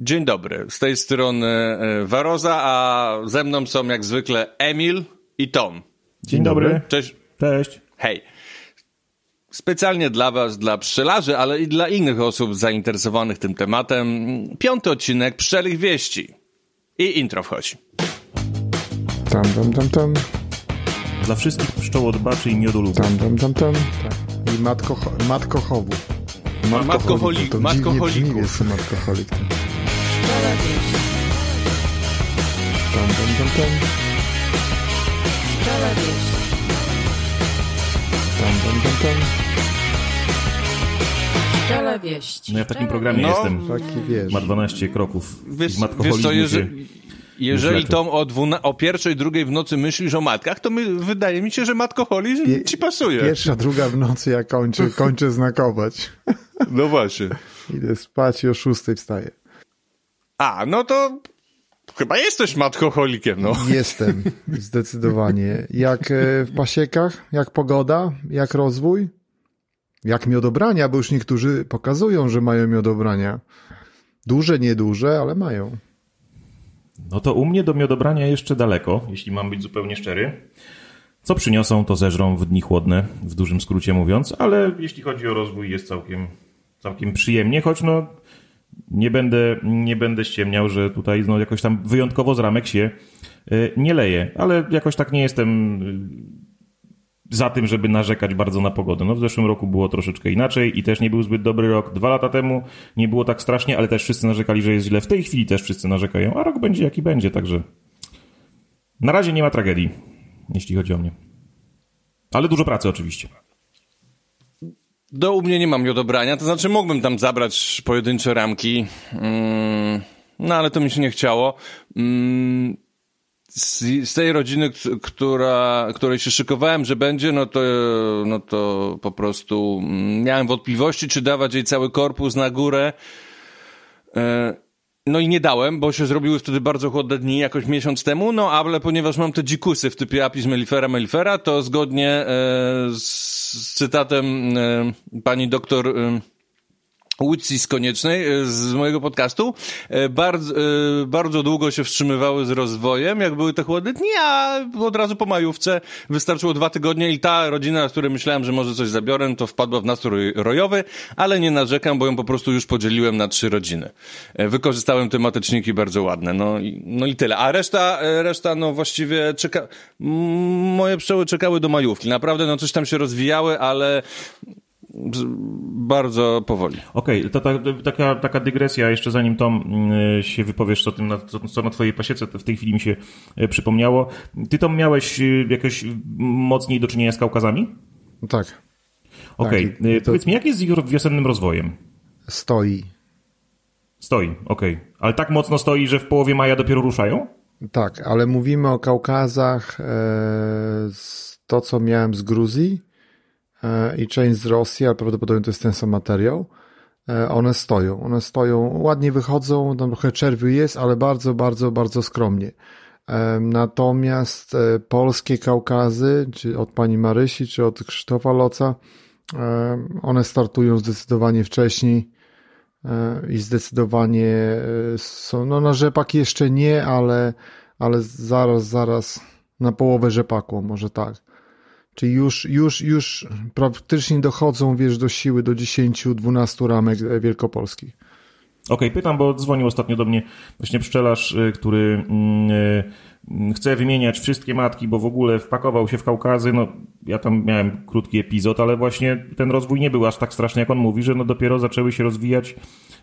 Dzień dobry, z tej strony e, Waroza, a ze mną są jak zwykle Emil i Tom. Dzień dobry. Cześć. Cześć. Hej. Specjalnie dla Was, dla pszczelarzy, ale i dla innych osób zainteresowanych tym tematem, piąty odcinek Pszczelich Wieści. I intro wchodzi. Tam, tam, tam, tam. Dla wszystkich pszczołodbaczy i miodolubów. Tam, tam, tam, tam. Tak. I matko, matkochowu. Matkoholik- To matkoholików. Tam, tam, tam, tam. Tam, tam, tam, tam. Szczele wieści. No ja w takim programie No. jestem. Taki wiesz. Ma 12 kroków. Wiesz, wiesz co, jeżeli, jeżeli o, dwuna, o pierwszej, drugiej w nocy myślisz o matkach, to my, wydaje mi się, że matkoholizm Pie- ci pasuje. Pierwsza, druga w nocy ja kończę, kończę znakować. No właśnie. Idę spać i o szóstej wstaję. A, no to chyba jesteś matkoholikiem, no. Jestem, zdecydowanie. Jak e, w pasiekach, jak pogoda, jak rozwój, jak miodobrania, bo już niektórzy pokazują, że mają miodobrania. Duże, nieduże, ale mają. No to u mnie do miodobrania jeszcze daleko, jeśli mam być zupełnie szczery. Co przyniosą, to zeżrą w dni chłodne, w dużym skrócie mówiąc, ale jeśli chodzi o rozwój, jest całkiem, całkiem przyjemnie, choć no nie będę, nie będę ściemniał, że tutaj no, jakoś tam wyjątkowo z ramek się y, nie leje, ale jakoś tak nie jestem y, za tym, żeby narzekać bardzo na pogodę. No w zeszłym roku było troszeczkę inaczej i też nie był zbyt dobry rok. Dwa lata temu nie było tak strasznie, ale też wszyscy narzekali, że jest źle. W tej chwili też wszyscy narzekają, a rok będzie jaki będzie, także na razie nie ma tragedii, jeśli chodzi o mnie. Ale dużo pracy oczywiście. Do u mnie nie mam miodobrania, to znaczy mógłbym tam zabrać pojedyncze ramki, mm, no ale to mi się nie chciało. Mm, z, tej rodziny, która, której się szykowałem, że będzie, no to, no to po prostu mm, miałem wątpliwości, czy dawać jej cały korpus na górę. E, No i nie dałem, bo się zrobiły wtedy bardzo chłodne dni, jakoś miesiąc temu, no ale ponieważ mam te dzikusy w typie Apis mellifera mellifera, to zgodnie e, z, cytatem e, pani doktor e, Łucji z Koniecznej e, z mojego podcastu e, bardzo, e, bardzo długo się wstrzymywały z rozwojem, jak były te chłodne dni, a od razu po majówce wystarczyło dwa tygodnie i ta rodzina, na której myślałem, że może coś zabiorę, to wpadła w nastrój rojowy, ale nie narzekam, bo ją po prostu już podzieliłem na trzy rodziny. Wykorzystałem te mateczniki bardzo ładne, no i, no i tyle. A reszta, reszta no właściwie czeka... Moje pszczoły czekały do majówki. Naprawdę no coś tam się rozwijały, ale bardzo powoli. Okej, to ta, taka, taka dygresja, jeszcze zanim Tom mm, się wypowiesz, co, tym na, co, na twojej pasiece w tej chwili mi się e, przypomniało. Ty Tom miałeś e, jakoś mocniej do czynienia z Kaukazami? Tak, Okej, Tak, i e, to- powiedz mi, jak jest z ich wiosennym rozwojem? stoi. Stoi, okej. Ale tak mocno stoi, że w połowie maja dopiero ruszają? Tak, ale mówimy o Kaukazach, e, z to co miałem z Gruzji i część z Rosji, ale prawdopodobnie to jest ten sam materiał. E, one stoją, one stoją, ładnie wychodzą, tam trochę czerwiu jest, ale bardzo, bardzo, bardzo skromnie. E, natomiast e, polskie Kaukazy, czy od pani Marysi, czy od Krzysztofa Loca, e, one startują zdecydowanie wcześniej e, i zdecydowanie e, są, no na rzepak jeszcze nie, ale, ale zaraz, zaraz na połowę rzepaku, może tak. Czyli już, już, już praktycznie dochodzą, wiesz, do siły do 10-12 ramek e, wielkopolskich. Okej, pytam, bo dzwonił ostatnio do mnie właśnie pszczelarz, y, który mm, mm, chce wymieniać wszystkie matki, bo w ogóle wpakował się w Kaukazy. No, ja tam miałem krótki epizod, ale właśnie ten rozwój nie był aż tak straszny, jak on mówi, że no dopiero zaczęły się rozwijać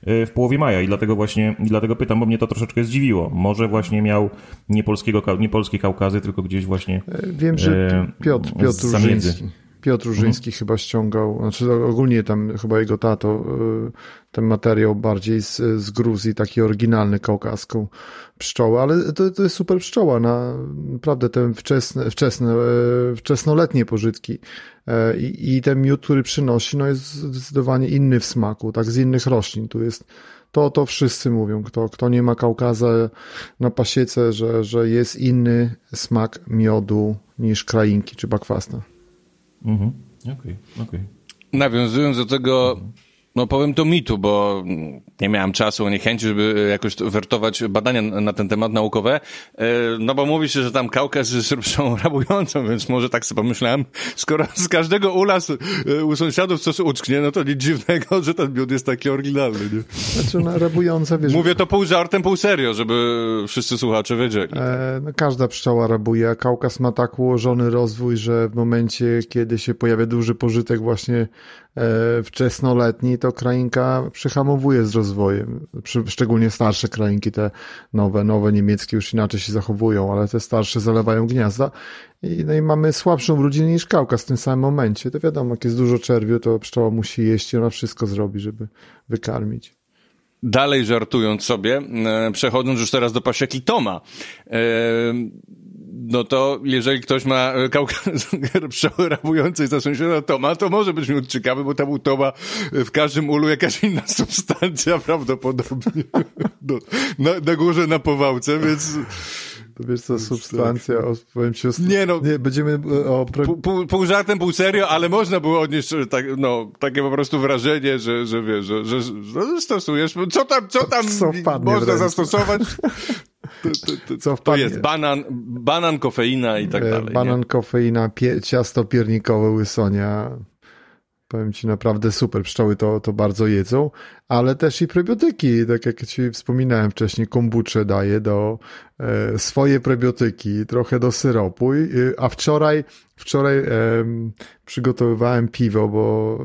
y, w połowie maja i dlatego właśnie, i dlatego pytam, bo mnie to troszeczkę zdziwiło. Może właśnie miał nie, polskiego, nie polskie Kaukazy, tylko gdzieś właśnie E, Wiem, że E, Piotr, Piotr. Różyński. Piotr Różyński chyba ściągał, znaczy ogólnie tam chyba jego tato, y, ten materiał bardziej z, z Gruzji, taki oryginalny kaukaską pszczołę, ale to, to jest super pszczoła, na, naprawdę te wczesne, wczesne, e, wczesnoletnie pożytki. E, i, i ten miód, który przynosi, no jest zdecydowanie inny w smaku, tak z innych roślin, tu jest to, to wszyscy mówią, kto, kto nie ma Kaukaza na pasiece, że, że jest inny smak miodu niż krainki czy bakwasna. Mhm. Okej, okej. Nawiązując do tego No powiem to mitu, bo nie miałem czasu ani chęci, żeby jakoś wertować badania na ten temat naukowe. E, no bo mówi się, że tam Kaukaz jest erupcją rabującą, więc może tak sobie pomyślałem, skoro z każdego ula e, u sąsiadów coś uczknie, no to nic dziwnego, że ten miód jest taki oryginalny. Nie? Znaczy ona rabująca, wiesz... Mówię to pół żartem, pół serio, żeby wszyscy słuchacze wiedzieli. E, no każda pszczoła rabuje, a Kaukaz ma tak ułożony rozwój, że w momencie, kiedy się pojawia duży pożytek właśnie wczesnoletni, to krainka przyhamowuje z rozwojem. Szczególnie starsze krainki, te nowe, nowe niemieckie już inaczej się zachowują, ale te starsze zalewają gniazda. I, no i mamy słabszą rodzinę niż Kaukaz w tym samym momencie. To wiadomo, jak jest dużo czerwiu, to pszczoła musi jeść i ona wszystko zrobi, żeby wykarmić. Dalej żartując sobie, e, przechodząc już teraz do pasieki Toma. E, no to jeżeli ktoś ma pszczoły rabującej za sąsiada Toma, to może być miód ciekawy, bo tam u Toma w każdym ulu jakaś inna substancja prawdopodobnie. No, na, na górze na powałce, więc... To wiesz co, substancja, o, powiem ci o... Nie no, nie, będziemy o... Pół, pół, pół żartem, pół serio, ale można było odnieść tak, no, takie po prostu wrażenie, że, że wiesz, że, że, że stosujesz, co tam, co tam co można zastosować, to, to, to, to, jest banan, banan, kofeina i tak e, dalej. Banan, nie? kofeina, pie, ciasto piernikowe łysonia. Powiem ci naprawdę super, pszczoły to, to bardzo jedzą, ale też i probiotyki, tak jak ci wspominałem wcześniej, kombucze daje do e, swoje probiotyki, trochę do syropu, a wczoraj Wczoraj e, przygotowywałem piwo, bo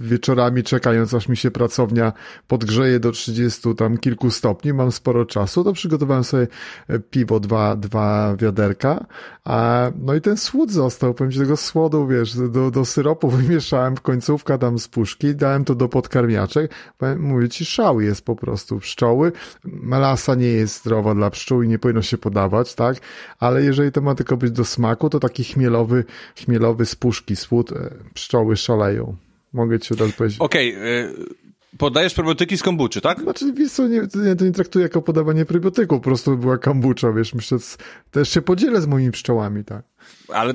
wieczorami czekając aż mi się pracownia podgrzeje do 30 tam kilku stopni, mam sporo czasu, to przygotowałem sobie e, piwo, dwa, dwa wiaderka, a, no i ten słód został, powiem ci, tego słodu, wiesz, do, do syropu wymieszałem w końcówka tam z puszki, dałem to do podkarmiaczek, mówię ci, szał jest po prostu pszczoły, melasa nie jest zdrowa dla pszczół i nie powinno się podawać, tak, ale jeżeli to ma tylko być do smaku, to taki chmielowy chmielowy, z puszki, słód, e, pszczoły szaleją. Mogę ci od razu powiedzieć. Okej, okay, Podajesz probiotyki z kombuczy, tak? Znaczy, wiesz co, nie, to, nie, to nie traktuję jako podawanie probiotyków, po prostu była kombucza, wiesz, myślę, też się podzielę z moimi pszczołami, tak. Ale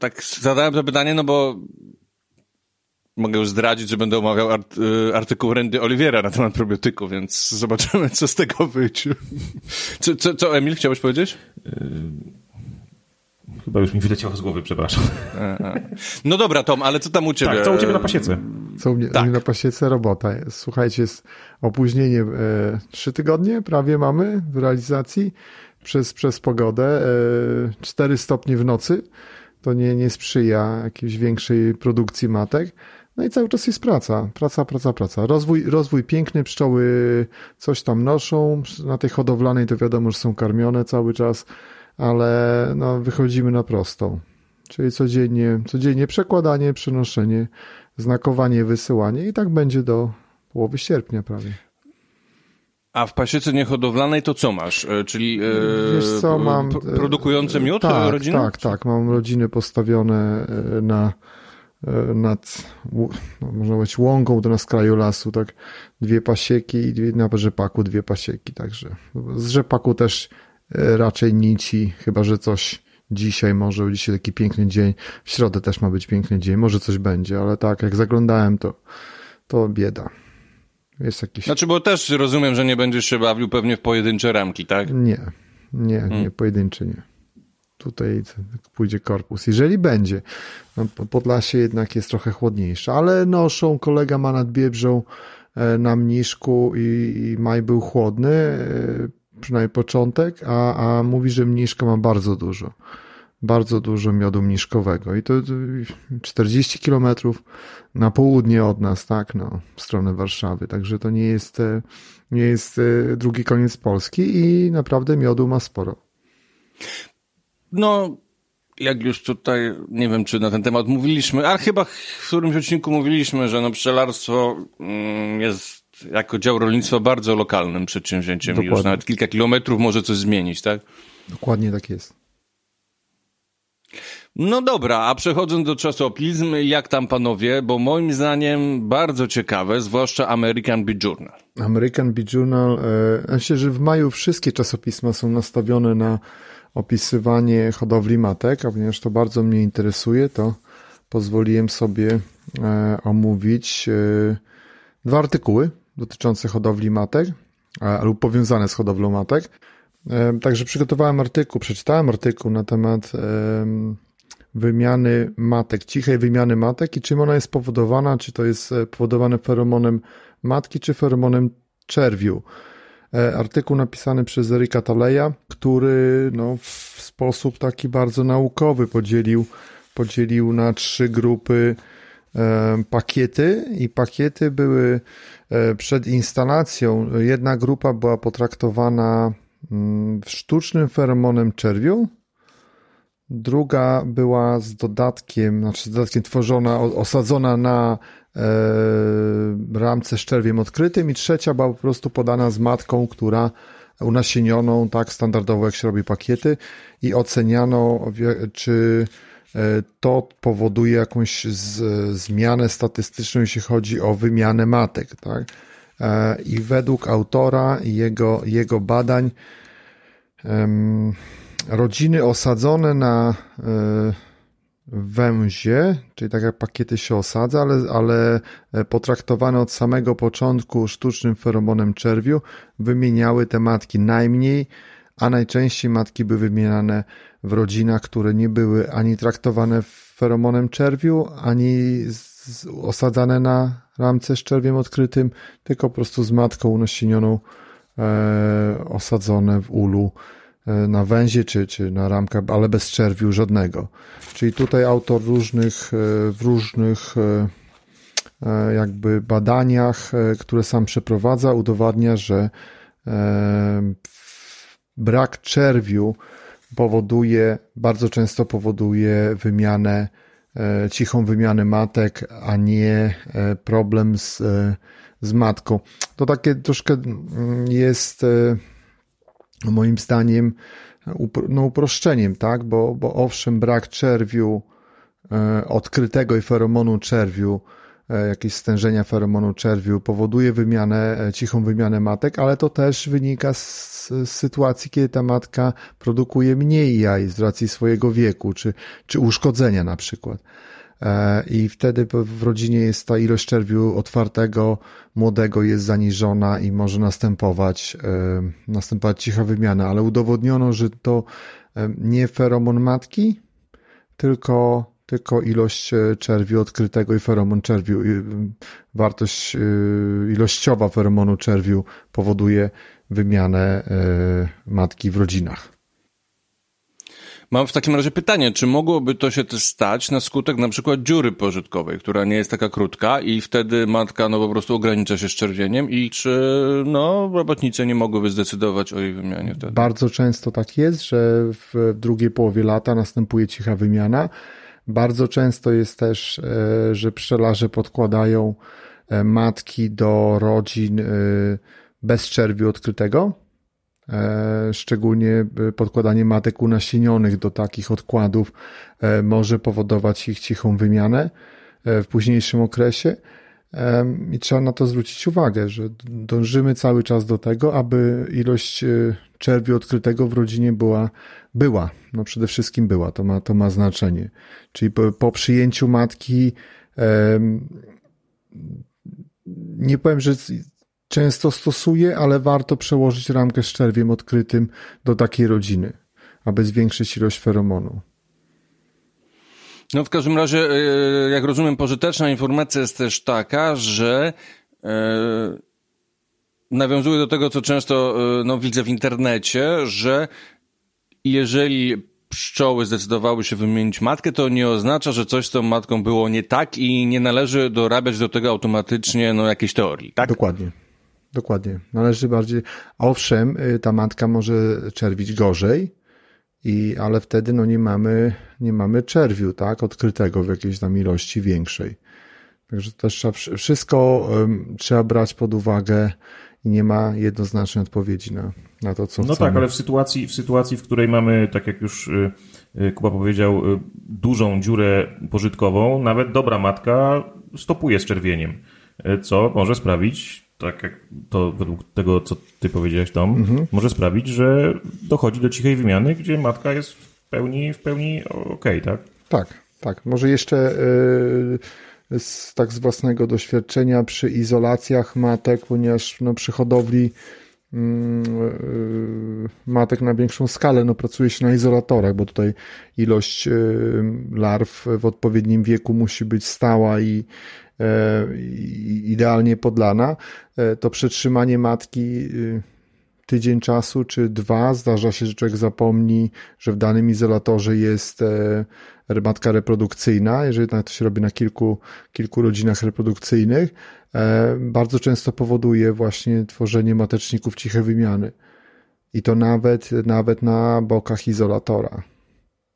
tak zadałem to pytanie, no bo mogę już zdradzić, że będę omawiał art, y, artykuł Randy Oliwiera na temat probiotyku, więc zobaczymy, co z tego wyjdzie. Co, co, co Emil, chciałeś powiedzieć? Y, Chyba już mi wyleciało z głowy, przepraszam. No dobra, Tom, ale co tam u ciebie? Tak, co u ciebie na pasiece? Co u mnie, tak. u mnie na pasiece? Robota jest. Słuchajcie, jest opóźnienie e, trzy tygodnie prawie mamy w realizacji przez, przez pogodę. E, cztery stopnie w nocy. To nie, nie sprzyja jakiejś większej produkcji matek. No i cały czas jest praca, praca, praca, praca. Rozwój, rozwój piękny, pszczoły coś tam noszą. Na tej hodowlanej to wiadomo, że są karmione cały czas ale no, wychodzimy na prostą. Czyli codziennie, codziennie przekładanie, przenoszenie, znakowanie, wysyłanie i tak będzie do połowy sierpnia prawie. A w pasiece niehodowlanej to co masz? E, czyli e, co, mam, produkujące miód tak, rodziny? Tak, tak. Mam rodziny postawione e, na nad, no, można powiedzieć, łąką, to na skraju lasu, tak, dwie pasieki i dwie, na rzepaku dwie pasieki, także z rzepaku też E, raczej nici, chyba że coś dzisiaj może, dzisiaj taki piękny dzień, w środę też ma być piękny dzień, może coś będzie, ale tak, jak zaglądałem, to, to bieda. Jest jakiś... Znaczy, bo też rozumiem, że nie będziesz się bawił pewnie w pojedyncze ramki, tak? Nie, nie, hmm. nie, pojedyncze nie. Tutaj pójdzie korpus. Jeżeli będzie, no, Podlasie jednak jest trochę chłodniejsze, ale noszą, kolega ma nad Biebrzą e, na mniszku i, i maj był chłodny, e, przynajmniej początek, a, a mówi, że mniszka ma bardzo dużo. Bardzo dużo miodu mniszkowego. I to 40 kilometrów na południe od nas, tak, no, w stronę Warszawy. Także to nie jest, e, nie jest drugi koniec Polski i naprawdę miodu ma sporo. No, jak już tutaj, nie wiem czy na ten temat mówiliśmy, ale chyba w którymś odcinku mówiliśmy, że no pszczelarstwo mm, jest jako dział rolnictwa bardzo lokalnym przedsięwzięciem. Dokładnie. Już nawet kilka kilometrów może coś zmienić, tak? Dokładnie tak jest. No dobra, a przechodząc do czasopism, jak tam panowie, bo moim zdaniem bardzo ciekawe, zwłaszcza American Bee Journal. Journal, e, myślę, że w maju wszystkie czasopisma są nastawione na opisywanie hodowli matek, a ponieważ to bardzo mnie interesuje, to pozwoliłem sobie e, omówić e, dwa artykuły dotyczące hodowli matek lub powiązane z hodowlą matek. Także przygotowałem artykuł, przeczytałem artykuł na temat wymiany matek, cichej wymiany matek i czym ona jest powodowana, czy to jest e, powodowane feromonem matki, czy feromonem czerwiu. E, artykuł napisany przez Erika Taleja, który no, w sposób taki bardzo naukowy podzielił, podzielił na trzy grupy e, pakiety i pakiety były przed instalacją. Jedna grupa była potraktowana mm, sztucznym feromonem czerwiu, Druga była z dodatkiem, znaczy z dodatkiem tworzona, osadzona na e, ramce szczerwiem odkrytym i trzecia była po prostu podana z matką, która unasienioną, tak standardowo jak się robi pakiety i oceniano, czy e, to powoduje jakąś z, zmianę statystyczną, jeśli chodzi o wymianę matek, tak? E, I według autora i jego, jego badań, rodziny osadzone na e, węzie, czyli tak jak pakiety się osadza, ale, ale potraktowane od samego początku sztucznym feromonem czerwiu, wymieniały te matki najmniej, a najczęściej matki były wymieniane w rodzinach, które nie były ani traktowane feromonem czerwiu, ani osadzane na ramce z czerwiem odkrytym, tylko po prostu z matką unosienioną e, osadzone w ulu E, na węzie czy, czy na ramkach, ale bez czerwiu żadnego. Czyli tutaj autor różnych, e, w różnych e, jakby badaniach, które sam przeprowadza, udowadnia, że brak czerwiu powoduje, bardzo często powoduje wymianę, cichą wymianę matek, a nie problem z, z matką. To takie troszkę mm, jest moim zdaniem no, uproszczeniem, tak? Bo, bo owszem, brak czerwiu, e, odkrytego i feromonu czerwiu, e, jakieś stężenia feromonu czerwiu powoduje wymianę, e, cichą wymianę matek, ale to też wynika z, z, sytuacji, kiedy ta matka produkuje mniej jaj z racji swojego wieku, czy, czy uszkodzenia na przykład. E, i wtedy w rodzinie jest ta ilość czerwiu otwartego, młodego jest zaniżona i może następować, e, następować cicha wymiana, ale udowodniono, że to e, nie feromon matki, tylko, tylko ilość czerwiu odkrytego i feromon czerwiu, wartość ilościowa feromonu czerwiu powoduje wymianę matki w rodzinach. Mam w takim razie pytanie, czy mogłoby to się też stać na skutek na przykład dziury pożytkowej, która nie jest taka krótka i wtedy matka no po prostu ogranicza się szczerwieniem i czy no robotnice nie mogłyby zdecydować o jej wymianie wtedy? Bardzo często tak jest, że w drugiej połowie lata następuje cicha wymiana. Bardzo często jest też, e, że pszczelarze podkładają e, matki do rodzin e, bez czerwiu odkrytego, szczególnie e, podkładanie matek unasienionych do takich odkładów e, może powodować ich cichą wymianę w późniejszym okresie. I trzeba na to zwrócić uwagę, że dążymy cały czas do tego, aby ilość czerwiu odkrytego w rodzinie była, była. No przede wszystkim była, to ma, to ma znaczenie. Czyli po, po przyjęciu matki, nie powiem, że często stosuję, ale warto przełożyć ramkę z czerwiem odkrytym do takiej rodziny, aby zwiększyć ilość feromonu. No w każdym razie, e, jak rozumiem, pożyteczna informacja jest też taka, że e, nawiązuje do tego, co często e, no, widzę w internecie, że jeżeli pszczoły zdecydowały się wymienić matkę, to nie oznacza, że coś z tą matką było nie tak i nie należy dorabiać do tego automatycznie no, jakiejś teorii, tak? Dokładnie. Dokładnie. Należy bardziej. Owszem, y, ta matka może czerwić gorzej, i, ale wtedy no nie mamy, nie mamy czerwiu, tak, odkrytego w jakiejś tam ilości większej. Także też trzeba, wszystko um, trzeba brać pod uwagę i nie ma jednoznacznej odpowiedzi na, na to, co No chcemy. tak, ale w sytuacji, w sytuacji, w której mamy, tak jak już y, y, Kuba powiedział, dużą dziurę pożytkową, nawet dobra matka stopuje z czerwieniem, co może sprawić tak jak to według tego, co ty powiedziałeś, Tom, mhm. może sprawić, że dochodzi do cichej wymiany, gdzie matka jest w pełni, w pełni okej, okay, tak? Tak, tak. Może jeszcze z, tak z własnego doświadczenia przy izolacjach matek, ponieważ no, przy hodowli mm, y, matek na większą skalę, no pracuje się na izolatorach, bo tutaj ilość y, larw w odpowiednim wieku musi być stała e, i idealnie podlana. E, to przetrzymanie matki y, tydzień czasu czy dwa, zdarza się, że człowiek zapomni, że w danym izolatorze jest e, matka reprodukcyjna, jeżeli to się robi na kilku, kilku rodzinach reprodukcyjnych, e, bardzo często powoduje właśnie tworzenie mateczników cichej wymiany. I to nawet, nawet na bokach izolatora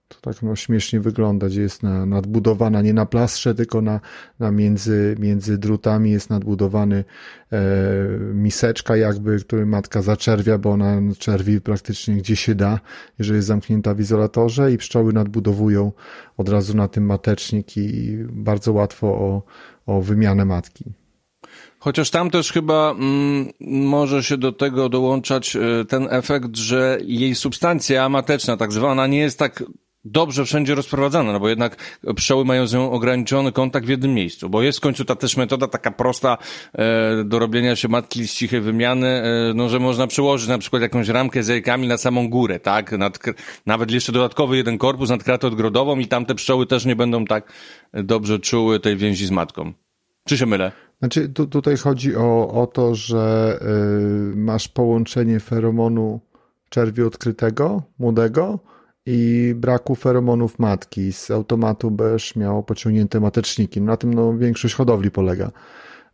to tak no, śmiesznie wygląda, gdzie jest na, nadbudowana nie na plastrze, tylko na, na między, między drutami jest nadbudowany e, miseczka jakby, który matka zaczerwia, bo ona czerwi praktycznie gdzie się da, jeżeli jest zamknięta w izolatorze i pszczoły nadbudowują od razu na tym matecznik i bardzo łatwo o, o wymianę matki. Chociaż tam też chyba mm, może się do tego dołączać e, ten efekt, że jej substancja mateczna, tak zwana, nie jest tak dobrze wszędzie rozprowadzana, no bo jednak pszczoły mają z nią ograniczony kontakt w jednym miejscu, bo jest w końcu ta też metoda taka prosta e, do robienia się matki z cichej wymiany, e, no że można przełożyć na przykład jakąś ramkę z jajkami na samą górę, tak, nad, nawet jeszcze dodatkowy jeden korpus nad kratę odgrodową i tam te pszczoły też nie będą tak dobrze czuły tej więzi z matką. Czy się mylę? Znaczy tu, tutaj chodzi o, o to, że y, masz połączenie feromonu czerwi odkrytego, młodego, i braku feromonów matki. Z automatu będziesz miał pociągnięte mateczniki. Na tym no, większość hodowli polega.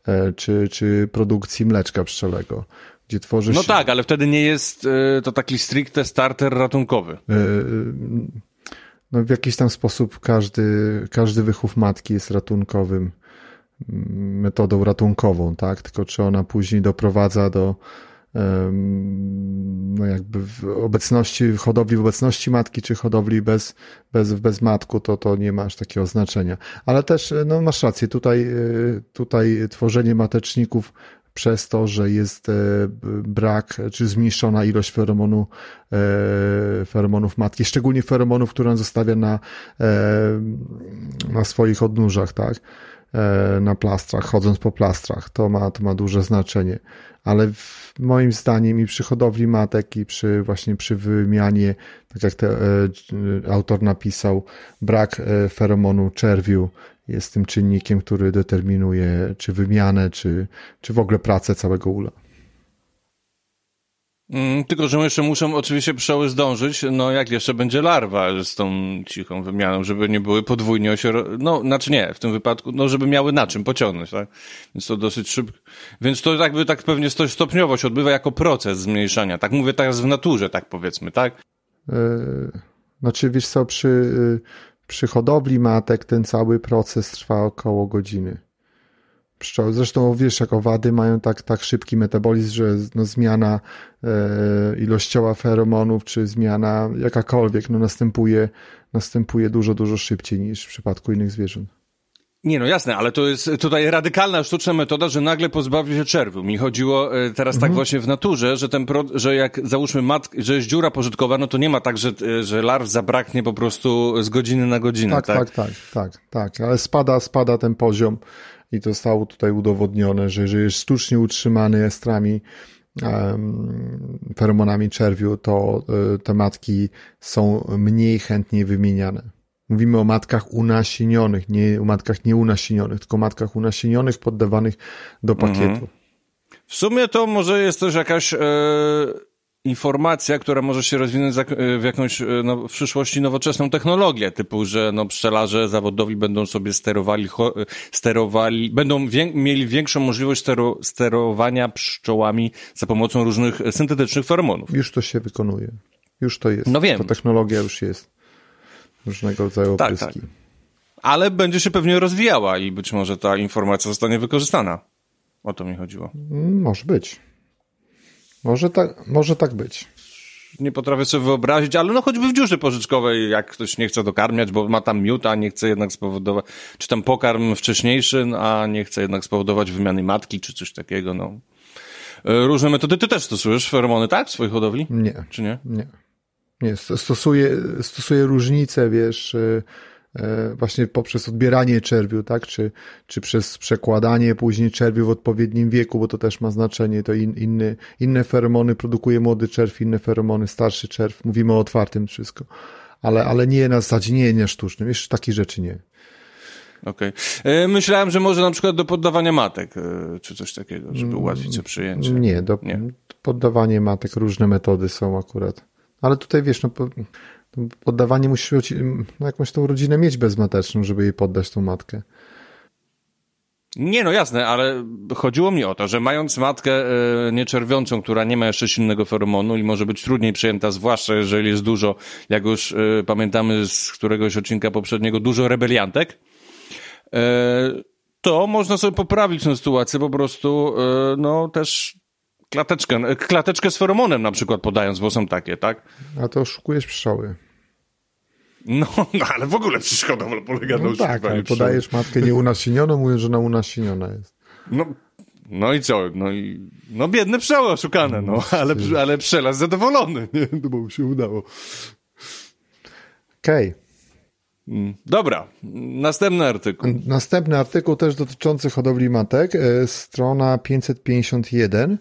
E, czy, czy produkcji mleczka pszczelego, gdzie tworzysz... No tak, ale wtedy nie jest e, to taki stricte starter ratunkowy. E, no w jakiś tam sposób każdy, każdy wychów matki jest ratunkowym mm, metodą ratunkową, tak? Tylko czy ona później doprowadza do no jakby w obecności, hodowli w obecności matki, czy hodowli bez, bez, bez matku, to, to nie masz takiego znaczenia. Ale też, no masz rację, tutaj, e, tutaj tworzenie mateczników przez to, że jest e, brak, czy zmniejszona ilość feromonu, e, feromonów matki, szczególnie feromonów, które on zostawia na, na swoich odnóżach, tak? Na plastrach, chodząc po plastrach. To ma, to ma duże znaczenie ale w, moim zdaniem i przy hodowli matek i przy właśnie przy wymianie, tak jak te, e, autor napisał, brak e, feromonu czerwiu jest tym czynnikiem, który determinuje czy wymianę, czy, czy w ogóle pracę całego ula. Mm, tylko, że jeszcze muszą oczywiście pszczoły zdążyć, no jak jeszcze będzie larwa z tą cichą wymianą, żeby nie były podwójnie osiero... No, znaczy nie, w tym wypadku, no żeby miały na czym pociągnąć, tak? Więc to dosyć szybko. Więc to jakby tak pewnie stopniowo się odbywa jako proces zmniejszania. Tak mówię teraz w naturze, tak powiedzmy, tak? Yy, znaczy wiesz co, przy, yy, przy hodowli matek ten cały proces trwa około godziny pszczoły. Zresztą wiesz, jak owady mają tak, tak szybki metabolizm, że no, zmiana e, ilościowa feromonów, czy zmiana jakakolwiek, no, następuje, następuje dużo, dużo szybciej niż w przypadku innych zwierząt. Nie, no jasne, ale to jest tutaj radykalna, sztuczna metoda, że nagle pozbawi się czerwu. Mi chodziło e, teraz tak mhm. tak właśnie w naturze, że ten, pro, że jak załóżmy mat, że jest dziura pożytkowa, no to nie ma tak, że, e, że larw zabraknie po prostu z godziny na godzinę, tak? Tak, tak, tak, tak, tak. ale spada, spada ten poziom i to zostało tutaj udowodnione, że jeżeli jest sztucznie utrzymany estrami, feromonami czerwiu, to y, te matki są mniej chętnie wymieniane. Mówimy o matkach unasienionych, nie o matkach nieunasienionych, tylko matkach unasienionych poddawanych do pakietu. Mhm. W sumie to może jest też jakaś e, informacja, która może się rozwinąć w jakąś e, no, w przyszłości nowoczesną technologię, typu, że no, pszczelarze zawodowi będą sobie sterowali, sterowali będą mieli większą możliwość stero sterowania pszczołami za pomocą różnych syntetycznych feromonów. Już to się wykonuje. Już to jest. No wiem. Ta technologia już jest. Różnego rodzaju tak, opryski. Tak. Ale będzie się pewnie rozwijała i być może ta informacja zostanie wykorzystana. O to mi chodziło. Może być. Może tak, może tak być. Nie potrafię sobie wyobrazić, ale no choćby w dziurze pożyczkowej, jak ktoś nie chce dokarmiać, bo ma tam miód, a nie chce jednak spowodować, czy tam pokarm wcześniejszy, a nie chce jednak spowodować wymiany matki, czy coś takiego, no. E, różne metody. Ty też stosujesz feromony, tak, w swojej hodowli? Nie. Czy nie? Nie. Nie, stosuję, stosuję różnice, wiesz, e, właśnie poprzez odbieranie czerwiu, tak? Czy, czy przez przekładanie później czerwiu w odpowiednim wieku, bo to też ma znaczenie. To in, inny, inne feromony produkuje młody czerw, inne feromony starszy czerw. Mówimy o otwartym wszystko. Ale, ale nie na zasadzie, nie, nie sztucznym. Jeszcze takich rzeczy nie. Okej. Okay. Myślałem, że może na przykład do poddawania matek, e, czy coś takiego, żeby ułatwić sobie przyjęcie. Nie, do, nie. poddawanie matek różne metody są akurat. Ale tutaj wiesz, no, poddawanie musisz no, jakąś tą rodzinę mieć bezmateczną, żeby jej poddać tą matkę. Nie, no jasne, ale chodziło mi o to, że mając matkę e, nieczerwiącą, która nie ma jeszcze silnego feromonu i może być trudniej przyjęta, zwłaszcza jeżeli jest dużo, jak już e, pamiętamy z któregoś odcinka poprzedniego, dużo rebeliantek, e, to można sobie poprawić tę sytuację po prostu, no też klateczkę, klateczkę z feromonem na przykład podając, bo są takie, tak? A to oszukujesz pszczoły. No, no ale w ogóle hodowla polega no na tak, ale podajesz matkę nieunasienioną, mówiąc, że ona unasieniona jest. No, no i co? No i no biedne pszczoły oszukane, no, ale, ale pszczelarz zadowolony, nie? No bo mu się udało. Okej. Okay. Mm, dobra, następny artykuł. Następny artykuł też dotyczący hodowli matek, e, strona 551.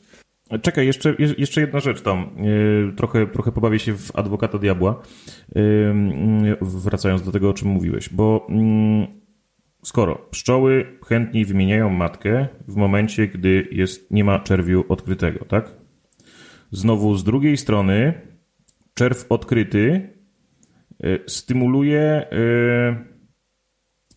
Czekaj, jeszcze, jeszcze jedna rzecz tam. E, trochę, trochę pobawię się w adwokata diabła, e, wracając do tego, o czym mówiłeś, bo skoro pszczoły chętniej wymieniają matkę w momencie, gdy jest, nie ma czerwiu odkrytego, tak? Znowu z drugiej strony czerw odkryty stymuluje,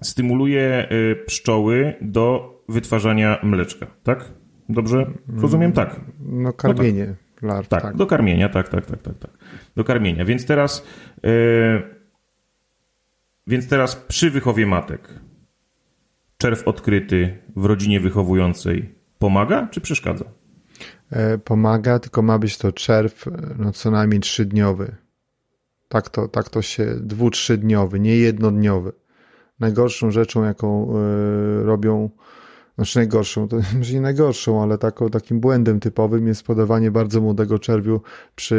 stymuluje pszczoły do wytwarzania mleczka, tak? Dobrze rozumiem? Tak. No karmienie no tak. larw. Tak, tak, do karmienia, tak, tak, tak, tak, tak. Do karmienia. Więc teraz yy, więc teraz przy wychowie matek czerw odkryty w rodzinie wychowującej pomaga czy przeszkadza? E, pomaga, tylko ma być to czerw no, co najmniej trzydniowy. Tak to, tak to się, dwu, trzydniowy, nie jednodniowy. Najgorszą rzeczą, jaką y, robią znaczy najgorszą, to może nie najgorszą, ale taką, takim błędem typowym jest podawanie bardzo młodego czerwiu przy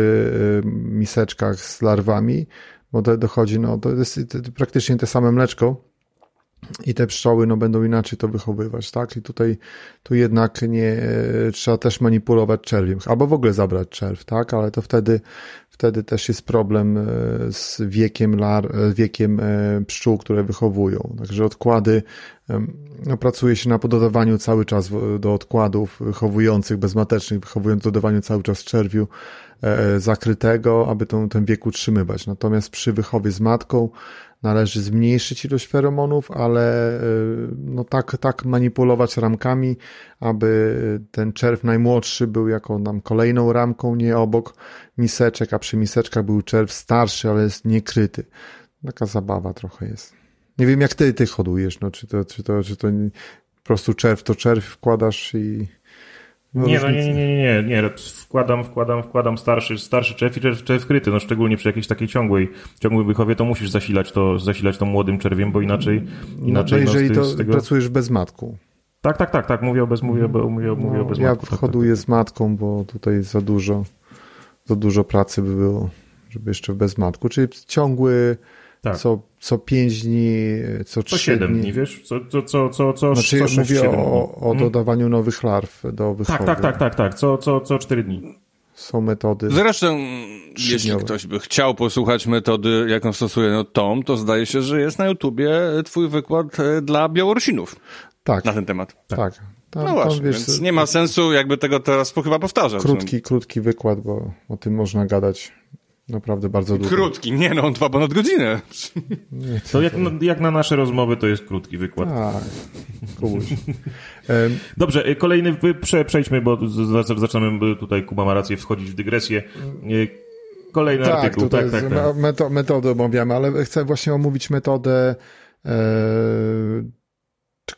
y, miseczkach z larwami, bo to dochodzi, no to jest praktycznie te same mleczko, i te pszczoły no, będą inaczej to wychowywać, tak? I tutaj tu jednak nie e, trzeba też manipulować czerwiem, albo w ogóle zabrać czerw, tak? Ale to wtedy, wtedy też jest problem e, z wiekiem lar, e, wiekiem pszczół, które wychowują. Także odkłady, no, pracuje się na pododawaniu cały czas do odkładów wychowujących, bezmatecznych, wychowując dodawaniu cały czas czerwiu zakrytego, aby tą, ten wiek utrzymywać. Natomiast przy wychowie z matką należy zmniejszyć ilość feromonów, ale y, no tak, tak manipulować ramkami, aby ten czerw najmłodszy był jako nam kolejną ramką, nie obok miseczek, a przy miseczkach był czerw starszy, ale jest niekryty. Taka zabawa trochę jest. Nie wiem jak ty, ty hodujesz, no czy to, czy to, czy to po prostu czerw to czerw wkładasz i no nie, no nie, nie, nie, nie, nie, wkładam, wkładam, wkładam starszy, starszy czerw i czerw, czerw kryty, no szczególnie przy jakiejś takiej ciągłej, ciągłej wychowie, to musisz zasilać to, zasilać to młodym czerwiem, bo inaczej, inaczej no, to jeżeli no, z, to tego... pracujesz bez matku. Tak, tak, tak, tak, mówię o bez, mówię, mówię, mówię no, o bez Ja matku, wchoduję tak, tak, z matką, bo tutaj za dużo, za dużo pracy by było, żeby jeszcze bez matku, czyli ciągły, tak. co, co pięć dni, co trzy 7 dni. dni, wiesz? Co, co, co, co, co, znaczy, co 6, mówię 7 o, o mhm. dodawaniu nowych larw do wychowu. Tak, tak, tak, tak, tak, co, co, co 4 dni. Są metody. Zresztą, jeśli ktoś by chciał posłuchać metody, jaką stosuje no, Tom, to zdaje się, że jest na YouTubie twój wykład e, dla Białorusinów. Tak. Na ten temat. Tak. tak. Tam, no właśnie, wiesz, więc nie ma sensu jakby tego teraz chyba powtarzać. Krótki, krótki wykład, bo o tym można gadać Naprawdę bardzo długo. Krótki, nie no, on trwa ponad godzinę. Nie, to jak, na, jak na nasze rozmowy, to jest krótki wykład. Tak, Dobrze, y, kolejny, prze, przejdźmy, bo zaczynamy tutaj, Kuba ma rację, wchodzić w dygresję. Y, kolejny tak, artykuł. Tak, tak, tak. Meto, metodę omawiamy, ale chcę właśnie omówić metodę, e,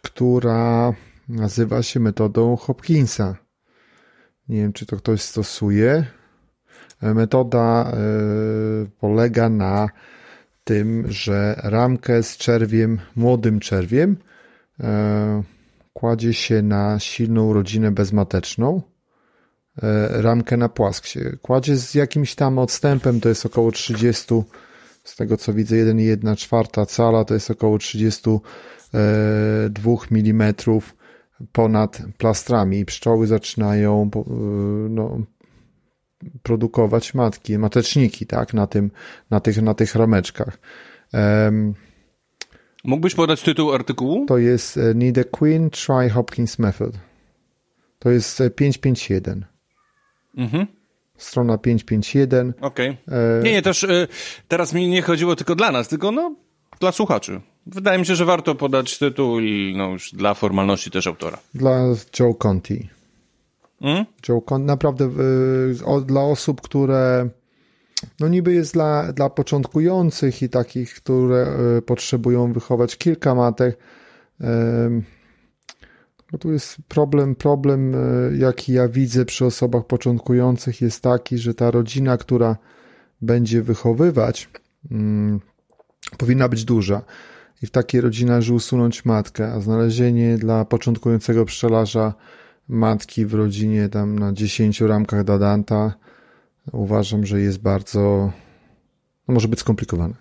która nazywa się metodą Hopkinsa. Nie wiem, czy to ktoś stosuje. Metoda e, polega na tym, że ramkę z czerwiem, młodym czerwiem, e, kładzie się na silną rodzinę bezmateczną, e, ramkę na płask się kładzie z jakimś tam odstępem, to jest około 30 z tego co widzę 1,1 czwarta cala to jest około 32 mm ponad plastrami. Pszczoły zaczynają no, produkować matki, mateczniki, tak, na tym, na tych, na tych rameczkach. Um, Mógłbyś podać tytuł artykułu? To jest e, Need a Queen, Try Hopkins Method. To jest 551. E, mhm. Strona 551. Okej. Okay. E, nie, nie, też teraz mi nie chodziło tylko dla nas, tylko no dla słuchaczy. Wydaje mi się, że warto podać tytuł i no już dla formalności też autora. Dla Joe Conti. Hmm? Joe naprawdę y, o, dla osób, które no niby jest dla, dla początkujących i takich, które y, potrzebują wychować kilka matek. Y, tu jest problem, problem, y, jaki ja widzę przy osobach początkujących jest taki, że ta rodzina, która będzie wychowywać, mm, powinna być duża. I w takiej rodzinie należy usunąć matkę, a znalezienie dla początkującego pszczelarza matki w rodzinie tam na 10 ramkach Dadanta uważam, że jest bardzo, no może być skomplikowane.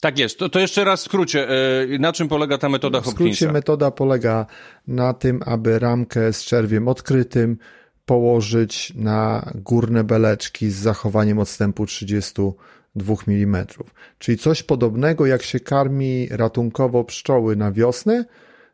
Tak jest. To, to jeszcze raz w skrócie. E, na czym polega ta metoda Hopkinsa? W skrócie metoda polega na tym, aby ramkę z czerwiem odkrytym położyć na górne beleczki z zachowaniem odstępu 32 mm. Czyli coś podobnego jak się karmi ratunkowo pszczoły na wiosnę,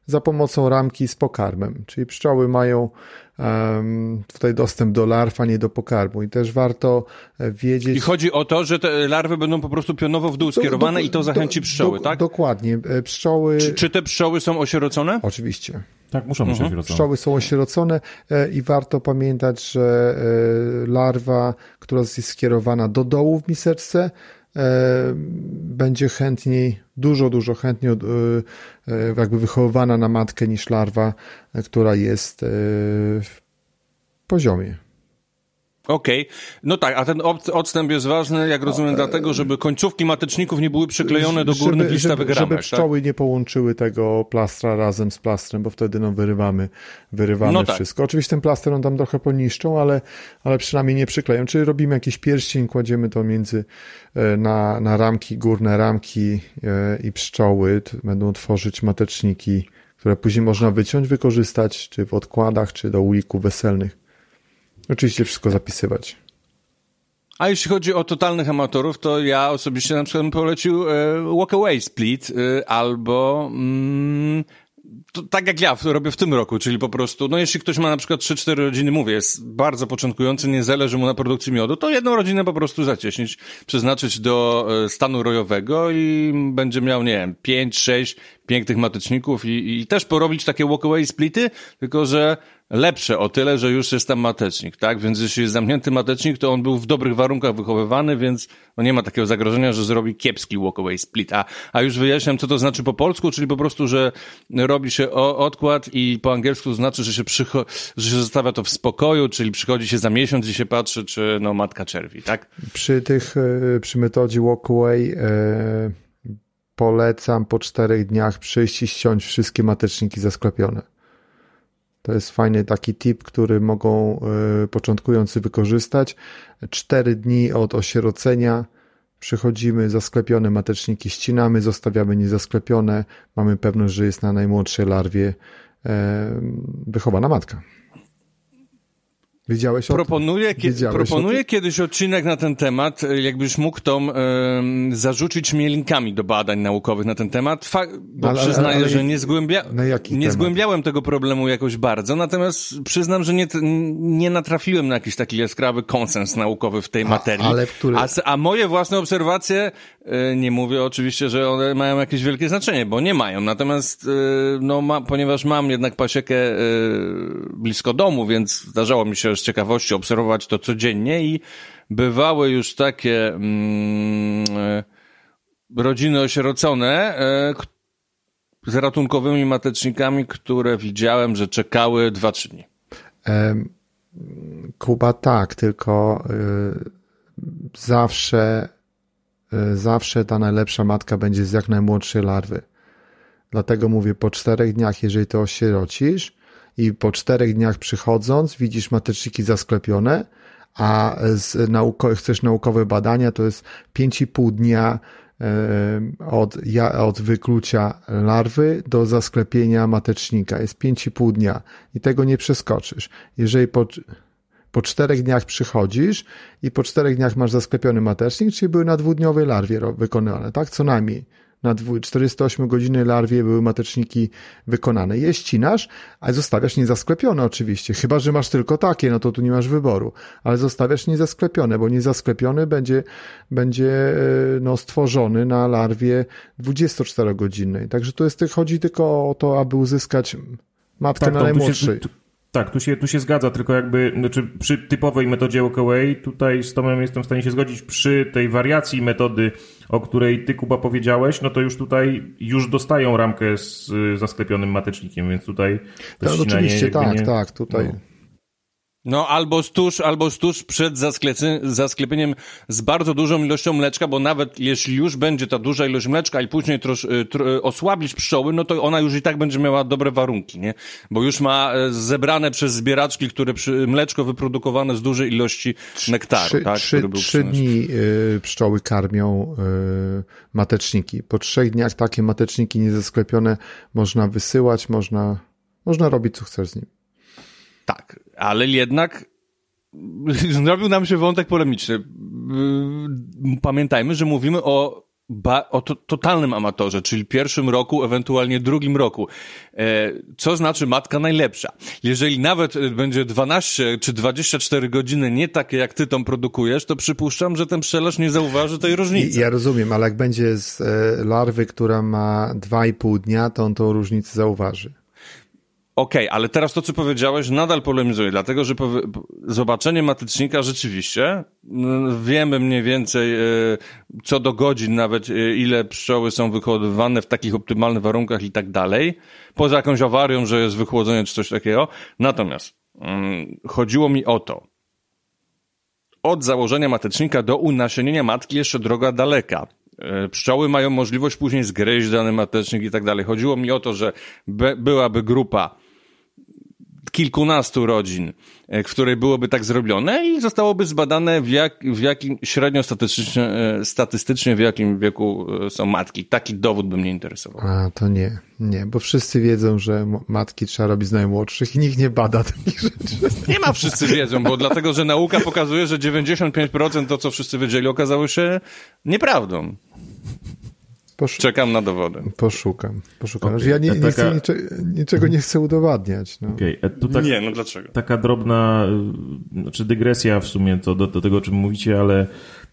za pomocą ramki z pokarmem. Czyli pszczoły mają um, tutaj dostęp do larw, a nie do pokarmu. I też warto e, wiedzieć. I chodzi o to, że te larwy będą po prostu pionowo w dół skierowane do, do, i to zachęci pszczoły, do, tak? Dokładnie. E, pszczoły. Czy, czy, te pszczoły są osierocone? Oczywiście. Tak, muszą być mhm. osierocone. Pszczoły są osierocone e, i warto pamiętać, że larwa, która jest skierowana do dołu w miseczce, będzie chętniej, dużo, dużo chętniej jakby wychowywana na matkę niż larwa, która jest w poziomie. Okej, okay. no tak, a ten odstęp jest ważny, jak rozumiem, no, dlatego, żeby końcówki mateczników nie były przyklejone do górnych żeby, listowych żeby, ramek. Żeby pszczoły tak? nie połączyły tego plastra razem z plastrem, bo wtedy no, wyrywamy, wyrywamy no tak. wszystko. Oczywiście ten plaster on tam trochę poniszczą, ale, ale przynajmniej nie przykleją. Czyli robimy jakiś pierścień, kładziemy to między e, na, na ramki, górne ramki e, i pszczoły będą tworzyć mateczniki, które później można wyciąć, wykorzystać, czy w odkładach, czy do ulików weselnych. Oczywiście wszystko zapisywać. A jeśli chodzi o totalnych amatorów, to ja osobiście na przykład bym polecił e, Walk Away Split e, albo mm, to, tak jak ja robię w tym roku, czyli po prostu, no jeśli ktoś ma na przykład 3-4 rodziny, mówię, jest bardzo początkujący, nie zależy mu na produkcji miodu, to jedną rodzinę po prostu zacieśnić, przeznaczyć do e, stanu rojowego i będzie miał, nie wiem, 5-6 pięknych mateczników i, i też porobić takie walkaway splity, tylko że lepsze o tyle, że już jest tam matecznik, tak? Więc jeśli jest zamknięty matecznik, to on był w dobrych warunkach wychowywany, więc no nie ma takiego zagrożenia, że zrobi kiepski walkaway split. A, a już wyjaśniam, co to znaczy po polsku, czyli po prostu, że robi się odkład i po angielsku znaczy, że się, przycho- że się zostawia to w spokoju, czyli przychodzi się za miesiąc i się patrzy, czy no matka czerwi, tak? Przy tych, e, przy metodzie walkaway e, polecam po czterech dniach przyjść i ściąć wszystkie mateczniki zasklepione to jest fajny taki tip, który mogą y, początkujący wykorzystać. Cztery dni od osierocenia przychodzimy, zasklepione mateczniki ścinamy, zostawiamy niezasklepione. Mamy pewność, że jest na najmłodszej larwie wychowana matka. Wiedziałeś o proponuję, tym? Wiedziałeś proponuję kiedyś odcinek na ten temat, jakbyś mógł Tom y, zarzucić mnie linkami do badań naukowych na ten temat, Fa bo ale, przyznaję, ale, ale, że nie, zgłębia nie zgłębiałem tego problemu jakoś bardzo, natomiast przyznam, że nie, nie natrafiłem na jakiś taki jaskrawy konsens naukowy w tej a, materii. Ale który... a, a moje własne obserwacje, nie mówię oczywiście, że one mają jakieś wielkie znaczenie, bo nie mają, natomiast y, no, ma, ponieważ mam jednak pasiekę blisko domu, więc zdarzało mi się z ciekawości obserwować to codziennie i bywały już takie mm, rodziny osierocone z ratunkowymi matecznikami, które widziałem, że czekały 2-3 dni. Kuba tak, tylko y, zawsze, y, zawsze ta najlepsza matka będzie z jak najmłodszej larwy. Dlatego mówię, po czterech dniach, jeżeli to osierocisz, i po czterech dniach przychodząc widzisz mateczniki zasklepione, a z nauko chcesz naukowe badania, to jest 5,5 dnia od, od wyklucia larwy do zasklepienia matecznika. Jest 5,5 dnia i tego nie przeskoczysz. Jeżeli po, po czterech dniach przychodzisz i po czterech dniach masz zasklepiony matecznik, czyli były na dwudniowej larwie wykonywane, tak? Co najmniej na 48 godziny larwie były mateczniki wykonane. Je ścinasz, a zostawiasz niezasklepione oczywiście. Chyba, że masz tylko takie, no to tu nie masz wyboru. Ale zostawiasz niezasklepione, bo niezasklepiony będzie, będzie e, no, stworzony na larwie 24-godzinnej. Także to jest, chodzi tylko o to, aby uzyskać matkę tak, na najmłodszej. Tak, tu się, tu się zgadza, tylko jakby znaczy przy typowej metodzie walkaway, tutaj z Tomem jestem w stanie się zgodzić, przy tej wariacji metody, o której ty Kuba powiedziałeś, no to już tutaj już dostają ramkę z zasklepionym matecznikiem, więc tutaj to no, Oczywiście, tak, nie, tak, tutaj... No. No, albo tuż, albo tuż przed zasklepieniem z bardzo dużą ilością mleczka, bo nawet jeśli już będzie ta duża ilość mleczka i później trosz, y, tro, y, osłabić pszczoły, no to ona już i tak będzie miała dobre warunki, nie? Bo już ma e, zebrane przez zbieraczki, które przy, mleczko wyprodukowane z dużej ilości nektaru, trzy, tak? Trzy, trzy dni y, pszczoły karmią y, mateczniki. Po trzech dniach takie mateczniki niezasklepione można wysyłać, można, można robić co chcesz z nim. Tak, ale jednak zrobił nam się wątek polemiczny. Pamiętajmy, że mówimy o o to, totalnym amatorze, czyli pierwszym roku, ewentualnie drugim roku. E, co znaczy matka najlepsza? Jeżeli nawet będzie 12 czy 24 godziny nie takie, jak ty tam produkujesz, to przypuszczam, że ten pszczelarz nie zauważy tej różnicy. Ja rozumiem, ale jak będzie z e, larwy, która ma 2,5 dnia, to on tą różnicę zauważy. Okej, okay, ale teraz to, co powiedziałeś, nadal polemizuje, dlatego że zobaczenie matycznika rzeczywiście, wiemy mniej więcej e, co do godzin nawet, e, ile pszczoły są wyhodowywane w takich optymalnych warunkach i tak dalej, poza jakąś awarią, że jest wychłodzenie czy coś takiego. Natomiast mm, chodziło mi o to, od założenia matecznika do unasienienia matki jeszcze droga daleka. E, pszczoły mają możliwość później zgryźć dany matecznik i tak dalej. Chodziło mi o to, że byłaby grupa kilkunastu rodzin, e, w której byłoby tak zrobione i zostałoby zbadane w, jak, w jakim średnio statystycznie, e, statystycznie w jakim wieku e, są matki. Taki dowód by mnie interesował. A, to nie, nie, bo wszyscy wiedzą, że matki trzeba robić z najmłodszych i nikt nie bada takich rzeczy. Nie ma wszyscy wiedzą, bo dlatego, że nauka pokazuje, że 95% to, co wszyscy wiedzieli, okazało się nieprawdą. Poszu Czekam na dowody. Poszukam. Poszukam. Okay. Ja nie, nie taka... chcę niczego, niczego nie chcę udowadniać. No. Okay. Tak, nie, no dlaczego? Taka drobna, znaczy dygresja w sumie to do, do tego, o czym mówicie, ale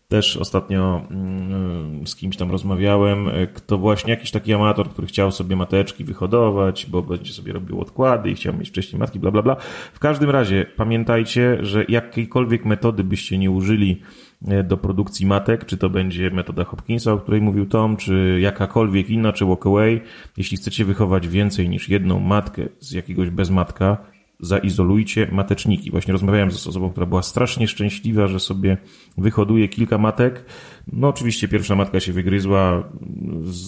też ostatnio mm, z kimś tam rozmawiałem, kto właśnie jakiś taki amator, który chciał sobie mateczki wyhodować, bo będzie sobie robił odkłady i chciał mieć wcześniej matki, bla, bla, bla. W każdym razie pamiętajcie, że jakiejkolwiek metody byście nie użyli E, do produkcji matek, czy to będzie metoda Hopkinsa, o której mówił Tom, czy jakakolwiek inna, czy walkaway. Jeśli chcecie wychować więcej niż jedną matkę z jakiegoś bezmatka, zaizolujcie mateczniki. Właśnie rozmawiałem z osobą, która była strasznie szczęśliwa, że sobie wyhoduje kilka matek. No oczywiście pierwsza matka się wygryzła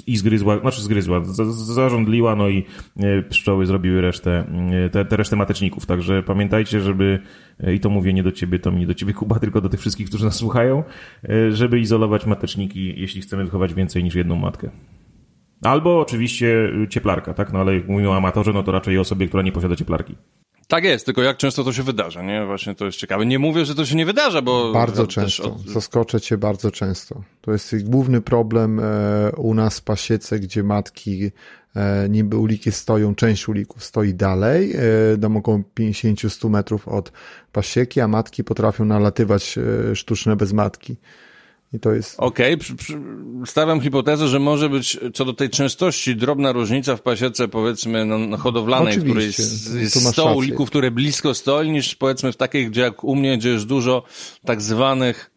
i zgryzła, znaczy zgryzła, zarządliła, no i e, pszczoły zrobiły resztę, e, te, te resztę mateczników. Także pamiętajcie, żeby, e, i to mówię nie do ciebie, to nie do ciebie Kuba, tylko do tych wszystkich, którzy nas słuchają, żeby izolować mateczniki, jeśli chcemy wychować więcej niż jedną matkę. Albo oczywiście cieplarka, tak? No ale jak mówimy o amatorze, no to raczej o osobie, która nie posiada cieplarki. Tak jest, tylko jak często to się wydarza, nie? Właśnie to jest ciekawe. Nie mówię, że to się nie wydarza, bo... Bardzo często. Od... Zaskoczę cię bardzo często. To jest główny problem e, u nas w pasiece, gdzie matki e, niby uliki stoją, część ulików stoi dalej, e, do około 50-100 metrów od pasieki, a matki potrafią nalatywać sztuczne bez matki. I to jest. Okej, okay. stawiam hipotezę, że może być co do tej częstości drobna różnica w pasiece, powiedzmy, no, hodowlanej, Oczywiście. której jest, jest 100 ulików, które blisko stoi, niż powiedzmy w takiej, gdzie jak u mnie, gdzie jest dużo tak zwanych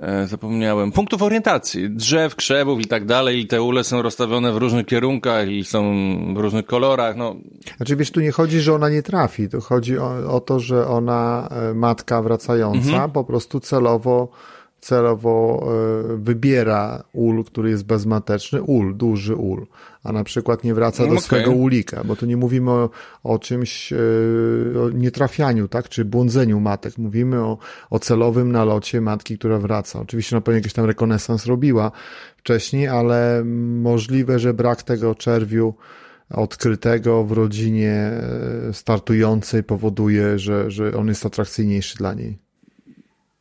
e, zapomniałem, punktów orientacji, drzew, krzewów i tak dalej i te ule są rozstawione w różnych kierunkach i są w różnych kolorach, no. Znaczy wiesz, tu nie chodzi, że ona nie trafi, tu chodzi o, o to, że ona, e, matka wracająca, mhm. po prostu celowo celowo e, wybiera ul, który jest bezmateczny, ul, duży ul, a na przykład nie wraca do Okay. swojego ulika, bo tu nie mówimy o, o czymś, e, o nietrafianiu, tak, czy błądzeniu matek. Mówimy o, o celowym nalocie matki, która wraca. Oczywiście na pewno jakiś tam rekonesans robiła wcześniej, ale możliwe, że brak tego czerwiu odkrytego w rodzinie e, startującej powoduje, że, że on jest atrakcyjniejszy dla niej.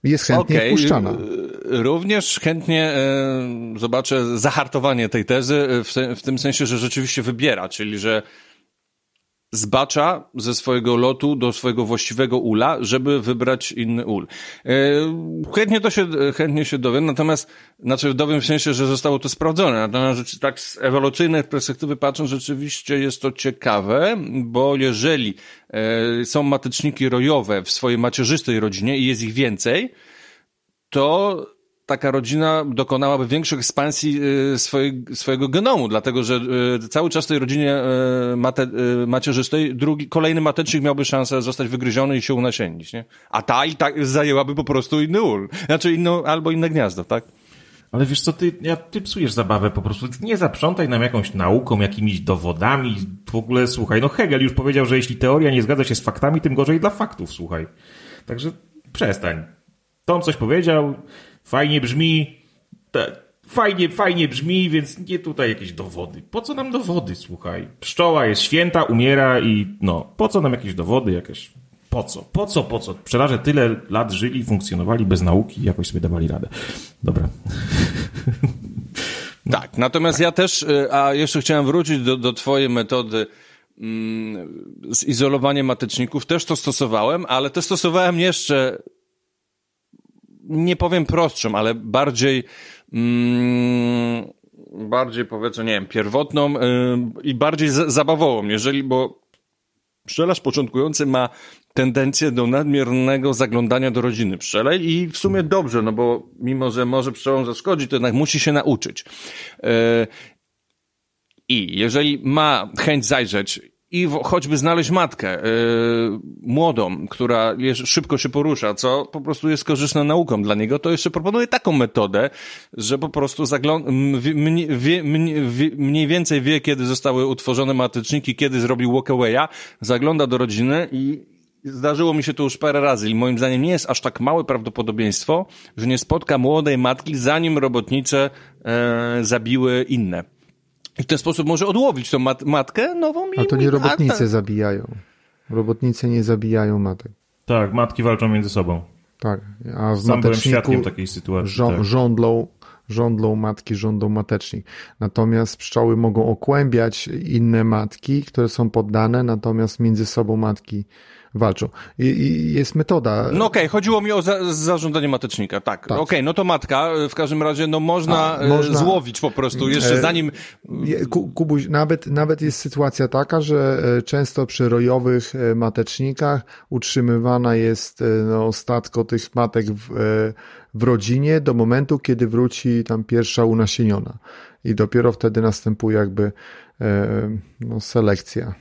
Jest chętnie Okej, wpuszczana. y, Również chętnie e, zobaczę zahartowanie tej tezy e, w, w tym sensie, że rzeczywiście wybiera, czyli że zbacza ze swojego lotu do swojego właściwego ula, żeby wybrać inny ul. E, Chętnie to się, chętnie się dowiem, natomiast, znaczy dowiem w sensie, że zostało to sprawdzone, natomiast tak z ewolucyjnej perspektywy patrząc, rzeczywiście jest to ciekawe, bo jeżeli e, są mateczniki rojowe w swojej macierzystej rodzinie i jest ich więcej, to taka rodzina dokonałaby większej ekspansji y, swojego genomu, dlatego że y, cały czas w tej rodzinie y, mate, macierzystej drugi, kolejny matecznik miałby szansę zostać wygryziony i się unasiennić, nie? A ta i tak zajęłaby po prostu inny ul. Znaczy albo inne gniazdo, tak? Ale wiesz co, ty, ja, ty psujesz zabawę po prostu. Nie zaprzątaj nam jakąś nauką, jakimiś dowodami. W ogóle, słuchaj, no Hegel już powiedział, że jeśli teoria nie zgadza się z faktami, tym gorzej dla faktów, słuchaj. Także przestań. Tom coś powiedział, fajnie brzmi, fajnie, fajnie brzmi, więc nie tutaj jakieś dowody. Po co nam dowody, słuchaj? Pszczoła jest święta, umiera i no, po co nam jakieś dowody, jakieś... Po co? Po co? Po co? Pszczelarze tyle lat żyli, funkcjonowali bez nauki i jakoś sobie dawali radę. Dobra. Tak, natomiast ja też, y, a jeszcze chciałem wrócić do, do twojej metody mm, zizolowania mateczników. Też to stosowałem, ale to stosowałem jeszcze, nie powiem prostszą, ale bardziej, mm, bardziej powiedzmy, nie wiem, pierwotną y, i bardziej zabawową, jeżeli, bo pszczelarz początkujący ma tendencję do nadmiernego zaglądania do rodziny pszczelej i w sumie dobrze, no bo mimo, że może pszczołom zaszkodzić, to jednak musi się nauczyć. E, I jeżeli ma chęć zajrzeć i choćby znaleźć matkę e, młodą, która szybko się porusza, co po prostu jest korzystną nauką dla niego, to jeszcze proponuję taką metodę, że po prostu mniej, mniej, więcej wie, kiedy zostały utworzone mateczniki, kiedy zrobił walkawaya, zagląda do rodziny i Zdarzyło mi się to już parę razy i moim zdaniem nie jest aż tak małe prawdopodobieństwo, że nie spotka młodej matki, zanim robotnice e, zabiły inne. I w ten sposób może odłowić tą mat matkę nową i... A to nie robotnicy zabijają. Robotnicy nie zabijają matek. Tak, matki walczą między sobą. Tak, a w Sam byłem świadkiem takiej sytuacji. żo- tak. żądlą, żądlą matki, żądlą matecznik. Natomiast pszczoły mogą okłębiać inne matki, które są poddane, natomiast między sobą matki walczą. I, i jest metoda. No okej, chodziło mi o za, zażądanie matecznika, tak. Tak. Okej, no to matka, w każdym razie, no można, A, e, można- złowić po prostu, jeszcze E, zanim... Je- Ku- Kubuś, nawet, nawet jest sytuacja taka, że e, często przy rojowych matecznikach utrzymywana jest no, statko tych matek w, w rodzinie do momentu, kiedy wróci tam pierwsza unasieniona. I dopiero wtedy następuje jakby no, selekcja.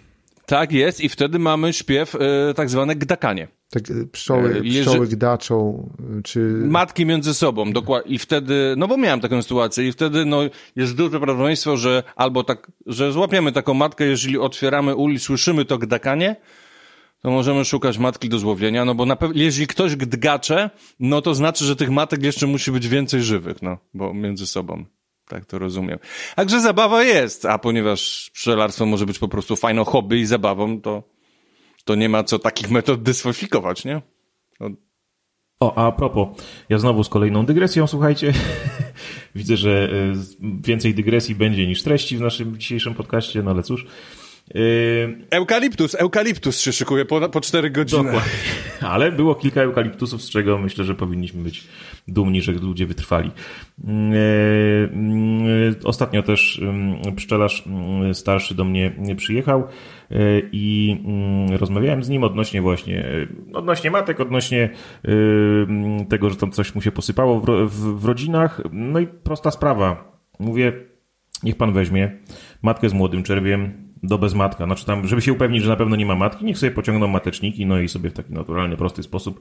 Tak jest i wtedy mamy śpiew, e, tak zwane gdakanie. Tak, e, pszczoły, E, pszczoły gdaczą, czy Matki między sobą, dokładnie. I wtedy, no bo miałem taką sytuację i wtedy, no, jest duże prawdopodobieństwo, że albo tak, że złapiemy taką matkę, jeżeli otwieramy ul i słyszymy to gdakanie, to możemy szukać matki do złowienia, no bo na pewno, jeżeli ktoś gdgacze, no to znaczy, że tych matek jeszcze musi być więcej żywych, no, bo między sobą. Tak to rozumiem. Także zabawa jest, a ponieważ pszczelarstwo może być po prostu fajną hobby i zabawą, to, to nie ma co takich metod dyskwalifikować, nie? No, O, a propos, ja znowu z kolejną dygresją, słuchajcie. Widzę, że z- więcej dygresji będzie niż treści w naszym dzisiejszym podcaście, no ale cóż. Yy, Eukaliptus, eukaliptus się szykuje po, po 4 godziny. Dokładnie. Ale było kilka eukaliptusów, z czego myślę, że powinniśmy być dumni, że ludzie wytrwali. E, mm, Ostatnio też pszczelarz starszy do mnie przyjechał i rozmawiałem z nim odnośnie właśnie, odnośnie matek, odnośnie tego, że tam coś mu się posypało w, w rodzinach. No i prosta sprawa. Mówię, niech pan weźmie matkę z młodym czerwiem, do bezmatka. Znaczy tam, żeby się upewnić, że na pewno nie ma matki, niech sobie pociągną mateczniki, no i sobie w taki naturalny, prosty sposób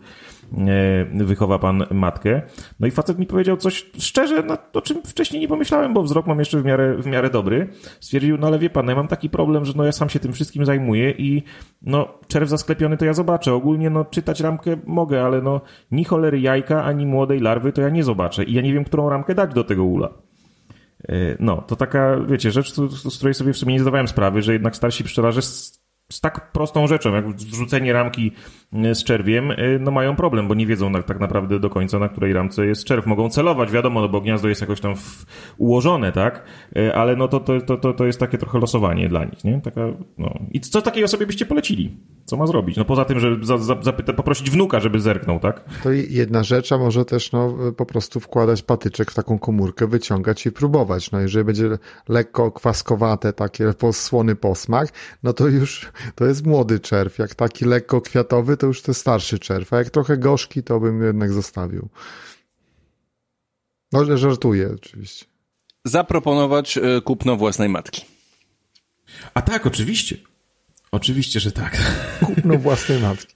e, wychowa pan matkę. No i facet mi powiedział coś szczerze, no, o czym wcześniej nie pomyślałem, bo wzrok mam jeszcze w miarę, w miarę dobry. Stwierdził, no ale wie pan, ja mam taki problem, że no ja sam się tym wszystkim zajmuję i no czerw zasklepiony to ja zobaczę. Ogólnie no czytać ramkę mogę, ale no ni cholery jajka, ani młodej larwy to ja nie zobaczę i ja nie wiem, którą ramkę dać do tego ula. E, no, to taka, wiecie, rzecz, z której sobie w sumie nie zdawałem sprawy, że jednak starsi pszczelarze z tak prostą rzeczą, jak wrzucenie ramki e, z czerwiem, e, no mają problem, bo nie wiedzą na, tak naprawdę do końca, na której ramce jest czerw. Mogą celować, wiadomo, no bo gniazdo jest jakoś tam w, ułożone, tak? Ale no to, to, to, to jest takie trochę losowanie dla nich, nie? Taka, no. I co takiej osobie byście polecili? Co ma zrobić? No poza tym, że za, za, zapyta, poprosić wnuka, żeby zerknął, tak? To jedna rzecz, a może też no, po prostu wkładać patyczek w taką komórkę, wyciągać i próbować. No jeżeli będzie lekko kwaskowate, takie słony posmak, no to już to jest młody czerw. Jak taki lekko kwiatowy, to już to starszy czerw. A jak trochę gorzki, to bym jednak zostawił. No, żartuję oczywiście. Zaproponować e, kupno własnej matki. A tak, oczywiście. Oczywiście, że tak. Kupno własnej matki.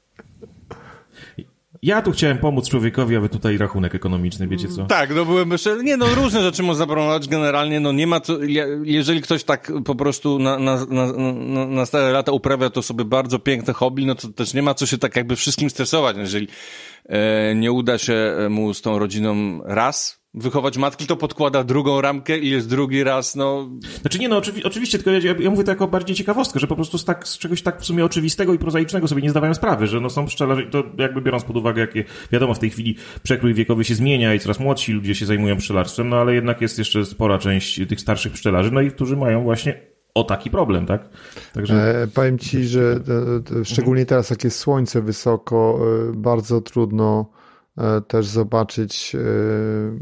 Ja tu chciałem pomóc człowiekowi, a wy tutaj rachunek ekonomiczny, wiecie co? Tak, no byłem jeszcze, nie no, różne rzeczy można zaproponować generalnie, no nie ma co, jeżeli ktoś tak po prostu na, na, na, na stare lata uprawia to sobie bardzo piękne hobby, no to też nie ma co się tak jakby wszystkim stresować, jeżeli e, nie uda się mu z tą rodziną raz, wychować matki, to podkłada drugą ramkę i jest drugi raz, no... Znaczy nie, no oczywi oczywiście, tylko ja, ja mówię to jako bardziej ciekawostkę, że po prostu z, tak, z czegoś tak w sumie oczywistego i prozaicznego sobie nie zdawałem sprawy, że no są pszczelarze, to jakby biorąc pod uwagę, jakie, wiadomo, w tej chwili przekrój wiekowy się zmienia i coraz młodsi ludzie się zajmują pszczelarstwem, no ale jednak jest jeszcze spora część tych starszych pszczelarzy, no i którzy mają właśnie o taki problem, tak? Także... E, powiem ci, że e, szczególnie teraz, jak jest słońce wysoko, e, bardzo trudno E, też zobaczyć,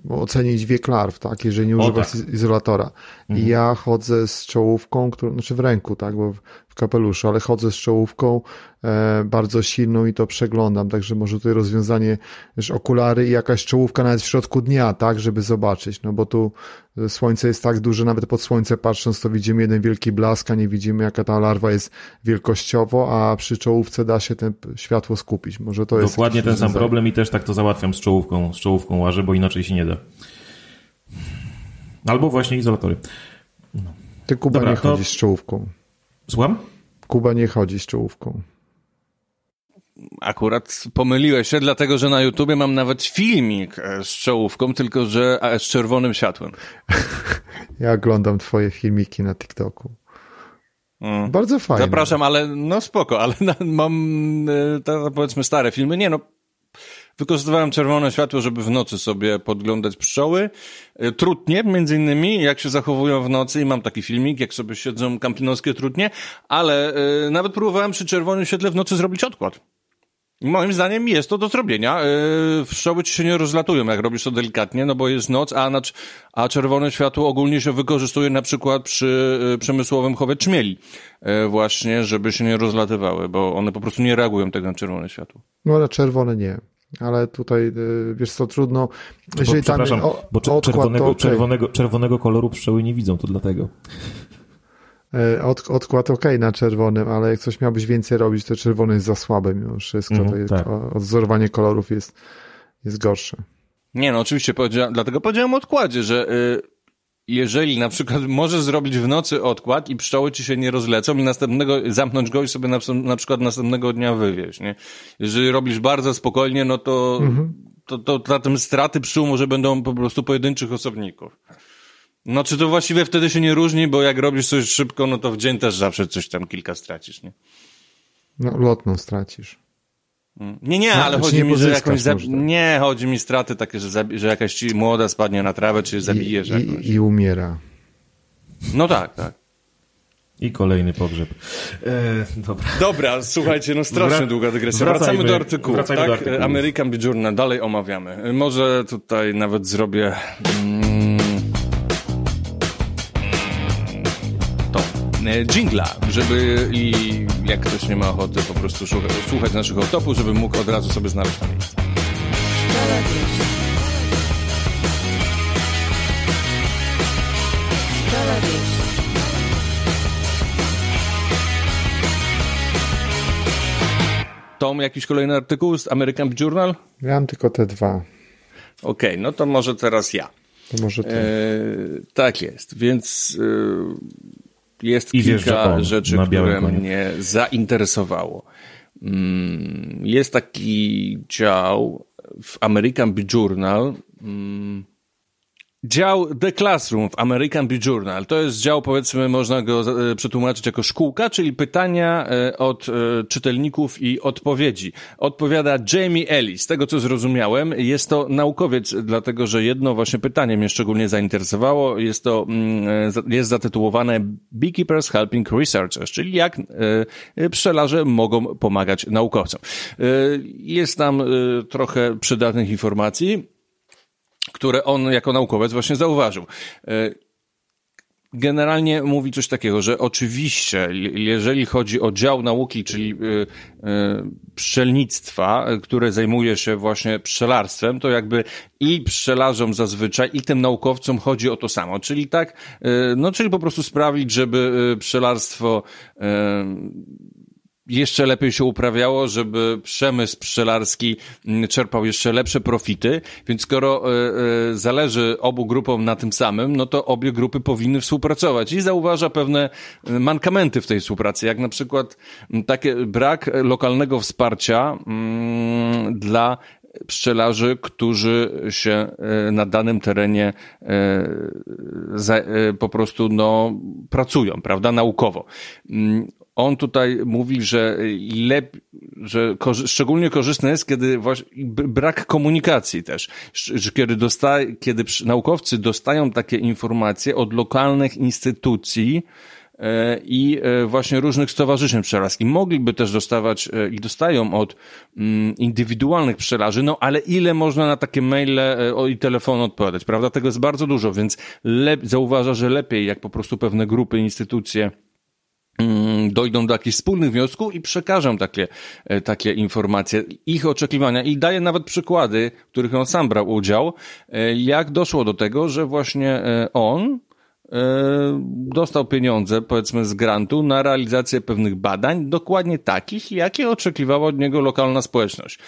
e, ocenić wiek larw, tak, jeżeli nie używasz tak. izolatora. Mhm. I ja chodzę z czołówką, którą, znaczy w ręku, tak, bo kapeluszu, ale chodzę z czołówką e, bardzo silną i to przeglądam, także może tutaj rozwiązanie, wiesz, okulary i jakaś czołówka nawet w środku dnia, tak, żeby zobaczyć, no bo tu słońce jest tak duże, nawet pod słońce patrząc, to widzimy jeden wielki blask, a nie widzimy jaka ta larwa jest wielkościowo, a przy czołówce da się ten światło skupić. Może to jest Dokładnie ten sam problem i też tak to załatwiam z czołówką, z czołówką łażę, bo inaczej się nie da. Albo właśnie izolatory. No. Ty Kuba Dobra, nie to... chodzisz z czołówką. Słucham? Kuba nie chodzi z czołówką. Akurat pomyliłeś się, dlatego że na YouTubie mam nawet filmik e, z czołówką, tylko że z czerwonym światłem. Ja oglądam twoje filmiki na TikToku. Mm. Bardzo fajnie. Zapraszam, ale no spoko, ale mam e, te, powiedzmy stare filmy. Nie no, Wykorzystywałem czerwone światło, żeby w nocy sobie podglądać pszczoły. E, trutnie, między innymi, jak się zachowują w nocy i mam taki filmik, jak sobie siedzą kampinowskie trutnie, ale yy, nawet próbowałem przy czerwonym świetle w nocy zrobić odkład. Moim zdaniem jest to do zrobienia. Yy, pszczoły ci się nie rozlatują, jak robisz to delikatnie, no bo jest noc, a, na, a czerwone światło ogólnie się wykorzystuje na przykład przy przemysłowym chowie czmieli. Właśnie, żeby się nie rozlatywały, bo one po prostu nie reagują tego na czerwone światło. No ale czerwone nie ale tutaj, y, wiesz co, trudno. Jeżeli bo, przepraszam, tam, o, bo czerwonego, okay. czerwonego, czerwonego koloru pszczoły nie widzą, to dlatego. E, od, odkład ok na czerwonym, ale jak coś miałbyś więcej robić, to czerwony jest za słaby mimo wszystko. Mm, to jest, tak. Odzorowanie kolorów jest, jest gorsze. Nie no, oczywiście, dlatego powiedziałem o odkładzie, że y, jeżeli na przykład możesz zrobić w nocy odkład i pszczoły ci się nie rozlecą i następnego, zamknąć go i sobie na, na przykład następnego dnia wywieźć, nie? Jeżeli robisz bardzo spokojnie, no to, mhm. to, to, to na tym straty pszczół może będą po prostu pojedynczych osobników. No czy to właściwie wtedy się nie różni, bo jak robisz coś szybko, no to w dzień też zawsze coś tam kilka stracisz, nie? No lotną stracisz. Nie, nie, ale no, chodzi mi, że jakąś zab... Nie, chodzi mi straty takie, że, zabi... że jakaś ci młoda spadnie na trawę, czy zabijesz I, i, I, umiera. No tak, tak. I kolejny pogrzeb. E, dobra. dobra, słuchajcie, no strasznie Wrac długa dygresja. Wracajmy, wracamy do artykułu. tak? Do. American Bee Journal, dalej omawiamy. Może tutaj nawet zrobię... Mm, E, jingla, żeby i jak ktoś nie ma ochoty po prostu słuchać naszych otopów, żeby mógł od razu sobie znaleźć na miejsce. Tom, jakiś kolejny artykuł z American Journal? Ja mam tylko te dwa. Okej, okay, no to może teraz ja. To może ty. E, tak jest, więc e, jest I kilka rzeczy, które mnie zainteresowało. Mm, jest taki dział w American Journal, mm, Dział The Classroom w American Bee Journal. To jest dział, powiedzmy, można go e, przetłumaczyć jako szkółka, czyli pytania e, od e, czytelników i odpowiedzi. Odpowiada Jamie Ellis. Z tego, co zrozumiałem, jest to naukowiec, dlatego, że jedno właśnie pytanie mnie szczególnie zainteresowało. Jest to, mm, jest zatytułowane Beekeepers Helping Researchers, czyli jak pszczelarze mogą pomagać naukowcom. Jest tam trochę przydatnych informacji które on jako naukowiec właśnie zauważył. E, generalnie mówi coś takiego, że oczywiście, jeżeli chodzi o dział nauki, czyli e, e, pszczelnictwa, które zajmuje się właśnie pszczelarstwem, to jakby i pszczelarzom zazwyczaj, i tym naukowcom chodzi o to samo. Czyli tak, no czyli po prostu sprawić, żeby pszczelarstwo jeszcze lepiej się uprawiało, żeby przemysł pszczelarski mm, czerpał jeszcze lepsze profity, więc skoro y, y, zależy obu grupom na tym samym, no to obie grupy powinny współpracować i zauważa pewne e, mankamenty w tej współpracy, jak na przykład takie brak lokalnego wsparcia mm, dla pszczelarzy, którzy się na danym terenie po prostu no, pracują, prawda, naukowo. On tutaj mówi, że lep, że korzy szczególnie korzystne jest, kiedy brak komunikacji też, kiedy, dostaje, kiedy naukowcy dostają takie informacje od lokalnych instytucji, e, i e, właśnie różnych stowarzyszeń pszczelarskich. Mogliby też dostawać e, i dostają od mm, indywidualnych pszczelarzy, no ale ile można na takie maile i telefony odpowiadać, prawda? Tego jest bardzo dużo, więc zauważa, że lepiej jak po prostu pewne grupy, instytucje dojdą do jakichś wspólnych wniosków i przekażą takie, e, takie informacje, ich oczekiwania i daje nawet przykłady, w których on sam brał udział, e, jak doszło do tego, że właśnie e, on dostał pieniądze, powiedzmy, z grantu na realizację pewnych badań, dokładnie takich, jakie oczekiwała od niego lokalna społeczność.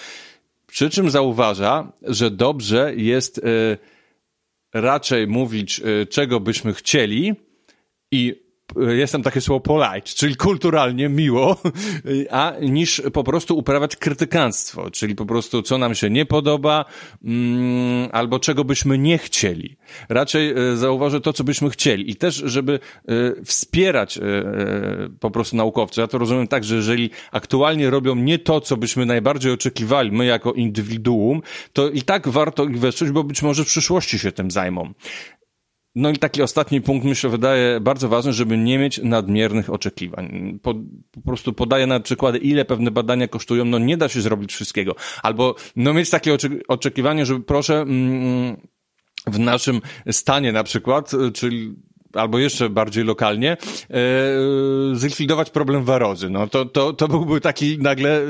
Przy czym zauważa, że dobrze jest raczej mówić, czego byśmy chcieli i jestem takie słowo polite, czyli kulturalnie miło, a niż po prostu uprawiać krytykanstwo, czyli po prostu co nam się nie podoba, mm, albo czego byśmy nie chcieli. Raczej e, zauważę to, co byśmy chcieli i też, żeby e, wspierać e, po prostu naukowców. Ja to rozumiem tak, że jeżeli aktualnie robią nie to, co byśmy najbardziej oczekiwali, my jako indywiduum, to i tak warto ich wesprzeć, bo być może w przyszłości się tym zajmą. No i taki ostatni punkt, myślę, wydaje bardzo ważny, żeby nie mieć nadmiernych oczekiwań. Po, po prostu podaję na przykłady, ile pewne badania kosztują, no nie da się zrobić wszystkiego. Albo, no mieć takie oczekiwanie, żeby proszę, mm, w naszym stanie na przykład, czyli albo jeszcze bardziej lokalnie, e, zlikwidować problem warozy. No to, to, to byłby taki nagle e,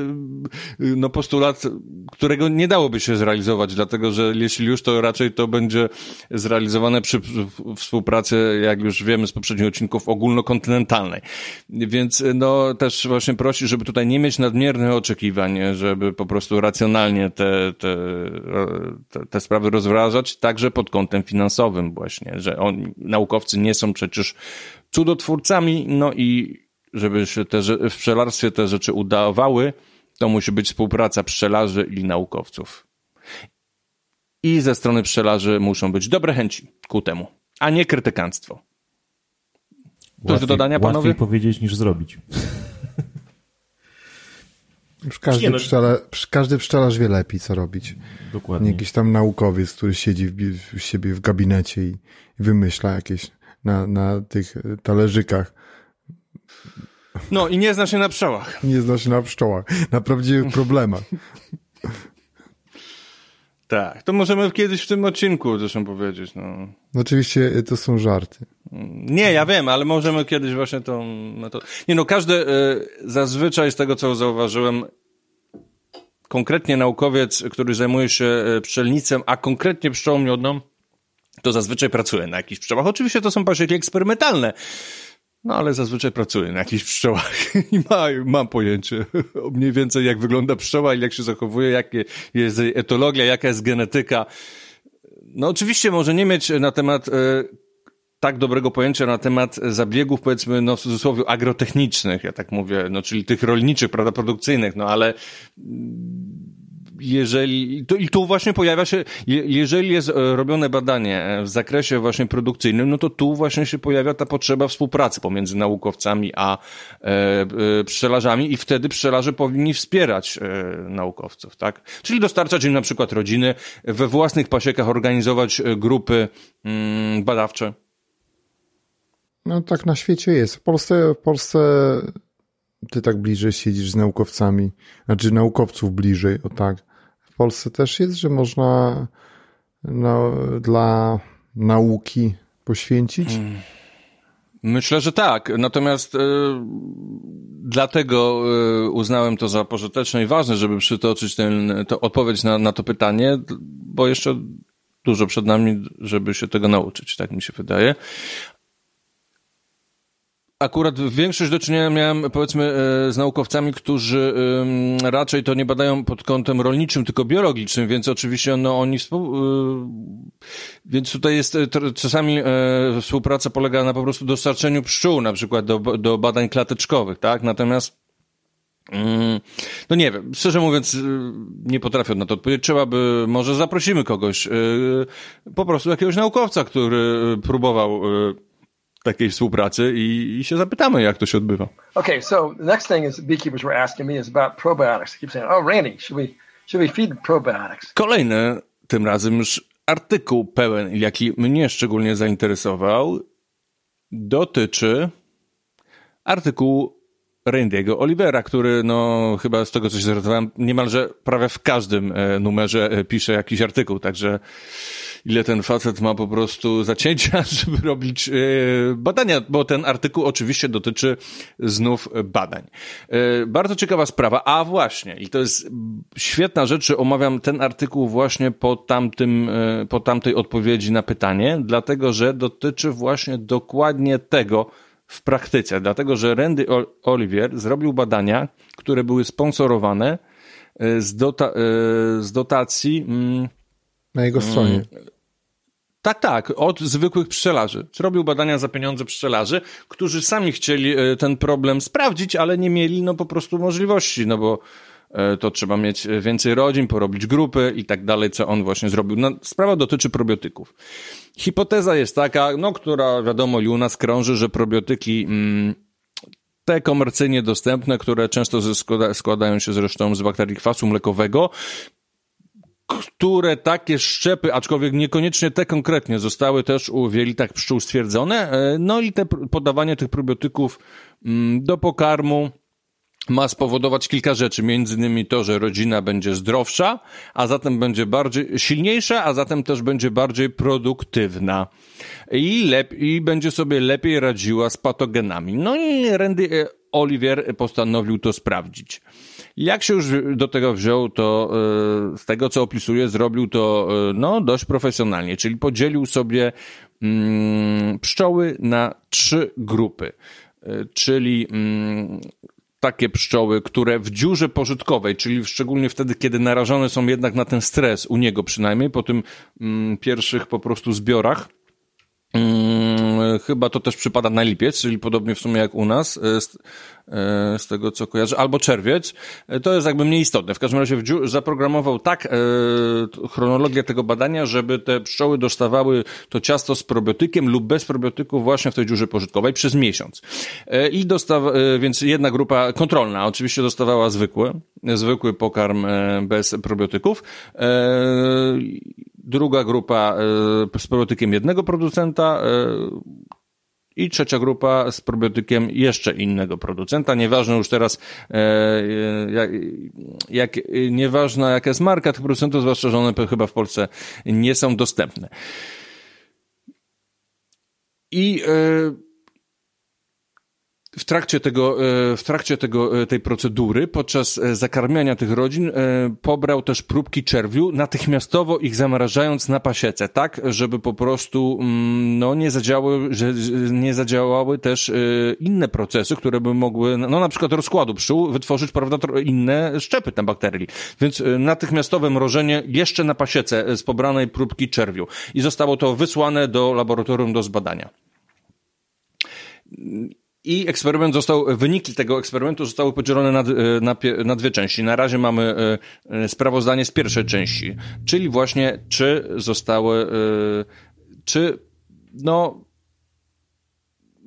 no, postulat, którego nie dałoby się zrealizować, dlatego że jeśli już, to raczej to będzie zrealizowane przy współpracy, jak już wiemy z poprzednich odcinków, ogólnokontynentalnej. Więc no też właśnie prosi, żeby tutaj nie mieć nadmiernych oczekiwań, żeby po prostu racjonalnie te, te, te, te sprawy rozważać, także pod kątem finansowym właśnie, że oni, naukowcy nie są przecież cudotwórcami, no i żeby się te, w pszczelarstwie te rzeczy udawały, to musi być współpraca pszczelarzy i naukowców. I ze strony pszczelarzy muszą być dobre chęci ku temu, a nie krytykanstwo. Coś do dodania, panowie? Łatwiej powiedzieć niż zrobić. Już każdy, no... pszczela, każdy pszczelarz wie lepiej, co robić. Dokładnie. Nie jakiś tam naukowiec, który siedzi w, w siebie w gabinecie i wymyśla jakieś na, na tych talerzykach. No i nie zna się na pszczołach. Nie zna się na pszczołach. Na prawdziwych problemach. Tak, to możemy kiedyś w tym odcinku zresztą powiedzieć. No. Oczywiście to są żarty. Nie, ja wiem, ale możemy kiedyś właśnie tą metodę. Nie no, każdy y, zazwyczaj z tego, co zauważyłem, konkretnie naukowiec, który zajmuje się pszczelnictwem, a konkretnie pszczołą miodną, to zazwyczaj pracuje na jakichś pszczołach. Oczywiście to są pasieki eksperymentalne. no ale zazwyczaj pracuję na jakichś pszczołach i ma, mam pojęcie mniej więcej jak wygląda pszczoła jak się zachowuje, jakie jest jej etologia, jaka jest genetyka. No oczywiście może nie mieć na temat e, tak dobrego pojęcia na temat zabiegów, powiedzmy, no w cudzysłowie agrotechnicznych, ja tak mówię, no czyli tych rolniczych, prawda, produkcyjnych, no ale jeżeli, to, i tu właśnie pojawia się, jeżeli jest e, robione badanie e, w zakresie właśnie produkcyjnym, no to tu właśnie się pojawia ta potrzeba współpracy pomiędzy naukowcami a e, e, pszczelarzami i wtedy pszczelarze powinni wspierać e, naukowców, tak? Czyli dostarczać im na przykład rodziny, we własnych pasiekach organizować e, grupy mm, badawcze. No tak na świecie jest. W Polsce, w Polsce ty tak bliżej siedzisz z naukowcami, znaczy naukowców bliżej, o tak. Polsce też jest, że można no, dla nauki poświęcić? Hmm. Myślę, że tak. Natomiast y, dlatego y, uznałem to za pożyteczne i ważne, żeby przytoczyć ten, to odpowiedź na, na to pytanie, bo jeszcze dużo przed nami, żeby się tego nauczyć, tak mi się wydaje. Akurat większość do czynienia miałem, powiedzmy, e, z naukowcami, którzy raczej to nie badają pod kątem rolniczym, tylko biologicznym, więc oczywiście no, oni. E, więc tutaj jest e, czasami współpraca polega na po prostu dostarczeniu pszczół, na przykład do, do badań klateczkowych, tak? Natomiast mm, no nie wiem, szczerze mówiąc, nie potrafię na to odpowiedzieć. Trzeba by, może zaprosimy kogoś, po prostu jakiegoś naukowca, który próbował takiej współpracy i, i się zapytamy, jak to się odbywa. Okay, so the next thing is beekeepers were asking me is about probiotics. I keep saying, oh Randy, should we, should we feed probiotics? Kolejny, tym razem już artykuł pełen, jaki mnie szczególnie zainteresował, dotyczy artykułu Randy'ego Olivera, który, no, chyba z tego, co się zorientowałem, niemalże prawie w każdym e, numerze e, pisze jakiś artykuł, także ile ten facet ma po prostu zacięcia, żeby robić e, badania, bo ten artykuł oczywiście dotyczy znów badań. E, bardzo ciekawa sprawa, a właśnie, i to jest świetna rzecz, że omawiam ten artykuł właśnie po tamtym, e, po tamtej odpowiedzi na pytanie, dlatego, że dotyczy właśnie dokładnie tego, w praktyce, dlatego że Randy Olivier zrobił badania, które były sponsorowane z, dota z dotacji. Mm, na jego stronie. Mm, tak, tak, od zwykłych pszczelarzy. Zrobił badania za pieniądze pszczelarzy, którzy sami chcieli e, ten problem sprawdzić, ale nie mieli no po prostu możliwości, no bo e, to trzeba mieć więcej rodzin, porobić grupy i tak dalej, co on właśnie zrobił. No, sprawa dotyczy probiotyków. Hipoteza jest taka, no, która wiadomo i u nas krąży, że probiotyki mm, te komercyjnie dostępne, które często składają się zresztą z bakterii kwasu mlekowego, które takie szczepy, aczkolwiek niekoniecznie te konkretnie, zostały też u wielitach pszczół stwierdzone. E, no i te podawanie tych probiotyków mm, do pokarmu ma spowodować kilka rzeczy, między innymi to, że rodzina będzie zdrowsza, a zatem będzie bardziej silniejsza, a zatem też będzie bardziej produktywna i, lep- i będzie sobie lepiej radziła z patogenami. No i Randy e, Oliver postanowił to sprawdzić. Jak się już do tego wziął, to e, z tego co opisuje, zrobił to e, no, dość profesjonalnie, czyli podzielił sobie mm, pszczoły na trzy grupy. E, czyli mm, takie pszczoły, które w dziurze pożytkowej, czyli szczególnie wtedy, kiedy narażone są jednak na ten stres, u niego przynajmniej, po tym mm, pierwszych po prostu zbiorach, Hmm, chyba to też przypada na lipiec, czyli podobnie w sumie jak u nas, e, z, e, z tego co kojarzę, albo czerwiec. E, to jest jakby mniej istotne. W każdym razie zaprogramował tak e, chronologię tego badania, żeby te pszczoły dostawały to ciasto z probiotykiem lub bez probiotyków właśnie w tej dziurze pożytkowej przez miesiąc. E, I dostawa, e, więc jedna grupa kontrolna oczywiście dostawała zwykły, zwykły pokarm bez probiotyków druga grupa e, z probiotykiem jednego producenta e, i trzecia grupa z probiotykiem jeszcze innego producenta. Nieważne już teraz, e, jak, jak, nieważna jaka jest marka tych producentów, zwłaszcza, że one chyba w Polsce nie są dostępne. I w trakcie tego, e, w trakcie tego, e, tej procedury, podczas e, zakarmiania tych rodzin, pobrał też próbki czerwiu, natychmiastowo ich zamrażając na pasiece, tak, żeby po prostu, mm, no, nie zadziałały, że nie zadziałały też inne procesy, które by mogły, no, na przykład rozkładu pszczół, wytworzyć, prawda, inne szczepy tam bakterii. Więc natychmiastowe mrożenie jeszcze na pasiece z pobranej próbki czerwiu. I zostało to wysłane do laboratorium do zbadania. I eksperyment został, wyniki tego eksperymentu zostały podzielone na, na, na, dwie części. Na razie mamy e, e, sprawozdanie z pierwszej części, czyli właśnie czy zostały, e, czy no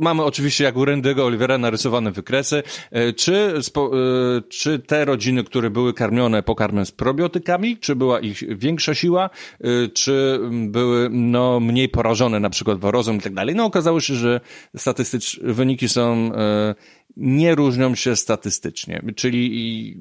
mamy oczywiście jak u Randy'ego Olivera narysowane wykresy. E, czy, spo, e, czy te rodziny, które były karmione pokarmem z probiotykami, czy była ich większa siła, e, czy były no, mniej porażone na przykład warozą i tak dalej. No okazało się, że statystyczne wyniki są nie różnią się statystycznie, czyli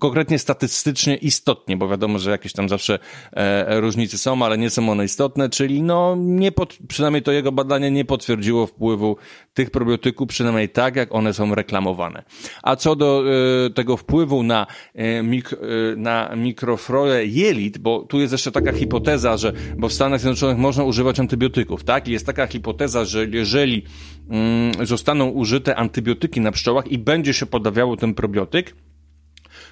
konkretnie statystycznie istotnie, bo wiadomo, że jakieś tam zawsze e, różnice są, ale nie są one istotne, czyli no nie pod, przynajmniej to jego badanie nie potwierdziło wpływu tych probiotyków, przynajmniej tak, jak one są reklamowane. A co do e, tego wpływu na, e, mik, na mikroflorę jelit, bo tu jest jeszcze taka hipoteza, że, bo w Stanach Zjednoczonych można używać antybiotyków, tak? I jest taka hipoteza, że jeżeli zostaną użyte antybiotyki na pszczołach i będzie się podawiało ten probiotyk,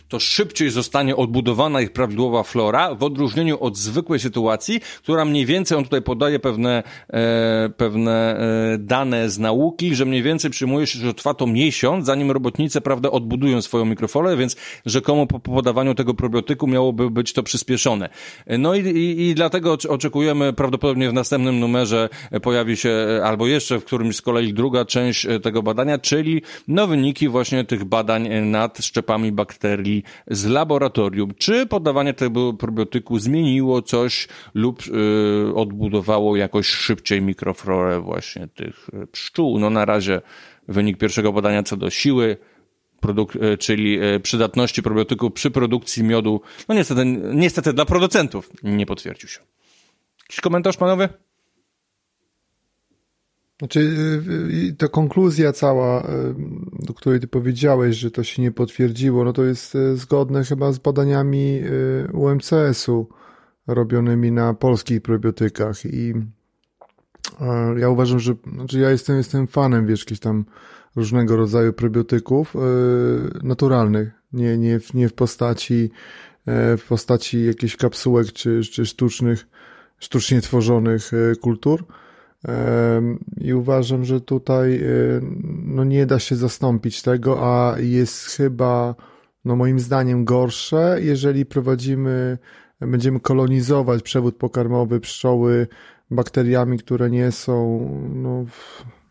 to szybciej zostanie odbudowana ich prawidłowa flora, w odróżnieniu od zwykłej sytuacji, która mniej więcej, on tutaj podaje pewne, e, pewne e, dane z nauki, że mniej więcej przyjmuje się, że trwa to miesiąc, zanim robotnice, prawda, odbudują swoją mikroflorę, więc rzekomo po podawaniu tego probiotyku miałoby być to przyspieszone. No i, i, i dlatego oczekujemy prawdopodobnie w następnym numerze pojawi się, e, albo jeszcze w którymś z kolei druga część e, tego badania, czyli no wyniki właśnie tych badań nad szczepami bakterii z laboratorium. Czy podawanie tego probiotyku zmieniło coś lub y, odbudowało jakoś szybciej mikroflorę właśnie tych y, pszczół? No na razie wynik pierwszego badania co do siły Produk y, czyli przydatności probiotyków przy produkcji miodu, no niestety, niestety dla producentów nie potwierdził się. Jakiś komentarz, panowie? Znaczy, y, y, ta konkluzja cała, y, do której ty powiedziałeś, że to się nie potwierdziło, no to jest zgodne chyba z badaniami UMCS-u robionymi na polskich probiotykach i ja uważam, że, znaczy ja jestem, jestem fanem, wiesz, jakichś tam różnego rodzaju probiotyków naturalnych, nie, nie, nie w postaci w postaci jakichś kapsułek czy, czy sztucznych, sztucznie tworzonych kultur, i uważam, że tutaj no nie da się zastąpić tego, a jest chyba, no moim zdaniem, gorsze, jeżeli prowadzimy, będziemy kolonizować przewód pokarmowy pszczoły bakteriami, które nie są, no,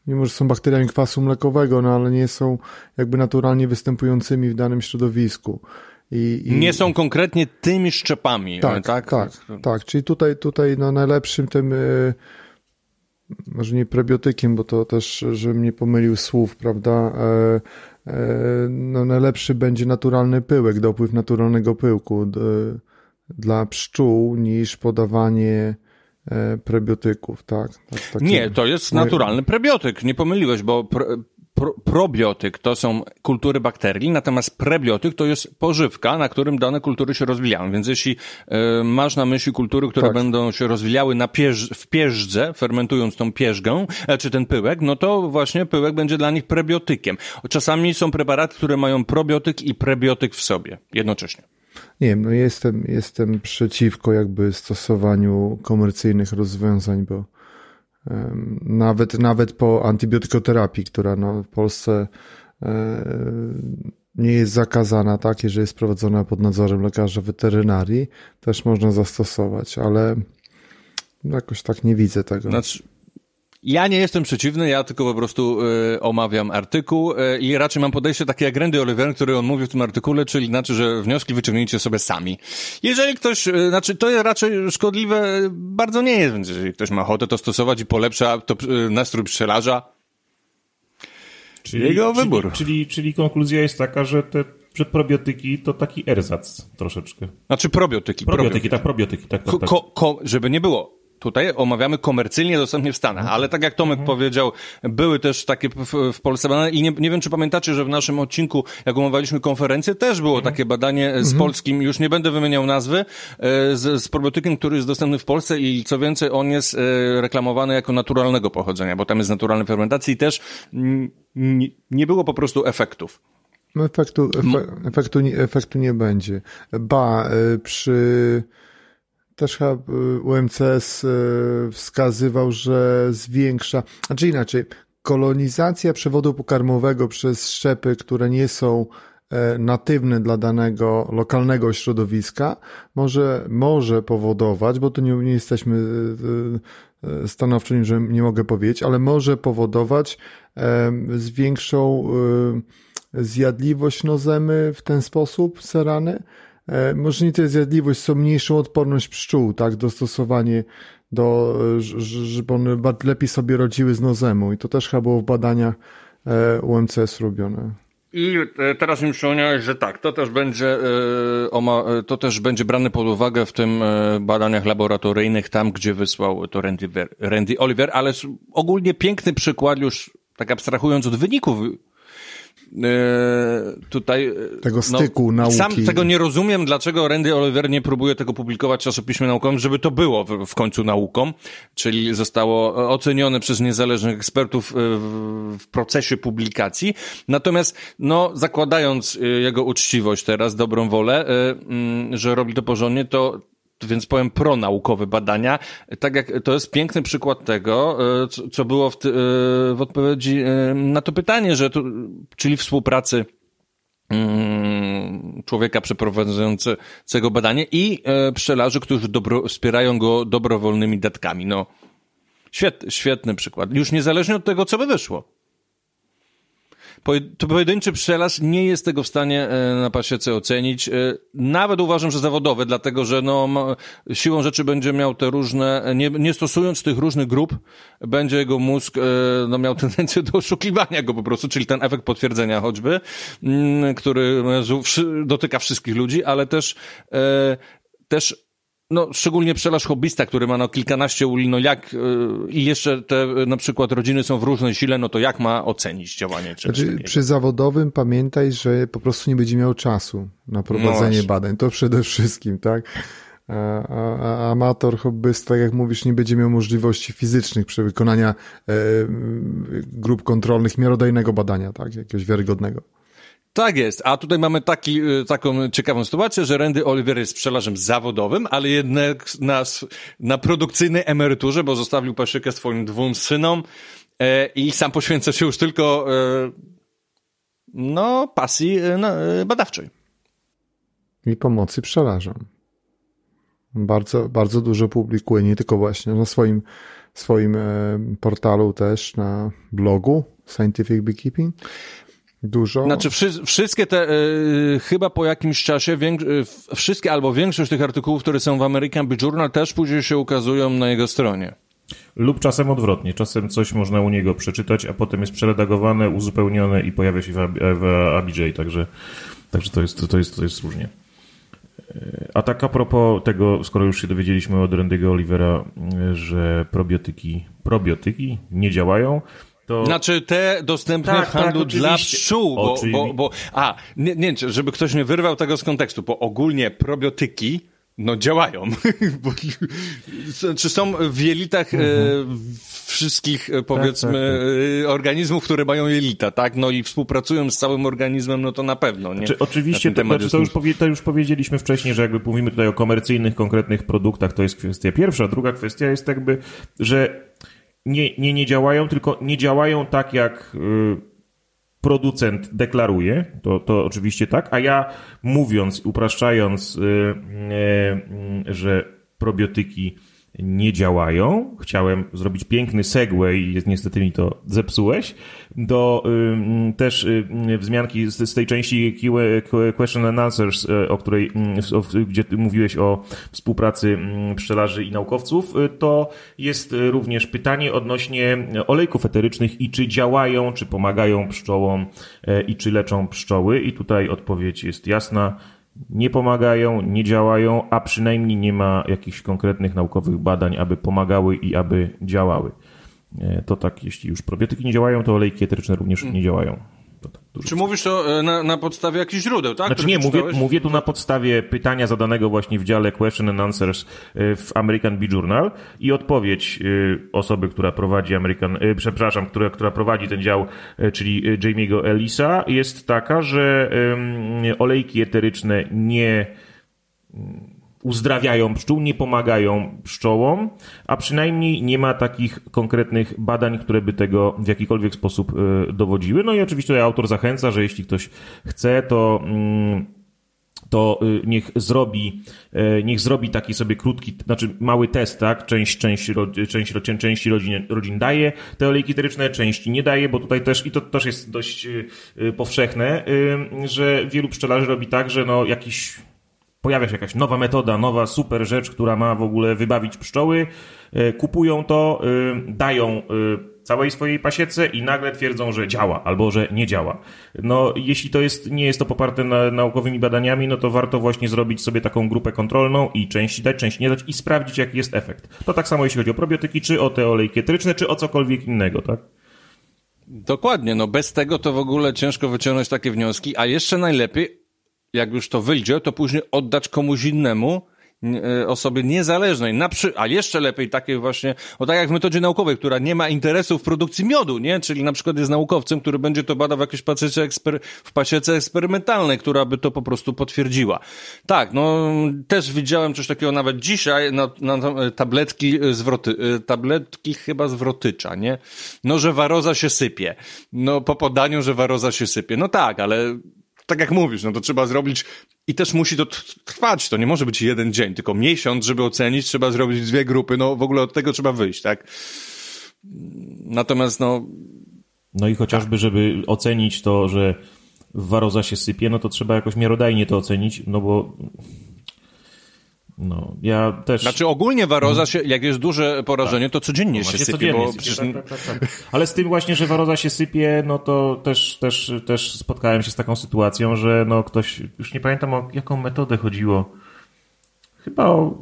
mimo że są bakteriami kwasu mlekowego, no ale nie są jakby naturalnie występującymi w danym środowisku. I, i... Nie są konkretnie tymi szczepami. Tak, tak, tak. tak. Czyli tutaj, tutaj no, najlepszym tym może nie prebiotykiem, bo to też, żebym nie pomylił słów, prawda? E, e, no najlepszy będzie naturalny pyłek, dopływ naturalnego pyłku dla pszczół niż podawanie e, prebiotyków, tak? tak nie, to jest naturalny prebiotyk, nie pomyliłeś, bo pro, probiotyk to są kultury bakterii, natomiast prebiotyk to jest pożywka, na którym dane kultury się rozwijają. Więc jeśli y, masz na myśli kultury, które tak. będą się rozwijały na pierz, w pierzdze, fermentując tą pierzgę, e, czy ten pyłek, no to właśnie pyłek będzie dla nich prebiotykiem. Czasami są preparaty, które mają probiotyk i prebiotyk w sobie jednocześnie. Nie wiem, no jestem, jestem przeciwko jakby stosowaniu komercyjnych rozwiązań, bo nawet, nawet po antybiotykoterapii, która no w Polsce e, nie jest zakazana, tak, jeżeli jest prowadzona pod nadzorem lekarza weterynarii, też można zastosować, ale jakoś tak nie widzę tego. Znaczy, ja nie jestem przeciwny, ja tylko po prostu y, omawiam artykuł y, i raczej mam podejście takie jak Randy Oliver, który on mówi w tym artykule, czyli znaczy, że wnioski wyciągnijcie sobie sami. Jeżeli ktoś, y, znaczy to jest raczej szkodliwe, bardzo nie jest, więc jeżeli ktoś ma ochotę to stosować i polepsza to y, nastrój pszczelarza, czyli, jego wybór. Czyli, czyli, czyli konkluzja jest taka, że te że probiotyki to taki erzac troszeczkę. Znaczy probiotyki. Probiotyki, probiotyki. tak, probiotyki, tak, tak, tak. Ko, ko, żeby nie było Tutaj omawiamy komercyjnie dostępnie w Stanach, ale tak jak Tomek powiedział, były też takie w, w Polsce badania i nie, nie wiem, czy pamiętacie, że w naszym odcinku, jak omawialiśmy konferencję, też było takie badanie z polskim, już nie będę wymieniał nazwy, e, z, z probiotykiem, który jest dostępny w Polsce i co więcej, on jest e, reklamowany jako naturalnego pochodzenia, bo tam jest naturalnej fermentacji i też nie, było po prostu efektów. No efektu, efe, efektu, nie- efektu nie będzie. Ba, y, przy też y, UMCS y, wskazywał, że zwiększa, znaczy inaczej, kolonizacja przewodu pokarmowego przez szczepy, które nie są e, natywne dla danego lokalnego środowiska, może, może powodować, bo tu nie, nie jesteśmy y, stanowczy, że nie mogę powiedzieć, ale może powodować em, z większą zjadliwość nozemy w ten sposób serany. E, tyle zjadliwość, co mniejszą odporność pszczół, tak, dostosowanie do, e, żeby one lepiej sobie rodziły z nozemu. I to też chyba było w badaniach e, UMCS robione. I teraz mi przypomniałeś, że tak, to też będzie, to też będzie brane pod uwagę w tym badaniach laboratoryjnych, tam gdzie wysłał to Randy, Randy Oliver, ale ogólnie piękny przykład już, tak abstrahując od wyników, tutaj... e, Tego styku nauki. Sam tego nie rozumiem, dlaczego Randy Oliver nie próbuje tego publikować w czasopiśmie naukowym, żeby to było w, w końcu nauką, czyli zostało ocenione przez niezależnych ekspertów e, w, w procesie publikacji. Natomiast, no, zakładając e, jego uczciwość teraz, dobrą wolę, e, mm, że robi to porządnie, to więc powiem pronaukowe badania, tak jak to jest piękny przykład tego, e, co, było w, e, w odpowiedzi e, na to pytanie, że tu, czyli współpracy mm, człowieka przeprowadzającego badanie i pszczelarzy, którzy dobro, wspierają go dobrowolnymi datkami. No, świet, świetny przykład. Już niezależnie od tego, co by wyszło. To pojedynczy pszczelarz nie jest tego w stanie e, na pasiece ocenić. E, Nawet uważam, że zawodowy, dlatego że no, siłą rzeczy będzie miał te różne, e, nie, nie stosując tych różnych grup, będzie jego mózg no, miał tendencję do oszukiwania go po prostu, czyli ten efekt potwierdzenia choćby, mm, który dotyka wszystkich ludzi, ale też, też no, szczególnie pszczelarz hobbysta, który ma no kilkanaście uli, no jak, y, i jeszcze te y, na przykład rodziny są w różnej sile, no to jak ma ocenić działanie czegoś Znaczy, przy zawodowym pamiętaj, że po prostu nie będzie miał czasu na prowadzenie właśnie. badań. To przede wszystkim, tak? A, a, a amator, hobbysta, tak jak mówisz, nie będzie miał możliwości fizycznych przy wykonania e, grup kontrolnych miarodajnego badania, tak? Jakiegoś wiarygodnego. Tak jest, a tutaj mamy taki, y, taką ciekawą sytuację, że Randy Oliver jest pszczelarzem zawodowym, ale jednak na, na produkcyjnej emeryturze, bo zostawił paszykę swoim dwóm synom e, i sam poświęca się już tylko e, no, pasji no, badawczej. i pomocy pszczelarzom. Bardzo, bardzo dużo publikuje, nie tylko właśnie na swoim, swoim e, portalu też, na blogu Scientific Beekeeping. Dużo. Znaczy wszy, wszystkie te, y, chyba po jakimś czasie, y, wszystkie albo większość tych artykułów, które są w American Bee Journal też później się ukazują na jego stronie. Lub czasem odwrotnie. Czasem coś można u niego przeczytać, a potem jest przeredagowane, uzupełnione i pojawia się w, Ab- w ABJ, także, także to, jest, to, jest, to jest różnie. E, A tak a propos tego, skoro już się dowiedzieliśmy od Randy'ego Olivera, e, że probiotyki, probiotyki nie działają, to... Znaczy te dostępne Tak, w handlu tak, dla pszczół, bo, bo, bo a, nie, nie, żeby ktoś nie wyrwał tego z kontekstu, bo ogólnie probiotyki no działają. Czy są w jelitach e, wszystkich, e, powiedzmy, tak, e, organizmów, które mają jelita, tak? No i współpracują z całym organizmem, no to na pewno, nie? Czy, oczywiście, Na to, znaczy, to, już- powie, to już powiedzieliśmy wcześniej, że jakby mówimy tutaj o komercyjnych, konkretnych produktach, to jest kwestia pierwsza. Druga kwestia jest jakby, że nie, nie, nie działają, tylko nie działają tak, jak y, producent deklaruje, to, to oczywiście tak, a ja mówiąc, upraszczając, y, y, że probiotyki nie działają. Chciałem zrobić piękny segway i niestety mi to zepsułeś. Do też wzmianki z, z tej części Question and Answers, y, o której, o, gdzie mówiłeś o współpracy pszczelarzy i naukowców, y, to jest y, również pytanie odnośnie olejków eterycznych i czy działają, czy pomagają pszczołom i czy leczą pszczoły. I tutaj odpowiedź jest jasna. Nie pomagają, nie działają, a przynajmniej nie ma jakichś konkretnych naukowych badań, aby pomagały i aby działały. E, to tak, jeśli już probiotyki nie działają, to olejki eteryczne również nie działają. Tak Czy mówisz to e, na, na podstawie jakichś źródeł, tak? Znaczy nie, mówię, mówię tu na podstawie pytania zadanego właśnie w dziale Question and Answers e, w American Bee Journal i odpowiedź osoby, która prowadzi American, przepraszam, która, która prowadzi ten dział, czyli Jamie'ego Elisa, jest taka, że olejki eteryczne nie uzdrawiają pszczół, nie pomagają pszczołom, a przynajmniej nie ma takich konkretnych badań, które by tego w jakikolwiek sposób e, dowodziły. No i oczywiście tutaj autor zachęca, że jeśli ktoś chce, to mm, to e, niech zrobi, e, niech zrobi taki sobie krótki, znaczy mały test, tak? Część, część, część, części rodzin, rodzin daje te olejki eteryczne, części nie daje, bo tutaj też, i to też jest dość powszechne, że wielu pszczelarzy robi tak, że no jakiś pojawia się jakaś nowa metoda, nowa super rzecz, która ma w ogóle wybawić pszczoły, e, kupują to, e, dają e, całej swojej pasiece i nagle twierdzą, że działa albo że nie działa. No, jeśli to jest, nie jest to poparte na, naukowymi badaniami, no to warto właśnie zrobić sobie taką grupę kontrolną i części dać, części nie dać i sprawdzić, jaki jest efekt. To tak samo jeśli chodzi o probiotyki, czy o te olejki eteryczne, czy o cokolwiek innego, tak? Dokładnie, no bez tego to w ogóle ciężko wyciągnąć takie wnioski, a jeszcze najlepiej jak już to wyjdzie, to później oddać komuś innemu, e, osobie niezależnej, na przy... a jeszcze lepiej takiej właśnie, o tak jak w metodzie naukowej, która nie ma interesu w produkcji miodu, nie? Czyli na przykład jest naukowcem, który będzie to badał w jakiejś pasiece, eksper... w pasiece eksperymentalnej, która by to po prostu potwierdziła. Tak, no też widziałem coś takiego nawet dzisiaj na, na tabletki zwroty, e, tabletki chyba zwrotycza, nie? No, że waroza się sypie. No, po podaniu, że waroza się sypie. No tak, ale tak jak mówisz, no to trzeba zrobić i też musi to trwać. To nie może być jeden dzień, tylko miesiąc, żeby ocenić, trzeba zrobić dwie grupy. No w ogóle od tego trzeba wyjść, tak? Natomiast no. No i chociażby, żeby ocenić to, że waroza się sypie, no to trzeba jakoś miarodajnie to ocenić, no bo no, ja też... Znaczy ogólnie waroza się, jak jest duże porażenie, tak. to codziennie no, się sypie, codziennie bo sypie, przecież... tak, tak, tak, tak, Ale z tym właśnie, że waroza się sypie, no to też, też, też spotkałem się z taką sytuacją, że no ktoś, już nie pamiętam o jaką metodę chodziło, chyba o,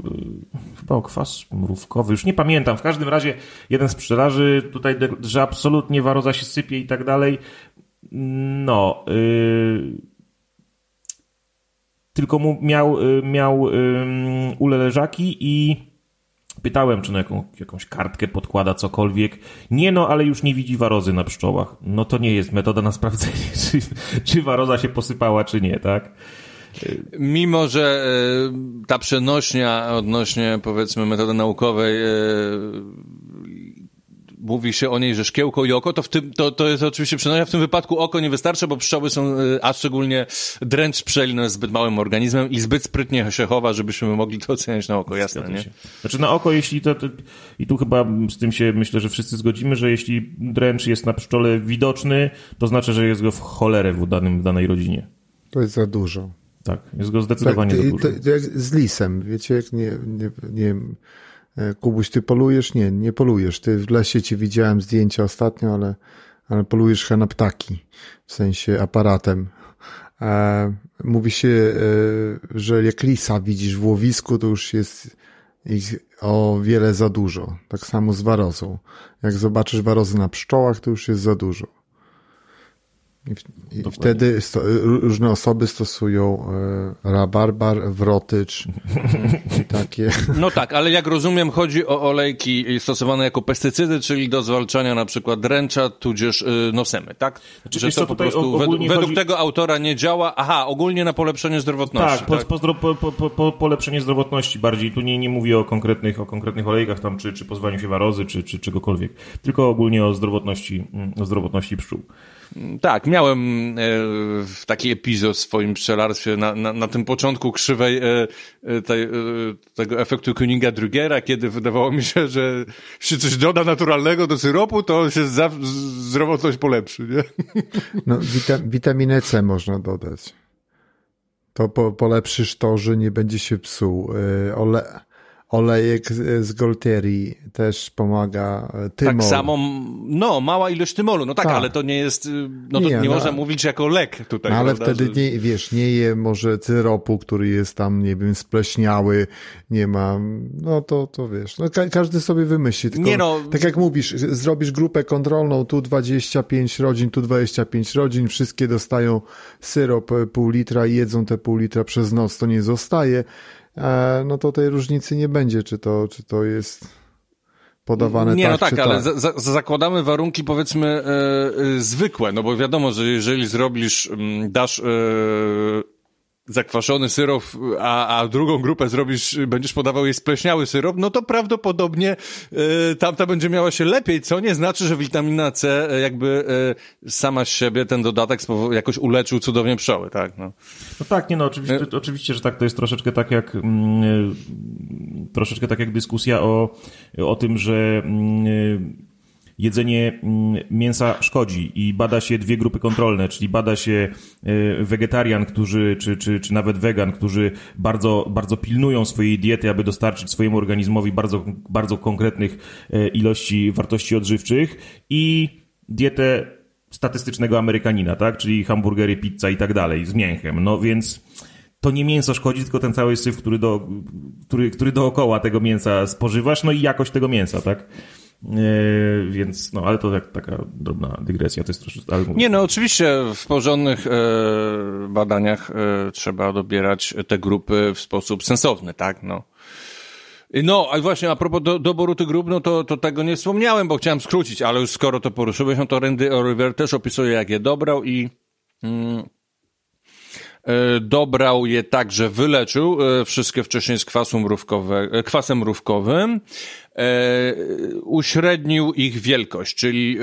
chyba o kwas mrówkowy, już nie pamiętam. W każdym razie jeden z pszczelarzy tutaj, że absolutnie waroza się sypie i tak dalej. No, yy tylko mu miał, y, miał um, ule leżaki i pytałem, czy na jaką, jakąś kartkę podkłada cokolwiek. Nie no, ale już nie widzi warozy na pszczołach. No to nie jest metoda na sprawdzenie, czy, czy waroza się posypała, czy nie, tak? Mimo, że e, ta przenośnia odnośnie powiedzmy metody naukowej e, mówi się o niej, że szkiełko i oko, to w tym, to, to jest oczywiście przynajmniej w tym wypadku oko nie wystarczy, bo pszczoły są, y, a szczególnie dręcz pszczeli no, jest zbyt małym organizmem i zbyt sprytnie się chowa, żebyśmy mogli to oceniać na oko, jasne, nie? Znaczy na oko, jeśli to, to, i tu chyba z tym się myślę, że wszyscy zgodzimy, że jeśli dręcz jest na pszczole widoczny, to znaczy, że jest go w cholerę w, danym, w danej rodzinie. To jest za dużo. Tak, jest go zdecydowanie tak, za dużo. To, to jak z lisem, wiecie, jak nie, nie, nie Kubuś, ty polujesz? Nie, nie polujesz. Ty w lesie ci widziałem zdjęcia ostatnio, ale, ale polujesz na ptaki, w sensie aparatem. E, mówi się, e, że jak lisa widzisz w łowisku, to już jest ich o wiele za dużo. Tak samo z warozą. Jak zobaczysz warozy na pszczołach, to już jest za dużo. I, wtedy sto, różne osoby stosują e, rabarbar, wrotycz i takie. No tak, ale jak rozumiem, chodzi o olejki stosowane jako pestycydy, czyli do zwalczania na przykład dręcza, tudzież y, nosemy, tak? Znaczy, Że to po prostu według, według chodzi... tego autora nie działa. Aha, ogólnie na polepszenie zdrowotności. Tak, tak? Po, po, po, po, polepszenie zdrowotności bardziej. Tu nie, nie mówię o konkretnych, o konkretnych olejkach tam, czy, czy pozwaniu się warozy, czy, czy czegokolwiek. Tylko ogólnie o zdrowotności, mm, o zdrowotności pszczół. Tak, miałem e, taki epizod w swoim pszczelarstwie na, na, na tym początku krzywej e, e, tej, tego efektu Kuninga Drugera, kiedy wydawało mi się, że jeśli coś doda naturalnego do syropu, to się za, zdrowotność polepszy, nie? No, witaminę C można dodać. To po, polepszysz to, że nie będzie się psuł. Ole, olejek z, Golterii też pomaga. e, Tymol. Tak samo, no, mała ilość tymolu, no tak, Tak. ale to nie jest, y, no to Nie, nie, no. można mówić jako lek tutaj, No, ale prawda, wtedy że- nie, wiesz, nie je może syropu, który jest tam, nie wiem, spleśniały, nie ma, no to, to wiesz, no ka każdy sobie wymyśli, tylko Nie no. tak jak mówisz, zrobisz grupę kontrolną, tu 25 rodzin, tu 25 rodzin, wszystkie dostają syrop e, pół litra i jedzą te pół litra przez noc, to nie zostaje, no to tej różnicy nie będzie, czy to, czy to jest podawane Nie, tak, no tak, czy ale tak. za, za, zakładamy warunki powiedzmy e, e, zwykłe, no bo wiadomo, że jeżeli zrobisz, mm, dasz e, zakwaszony syrop, a, a drugą grupę zrobisz, będziesz podawał jej spleśniały syrop, no to prawdopodobnie e, tamta będzie miała się lepiej, co nie znaczy, że witamina C e, jakby e, sama z siebie ten dodatek jakoś uleczył cudownie pszczoły, tak, no. No tak, nie no, oczywiście, oczywiście, że tak, to jest troszeczkę tak jak mm, y, troszeczkę tak jak dyskusja o, o tym, że mm, y, jedzenie mm, mięsa szkodzi i bada się dwie grupy kontrolne, czyli bada się y, wegetarian, którzy, czy, czy, czy nawet wegan, którzy bardzo, bardzo pilnują swojej diety, aby dostarczyć swojemu organizmowi bardzo, bardzo konkretnych y, ilości wartości odżywczych i dietę statystycznego Amerykanina, tak? Czyli hamburgery, pizza i tak dalej, z mięchem. No więc to nie mięso szkodzi, tylko ten cały syf, który, do, który, który dookoła tego mięsa spożywasz, no i jakość tego mięsa, tak? Yy, więc, no, ale to tak, taka drobna dygresja, to jest troszeczkę... Ale mówię, Nie, no oczywiście w porządnych e, badaniach e, trzeba dobierać te grupy w sposób sensowny, tak, no. No, a właśnie a propos do, doboru tych grup, no to, to tego nie wspomniałem, bo chciałem skrócić, ale już skoro to poruszyłeś, no to Randy Oliver też opisuje, jak je dobrał i mm, e, dobrał je tak, że wyleczył wszystkie wcześniej z kwasu mrówkowe, kwasem mrówkowym, uśrednił ich wielkość, czyli e,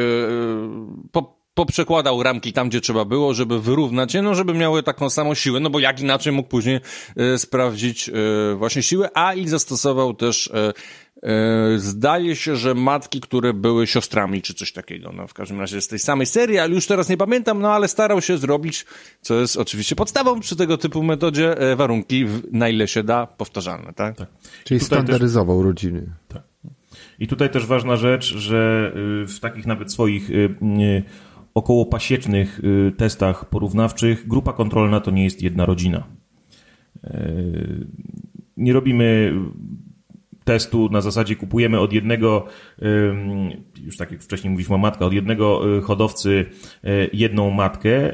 po, poprzekładał ramki tam, gdzie trzeba było, żeby wyrównać je, no żeby miały taką samą siłę, no bo jak inaczej mógł później e, sprawdzić e, właśnie siłę, a i zastosował też e, e, Zdaje się, że matki, które były siostrami, czy coś takiego, no w każdym razie z tej samej serii, ale już teraz nie pamiętam, no ale starał się zrobić, co jest oczywiście podstawą przy tego typu metodzie, e, warunki, w, na ile się da, powtarzalne, tak? tak. Czyli Tutaj też- standaryzował rodziny. I tutaj też ważna rzecz, że y, w takich nawet swoich y, y, około pasiecznych testach porównawczych grupa kontrolna to nie jest jedna rodzina. Nie robimy testu na zasadzie kupujemy od jednego, już tak jak wcześniej mówiliśmy matka, od jednego hodowcy jedną matkę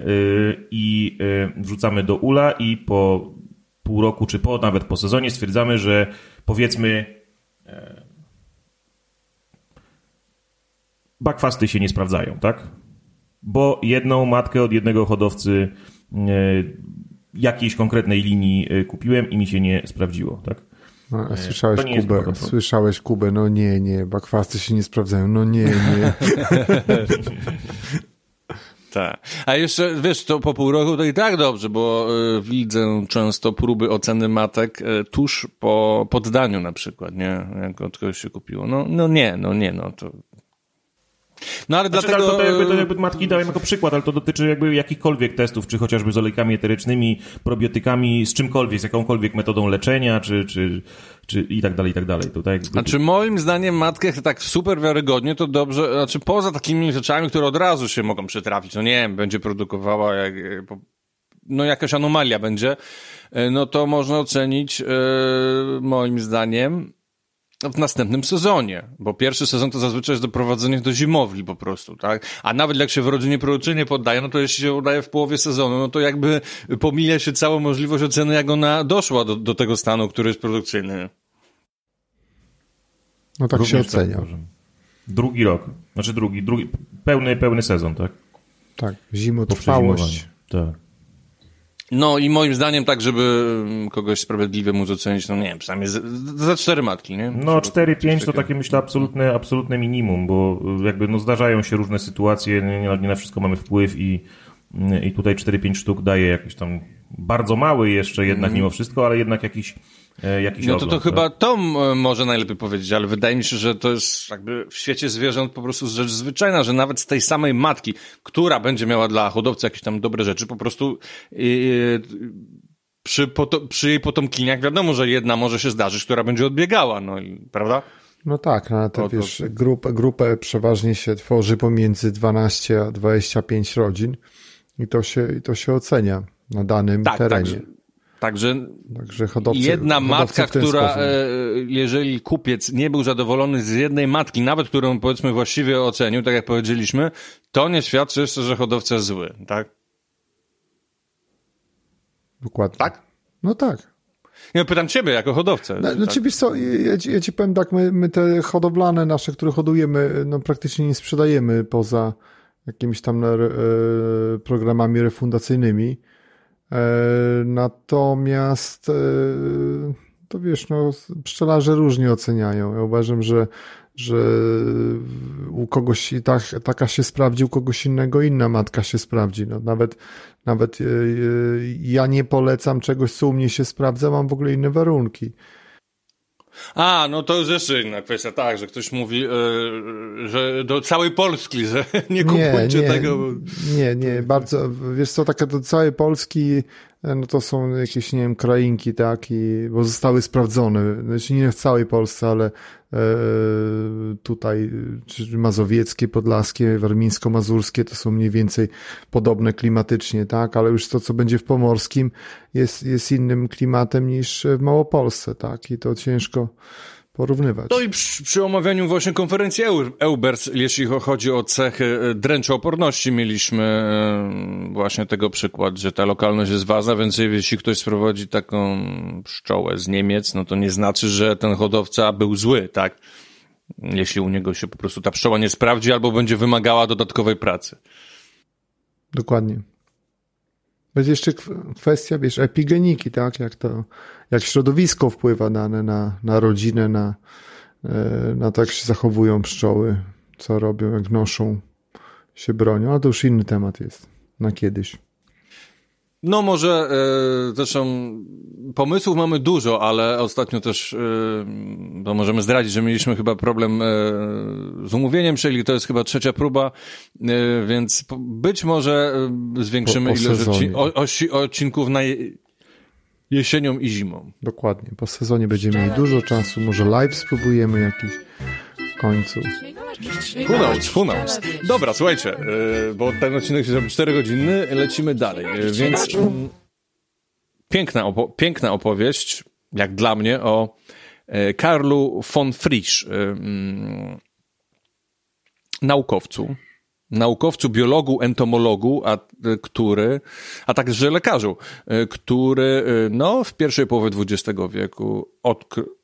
i wrzucamy do ula i po pół roku czy po nawet po sezonie stwierdzamy, że powiedzmy bakwasty się nie sprawdzają, tak? Bo jedną matkę od jednego hodowcy e, jakiejś konkretnej linii e, kupiłem i mi się nie sprawdziło, tak? No, słyszałeś jest Kubę, słyszałeś Kubę, no nie, nie, bakwasty się nie sprawdzają, no nie, nie. Tak. A jeszcze, wiesz, to po pół roku to i tak dobrze, bo y, widzę często próby oceny matek y, tuż po poddaniu na przykład, nie? Jak od kogoś się kupiło. No, no nie, no nie, no to... No ale Znaczy, dlatego... ale to, to, jakby, to jakby matki dałem jako przykład, ale to dotyczy jakby jakichkolwiek testów, czy chociażby z olejkami eterycznymi, probiotykami, z czymkolwiek, z jakąkolwiek metodą leczenia, czy, czy, czy i tak dalej, i tak dalej. Tutaj jakby, Znaczy moim zdaniem matkę tak super wiarygodnie to dobrze, znaczy poza takimi rzeczami, które od razu się mogą przytrafić, no nie wiem, będzie produkowała jak, e, no jakaś anomalia będzie, e, no to można ocenić e, moim zdaniem w następnym sezonie, bo pierwszy sezon to zazwyczaj jest doprowadzenie do zimowli po prostu, tak? A nawet jak się w rodzinie produkcyjnej poddaje, no to jeśli się udaje w połowie sezonu, no to jakby pomija się całą możliwość oceny, jak ona doszła do, do tego stanu, który jest produkcyjny. No tak się również ocenia. możemy. Drugi rok, znaczy drugi, drugi, pełny, pełny sezon, tak? Tak, zimotrwałość. Tak. No i moim zdaniem tak, żeby mm, kogoś sprawiedliwie móc ocenić, no nie wiem, przynajmniej z- z- za cztery matki, nie? No Żeby 4-5 coś to takie myślę absolutne, absolutne minimum, bo jakby no zdarzają się różne sytuacje, nie, nie, na wszystko mamy wpływ i, i tutaj 4-5 sztuk daje jakiś tam bardzo mały jeszcze jednak mimo wszystko, ale jednak jakiś, jakiś Mhm. No to, to ogląd, chyba tak? to m, może najlepiej powiedzieć, ale wydaje mi się, że to jest jakby w świecie zwierząt po prostu rzecz zwyczajna, że nawet z tej samej matki, która będzie miała dla hodowcy jakieś tam dobre rzeczy, po prostu yy, przy, poto, przy jej potomkiniach wiadomo, że jedna może się zdarzyć, która będzie odbiegała, no prawda? No tak, no, ale to, wiesz, grup, grupę przeważnie się tworzy pomiędzy 12 a 25 rodzin i to się, i to się ocenia na danym tak, terenie. Także, także, także hodowcy, jedna hodowcy matka, która, sposób. e, jeżeli kupiec nie był zadowolony z jednej matki, nawet którą powiedzmy właściwie ocenił, tak jak powiedzieliśmy, to nie świadczy jeszcze, że hodowca jest zły, tak? Dokładnie. Tak? No tak. Nie, pytam ciebie jako hodowcę. No, no tak? wiesz co, ja, ci- ja ci powiem tak, my, my te hodowlane nasze, które hodujemy, no praktycznie nie sprzedajemy poza jakimiś tam e, programami refundacyjnymi. E, natomiast e, to wiesz, no pszczelarze różnie oceniają. Ja uważam, że, że u kogoś i tak, taka się sprawdzi, u kogoś innego inna matka się sprawdzi. No, nawet nawet e, ja nie polecam czegoś, co u mnie się sprawdza, mam w ogóle inne warunki. A, no to już jeszcze inna kwestia, tak, że ktoś mówi, e, że do całej Polski, że nie kupujcie nie, tego. Nie, nie, bardzo, wiesz co, takie do całej Polski, e, no to są jakieś, nie wiem, krainki, tak, i, bo zostały sprawdzone, znaczy nie w całej Polsce, ale tutaj, czy mazowieckie, podlaskie, warmińsko-mazurskie, to są mniej więcej podobne klimatycznie, tak, ale już to, co będzie w pomorskim, jest, jest innym klimatem niż w Małopolsce, tak, i to ciężko porównywać. No i przy, przy omawianiu właśnie konferencji Eu- Eubers, jeśli chodzi o cechy e, dręczooporności, mieliśmy e, właśnie tego przykład, że ta lokalność jest ważna, więc jeśli ktoś sprowadzi taką pszczołę z Niemiec, no to nie znaczy, że ten hodowca był zły, tak? Jeśli u niego się po prostu ta pszczoła nie sprawdzi albo będzie wymagała dodatkowej pracy. Dokładnie. Będzie jeszcze kw- kwestia, wiesz, epigeniki, tak? Jak to, jak środowisko wpływa na, na, na rodzinę, na, e, na to, jak się zachowują pszczoły, co robią, jak noszą, się bronią, ale to już inny temat jest na kiedyś. No może e, zresztą pomysłów mamy dużo, ale ostatnio też e, to możemy zdradzić, że mieliśmy chyba problem e, z umówieniem, czyli to jest chyba trzecia próba, e, więc po- być może e, zwiększymy Po- po ilość odci- o, odcinków na je- jesienią i zimą. Dokładnie. Po sezonie będziemy mieli dużo czasu, może live spróbujemy jakiś w końcu. Who knows, who knows. Dobra, słuchajcie, e, bo ten odcinek się zrobił 4 godziny, lecimy dalej, e, więc mm, piękna, opo- piękna opowieść, jak dla mnie, o e, Karlu von Frisch, mm, naukowcu, naukowcu, biologu, entomologu, a, który, a także lekarzu, który no, w pierwszej połowie XX wieku odkrył,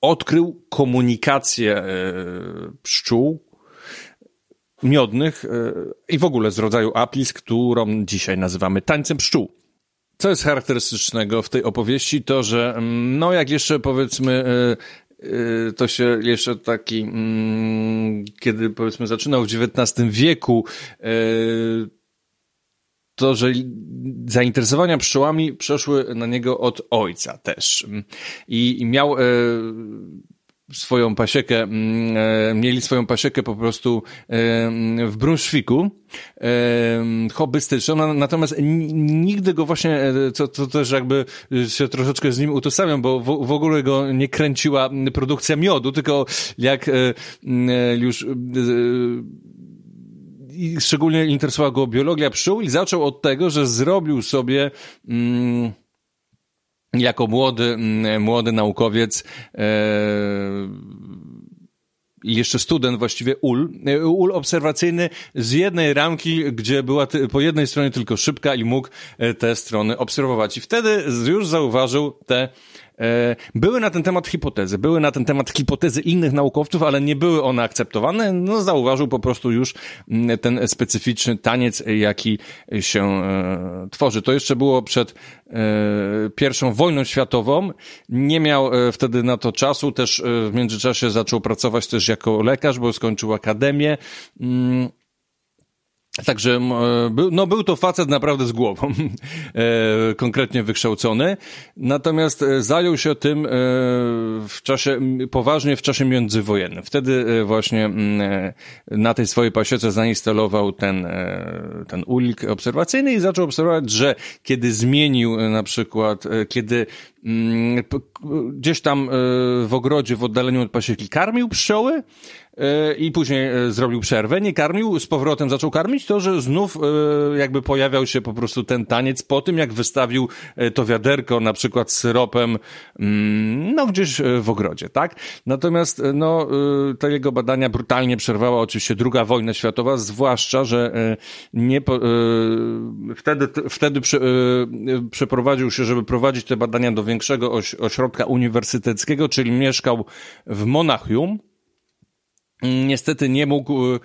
odkrył komunikację e, pszczół miodnych e, i w ogóle z rodzaju apis, którą dzisiaj nazywamy tańcem pszczół. Co jest charakterystycznego w tej opowieści, to że mm, no jak jeszcze powiedzmy e, to się jeszcze taki, mm, kiedy powiedzmy zaczynał w XIX wieku, to, że zainteresowania pszczołami przeszły na niego od ojca też. I, i miał e, swoją pasiekę, e, mieli swoją pasiekę po prostu e, w Brunszwiku, e, hobbystyczną, na- natomiast nigdy go właśnie, co, też jakby się troszeczkę z nim utożsamiam, bo w, w ogóle go nie kręciła produkcja miodu, tylko jak już i szczególnie interesowała go biologia pszczół i zaczął od tego, że zrobił sobie mm, jako młody, mm, młody naukowiec e, jeszcze student właściwie ul, e, ul obserwacyjny z jednej ramki, gdzie była po jednej stronie tylko szybka i mógł e, te strony obserwować. I wtedy już zauważył te były na ten temat hipotezy, były na ten temat hipotezy innych naukowców, ale nie były one akceptowane. No, zauważył po prostu już mm, ten specyficzny taniec, jaki się e, tworzy. To jeszcze było przed e, pierwszą wojną światową. Nie miał e, wtedy na to czasu, też e, w międzyczasie zaczął pracować też jako lekarz, bo skończył akademię. Także e, no był to facet naprawdę z głową, e, konkretnie wykształcony. Natomiast e, zajął się tym w czasie, poważnie w czasie międzywojennym. Wtedy właśnie na tej swojej pasiece zainstalował ten, ten ulik obserwacyjny i zaczął obserwować, że kiedy zmienił na przykład, kiedy gdzieś tam w ogrodzie w oddaleniu od pasieki karmił pszczoły, i później e, zrobił przerwę, nie karmił, z powrotem zaczął karmić, to że znów e, jakby pojawiał się po prostu ten taniec po tym, jak wystawił e, to wiaderko na przykład syropem, mm, no gdzieś w ogrodzie, tak? Natomiast no, te jego badania brutalnie przerwała oczywiście druga wojna światowa, zwłaszcza, że nie po, wtedy, wtedy prze, przeprowadził się, żeby prowadzić te badania do większego oś, ośrodka uniwersyteckiego, czyli mieszkał w Monachium, niestety nie mógł, e,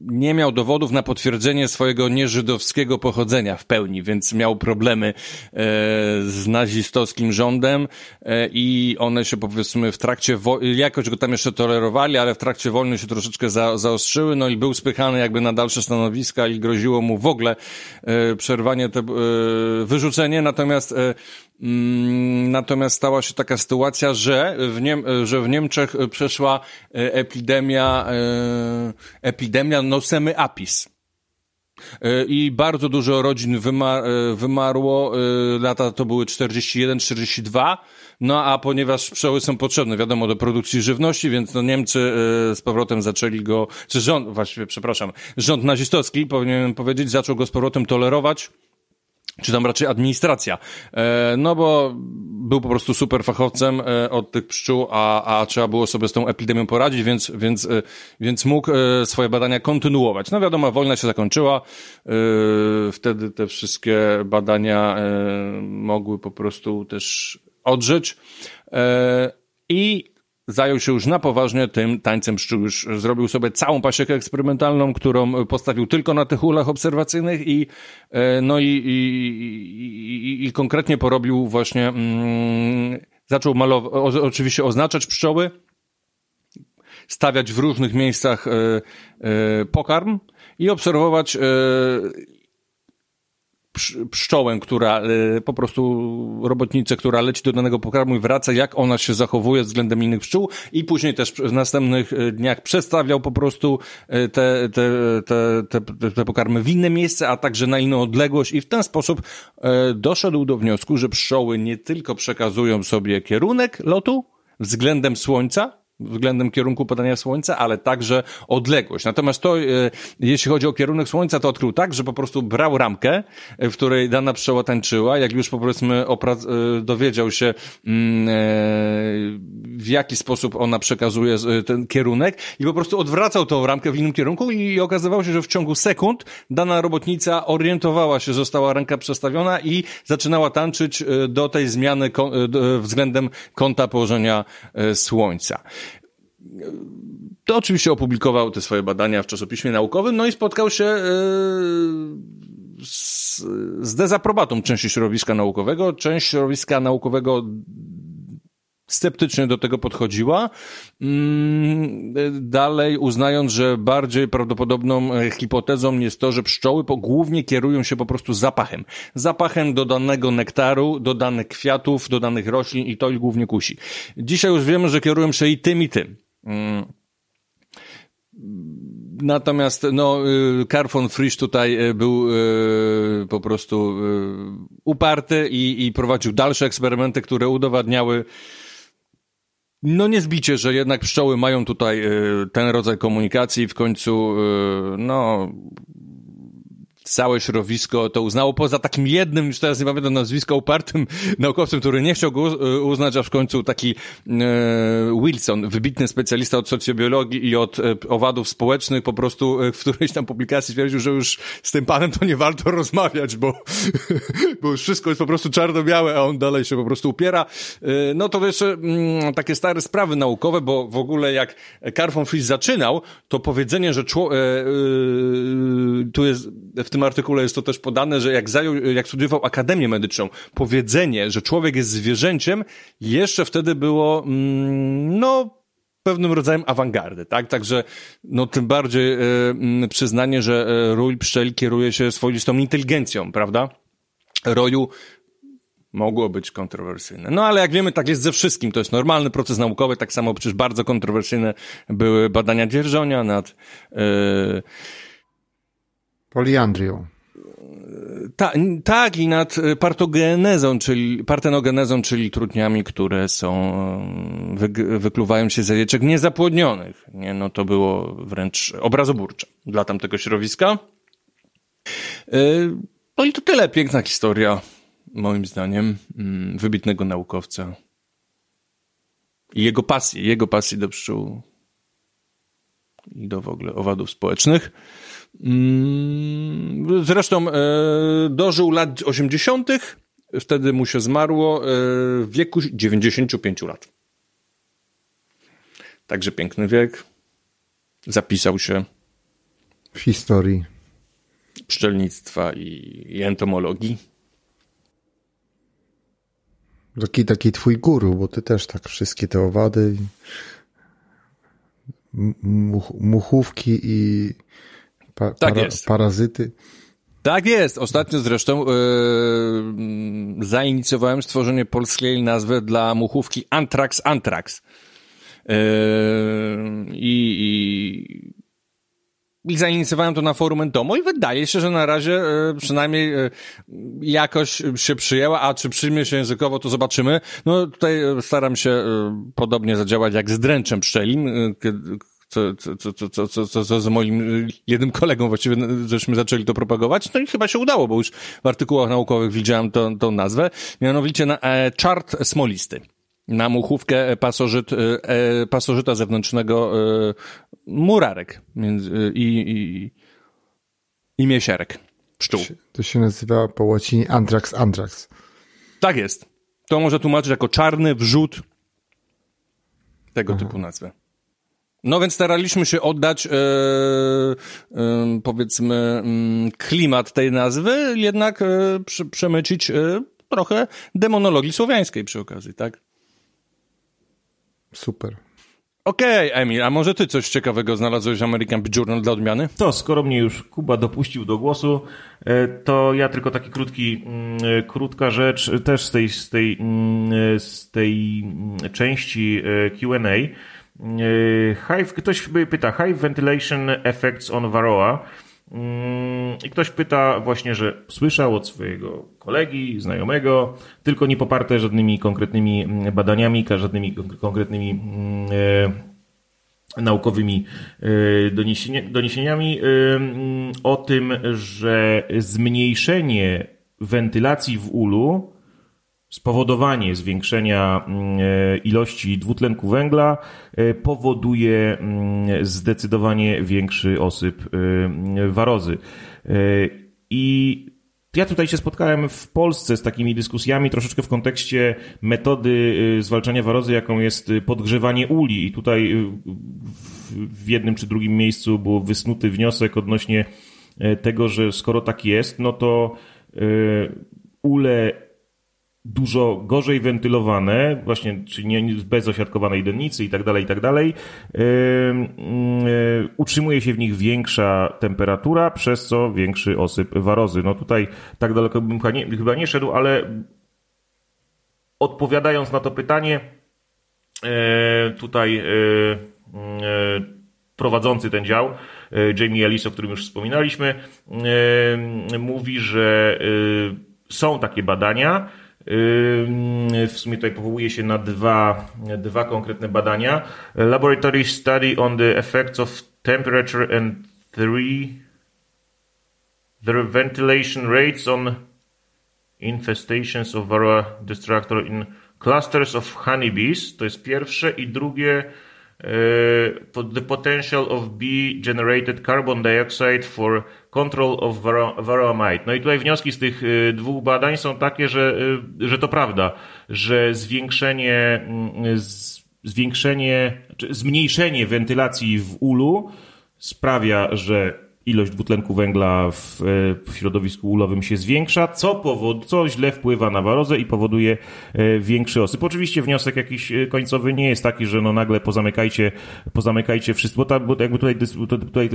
nie miał dowodów na potwierdzenie swojego nieżydowskiego pochodzenia w pełni, więc miał problemy e, z nazistowskim rządem e, i one się powiedzmy w trakcie, jakoś go tam jeszcze tolerowali, ale w trakcie wojny się troszeczkę za, zaostrzyły, no i był spychany jakby na dalsze stanowiska i groziło mu w ogóle przerwanie, te, wyrzucenie, natomiast natomiast stała się taka sytuacja, że w, Niem że w Niemczech przeszła e, epidemia, e, epidemia nosemy apis. E, I bardzo dużo rodzin wymar wymarło, lata to były 41-42, no a ponieważ pszczoły są potrzebne, wiadomo, do produkcji żywności, więc no Niemcy z powrotem zaczęli go, czy rząd, właściwie, przepraszam, rząd nazistowski, powinienem powiedzieć, zaczął go z powrotem tolerować, czy tam raczej administracja. E, no bo był po prostu super fachowcem e, od tych pszczół, a, a trzeba było sobie z tą epidemią poradzić, więc, więc, e, więc mógł swoje badania kontynuować. No wiadomo, wojna się zakończyła, wtedy te wszystkie badania mogły po prostu też odżyć. I zajął się już na poważnie tym tańcem pszczół. Już zrobił sobie całą pasiekę eksperymentalną, którą postawił tylko na tych ulach obserwacyjnych i, e, no i, i, i, i konkretnie porobił właśnie, mm, zaczął malować, oczywiście oznaczać pszczoły, stawiać w różnych miejscach e, e, pokarm i obserwować pszczołę, która e, po prostu robotnicę, która leci do danego pokarmu i wraca, jak ona się zachowuje względem innych pszczół i później też w następnych e, dniach przestawiał po prostu e, te, te, te, te, te pokarmy w inne miejsce, a także na inną odległość i w ten sposób doszedł do wniosku, że pszczoły nie tylko przekazują sobie kierunek lotu względem słońca, względem kierunku podania słońca, ale także odległość. Natomiast to, e, jeśli chodzi o kierunek słońca, to odkrył tak, że po prostu brał ramkę, e, w której dana pszczoła tańczyła, jak już powiedzmy e, dowiedział się mm, w jaki sposób ona przekazuje ten kierunek i po prostu odwracał tą ramkę w innym kierunku i okazywało się, że w ciągu sekund dana robotnica orientowała się, została ręka przestawiona i zaczynała tańczyć do tej zmiany względem kąta położenia słońca to oczywiście opublikował te swoje badania w czasopiśmie naukowym, no i spotkał się e, z, z dezaprobatą części środowiska naukowego. Część środowiska naukowego sceptycznie do tego podchodziła, mm, dalej uznając, że bardziej prawdopodobną e, hipotezą jest to, że pszczoły głównie kierują się po prostu zapachem. Zapachem do danego nektaru, do danych kwiatów, do danych roślin i to ich głównie kusi. Dzisiaj już wiemy, że kierują się i tym, i tym. Mm. Natomiast no, y, Karl von Frisch tutaj y, był y, po prostu uparty i, i prowadził dalsze eksperymenty, które udowadniały no niezbicie, że jednak pszczoły mają tutaj ten rodzaj komunikacji i w końcu no całe środowisko to uznało, poza takim jednym, już teraz nie pamiętam nazwiska, upartym naukowcem, który nie chciał go e, uznać, a w końcu taki e, Wilson, wybitny specjalista od socjobiologii i od e, owadów społecznych, po prostu e, w którejś tam publikacji stwierdził, że już z tym panem to nie warto rozmawiać, bo, bo już wszystko jest po prostu czarno-białe, a on dalej się po prostu upiera. E, no to jeszcze mm, takie stare sprawy naukowe, bo w ogóle jak Carl von Frisch zaczynał, to powiedzenie, że czło, e, tu jest w tym artykule jest to też podane, że jak zajął, jak studiował Akademię Medyczną, powiedzenie, że człowiek jest zwierzęciem, jeszcze wtedy było, mm, no, pewnym rodzajem awangardy, tak? Także, no tym bardziej e, przyznanie, że e, rój pszczeli kieruje się swoistą inteligencją, prawda? Roju mogło być kontrowersyjne. No ale jak wiemy, tak jest ze wszystkim. To jest normalny proces naukowy. Tak samo przecież bardzo kontrowersyjne były badania dzierżonia nad... Yy, Poliandrią. Ta, tak, i nad partogenezą, czyli partenogenezą, czyli trudniami, które są, wy, wykluwają się z jajeczek niezapłodnionych. Nie, no to było wręcz obrazoburcze dla tamtego środowiska. Yy, no i to tyle. Piękna historia, moim zdaniem, mm, wybitnego naukowca. I jego pasji, jego pasji do pszczół i do w ogóle owadów społecznych. Mm, zresztą e, dożył lat 80., wtedy mu się zmarło e, w wieku 95 lat. Także piękny wiek. Zapisał się w historii pszczelnictwa i, i entomologii. Taki, taki twój guru, bo ty też tak wszystkie te owady, much, muchówki i Pa, tak para, jest. Parazyty. Tak jest. Ostatnio zresztą yy, zainicjowałem stworzenie polskiej nazwy dla muchówki Antrax Antrax. Yy, i, i, I zainicjowałem to na forum Entomo i wydaje się, że na razie yy, przynajmniej yy, jakoś się przyjęła, a czy przyjmie się językowo, to zobaczymy. No tutaj staram się podobnie zadziałać jak z dręczem pszczelim, co, co, co, co, co, co, co z moim jednym kolegą właściwie żeśmy zaczęli to propagować, no i chyba się udało, bo już w artykułach naukowych widziałem tą, tą nazwę, mianowicie na e, czart smolisty. Na muchówkę pasożyt, e, pasożyta zewnętrznego e, murarek między, i, i, i miesiarek pszczół. To się nazywa po łacinie antrax antrax. Tak jest. To może tłumaczyć jako czarny wrzód tego Aha. typu nazwę. No więc staraliśmy się oddać, e, e, powiedzmy, mm, klimat tej nazwy, jednak e, przemycić trochę demonologii słowiańskiej przy okazji, tak? Super. Okej, okay, Emil, a może ty coś ciekawego znalazłeś w American Journal dla odmiany? To, skoro mnie już Kuba dopuścił do głosu, to ja tylko taki krótki, mm, krótka rzecz też z tej, z tej, mm, z tej części Q&A hive, ktoś pyta, Hive Ventilation Effects on Varroa. Mm, I ktoś pyta właśnie, że słyszał od swojego kolegi, znajomego, tylko nie poparte żadnymi konkretnymi mm, badaniami, żadnymi konkretnymi mm, e, naukowymi e, doniesieniami o tym, że zmniejszenie wentylacji w ulu spowodowanie zwiększenia mm, e, ilości dwutlenku węgla e, powoduje mm, zdecydowanie większy osyp e, warozy. I ja tutaj się spotkałem w Polsce z takimi dyskusjami troszeczkę w kontekście metody zwalczania warozy, jaką jest podgrzewanie uli. I tutaj w jednym czy drugim miejscu był wysnuty wniosek odnośnie tego, że skoro tak jest, no to ule dużo gorzej wentylowane, właśnie, czyli nie, bez osiadkowanej dennicy i tak dalej, i tak dalej, utrzymuje się w nich większa temperatura, przez co większy osyp warozy. No tutaj tak daleko bym chyba nie szedł, ale odpowiadając na to pytanie, e, tutaj e, prowadzący ten dział, Jamie Ellis, o którym już wspominaliśmy, mówi, że są takie badania, w sumie tutaj powołuje się na dwa, dwa konkretne badania. Laboratory study on the effects of temperature and three the ventilation rates on infestations of varroa destructor in clusters of honeybees. To jest pierwsze i drugie the potential of bee generated carbon dioxide for Control of Varroa No i tutaj wnioski z tych y, dwóch badań są takie, że, y, że to prawda, że zwiększenie, mm, zwiększenie, zmniejszenie wentylacji w ulu sprawia, że ilość dwutlenku węgla w, e, w środowisku ulowym się zwiększa, co, powod, co źle wpływa na warozę i powoduje e, większy osyp. Oczywiście wniosek jakiś e, końcowy nie jest taki, że no nagle pozamykajcie, pozamykajcie wszystko, bo, ta, bo jakby tutaj, tutaj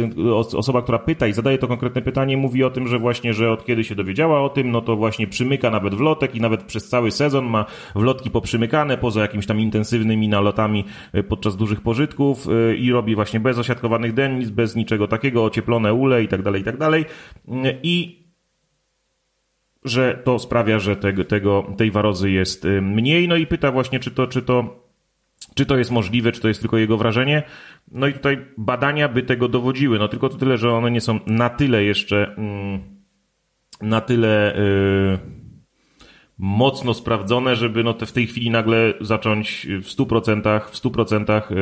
osoba, która pyta i zadaje to konkretne pytanie, mówi o tym, że właśnie, że od kiedy się dowiedziała o tym, no to właśnie przymyka nawet wlotek i nawet przez cały sezon ma wlotki poprzymykane, poza jakimiś tam intensywnymi nalotami podczas dużych pożytków i robi właśnie bez osiadkowanych dennic, bez niczego takiego, ocieplone i tak dalej, i tak dalej. I że to sprawia, że tego, tego, tej warozy jest y, mniej. No i pyta właśnie, czy to, czy to, czy to jest możliwe, czy to jest tylko jego wrażenie. No i tutaj badania by tego dowodziły. No tylko to tyle, że one nie są na tyle jeszcze, mm, na tyle yy, mocno sprawdzone, żeby no te w tej chwili nagle zacząć w 100%, w 100%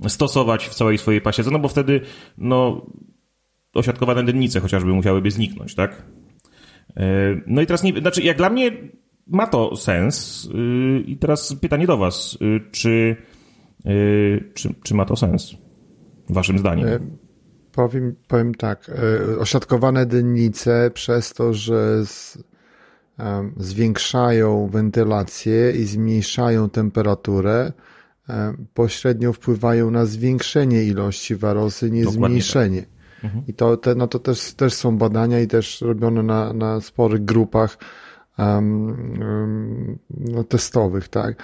yy, stosować w całej swojej pasiece, no bo wtedy no osiadkowane dennice chociażby musiałyby zniknąć, tak? E, no i teraz, nie, znaczy, jak dla mnie ma to sens. E, I teraz pytanie do Was, e, czy, czy, czy ma to sens? Waszym zdaniem? Powiem, powiem tak. Osiadkowane dennice przez to, że z, zwiększają wentylację i zmniejszają temperaturę, pośrednio wpływają na zwiększenie ilości warozy, nie Dokładnie zmniejszenie. Tak. I to, te, no to też, też są badania i też robione na, na sporych grupach um, um, testowych, tak.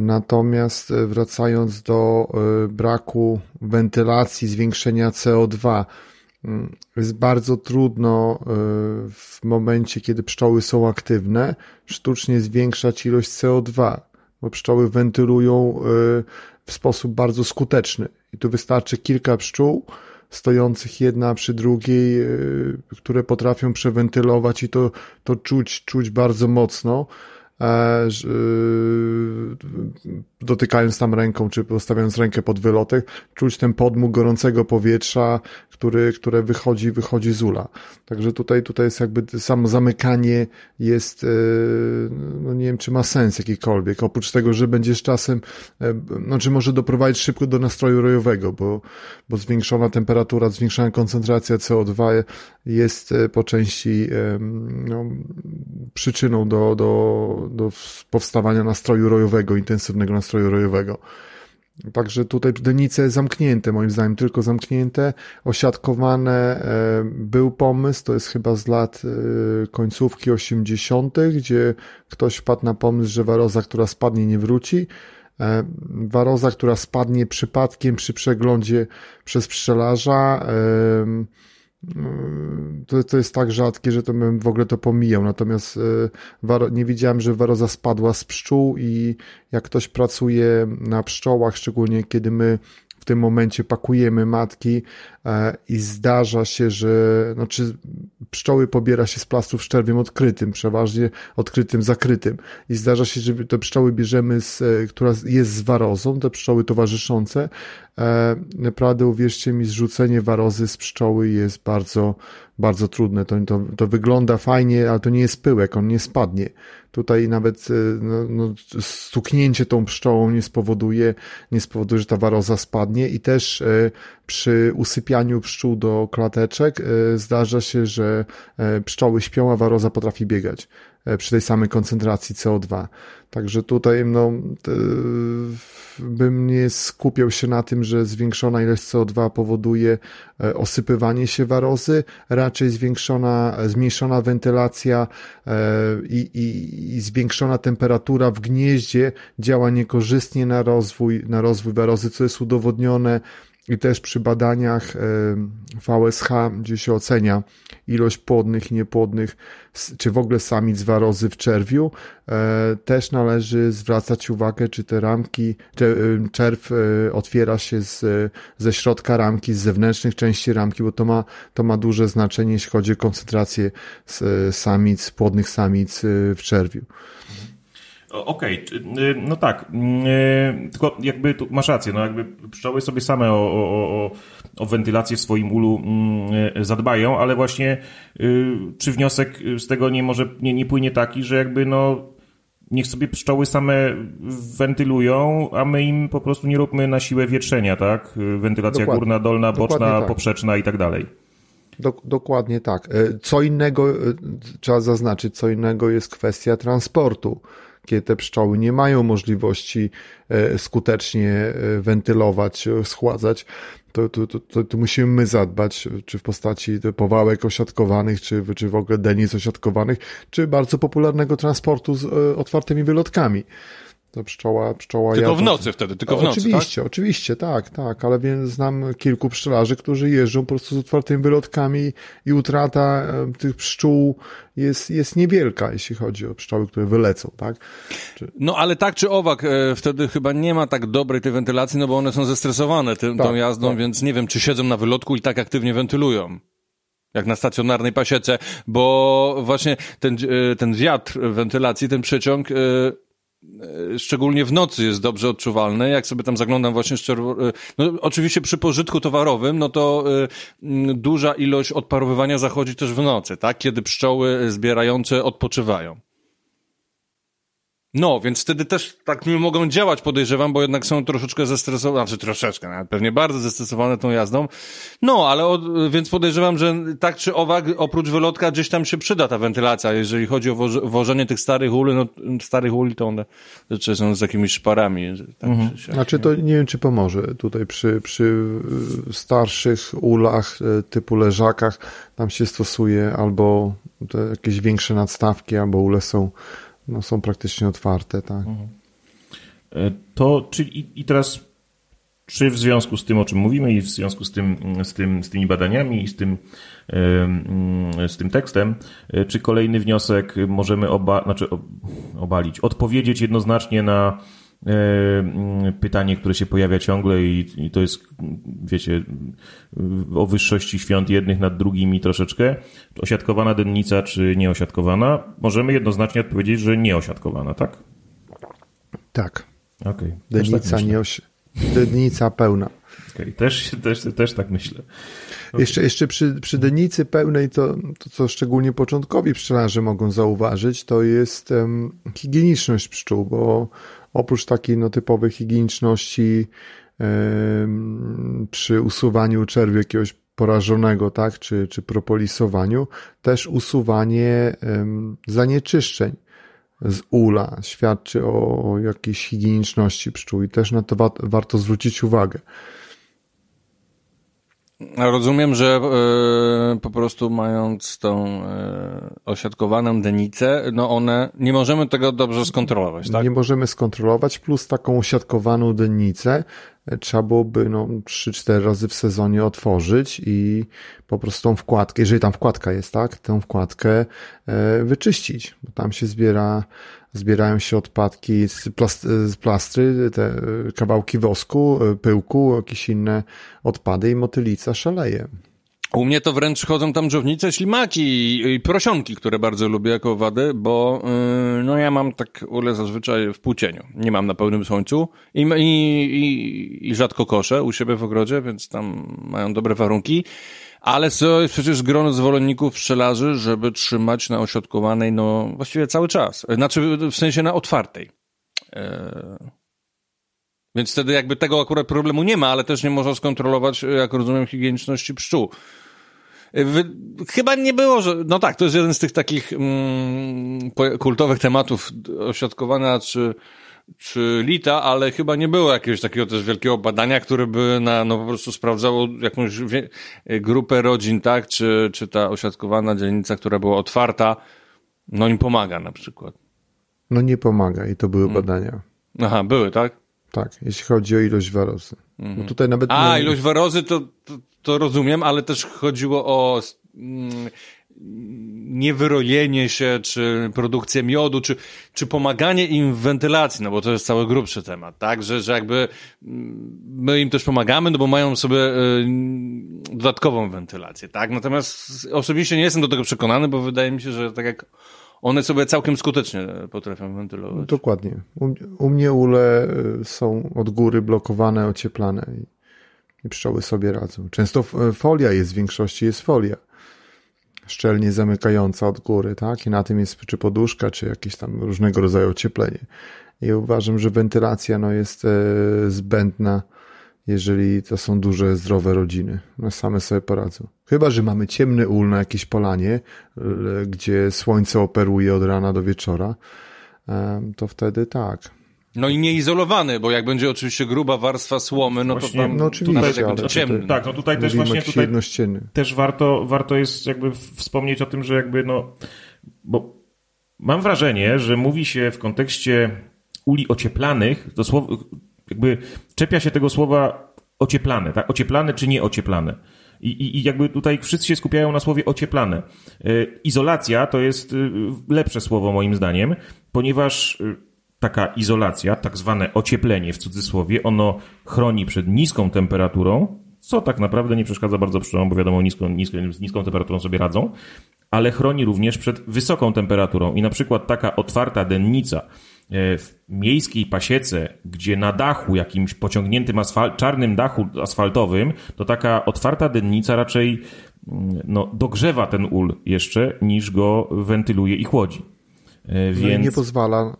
Natomiast e, wracając do y, braku wentylacji, zwiększenia CO2, y, mm, jest bardzo trudno y, w momencie, kiedy pszczoły są aktywne, sztucznie zwiększać ilość CO2, bo pszczoły wentylują w sposób bardzo skuteczny. I tu wystarczy kilka pszczół, stojących jedna przy drugiej, y, które potrafią przewentylować i to, to czuć, czuć bardzo mocno. E, y, dotykając tam ręką, czy postawiając rękę pod wylotek, czuć ten podmuch gorącego powietrza, który, które wychodzi, wychodzi z ula. Także tutaj, tutaj jest jakby samo zamykanie jest, e, no nie wiem, czy ma sens jakikolwiek, oprócz tego, że będziesz czasem, e, znaczy może doprowadzić szybko do nastroju rojowego, bo, bo zwiększona temperatura, zwiększona koncentracja CO2 jest po części no, przyczyną do, do, do powstawania nastroju rojowego, intensywnego nastroju rojowego. Także tutaj denice zamknięte, moim zdaniem, tylko zamknięte, osiadkowane. E, był pomysł, to jest chyba z lat e, końcówki 80., gdzie ktoś wpadł na pomysł, że waroza, która spadnie, nie wróci. E, waroza, która spadnie przypadkiem przy przeglądzie przez pszczelarza, to, to jest tak rzadkie, że to bym w ogóle to pomijał. Natomiast e, nie wiedziałem, że waroza spadła z pszczół i jak ktoś pracuje na pszczołach, szczególnie kiedy my w tym momencie pakujemy matki e, i zdarza się, że znaczy pszczoły pobiera się z plastów szczerwiem odkrytym, przeważnie odkrytym, zakrytym i zdarza się, że te pszczoły bierzemy, z, e, która jest z warozą, te pszczoły towarzyszące, naprawdę uwierzcie mi, zrzucenie warozy z pszczoły jest bardzo, bardzo trudne. To, to, to wygląda fajnie, ale to nie jest pyłek, on nie spadnie. Tutaj nawet e, no, no, stuknięcie tą pszczołą nie spowoduje, nie spowoduje, że ta waroza spadnie i też e, przy usypianiu pszczół do klateczek zdarza się, że pszczoły śpią, a waroza potrafi biegać przy tej samej koncentracji CO2. Także tutaj no, bym nie skupiał się na tym, że zwiększona ilość CO2 powoduje e, osypywanie się warozy, raczej zwiększona, zmniejszona wentylacja e, i, i, i zwiększona temperatura w gnieździe działa niekorzystnie na rozwój, na rozwój warozy, co jest udowodnione i też przy badaniach VSH, gdzie się ocenia ilość płodnych i niepłodnych, czy w ogóle samic warozy w czerwiu, e, też należy zwracać uwagę, czy te ramki, czy czerw e, otwiera się z, ze środka ramki, z zewnętrznych części ramki, bo to ma, to ma duże znaczenie, jeśli chodzi o koncentrację samic, płodnych samic e, w czerwiu. Okej, okay. no tak, tylko jakby tu masz rację, no jakby pszczoły sobie same o, o, o, wentylację w swoim ulu zadbają, ale właśnie czy wniosek z tego nie może, nie, nie płynie taki, że jakby no niech sobie pszczoły same wentylują, a my im po prostu nie róbmy na siłę wietrzenia, tak? Wentylacja Dokładnie. górna, dolna, boczna, tak. poprzeczna i tak dalej. Dok dokładnie tak. Co innego, trzeba zaznaczyć, co innego jest kwestia transportu. Te pszczoły nie mają możliwości e, skutecznie wentylować, schładzać, to, to, to, to musimy my zadbać, czy w postaci powałek osiadkowanych, czy, czy w ogóle denic osiadkowanych, czy bardzo popularnego transportu z otwartymi wylotkami. To pszczoła, pszczoła Tylko w nocy wtedy, tylko w nocy, Oczywiście, tak? oczywiście, tak, tak, ale więc znam kilku pszczelarzy, którzy jeżdżą po prostu z otwartymi wylotkami i utrata e, tych pszczół jest, jest niewielka, jeśli chodzi o pszczoły, które wylecą, tak? Czy... No ale tak czy owak, e, wtedy chyba nie ma tak dobrej tej wentylacji, no bo one są zestresowane tym, tak, tą jazdą, tak. więc nie wiem, czy siedzą na wylotku i tak aktywnie wentylują jak na stacjonarnej pasiece, bo właśnie ten, e, ten wiatr wentylacji, ten przeciąg szczególnie w nocy jest dobrze odczuwalne. Jak sobie tam zaglądam właśnie e, no oczywiście przy pożytku towarowym, no to y, duża ilość odparowywania zachodzi też w nocy, tak? Kiedy pszczoły zbierające odpoczywają. No, więc wtedy też tak mi mogą działać, podejrzewam, bo jednak są troszeczkę zestresowane, znaczy troszeczkę, nawet pewnie bardzo zestresowane tą jazdą. No, ale od, więc podejrzewam, że tak czy owak, oprócz wylotka gdzieś tam się przyda ta wentylacja. Jeżeli chodzi o woże, wożenie tych starych uli, no starych uli to one rzeczy są z jakimiś szparami. Tak mhm. się, znaczy to nie wiem, czy pomoże tutaj przy, przy starszych ulach e, typu leżakach, tam się stosuje albo jakieś większe nadstawki, albo ule są no, są praktycznie otwarte, tak. Mhm. E, to, czyli i teraz, czy w związku z tym, o czym mówimy i w związku z, tym, z, tym, z tymi badaniami i z tym, z tym tekstem, e, czy kolejny wniosek możemy oba, znaczy obalić, odpowiedzieć jednoznacznie na pytanie, które się pojawia ciągle i, i, to jest, wiecie, o wyższości świąt jednych nad drugimi troszeczkę. Osiadkowana dennica czy nieosiadkowana? Możemy jednoznacznie odpowiedzieć, że nieosiadkowana, tak? Tak. Okay. Dennica, tak nieosi... dennica pełna. Okay. Też, też, też tak myślę. Okay. Jeszcze, jeszcze przy, przy dennicy pełnej, to, to co szczególnie początkowi pszczelarze mogą zauważyć, to jest um, higieniczność pszczół, bo oprócz takiej no, typowej higieniczności przy usuwaniu czerwi jakiegoś porażonego, tak, czy, czy propolisowaniu, też usuwanie zanieczyszczeń z ula świadczy o, o jakiejś higieniczności pszczół i też na to wa warto zwrócić uwagę. Rozumiem, że y, po prostu mając tą y, osiadkowaną denicę, no one, nie możemy tego dobrze skontrolować, tak? Nie możemy skontrolować, plus taką osiadkowaną denicę e, trzeba byłoby no, 3-4 razy w sezonie otworzyć i po prostu tą wkładkę, jeżeli tam wkładka jest, tak, tę wkładkę wyczyścić, bo tam się zbiera zbierają się odpadki z, z plastry, te kawałki wosku, pyłku, jakieś inne odpady i motylica szaleje. U mnie to wręcz chodzą tam dżownice, ślimaki i, prosionki, które bardzo lubię jako owady, bo yy, no ja mam tak ule zazwyczaj w płócieniu. Nie mam na pełnym słońcu i, i, i, i rzadko koszę u siebie w ogrodzie, więc tam mają dobre warunki. Ale to jest przecież grono zwolenników pszczelarzy, żeby trzymać na ośrodkowanej, no właściwie cały czas. Znaczy w sensie na otwartej. Eee... Więc wtedy jakby tego akurat problemu nie ma, ale też nie można skontrolować, jak rozumiem, higieniczności pszczół. E, chyba nie było, że. No tak, to jest jeden z tych takich mm, kultowych tematów ośrodkowania czy czy lita, ale chyba nie było jakiegoś takiego też wielkiego badania, które by na, no po prostu sprawdzało jakąś grupę rodzin, tak, czy, czy ta osiadkowana dzielnica, która była otwarta, no im pomaga na przykład. No nie pomaga i to były hmm. badania. Aha, były, tak? Tak, jeśli chodzi o ilość warozy. Mhm. No tutaj nawet... A, ilość warozy to, to, to, rozumiem, ale też chodziło o... Niewyrojenie się, czy produkcję miodu, czy, czy pomaganie im w wentylacji, no bo to jest cały grubszy temat, tak, że, że jakby mm, my im też pomagamy, no bo mają sobie y, dodatkową wentylację, tak, natomiast osobiście nie jestem do tego przekonany, bo wydaje mi się, że tak jak one sobie całkiem skutecznie potrafią wentylować. Dokładnie. U, u mnie ule y, są od góry blokowane, ocieplane i, i pszczoły sobie radzą. Często folia jest, w większości jest folia szczelnie zamykająca od góry, tak? I na tym jest czy poduszka, czy jakieś tam różnego rodzaju ocieplenie. I uważam, że wentylacja no, jest e, zbędna jeżeli to są duże, zdrowe rodziny. One same sobie poradzą. Chyba, że mamy ciemny ul na jakiejś polanie, gdzie słońce operuje od rana do wieczora, to wtedy tak. No i nieizolowany, bo jak będzie oczywiście gruba warstwa słomy, no Właśnie, to tam no oczywiście, nawet jak będzie ciemny. Tak, no tutaj też właśnie tutaj też warto, warto jest jakby wspomnieć o tym, że jakby no, bo mam wrażenie, że mówi się w kontekście uli ocieplanych, to słowo, jakby czepia się tego słowa ocieplane, tak? Ocieplane czy nie ocieplane. I, i, I jakby tutaj wszyscy się skupiają na słowie ocieplane. Y, Izolacja to jest y, lepsze słowo moim zdaniem, ponieważ y, taka izolacja, tak zwane ocieplenie w cudzysłowie, ono chroni przed niską temperaturą, co tak naprawdę nie przeszkadza bardzo pszczołom, bo wiadomo, niską, niską, z niską temperaturą sobie radzą, ale chroni również przed wysoką temperaturą. I na przykład taka otwarta dennica e, w miejskiej pasiece, gdzie na dachu jakimś pociągniętym asfal- czarnym dachu asfaltowym, to taka otwarta dennica raczej mm, no, dogrzewa ten ul jeszcze, niż go wentyluje i chłodzi. E, No i Więc... nie pozwala,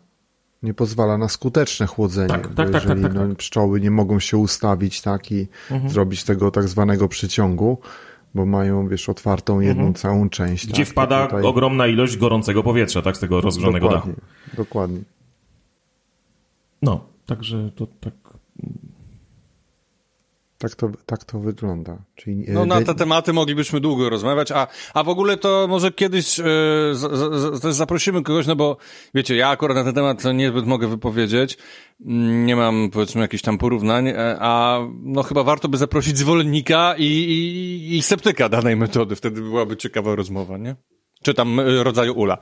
nie pozwala na skuteczne chłodzenie. Tak, tak, tak, jeżeli tak, tak, no, pszczoły nie mogą się ustawić tak i zrobić tego tak zwanego przyciągu, bo mają, wiesz, otwartą jedną całą część. Gdzie tak, wpada tutaj- ogromna ilość gorącego powietrza, tak, z tego rozgrzanego dachu. Dokładnie. No, także to tak. Tak to, tak to wygląda. Czyli, e, No na te tematy moglibyśmy długo rozmawiać, a, a w ogóle to może kiedyś e, z, z, też zaprosimy kogoś, no bo wiecie, ja akurat na ten temat niezbyt mogę wypowiedzieć, Mm, nie mam powiedzmy jakichś tam porównań, e, a no chyba warto by zaprosić zwolennika i, i, i sceptyka danej metody, wtedy byłaby ciekawa rozmowa, nie? Czy tam rodzaju ula.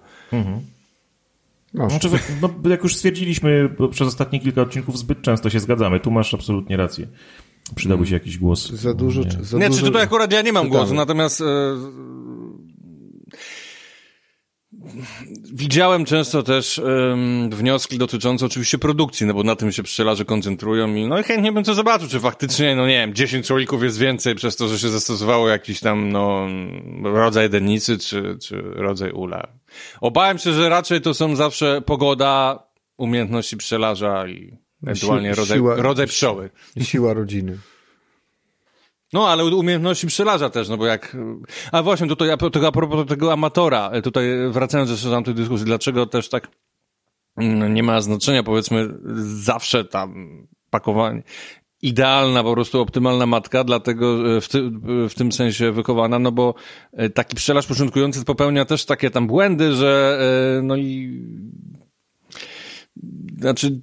no, Znaczy, no, jak już stwierdziliśmy przez ostatnie kilka odcinków, zbyt często się zgadzamy. Tu masz absolutnie rację. Przydałby się jakiś głos. za dużo, Nie. za Nie, dużo... czy tutaj akurat ja nie mam czytamy. głosu, natomiast e, widziałem często też em, wnioski dotyczące oczywiście produkcji, no bo na tym się pszczelarze koncentrują i no i chętnie bym to zobaczył, czy faktycznie, no nie wiem, 10 słolików jest więcej przez to, że się zastosowało jakiś tam, no, rodzaj dennicy, czy, czy rodzaj ula. Obawiam się, że raczej to są zawsze pogoda, umiejętności pszczelarza i ewentualnie Si- rodzaj, siła- rodzaj pszczoły. Siła rodziny. No, ale umiejętności pszczelarza też, no bo jak... A właśnie, tutaj a, tego, a propos tego amatora, e, tutaj wracając jeszcze do tej dyskusji, dlaczego też tak mm, nie ma znaczenia, powiedzmy, zawsze tam pakowanie. Idealna, po prostu optymalna matka, dlatego e, w, ty, w tym sensie wychowana, no bo e, taki pszczelarz początkujący popełnia też takie tam błędy, że no i znaczy,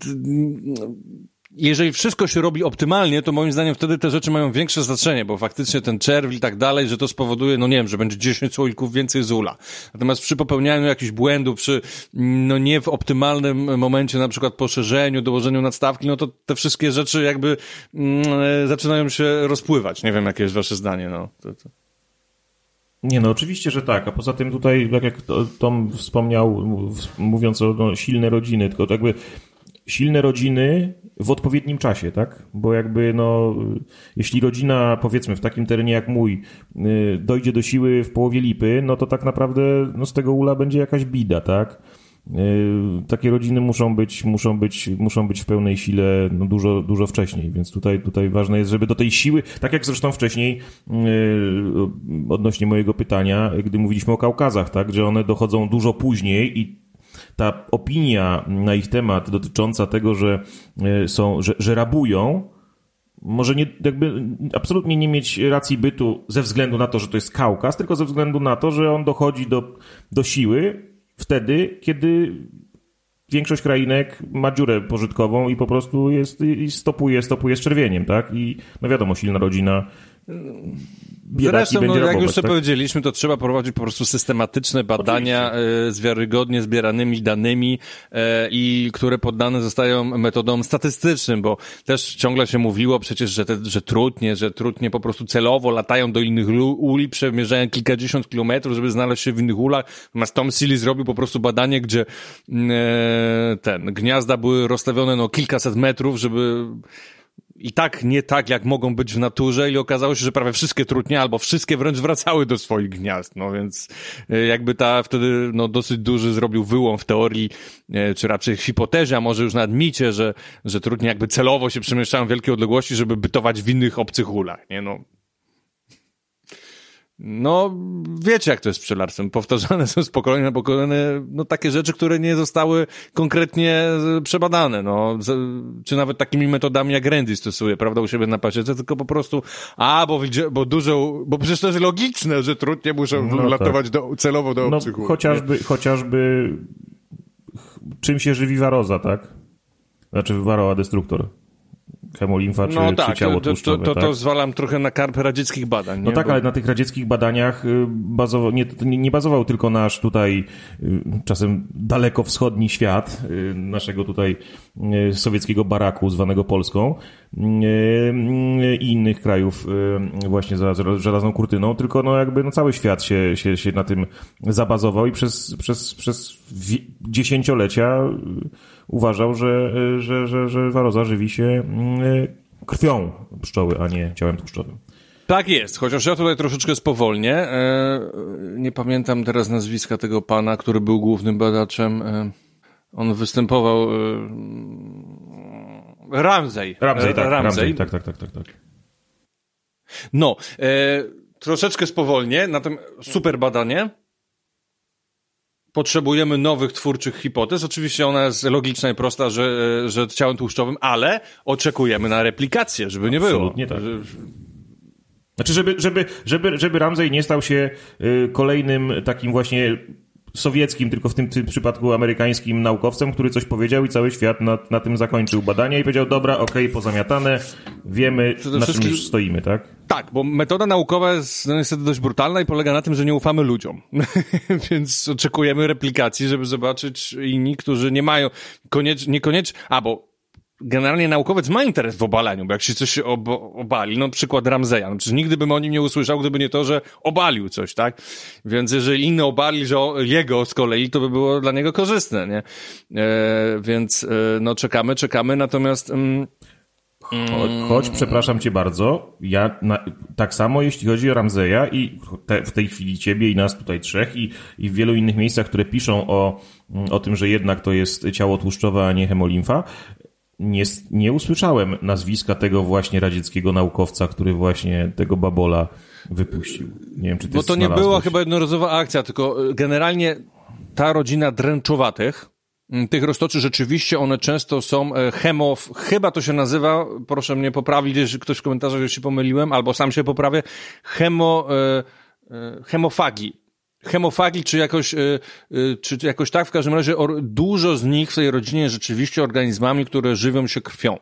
jeżeli wszystko się robi optymalnie, to moim zdaniem wtedy te rzeczy mają większe znaczenie, bo faktycznie ten czerw i tak dalej, że to spowoduje, no nie wiem, że będzie 10 słoików więcej z ula. Natomiast przy popełnianiu jakichś błędów, przy no nie w optymalnym momencie, na przykład poszerzeniu, dołożeniu nadstawki, no to te wszystkie rzeczy jakby mm, e, zaczynają się rozpływać. Nie wiem, jakie jest wasze zdanie, no. To, to. Nie, no oczywiście, że tak. A poza tym tutaj, tak jak to- Tom wspomniał, mówiąc o no, silne rodziny, tylko jakby silne rodziny w odpowiednim czasie, tak? Bo jakby, no, jeśli rodzina, powiedzmy, w takim terenie jak mój, y, dojdzie do siły w połowie lipy, no to tak naprawdę no, z tego ula będzie jakaś bida, tak? Y, Takie rodziny muszą być, muszą być, muszą być w pełnej sile no, dużo, dużo wcześniej, więc tutaj, tutaj ważne jest, żeby do tej siły, tak jak zresztą wcześniej y, odnośnie mojego pytania, gdy mówiliśmy o Kaukazach, tak, że one dochodzą dużo później i ta opinia na ich temat dotycząca tego, że y, są, że, że rabują, może nie, jakby absolutnie nie mieć racji bytu ze względu na to, że to jest Kaukaz, tylko ze względu na to, że on dochodzi do, do siły wtedy, kiedy większość krainek ma dziurę pożytkową i po prostu jest, i stopuje, stopuje z czerwieniem, tak? I no wiadomo, silna rodzina biedaki Zresztą, no, jak już to tak? powiedzieliśmy, to trzeba prowadzić po prostu systematyczne badania e, z wiarygodnie zbieranymi danymi e, i które poddane zostają metodom statystycznym, bo też ciągle się mówiło przecież, że, te, że trutnie, że trutnie po prostu celowo latają do innych uli, przemierzają kilkadziesiąt kilometrów, żeby znaleźć się w innych ulach. Natomiast Tom Seeley zrobił po prostu badanie, gdzie mm, e, ten, gniazda były rozstawione no kilkaset metrów, żeby i tak nie tak, jak mogą być w naturze i okazało się, że prawie wszystkie trudnie, albo wszystkie wręcz wracały do swoich gniazd, no więc e, jakby ta wtedy no, dosyć duży zrobił wyłom w teorii, e, czy raczej hipotezie, a może już nawet micie, że, że trudnie jakby celowo się przemieszczają w wielkie odległości, żeby bytować w innych obcych ulach, nie no. No, wiecie, jak to jest z pszczelarstwem. Powtarzane są z pokolenia na pokolenie, no, takie rzeczy, które nie zostały konkretnie e, przebadane, no, czy nawet takimi metodami jak Randy stosuje, prawda, u siebie na pasiece, tylko po prostu, a, bo, bo dużo, bo przecież to jest logiczne, że trudnie muszą no, latować tak. do, celowo do no, obcych chociażby, chociażby czym się żywi waroza, tak? Znaczy waroa destruktor hemolimfa czy, no tak, czy ciało tłuszczowe. To, to, to, tak? to zwalam trochę na karp radzieckich badań. No nie? No tak, Bo... ale na tych radzieckich badaniach y, bazował, nie, nie bazował tylko nasz tutaj y, czasem daleko wschodni świat, y, naszego tutaj sowieckiego baraku zwanego Polską i innych krajów właśnie za żelazną kurtyną, tylko no jakby no cały świat się, się, się na tym zabazował i przez, przez, przez dziesięciolecia uważał, że, że, że, że waroza żywi się mm, krwią pszczoły, a nie ciałem tłuszczowym. Tak jest, chociaż ja tutaj troszeczkę spowolnię. E, nie pamiętam teraz nazwiska tego pana, który był głównym badaczem. E, on występował. E, Ramsey. Ramsey, tak, Ramsey. tak, tak, tak, tak, tak. No, troszeczkę spowolnie, natomiast super badanie potrzebujemy nowych twórczych hipotez. Oczywiście ona jest logiczna i prosta, że, że ciałem tłuszczowym, ale oczekujemy na replikację, żeby nie było. Absolutnie tak. Znaczy, żeby, żeby, żeby, żeby Ramsey nie stał się y, kolejnym takim właśnie sowieckim, tylko w tym, tym przypadku amerykańskim naukowcem, który coś powiedział i cały świat na, na tym zakończył badania i powiedział, dobra, okej, okay, pozamiatane, wiemy, na czym już stoimy, tak? Tak, bo metoda naukowa jest no, niestety dość brutalna i polega na tym, że nie ufamy ludziom. Więc oczekujemy replikacji, żeby zobaczyć inni, którzy nie mają koniecznie, niekoniecznie, a bo generalnie naukowiec ma interes w obaleniu, bo jak się coś ob obali, no przykład Ramzeja, no przecież nigdy bym o nim nie usłyszał, gdyby nie to, że obalił coś, tak? Więc jeżeli inny obali, że jego z kolei, to by było dla niego korzystne, nie? E, więc, e, no czekamy, czekamy, natomiast... Mm, Choć, przepraszam cię bardzo, ja na, tak samo jeśli chodzi o Ramzeja i te, w tej chwili ciebie i nas tutaj trzech i, i w wielu innych miejscach, które piszą o, o tym, że jednak to jest ciało tłuszczowe, a nie hemolimfa, nie, nie usłyszałem nazwiska tego właśnie radzieckiego naukowca, który właśnie tego babola wypuścił. Nie wiem, czy ty Bo to nie była chyba jednorazowa akcja, tylko e, generalnie ta rodzina dręczowatych, tych roztoczy rzeczywiście one często są e, hemo, chyba to się nazywa, proszę mnie poprawić, jeśli ktoś w komentarzach się pomyliłem, albo sam się poprawię, hemo, e, hemofagi hemofagi, czy jakoś, y, y, czy jakoś tak, w każdym razie dużo z nich w tej rodzinie rzeczywiście organizmami, które żywią się krwią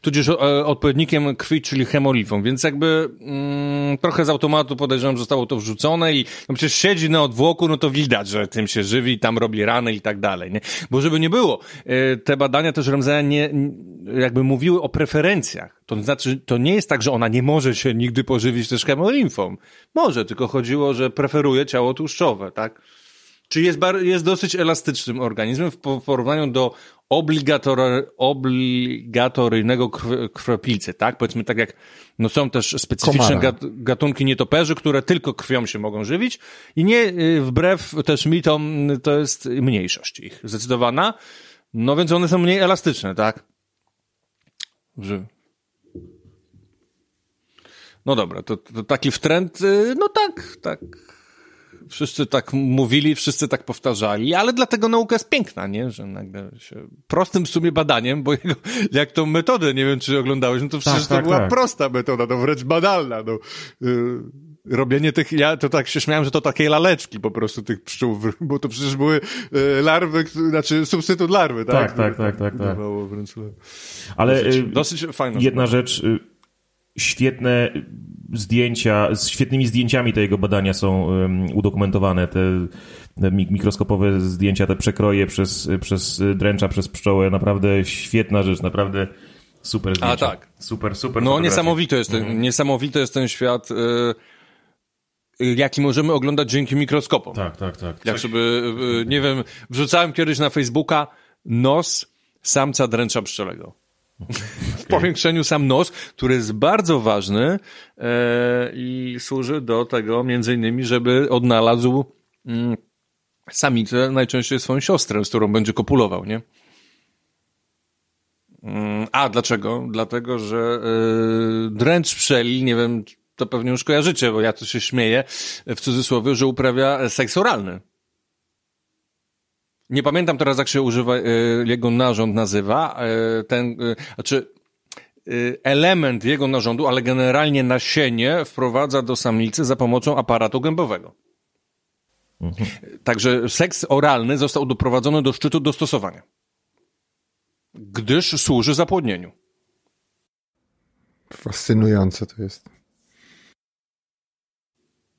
tudzież e, odpowiednikiem krwi, czyli hemolifą, więc jakby mm, trochę z automatu podejrzewam, że zostało to wrzucone i no przecież siedzi na odwłoku, no to widać, że tym się żywi, tam robi rany i tak dalej, nie? Bo żeby nie było, e, te badania też Ramzeja nie, jakby mówiły o preferencjach. To znaczy, to nie jest tak, że ona nie może się nigdy pożywić też hemolimfą. Może, tylko chodziło, że preferuje ciało tłuszczowe, tak? Czy jest, jest dosyć elastycznym organizmem w porównaniu do obligatory, obligatoryjnego krwiopilcy, tak? Powiedzmy tak jak, no są też specyficzne gat, gatunki nietoperzy, które tylko krwią się mogą żywić i nie, y, wbrew też mitom, to jest mniejszość ich zdecydowana, no więc one są mniej elastyczne, tak? Że... No dobra, to, to taki wtręt, y, no tak, tak, wszyscy tak mówili, wszyscy tak powtarzali, ale dlatego nauka jest piękna, nie? Że nagle się prostym w sumie badaniem, bo jego, jak tą metodę, nie wiem czy oglądałeś, no to przecież tak, to tak, była tak. prosta metoda, no wręcz banalna, no. Yy, robienie tych, ja to tak się śmiałem, że to takie laleczki po prostu tych pszczół, bo to przecież były yy, larwy, znaczy substytut larwy, tak? Tak, tak, tak, tak. tak. Ale dosyć, yy, dosyć fajna jedna sprawa. rzecz, y, świetne zdjęcia, z świetnymi zdjęciami tego badania są um, udokumentowane. Te, te, mikroskopowe zdjęcia, te przekroje przez, przez dręcza, przez pszczołę. Naprawdę świetna rzecz, naprawdę super zdjęcia. A tak. Super, super. No niesamowity jest, ten, mhm. niesamowity jest ten świat. Y, jaki możemy oglądać dzięki mikroskopom. Tak, tak, tak. Jak sobie, y, nie wiem, wrzucałem kiedyś na Facebooka nos samca dręcza pszczelego. W powiększeniu sam nos, który jest bardzo ważny e, i służy do tego między innymi, żeby odnalazł mm, samicę, najczęściej swoją siostrę, z którą będzie kopulował, nie? Mm, a, dlaczego? Dlatego, że yy, dręcz pszczeli, nie wiem, to pewnie już kojarzycie, bo ja to się śmieję, w cudzysłowie, że uprawia seks oralny. Nie pamiętam teraz, jak się używa, y, jego narząd nazywa, y, ten, y, znaczy, element jego narządu, ale generalnie nasienie wprowadza do samicy za pomocą aparatu gębowego. Także seks oralny został doprowadzony do szczytu dostosowania. Gdyż służy zapłodnieniu. Fascynujące to jest.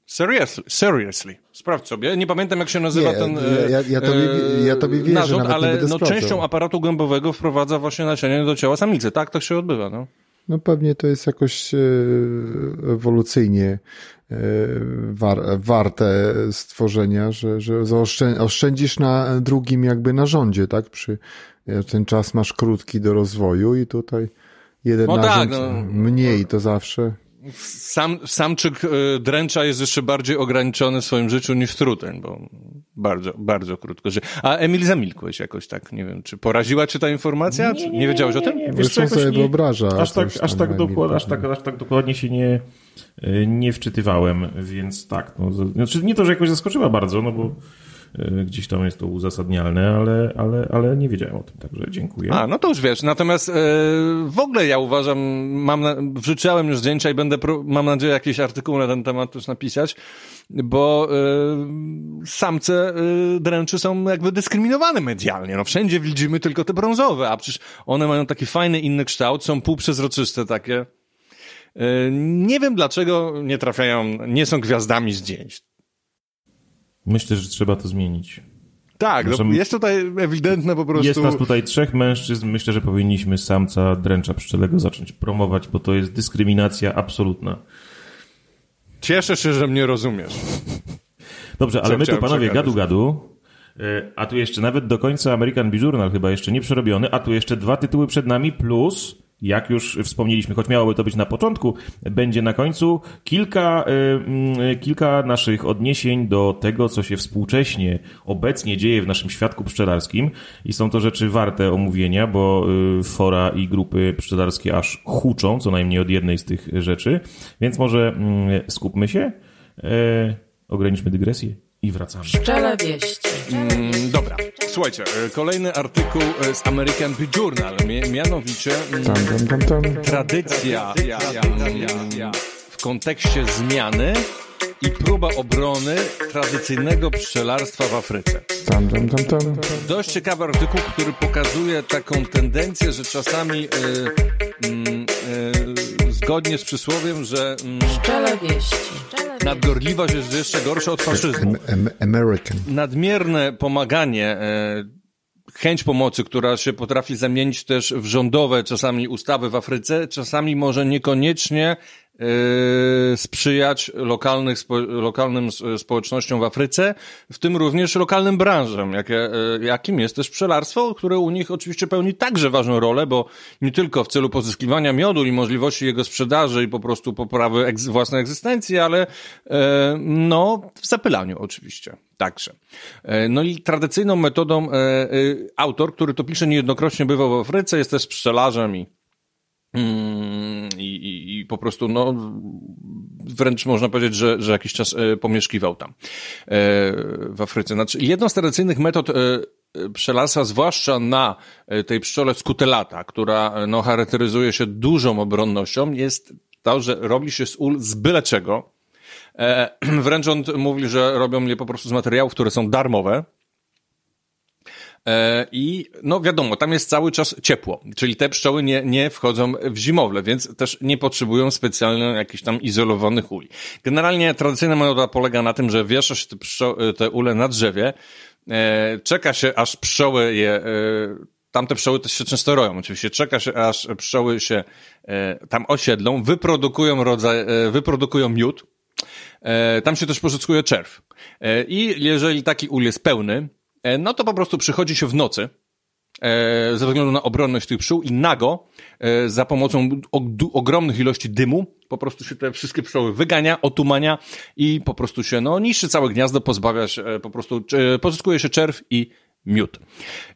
Seriously, seriously. Sprawdź sobie. Nie pamiętam, jak się nazywa Nie, ten ja- ja- ja tobie- ja tobie wierzę, narząd, ale no, sprawdzał. częścią aparatu gębowego wprowadza właśnie nasienie do ciała samicy. Tak, tak się odbywa. No. No pewnie to jest jakoś e, ewolucyjnie e, war, warte stworzenia, że, że oszczędzisz na drugim jakby narządzie, tak? Przy, e, ten czas masz krótki do rozwoju i tutaj jeden No tak, narząd no. mniej to zawsze. Sam, samczyk e, dręcza jest jeszcze bardziej ograniczony w swoim życiu niż truteń, bo bardzo, bardzo krótko żyje. A Emil, zamilkłeś jakoś tak, nie wiem, czy poraziła cię ta informacja? czy nie wiedziałeś o tym? Nie, Wiesz, co, sobie jakoś wyobraża Aż tak, coś aż, tak dokład, aż, tak, aż tak dokładnie się nie, e, nie wczytywałem, więc tak. No, znaczy nie to, że jakoś zaskoczyła bardzo, no bo gdzieś tam jest to uzasadnialne, ale, ale, ale nie wiedziałem o tym, także dziękuję. A, no to już wiesz. Natomiast e, w ogóle ja uważam, mam na, wrzuciłem już zdjęcia i będę, mam nadzieję, jakiś artykuł na ten temat też napisać, bo e, samce e, dręczy są jakby dyskryminowane medialnie. No wszędzie widzimy tylko te brązowe, a przecież one mają taki fajny inny kształt, są półprzezroczyste takie. Nie wiem dlaczego nie trafiają, nie są gwiazdami zdjęć. Myślę, że trzeba to zmienić. Tak, no, Zresztą- jest tutaj ewidentne po prostu... Jest nas tutaj trzech mężczyzn. Myślę, że powinniśmy samca dręcza pszczelego zacząć promować, bo to jest dyskryminacja absolutna. Cieszę się, że mnie rozumiesz. Dobrze, ale Co my tu panowie przekazać? gadu gadu. e, A tu jeszcze nawet do końca American Journal chyba jeszcze nie przerobiony, a tu jeszcze dwa tytuły przed nami, plus, jak już wspomnieliśmy, choć miałoby to być na początku, będzie na końcu. Kilka, e, mm, kilka naszych odniesień do tego, co się współcześnie, obecnie dzieje w naszym świadku pszczelarskim. I są to rzeczy warte omówienia, bo e, fora i grupy pszczelarskie aż huczą, co najmniej od jednej z tych rzeczy, więc może mm, skupmy się, e, ograniczmy dygresję i wracamy. Pszczele wieści. Mm, Dobra, słuchajcie, e, kolejny artykuł e, z American Journal, mie- mianowicie mm, Tam, tam, tam, tam. tradycja w kontekście zmiany i próba obrony tradycyjnego pszczelarstwa w Afryce. Tam, tam, tam, tam. Dość ciekawy artykuł, który pokazuje taką tendencję, że czasami mm, e, zgodnie z przysłowiem, że mm, Pszczele wieści. nadgorliwość jest jeszcze gorsza od faszyzmu. Am- am- American. nadmierne pomaganie, e, chęć pomocy, która się potrafi zamienić też w rządowe czasami ustawy w Afryce, czasami może niekoniecznie sprzyjać lokalnych, spo, lokalnym społecznościom w Afryce, w tym również lokalnym branżom, jakie, e, jakim jest też pszczelarstwo, które u nich oczywiście pełni także ważną rolę, bo nie tylko w celu pozyskiwania miodu i możliwości jego sprzedaży i po prostu poprawy egz, własnej egzystencji, ale e, no w zapylaniu oczywiście. Także. E, No i tradycyjną metodą e, e, autor, który to pisze niejednokrotnie bywał w Afryce, jest też pszczelarzem i I, i, I po prostu, no, wręcz można powiedzieć, że, że jakiś czas e, pomieszkiwał tam e, w Afryce. Znaczy, jedną z tradycyjnych metod e, pszczelarstwa, zwłaszcza na tej pszczole skutylata, która no, charakteryzuje się dużą obronnością, jest to, że robi się z ul z byle czego. Wręcz on mówi, że robią je po prostu z materiałów, które są darmowe. E, I no wiadomo, tam jest cały czas ciepło, czyli te pszczoły nie, nie wchodzą w zimowle, więc też nie potrzebują specjalnie jakichś tam izolowanych uli. Generalnie tradycyjna metoda polega na tym, że wiesza się te, pszczo- te ule na drzewie, e, czeka się aż pszczoły je, e, tamte pszczoły też się często roją, oczywiście czeka się aż pszczoły się e, tam osiedlą, wyprodukują rodzaj, e, wyprodukują miód, E, Tam się też poszukiuje czerw. I jeżeli taki ul jest pełny, no to po prostu przychodzi się w nocy e, ze względu na obronność tych pszczół i nago e, za pomocą og- ogromnych ilości dymu po prostu się te wszystkie pszczoły wygania, otumania i po prostu się no, niszczy całe gniazdo, pozbawia się e, po prostu, e, pozyskuje się czerw i miód.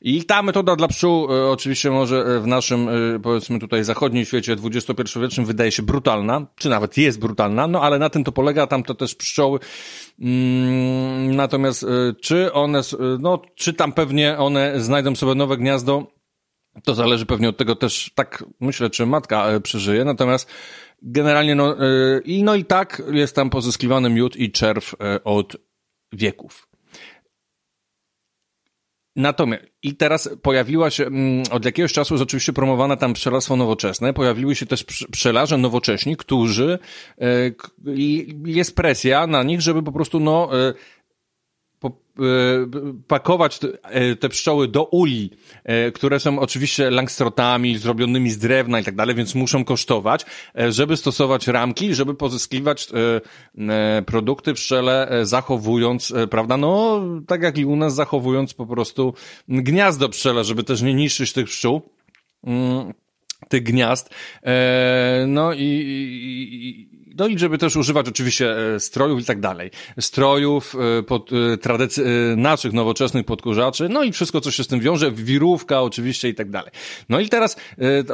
I ta metoda dla pszczół e, oczywiście może e, w naszym, e, powiedzmy tutaj zachodnim świecie XXI-wiecznym wydaje się brutalna, czy nawet jest brutalna, no ale na tym to polega, tam to też pszczoły. Mm, natomiast czy one, no czy tam pewnie one znajdą sobie nowe gniazdo, to zależy pewnie od tego też, tak myślę, czy matka przeżyje, natomiast generalnie no, i no i tak jest tam pozyskiwany miód i czerw od wieków. Natomiast i teraz pojawiła się mm, od jakiegoś czasu rzeczywiście promowane tam pszczelarstwo nowoczesne, pojawiły się też psz- pszczelarze nowocześni, którzy e, i jest presja na nich, żeby po prostu no e, pakować te, e, te pszczoły do uli, e, które są oczywiście langstrotami zrobionymi z drewna i tak dalej, więc muszą kosztować, e, żeby stosować ramki, żeby pozyskiwać e, e, produkty pszczele, e, zachowując, e, prawda, no tak jak i u nas, zachowując po prostu gniazdo pszczele, żeby też nie niszczyć tych pszczół. Mm, tych gniazd. E, no i, i, no i żeby też używać oczywiście e, strojów i tak dalej. Strojów, e, pod, e, tradycy, naszych nowoczesnych podkurzaczy, no i wszystko, co się z tym wiąże, wirówka oczywiście i tak dalej. No i teraz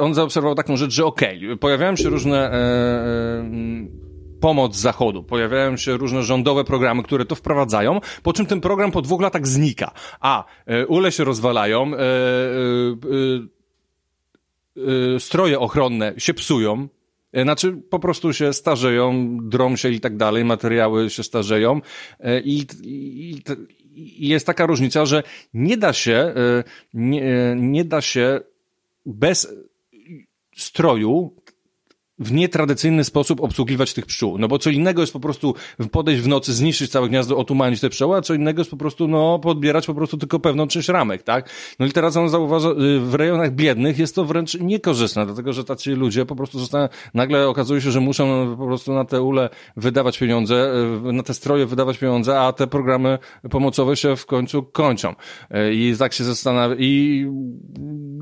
on zaobserwował taką rzecz, że okej, pojawiają się różne e, pomoc zachodu. Pojawiają się różne rządowe programy, które to wprowadzają, po czym ten program po dwóch latach znika. A, ule się rozwalają, e, e, e, stroje ochronne się psują, znaczy po prostu się starzeją, drą się i tak dalej, materiały się starzeją. Y, i, i, i jest taka różnica, że nie da się, y, nie, nie da się bez stroju w nietradycyjny sposób obsługiwać tych pszczół. No bo co innego jest po prostu podejść w nocy, zniszczyć całe gniazdo, otumanić te pszczoły, a co innego jest po prostu, no, podbierać po prostu tylko pewną część ramek, tak? No i teraz on zauważa, y, w rejonach biednych jest to wręcz niekorzystne, dlatego że tacy ludzie po prostu zostają, nagle okazuje się, że muszą po prostu na te ule wydawać pieniądze, y, na te stroje wydawać pieniądze, a te programy pomocowe się w końcu kończą. Y, I tak się zastanawia, i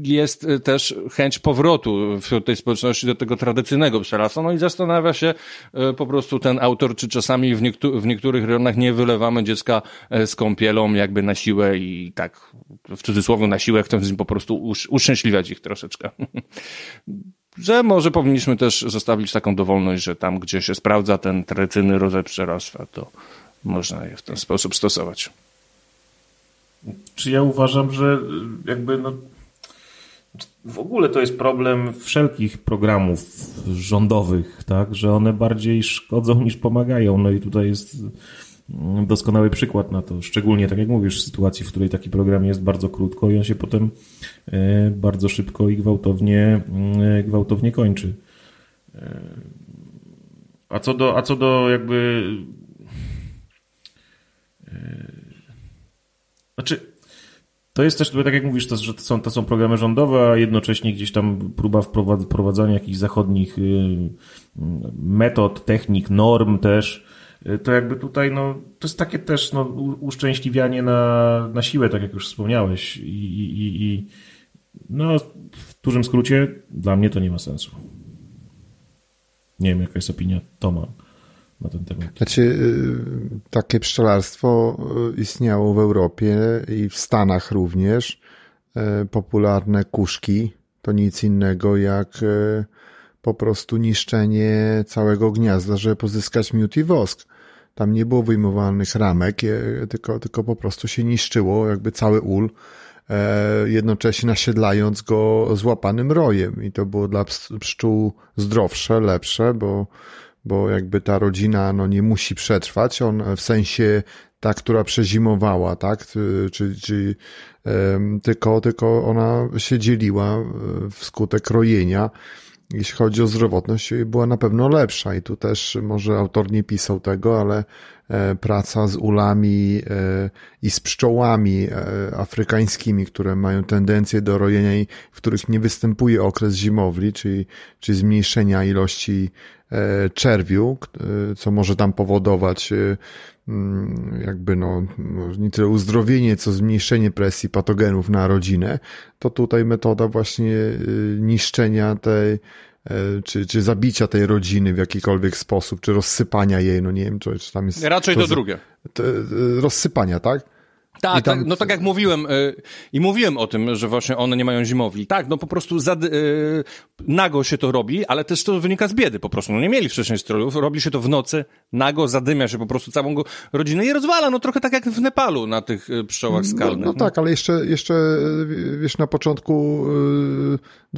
jest też chęć powrotu wśród tej społeczności do tego tradycyjnego pszczelarstwa. No i zastanawia się y, po prostu ten autor, czy czasami w, niektó- w niektórych rejonach nie wylewamy dziecka e, z kąpielą jakby na siłę i tak w cudzysłowie na siłę chcąc im po prostu usz- uszczęśliwiać ich troszeczkę. że może powinniśmy też zostawić taką dowolność, że tam, gdzie się sprawdza ten tradycyjny rodzaj pszczelarstwa, to można je w ten sposób stosować. Czy ja uważam, że y, jakby no, w ogóle to jest problem wszelkich programów rządowych, tak, że one bardziej szkodzą niż pomagają. No i tutaj jest mm, doskonały przykład na to, szczególnie tak jak mówisz, w sytuacji, w której taki program jest bardzo krótko i on się potem e, bardzo szybko i gwałtownie, mm, gwałtownie kończy. E, A co do, a co do jakby Znaczy, to jest też, tak jak mówisz, to, że to są, to są programy rządowe, a jednocześnie gdzieś tam próba wprowadz- wprowadzania jakichś zachodnich y, metod, technik, norm też. Y, To jakby tutaj, no, to jest takie też no, uszczęśliwianie na, na siłę, tak jak już wspomniałeś. I, i, i no, w dużym skrócie, dla mnie to nie ma sensu. Nie wiem, jaka jest opinia Toma na ten temat. Znaczy, y, takie pszczelarstwo y, istniało w Europie i w Stanach również. Y, Popularne kuszki to nic innego jak po prostu niszczenie całego gniazda, żeby pozyskać miód i wosk. Tam nie było wyjmowanych ramek, tylko, tylko po prostu się niszczyło jakby cały ul, e, jednocześnie nasiedlając go złapanym rojem. I to było dla ps- pszczół zdrowsze, lepsze, bo bo jakby ta rodzina no, nie musi przetrwać, on w sensie ta, która przezimowała, tak, czy, czy, tylko, tylko ona się dzieliła e, wskutek rojenia. Jeśli chodzi o zdrowotność, była na pewno lepsza i tu też może autor nie pisał tego, ale e, praca z ulami e, i z pszczołami e, afrykańskimi, które mają tendencję do rojenia i w których nie występuje okres zimowli, czyli, zmniejszenia ilości czerwiu, co może tam powodować jakby no, nie tyle uzdrowienie, co zmniejszenie presji patogenów na rodzinę, to tutaj metoda właśnie y, niszczenia tej, e, czy, czy zabicia tej rodziny w jakikolwiek sposób, czy rozsypania jej, no nie wiem, czy, czy tam jest... Raczej to z- drugie. to, y, rozsypania, tak? Tak, tam- tak, no tak jak mówiłem y, i mówiłem o tym, że właśnie one nie mają zimowli. Tak, no po prostu zady, y, nago się to robi, ale też to wynika z biedy po prostu. No nie mieli wcześniej strojów, robi się to w nocy, nago zadymia się po prostu całą go rodzinę i rozwala, no trochę tak jak w Nepalu na tych y, pszczołach No, skalnych. no tak, ale jeszcze, jeszcze y, wiesz, na początku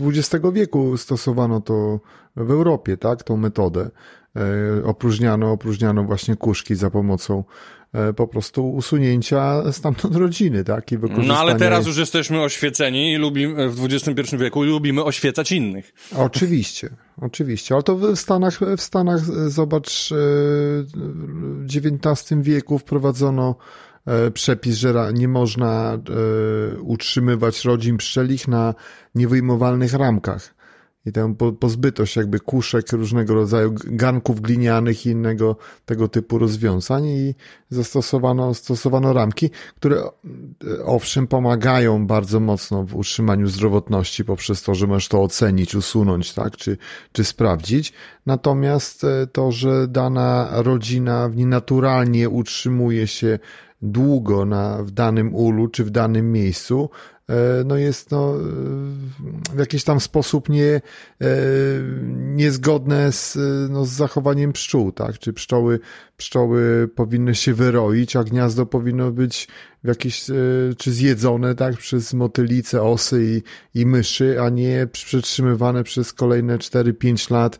XX wieku stosowano to w Europie, tak, tą metodę. E, Opróżniano, opróżniano właśnie kuszki za pomocą po prostu usunięcia stamtąd rodziny, tak, i wykorzystania... No ale teraz już jesteśmy oświeceni i lubimy, w XXI wieku i lubimy oświecać innych. Oczywiście, oczywiście, ale to w Stanach, w Stanach e, zobacz, e, w XIX wieku wprowadzono e, przepis, że nie można e, utrzymywać rodzin pszczelich na niewyjmowalnych ramkach. I tam po- pozbyto się jakby kuszek różnego rodzaju, g- garnków glinianych i innego tego typu rozwiązań i zastosowano stosowano ramki, które e, owszem pomagają bardzo mocno w utrzymaniu zdrowotności poprzez to, że możesz to ocenić, usunąć, tak, czy, czy sprawdzić. Natomiast e, to, że dana rodzina nienaturalnie utrzymuje się długo na, w danym ulu czy w danym miejscu, no jest no, e, w jakiś tam sposób nie, e, niezgodne z, e, no, z zachowaniem pszczół, tak? Czy pszczoły, pszczoły powinny się wyroić, a gniazdo powinno być w jakieś, e, czy zjedzone, tak? Przez motylice, osy i, i myszy, a nie przetrzymywane przez kolejne 4-5 lat, e,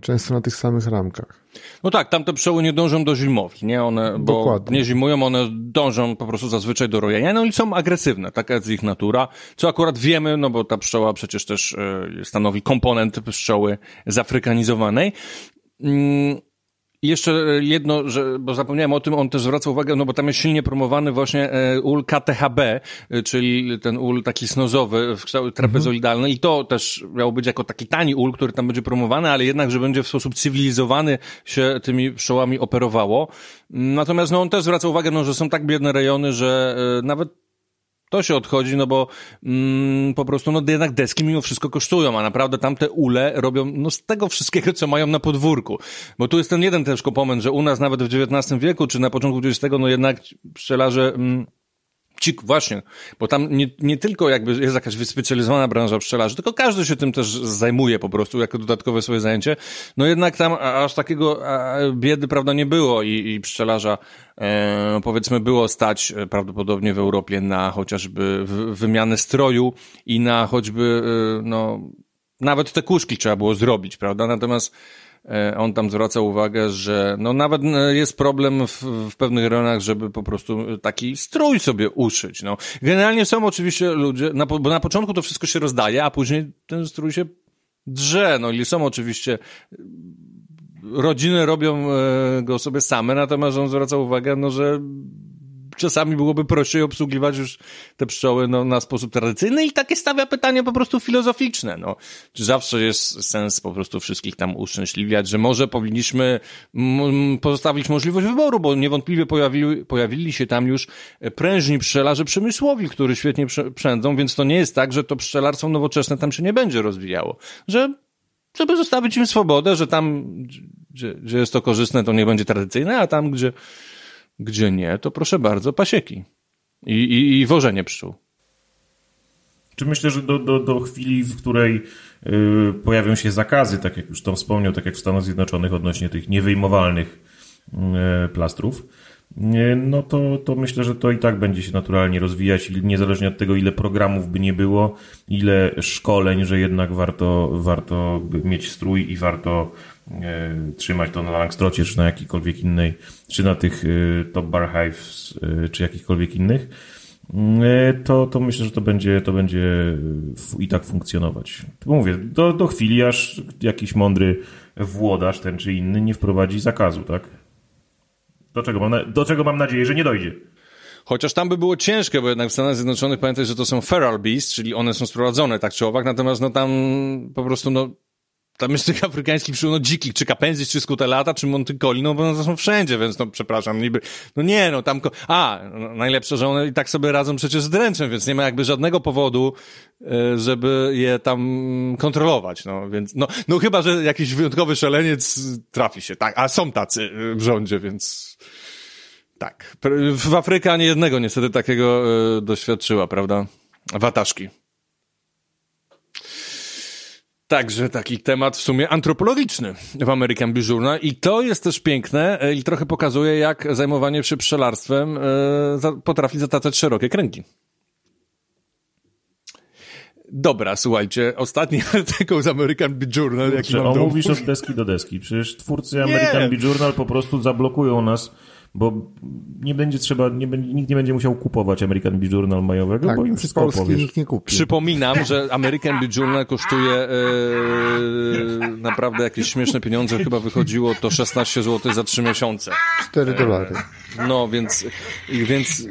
często na tych samych ramkach. No tak, tamte pszczoły nie dążą do zimowli, nie? One, bo Dokładnie. nie zimują, one dążą po prostu zazwyczaj do rojenia, no i są agresywne, taka jest ich natura, co akurat wiemy, no bo ta pszczoła przecież też e, stanowi komponent pszczoły zafrykanizowanej. Mm, i jeszcze jedno, że, bo zapomniałem o tym, on też zwraca uwagę, no bo tam jest silnie promowany właśnie e, ul KTHB, e, czyli ten ul taki snozowy, w kształcie trapezoidalny i to też miało być jako taki tani ul, który tam będzie promowany, ale jednak, że będzie w sposób cywilizowany się tymi pszczołami operowało. Natomiast no on też zwraca uwagę, no, że są tak biedne rejony, że e, nawet to się odchodzi, no bo mm, po prostu no jednak deski mimo wszystko kosztują, a naprawdę tamte ule robią no z tego wszystkiego, co mają na podwórku. Bo tu jest ten jeden też komponent, że u nas nawet w XIX wieku, czy na początku XX, no jednak pszczelarze... Mm, Ci, właśnie, bo tam nie, nie tylko jakby jest jakaś wyspecjalizowana branża pszczelarzy, tylko każdy się tym też zajmuje po prostu jako dodatkowe swoje zajęcie. No jednak tam aż takiego biedy, prawda, nie było i, i pszczelarza, e, powiedzmy, było stać e, prawdopodobnie w Europie na chociażby wymianę stroju i na choćby, e, no, nawet te kuszki trzeba było zrobić, prawda? Natomiast on tam zwraca uwagę, że no nawet e, jest problem w, w pewnych rejonach, żeby po prostu taki strój sobie uszyć. No. Generalnie są oczywiście ludzie, na, bo na początku to wszystko się rozdaje, a później ten strój się drze. No i są oczywiście rodziny robią e, go sobie same, natomiast on zwraca uwagę, no, że czasami byłoby prościej obsługiwać już te pszczoły no, na sposób tradycyjny i takie stawia pytanie po prostu filozoficzne. No. Czy zawsze jest sens po prostu wszystkich tam uszczęśliwiać, że może powinniśmy pozostawić możliwość wyboru, bo niewątpliwie pojawiły, pojawili się tam już prężni pszczelarze przemysłowi, którzy świetnie przędzą, więc to nie jest tak, że to pszczelarstwo nowoczesne tam się nie będzie rozwijało. Że żeby zostawić im swobodę, że tam, gdzie, gdzie jest to korzystne, to nie będzie tradycyjne, a tam, gdzie, gdzie nie, to proszę bardzo, pasieki. I, i, i wożenie pszczół. Czy myślę, że do, do, do chwili, w której y, pojawią się zakazy, tak jak już Tom wspomniał, tak jak w Stanach Zjednoczonych odnośnie tych niewyjmowalnych y, plastrów, y, no to, to myślę, że to i tak będzie się naturalnie rozwijać, niezależnie od tego, ile programów by nie było, ile szkoleń, że jednak warto, warto mieć strój i warto trzymać to na Langstrocie, czy na jakiejkolwiek innej, czy na tych y, Top Bar Hives, y, czy jakichkolwiek innych, E, to, to myślę, że to będzie, to będzie i tak funkcjonować. Mówię, do, do chwili, aż jakiś mądry włodarz, ten czy inny, nie wprowadzi zakazu, tak? Do czego, mam na, do czego mam nadzieję, że nie dojdzie. Chociaż tam by było ciężkie, bo jednak w Stanach Zjednoczonych pamiętaj, że to są feral beasts, czyli one są sprowadzone tak czy owak, natomiast no tam po prostu no tam jest tych afrykańskich pszczół, no dzikich, czy kapenzis, czy skutelata, czy montycoli, no bo one są wszędzie, więc no przepraszam, niby, no nie, no tam, a, no, najlepsze, że one i tak sobie radzą przecież z dręczem, więc nie ma jakby żadnego powodu, e, żeby je tam kontrolować, no więc, no, no chyba, że jakiś wyjątkowy szaleniec trafi się, tak, a są tacy e, w rządzie, więc tak. W Afryce ani jednego niestety takiego e, doświadczyła, prawda? Wataszki. Także taki temat w sumie antropologiczny w American Bee Journal i to jest też piękne e, i trochę pokazuje, jak zajmowanie się pszczelarstwem e, potrafi zatacać szerokie kręgi. Dobra, słuchajcie, ostatni artykuł z American Bee Journal, jaki Czy mam do omówisz od deski do deski? Przecież twórcy American Bee Journal po prostu zablokują nas, bo nie będzie trzeba, nie będzie, nikt nie będzie musiał kupować American Bee Journal majowego, Tak, bo im z wszystko Polski opowiesz. nikt nie kupi. Przypominam, że American Bee Journal kosztuje e, naprawdę jakieś śmieszne pieniądze. Chyba wychodziło to 16 zł za 3 miesiące. 4 dolary. No, więc, i- więc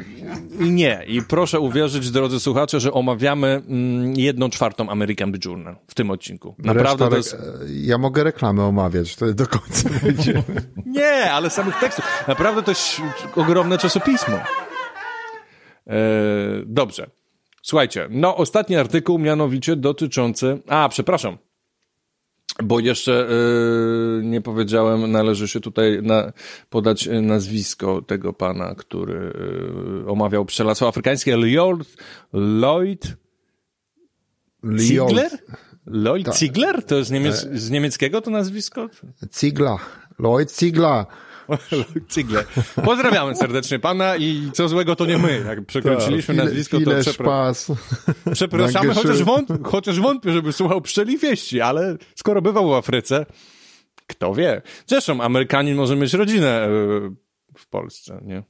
i nie. I proszę uwierzyć, drodzy słuchacze, że omawiamy mm, jedną czwartą American Bee Journal w tym odcinku. Naprawdę to jest... Ja mogę reklamę omawiać, wtedy do końca będzie. Nie, ale samych tekstów. Naprawdę to jest ogromne czasopismo. E, dobrze. Słuchajcie, no ostatni artykuł mianowicie dotyczący... A, przepraszam. Bo jeszcze e, nie powiedziałem, należy się tutaj na, podać e, nazwisko tego pana, który e, omawiał pszczelarstwo afrykańskie. Lloyd, Lloyd Ziegler? Lloyd Ziegler? To jest z, niemiec, z niemieckiego to nazwisko? Cigla. Lloyd Cigla. Cygle. Pozdrawiamy serdecznie pana i co złego to nie my. Jak przekręciliśmy File- nazwisko, to file przepra szpas. przepraszamy, chociaż, wąt chociaż wątpię, żeby słuchał pszczeli wieści, ale skoro bywał w Afryce, kto wie. Zresztą Amerykanin może mieć rodzinę e, w Polsce, nie?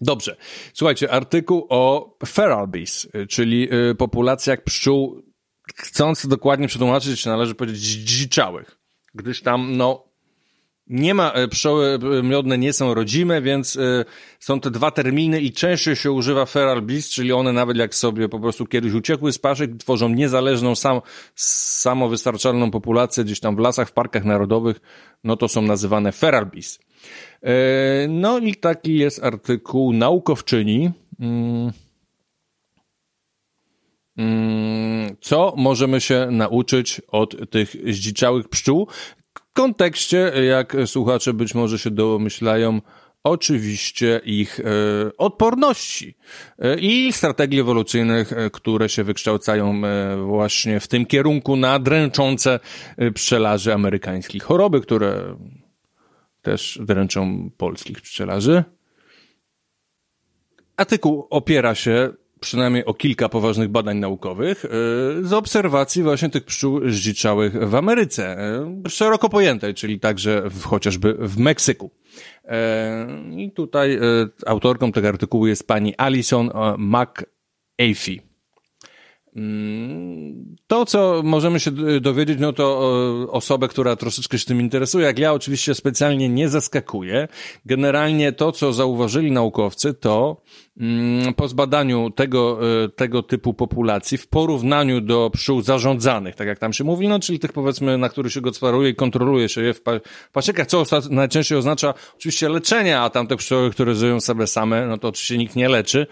Dobrze. Słuchajcie, artykuł o feral bees, y, czyli y, populacjach pszczół, chcąc dokładnie przetłumaczyć, należy powiedzieć zdziczałych, gdyż tam, no, nie ma, e, pszczoły e, miodne nie są rodzime, więc e, są te dwa terminy i częściej się używa feral beast, czyli one nawet jak sobie po prostu kiedyś uciekły z paszek, tworzą niezależną, sam, samowystarczalną populację gdzieś tam w lasach, w parkach narodowych, no to są nazywane feral beast. No i taki jest artykuł naukowczyni, mm, mm, co możemy się nauczyć od tych zdziczałych pszczół. Kontekście, jak słuchacze być może się domyślają, oczywiście ich e, odporności e, i strategii ewolucyjnych, e, które się wykształcają właśnie w tym kierunku na dręczące pszczelarzy amerykańskich choroby, które też dręczą polskich pszczelarzy. Artykuł opiera się przynajmniej o kilka poważnych badań naukowych yy, z obserwacji właśnie tych pszczół zdziczałych w Ameryce, yy, szeroko pojętej, czyli także w, chociażby w Meksyku. Yy, I tutaj autorką tego artykułu jest pani Alison e, McAfee. Mm, To, co możemy się dowiedzieć, no to e, osobę, która troszeczkę się tym interesuje, jak ja oczywiście specjalnie nie zaskakuje. Generalnie to, co zauważyli naukowcy, to mm, po zbadaniu tego, e, tego typu populacji w porównaniu do pszczół zarządzanych, tak jak tam się mówi, no czyli tych powiedzmy, na których się gospodaruje i kontroluje się je w pa- pasiekach, co najczęściej oznacza oczywiście leczenie, a tamte pszczoły, które żyją sobie same, no to oczywiście nikt nie leczy.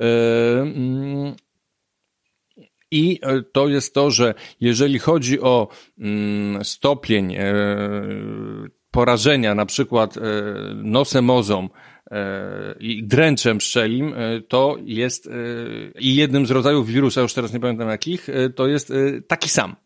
E, mm, i e, to jest to, że jeżeli chodzi o mm, stopień e, porażenia na przykład e, nosemozą i dręczem pszczelim, e, to jest i jednym z rodzajów wirusa, już teraz nie pamiętam jakich, to jest taki sam.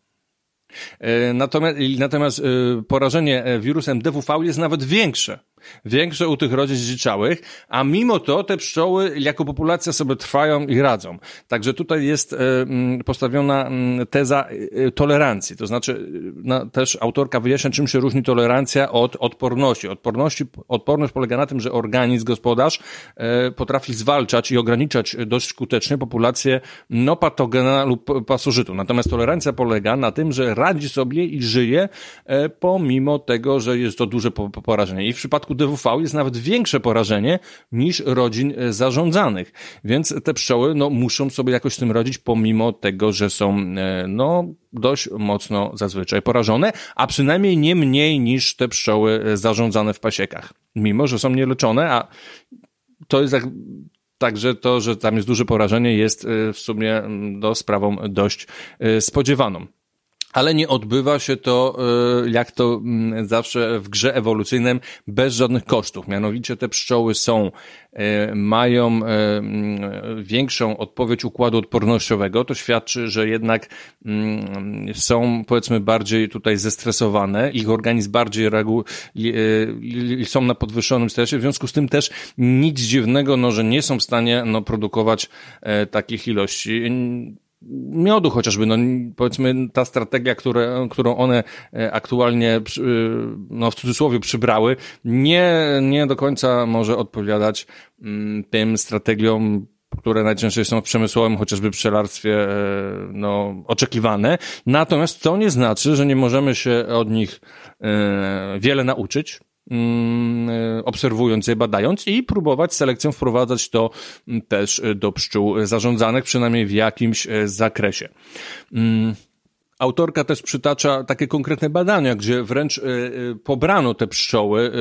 Natomiast, natomiast porażenie wirusem DWV jest nawet większe. Większe u tych rodzin zdziczałych, a mimo to te pszczoły jako populacja sobie trwają i radzą. Także tutaj jest e, mm, postawiona mm, teza e, tolerancji. To znaczy, e, na, też autorka wyjaśnia, czym się różni tolerancja od odporności. Odporności. Odporność polega na tym, że organizm, gospodarz e, potrafi zwalczać i ograniczać dość skutecznie populację no, patogena lub pasożytu. Natomiast tolerancja polega na tym, że radzi sobie i żyje e, pomimo tego, że jest to duże po- po- porażenie. I w przypadku DWV jest nawet większe porażenie niż rodzin e, zarządzanych. Więc te pszczoły no, muszą sobie jakoś z tym rodzić, pomimo tego, że są e, no, dość mocno zazwyczaj porażone, a przynajmniej nie mniej niż te pszczoły e, zarządzane w pasiekach. Mimo, że są nieleczone, a to jest jak Także to, że tam jest duże porażenie, jest w sumie do sprawą dość spodziewaną ale nie odbywa się to, e, jak to mm, zawsze w grze ewolucyjnym, bez żadnych kosztów. Mianowicie te pszczoły są, e, mają e, mm, większą odpowiedź układu odpornościowego. To świadczy, że jednak mm, są, powiedzmy, bardziej tutaj zestresowane. Ich organizm bardziej reaguje, są na podwyższonym stresie. W związku z tym też nic dziwnego, no, że nie są w stanie no, produkować takich ilości miodu chociażby, no powiedzmy ta strategia, które, którą one e, aktualnie, no w cudzysłowie przybrały, nie, nie do końca może odpowiadać mm, tym strategiom, które najczęściej są w przemysłowym, chociażby pszczelarstwie, e, no, oczekiwane. Natomiast to nie znaczy, że nie możemy się od nich e, wiele nauczyć. Mm, obserwując je, badając i próbować selekcją wprowadzać to mm, też do pszczół zarządzanych, przynajmniej w jakimś e, zakresie. Mm, autorka też przytacza takie konkretne badania, gdzie wręcz e, e, pobrano te pszczoły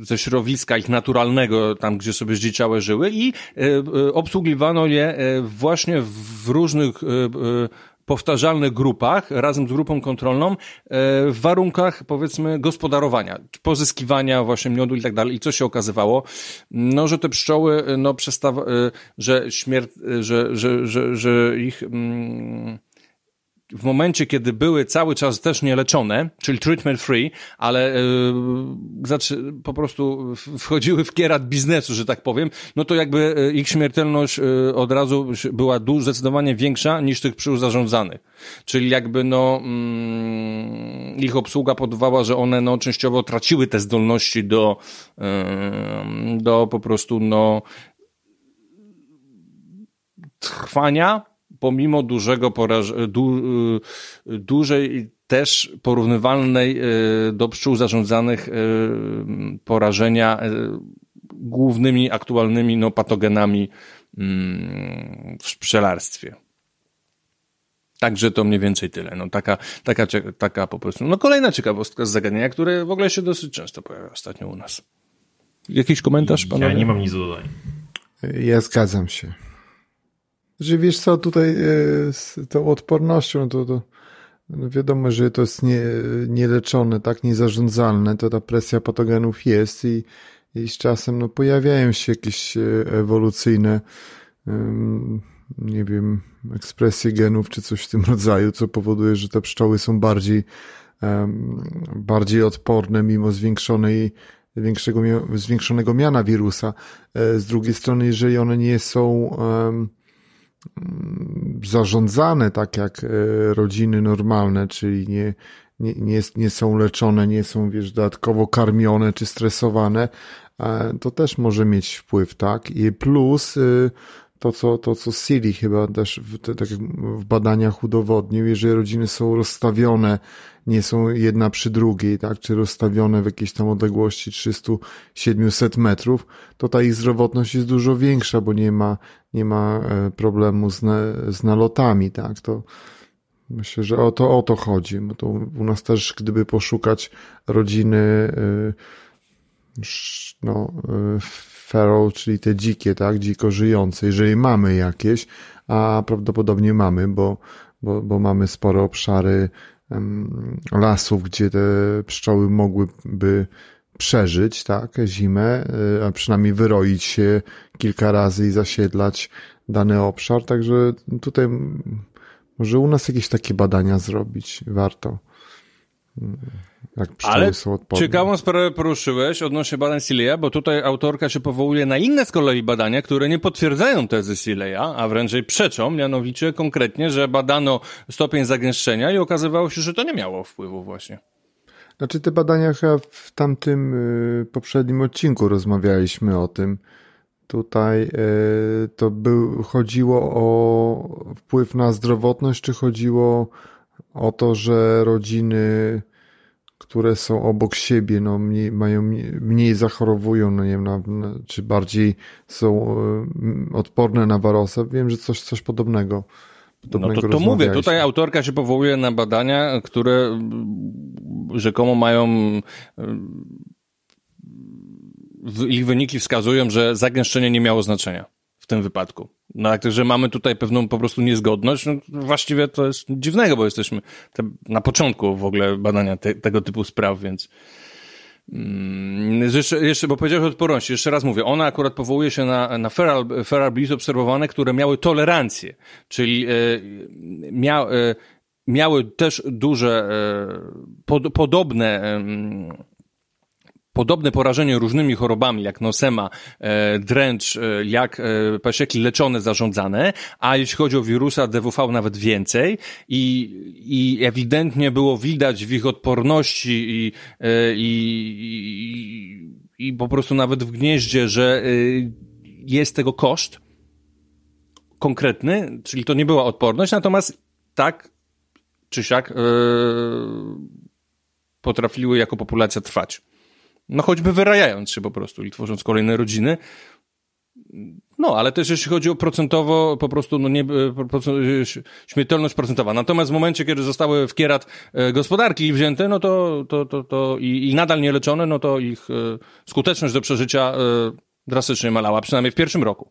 ze środowiska ich naturalnego, tam gdzie sobie zdzieciałe żyły i obsługiwano je właśnie w różnych powtarzalnych grupach razem z grupą kontrolną e, w warunkach powiedzmy gospodarowania, pozyskiwania właśnie miodu i tak dalej. I co się okazywało? No, że te pszczoły, no przestaw, e, że śmierć, że, że, że, że ich mm, w momencie, kiedy były cały czas też nieleczone, czyli treatment free, ale yy, po prostu wchodziły w kierat biznesu, że tak powiem, no to jakby e, ich śmiertelność yy, od razu była dużo, zdecydowanie większa niż tych pszczół zarządzanych. Czyli jakby no yy, ich obsługa podawała, że one no częściowo traciły te zdolności do, do po prostu no trwania pomimo dużego poraż, du, y, dużej też porównywalnej y, do pszczół zarządzanych y, porażenia głównymi aktualnymi no, patogenami mm, w pszczelarstwie. Także to mniej więcej tyle. No, taka, taka, taka po prostu. No, kolejna ciekawostka z zagadnienia, które w ogóle się dosyć często pojawia ostatnio u nas. Jakiś komentarz, panowie? Ja nie mam nic do dodania. Ja zgadzam się. Że wiesz co, tutaj e, z tą odpornością, no to, to no wiadomo, że to jest nie, nieleczone, tak, niezarządzalne, to ta presja patogenów jest i, i z czasem no, pojawiają się jakieś e, ewolucyjne, nie wiem, ekspresje genów czy coś w tym rodzaju, co powoduje, że te pszczoły są bardziej, bardziej odporne mimo zwiększonej większego, zwiększonego miana wirusa. E, z drugiej strony, jeżeli one nie są zarządzane tak jak e, rodziny normalne, czyli nie, nie, nie, są leczone, nie są wiesz, dodatkowo karmione czy stresowane, to też może mieć wpływ, tak? I plus y, to, co, to, co Siri chyba też w, tak jak w badaniach udowodnił, jeżeli rodziny są rozstawione, nie są jedna przy drugiej, tak, czy rozstawione w jakiejś tam odległości 300-700 metrów, to ta ich zdrowotność jest dużo większa, bo nie ma, nie ma e, problemu z, z nalotami, tak, to myślę, że o to, o to chodzi, bo to u nas też, gdyby poszukać rodziny, e, no, e, feral, czyli te dzikie, tak, dziko żyjące, jeżeli mamy jakieś, a prawdopodobnie mamy, bo, bo, bo mamy spore obszary um, lasów, gdzie te pszczoły mogłyby przeżyć, tak, zimę, y, a przynajmniej wyroić się kilka razy i zasiedlać dany obszar, także tutaj może u nas jakieś takie badania zrobić, warto Ale ciekawą sprawę poruszyłeś odnośnie badań Sileya, bo tutaj autorka się powołuje na inne z kolei badania, które nie potwierdzają tezy Sileya, a wręcz jej przeczą, mianowicie konkretnie, że badano stopień zagęszczenia i okazywało się, że to nie miało wpływu właśnie. Znaczy te badania w tamtym y, poprzednim odcinku rozmawialiśmy o tym. Tutaj y, to był, chodziło o wpływ na zdrowotność, czy chodziło o to, że rodziny które są obok siebie, no mniej, mają mniej, zachorowują, no nie wiem, na, na, czy bardziej są e, odporne na warosa. Wiem, że coś, coś podobnego. No to, to mówię, tutaj autorka się powołuje na badania, które mm, rzekomo mają mm, ich wyniki wskazują, że zagęszczenie nie miało znaczenia w tym wypadku. No jak że mamy tutaj pewną po prostu niezgodność, no właściwie to jest dziwnego, bo jesteśmy te, na początku w ogóle badania te, tego typu spraw, więc Mm, Jeszcze, jeszcze, bo powiedziałeś o odporności, jeszcze raz mówię, ona akurat powołuje się na, na feral, feral obserwowane, które miały tolerancję, czyli e, mia, e, miały też duże, e, pod, podobne, podobne porażenie różnymi chorobami, jak nosema, e, dręcz, e, jak e, pasieki leczone, zarządzane, a jeśli chodzi o wirusa DWV nawet więcej i, i ewidentnie było widać w ich odporności i, e, i, i, i po prostu nawet w gnieździe, że e, jest tego koszt konkretny, czyli to nie była odporność, natomiast tak czy siak e, potrafiły jako populacja trwać. No choćby wyrajając się po prostu i tworząc kolejne rodziny. No, ale też jeśli chodzi o procentowo, po prostu no nie, e, proc- śmiertelność procentowa. Natomiast w momencie, kiedy zostały w kierat e, gospodarki wzięte, no to, to, to, to i, i nadal nie leczone, no to ich e, skuteczność do przeżycia e, drastycznie malała, przynajmniej w pierwszym roku.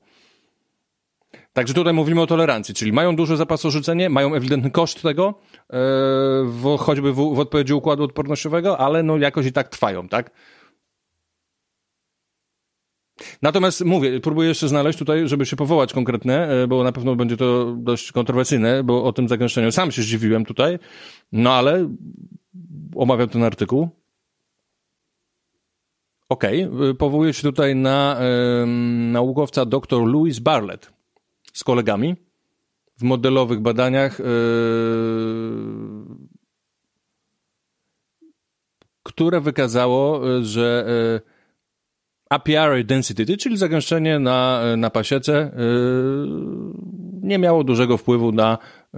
Także tutaj mówimy o tolerancji, czyli mają duże zapasożycenie, mają ewidentny koszt tego, e, w, choćby w, w odpowiedzi układu odpornościowego, ale no jakoś i tak trwają, tak? Natomiast mówię, próbuję jeszcze znaleźć tutaj, żeby się powołać konkretne, e, bo na pewno będzie to dość kontrowersyjne, bo o tym zagęszczeniu sam się zdziwiłem tutaj, no ale omawiam ten artykuł. Okej, okay. powołuję się tutaj na em, naukowca dr Louis Bartlett z kolegami w modelowych badaniach, e, które wykazało, e, że e, apiary density, czyli zagęszczenie na, na pasiece, e, nie miało dużego wpływu na e,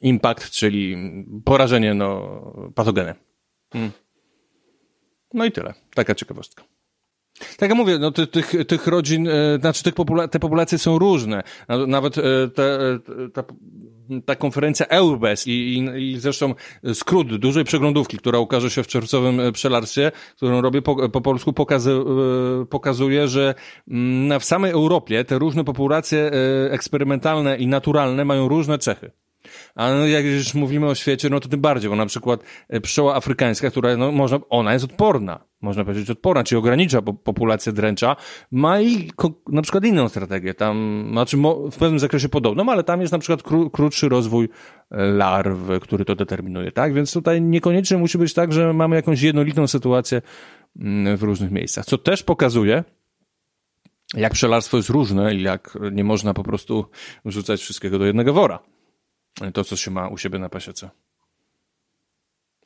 impact, czyli porażenie no, patogenem. Mm. No i tyle. Taka ciekawostka. Tak jak mówię, no ty, tych, tych rodzin, e, znaczy tych popula te populacje są różne. Na- Nawet e, te, e, ta, ta konferencja EURBES i, i, i zresztą skrót dużej przeglądówki, która ukaże się w czerwcowym przelarstwie, którą robię po, po polsku, pokazy, e, pokazuje, że mm, w samej Europie te różne populacje eksperymentalne i naturalne mają różne cechy. A no, jak już mówimy o świecie, no to tym bardziej, bo na przykład e, pszczoła afrykańska, która, no, można, ona jest odporna, można powiedzieć odporna, czyli ogranicza po, populację dręcza, ma i na przykład inną strategię, tam, znaczy w pewnym zakresie podobną, ale tam jest na przykład kró, krótszy rozwój e, larw, który to determinuje, tak? Więc tutaj niekoniecznie musi być tak, że mamy jakąś jednolitą sytuację mm, w różnych miejscach, co też pokazuje, jak pszczelarstwo jest różne i jak nie można po prostu wrzucać wszystkiego do jednego wora to, co się ma u siebie na pasiece.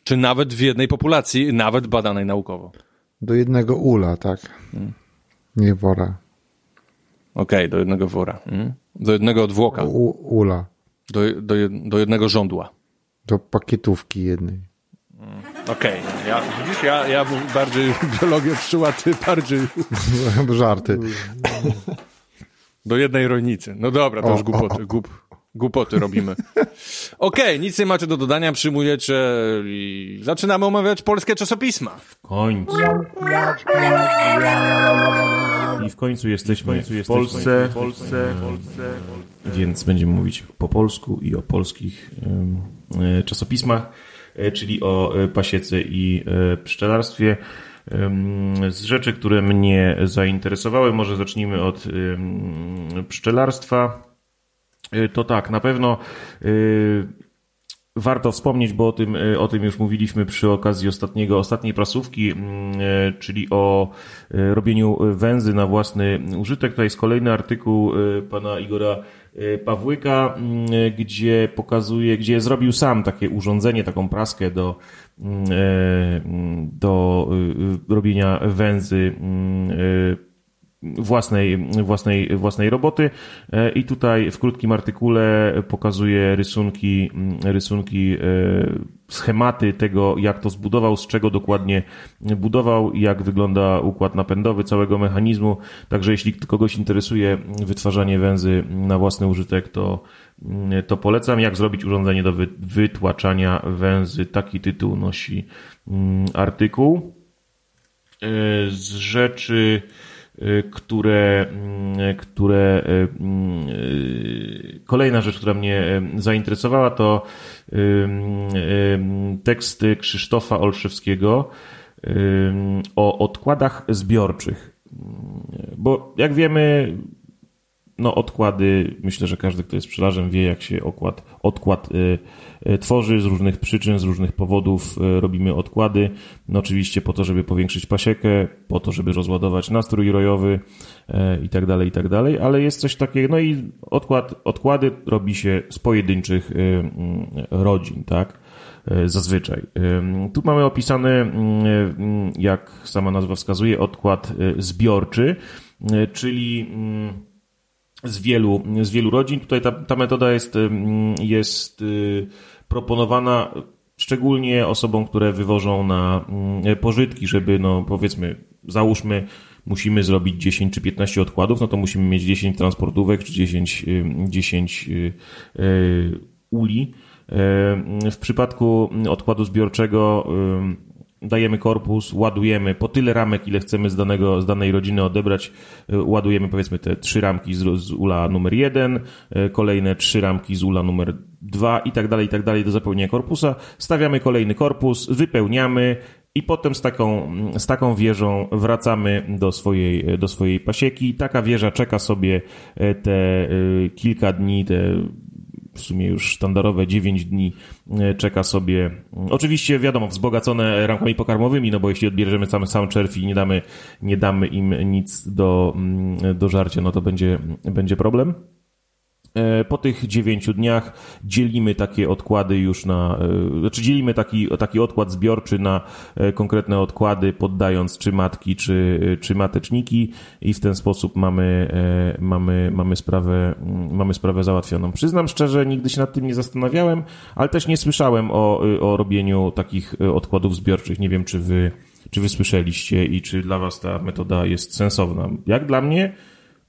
Czy nawet w jednej populacji, nawet badanej naukowo. Do jednego ula, tak. Hmm. Nie wora. Okej, do jednego wora. Mm? Do jednego odwłoka. U, ula. Do, do, do jednego żądła. Do pakietówki jednej. Okej, ja, widzisz, ja, ja bardziej biologię pszczół, ty bardziej Żarty. do jednej rolnicy. No dobra, to O, już głupoty, o, o. głup, głupoty robimy. Okej, nic nie macie do dodania, przyjmujecie i zaczynamy omawiać polskie czasopisma. W końcu. I w końcu jesteśmy w Polsce, w Polsce, więc będziemy mówić po polsku i o polskich e, czasopismach, e, czyli o e, pasiece i pszczelarstwie. Z rzeczy, które mnie zainteresowały, może zacznijmy od pszczelarstwa. E, To tak, na pewno e, Warto wspomnieć, bo o tym, e, o tym już mówiliśmy przy okazji ostatniego, ostatniej prasówki, mm, czyli o robieniu węzy na własny użytek. Tutaj jest kolejny artykuł pana Igora Pawłyka, mm, gdzie pokazuje, gdzie zrobił sam takie urządzenie, taką praskę do, mm, do robienia węzy własnej, własnej, własnej roboty E, i tutaj w krótkim artykule pokazuje rysunki, mm, rysunki, e, schematy tego, jak to zbudował, z czego dokładnie budował, jak wygląda układ napędowy całego mechanizmu. Także jeśli kogoś interesuje wytwarzanie węzy na własny użytek, to, mm, to polecam. Jak zrobić urządzenie do wy- wytłaczania węzy. Taki tytuł nosi mm, artykuł. E, Z rzeczy, które, mm, które mm, e, kolejna rzecz, która mnie zainteresowała, to em, em, tekst Krzysztofa Olszewskiego o odkładach zbiorczych. Bo jak wiemy, no odkłady, myślę, że każdy, kto jest pszczelarzem wie, jak się okład, odkład y, y, tworzy z różnych przyczyn, z różnych powodów y, robimy odkłady. No oczywiście po to, żeby powiększyć pasiekę, po to, żeby rozładować nastrój rojowy y, i tak dalej, i tak dalej, ale jest coś takiego, no i odkład, odkłady robi się z pojedynczych y, y, rodzin, tak? Y, Zazwyczaj. Tu mamy opisany, jak sama nazwa wskazuje, odkład zbiorczy, czyli y, z wielu, z wielu rodzin. Tutaj ta, ta metoda jest, jest y, proponowana szczególnie osobom, które wywożą na mm, pożytki, żeby, no powiedzmy, załóżmy, musimy zrobić 10 czy 15 odkładów, no to musimy mieć 10 transportówek czy 10, ym, 10 y, y, uli. Y, W przypadku odkładu zbiorczego dajemy korpus, ładujemy po tyle ramek, ile chcemy z, danego, z danej rodziny odebrać, y, ładujemy powiedzmy te trzy ramki z, z ula numer jeden, y, kolejne trzy ramki z ula numer dwa i tak dalej, i tak dalej do zapełnienia korpusa. Stawiamy kolejny korpus, wypełniamy i potem z taką, z taką wieżą wracamy do swojej, do swojej pasieki. Taka wieża czeka sobie e, te kilka dni, te w sumie już sztandarowe 9 dni e, czeka sobie. Oczywiście wiadomo, wzbogacone ramkami pokarmowymi, no bo jeśli odbierzemy sam, sam czerw i nie damy, nie damy im nic do, mm, do żarcia, no to będzie, będzie problem. E, Po tych dziewięciu dniach dzielimy takie odkłady już na, e, znaczy dzielimy taki, taki odkład zbiorczy na e, konkretne odkłady, poddając czy matki, czy, czy mateczniki i w ten sposób mamy, mamy, mamy, sprawę, mm, mamy sprawę załatwioną. Przyznam szczerze, nigdy się nad tym nie zastanawiałem, ale też nie słyszałem o, o robieniu takich e, odkładów zbiorczych. Nie wiem, czy wy, czy wy słyszeliście i czy dla was ta metoda jest sensowna. Jak dla mnie,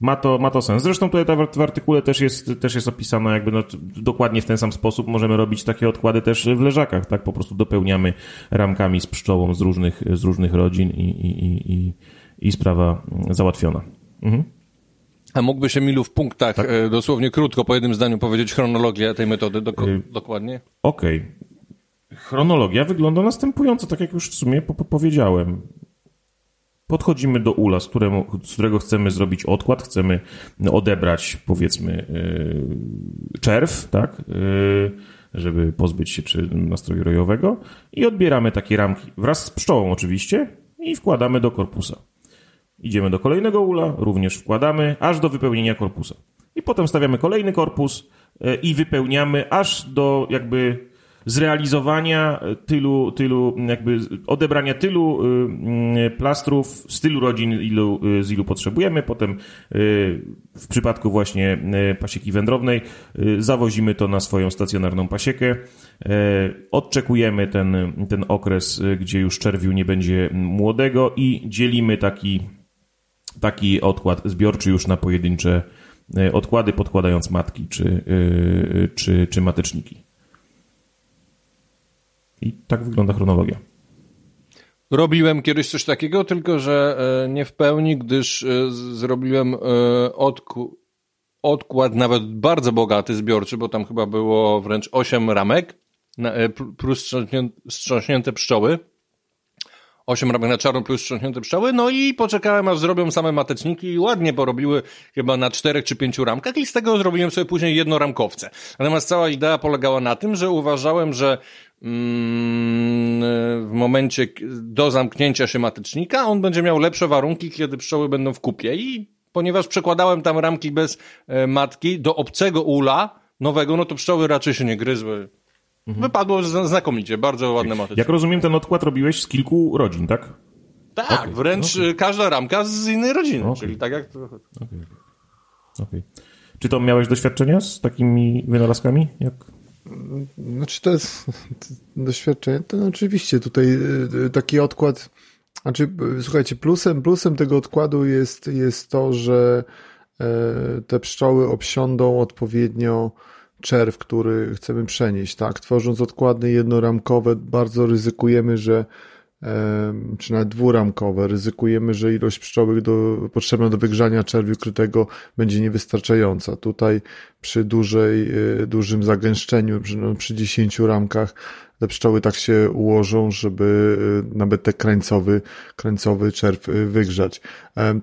ma to, ma to sens. Zresztą tutaj w artykule też jest, też jest opisane jakby no, dokładnie w ten sam sposób możemy robić takie odkłady też w leżakach, tak? Po prostu dopełniamy ramkami z pszczołą z różnych, z różnych rodzin i, i, i, i, i sprawa załatwiona. Mhm. A mógłby się Milu w punktach e, dosłownie krótko po jednym zdaniu powiedzieć chronologię tej metody doko- Y- dokładnie? Okej. Chronologia wygląda następująco, tak jak już w sumie po- powiedziałem. Podchodzimy do ula, z, któremu, z którego chcemy zrobić odkład, chcemy odebrać, powiedzmy, yy, czerw, tak, yy, żeby pozbyć się czy nastroju rojowego i odbieramy takie ramki wraz z pszczołą oczywiście i wkładamy do korpusa. Idziemy do kolejnego ula, również wkładamy, aż do wypełnienia korpusa. I potem stawiamy kolejny korpus e, i wypełniamy aż do jakby zrealizowania tylu, tylu jakby odebrania tylu y, y, plastrów z tylu rodzin, ilu, y, z ilu potrzebujemy. Potem w przypadku właśnie pasieki wędrownej zawozimy to na swoją stacjonarną pasiekę. Odczekujemy ten, ten okres, gdzie już czerwiu nie będzie młodego i dzielimy taki taki odkład zbiorczy już na pojedyncze odkłady, podkładając matki czy, czy, czy mateczniki. I tak wygląda chronologia. Robiłem kiedyś coś takiego, tylko że e, nie w pełni, gdyż e, zrobiłem e, odku, odkład nawet bardzo bogaty, zbiorczy, bo tam chyba było wręcz 8 ramek, plus strząśnię- strząśnięte pszczoły. 8 ramek na czarno plus strząśnięte pszczoły, no i poczekałem aż zrobią same mateczniki i ładnie porobiły chyba na czterech czy pięciu ramkach i z tego zrobiłem sobie później jednoramkowce. Natomiast cała idea polegała na tym, że uważałem, że w momencie do zamknięcia się matecznika on będzie miał lepsze warunki, kiedy pszczoły będą w kupie i ponieważ przekładałem tam ramki bez e, matki do obcego ula nowego, no to pszczoły raczej się nie gryzły. Wypadło zna- znakomicie, bardzo ładne mateczki. Jak rozumiem, ten odkład robiłeś z kilku rodzin, tak? Tak, Okej, wręcz y, każda ramka z innej rodziny, Okej. czyli tak jak... Okej. Czy to miałeś doświadczenia z takimi wynalazkami? Jak... Znaczy to jest doświadczenie, to no oczywiście tutaj y, taki odkład, znaczy y, słuchajcie, plusem, plusem tego odkładu jest, jest to, że e, te pszczoły obsiądą odpowiednio czerw, który chcemy przenieść, tak? Tworząc odkłady jednoramkowe bardzo ryzykujemy, że czy nawet dwuramkowe, ryzykujemy, że ilość pszczoły do, potrzebna do wygrzania czerwiu krytego będzie niewystarczająca. Tutaj przy dużej, y, dużym zagęszczeniu, przy, no, przy 10 ramkach, te pszczoły tak się ułożą, żeby y, nawet ten krańcowy, krańcowy czerw y, wygrzać.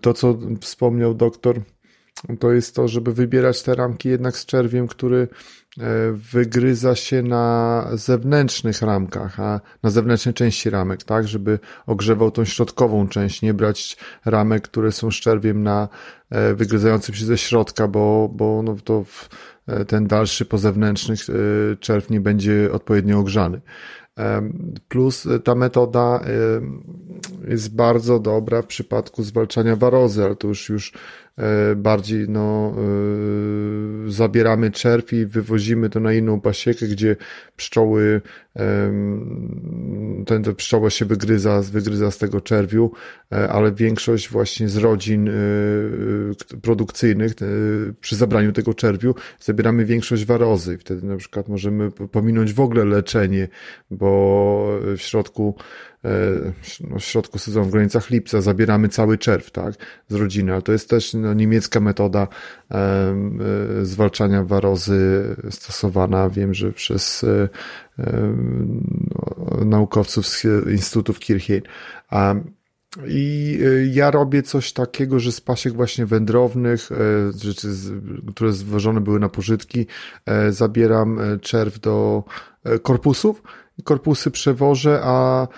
To, co wspomniał doktor, to jest to, żeby wybierać te ramki jednak z czerwiem, który wygryza się na zewnętrznych ramkach, a na zewnętrznej części ramek, tak, żeby ogrzewał tą środkową część, nie brać ramek, które są z czerwiem na e, wygryzającym się ze środka, bo, bo no to w, e, ten dalszy po zewnętrznych e, czerw nie będzie odpowiednio ogrzany. Plus e, ta metoda jest bardzo dobra w przypadku zwalczania warozy, ale to już już e, bardziej no, e, zabieramy czerw i wywozimy to na inną pasiekę, gdzie pszczoły ten, ta pszczoła się wygryza, wygryza z tego czerwiu, e, ale większość właśnie z rodzin e, k- produkcyjnych e, przy zabraniu tego czerwiu zabieramy większość warozy. Wtedy na przykład możemy po- pominąć w ogóle leczenie, bo w środku e, no, w środku sezonu, w granicach lipca zabieramy cały czerw, tak, z rodziny, ale to jest też no, niemiecka metoda e, zwalczania warozy stosowana, wiem, że przez e, naukowców z Instytutu w Kirchheim. I y, ja robię coś takiego, że z pasiek właśnie wędrownych, e, rzeczy, które zwożone były na pożytki, e, zabieram e, czerw do e, korpusów. Korpusy przewożę, a e,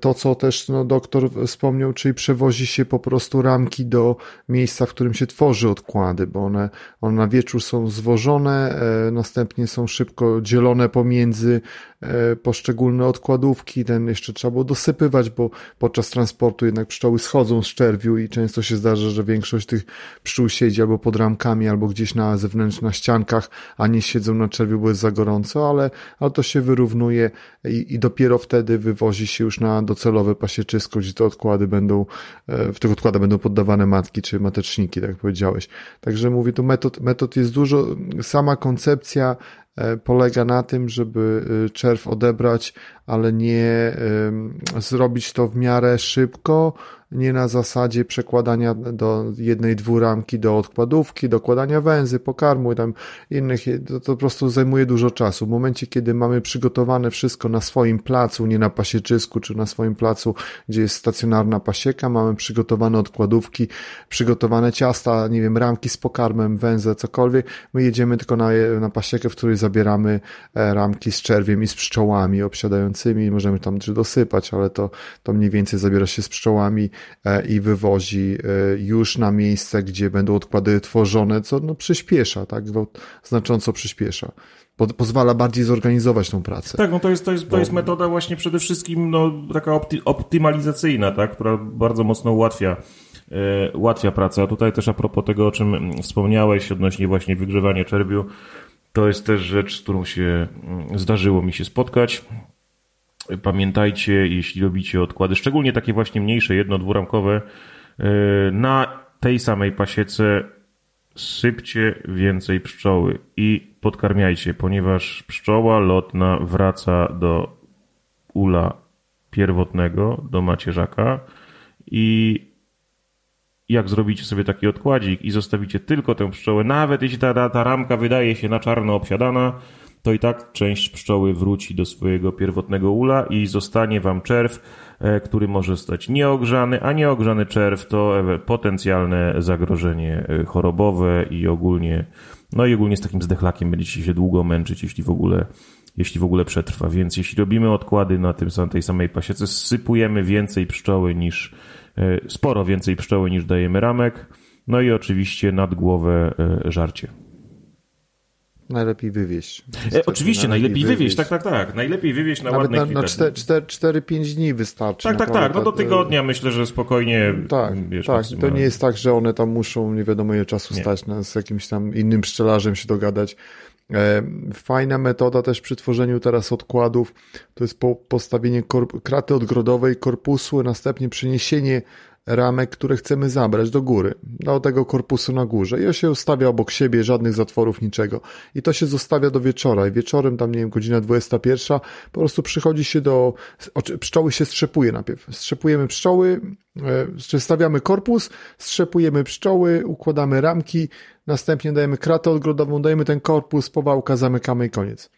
to, co też no, doktor wspomniał, czyli przewozi się po prostu ramki do miejsca, w którym się tworzy odkłady, bo one, one na wieczór są zwożone, e, następnie są szybko dzielone pomiędzy e, poszczególne odkładówki. Ten jeszcze trzeba było dosypywać, bo podczas transportu jednak pszczoły schodzą z czerwiu i często się zdarza, że większość tych pszczół siedzi albo pod ramkami, albo gdzieś na zewnętrznych na ściankach, a nie siedzą na czerwiu, bo jest za gorąco, ale, ale to się wyrównuje i, i dopiero wtedy wywozi się już na docelowe pasieczysko, gdzie te odkłady będą, e, w tych odkładach będą poddawane matki czy mateczniki, tak jak powiedziałeś. Także mówię, tu metod, metod jest dużo. Sama koncepcja polega na tym, żeby e, czerw odebrać, ale nie zrobić to w miarę szybko, nie na zasadzie przekładania do jednej, dwu ramki do odkładówki, dokładania węzy, pokarmu i tam innych, to, to po prostu zajmuje dużo czasu. W momencie, kiedy mamy przygotowane wszystko na swoim placu, nie na pasieczysku, czy na swoim placu, gdzie jest stacjonarna pasieka, mamy przygotowane odkładówki, przygotowane ciasta, nie wiem, ramki z pokarmem, węzę, cokolwiek, my jedziemy tylko na, na pasiekę, w której zabieramy e, ramki z czerwiem i z pszczołami obsiadającymi, możemy tam czy dosypać, ale to, to mniej więcej zabiera się z pszczołami e, i wywozi e, już na miejsce, gdzie będą odkłady tworzone, co no, przyspiesza, tak, znacząco przyspiesza. Po, pozwala bardziej zorganizować tą pracę. Tak, no to jest, to jest, to jest metoda właśnie przede wszystkim no, taka opty, optymalizacyjna, tak, która bardzo mocno ułatwia, ułatwia pracę. A tutaj też a propos tego, o czym wspomniałeś odnośnie właśnie wygrzewania czerwiu, to jest też rzecz, z którą się mm, zdarzyło mi się spotkać. Pamiętajcie, jeśli robicie odkłady, szczególnie takie właśnie mniejsze, jedno, dwuramkowe, e, na tej samej pasiece sypcie więcej pszczoły i podkarmiajcie, ponieważ pszczoła lotna wraca do ula pierwotnego, do macierzaka i jak zrobicie sobie taki odkładzik i zostawicie tylko tę pszczołę, nawet jeśli ta, ta, ramka wydaje się na czarno obsiadana, to i tak część pszczoły wróci do swojego pierwotnego ula i zostanie wam czerw, e, który może stać nieogrzany, a nieogrzany czerw to ewe- potencjalne zagrożenie e, chorobowe i ogólnie, no i ogólnie z takim zdechlakiem będziecie się długo męczyć, jeśli w ogóle jeśli w ogóle przetrwa. Więc jeśli robimy odkłady na tym tej samej pasiece, sypujemy więcej pszczoły niż, e, sporo więcej pszczoły niż dajemy ramek. No i oczywiście nad głowę e, żarcie. najlepiej wywieźć. E, oczywiście, najlepiej wywieźć, tak, tak, tak. Najlepiej wywieźć na Nawet ładnych na, na kwitach. 4-5 dni wystarczy. Tak, tak, tak. No do e, tygodnia myślę, że spokojnie. Tak, wiesz, tak. To nie jest tak, że one tam muszą nie wiadomo ile czasu Nie. stać z jakimś tam innym pszczelarzem się dogadać. E, Fajna metoda też przy tworzeniu teraz odkładów to jest po, postawienie kraty odgrodowej, korpusu, następnie przeniesienie ramek, które chcemy zabrać do góry, do tego korpusu na górze. I on się ustawia obok siebie, żadnych zatworów, niczego. I to się zostawia do wieczora. I wieczorem, tam nie wiem, godzina 21, po prostu przychodzi się do, pszczoły się strzepuje najpierw. Strzepujemy pszczoły, e, czy stawiamy korpus, strzepujemy pszczoły, układamy ramki, następnie dajemy kratę odgrodową, dajemy ten korpus, powałka, zamykamy i koniec.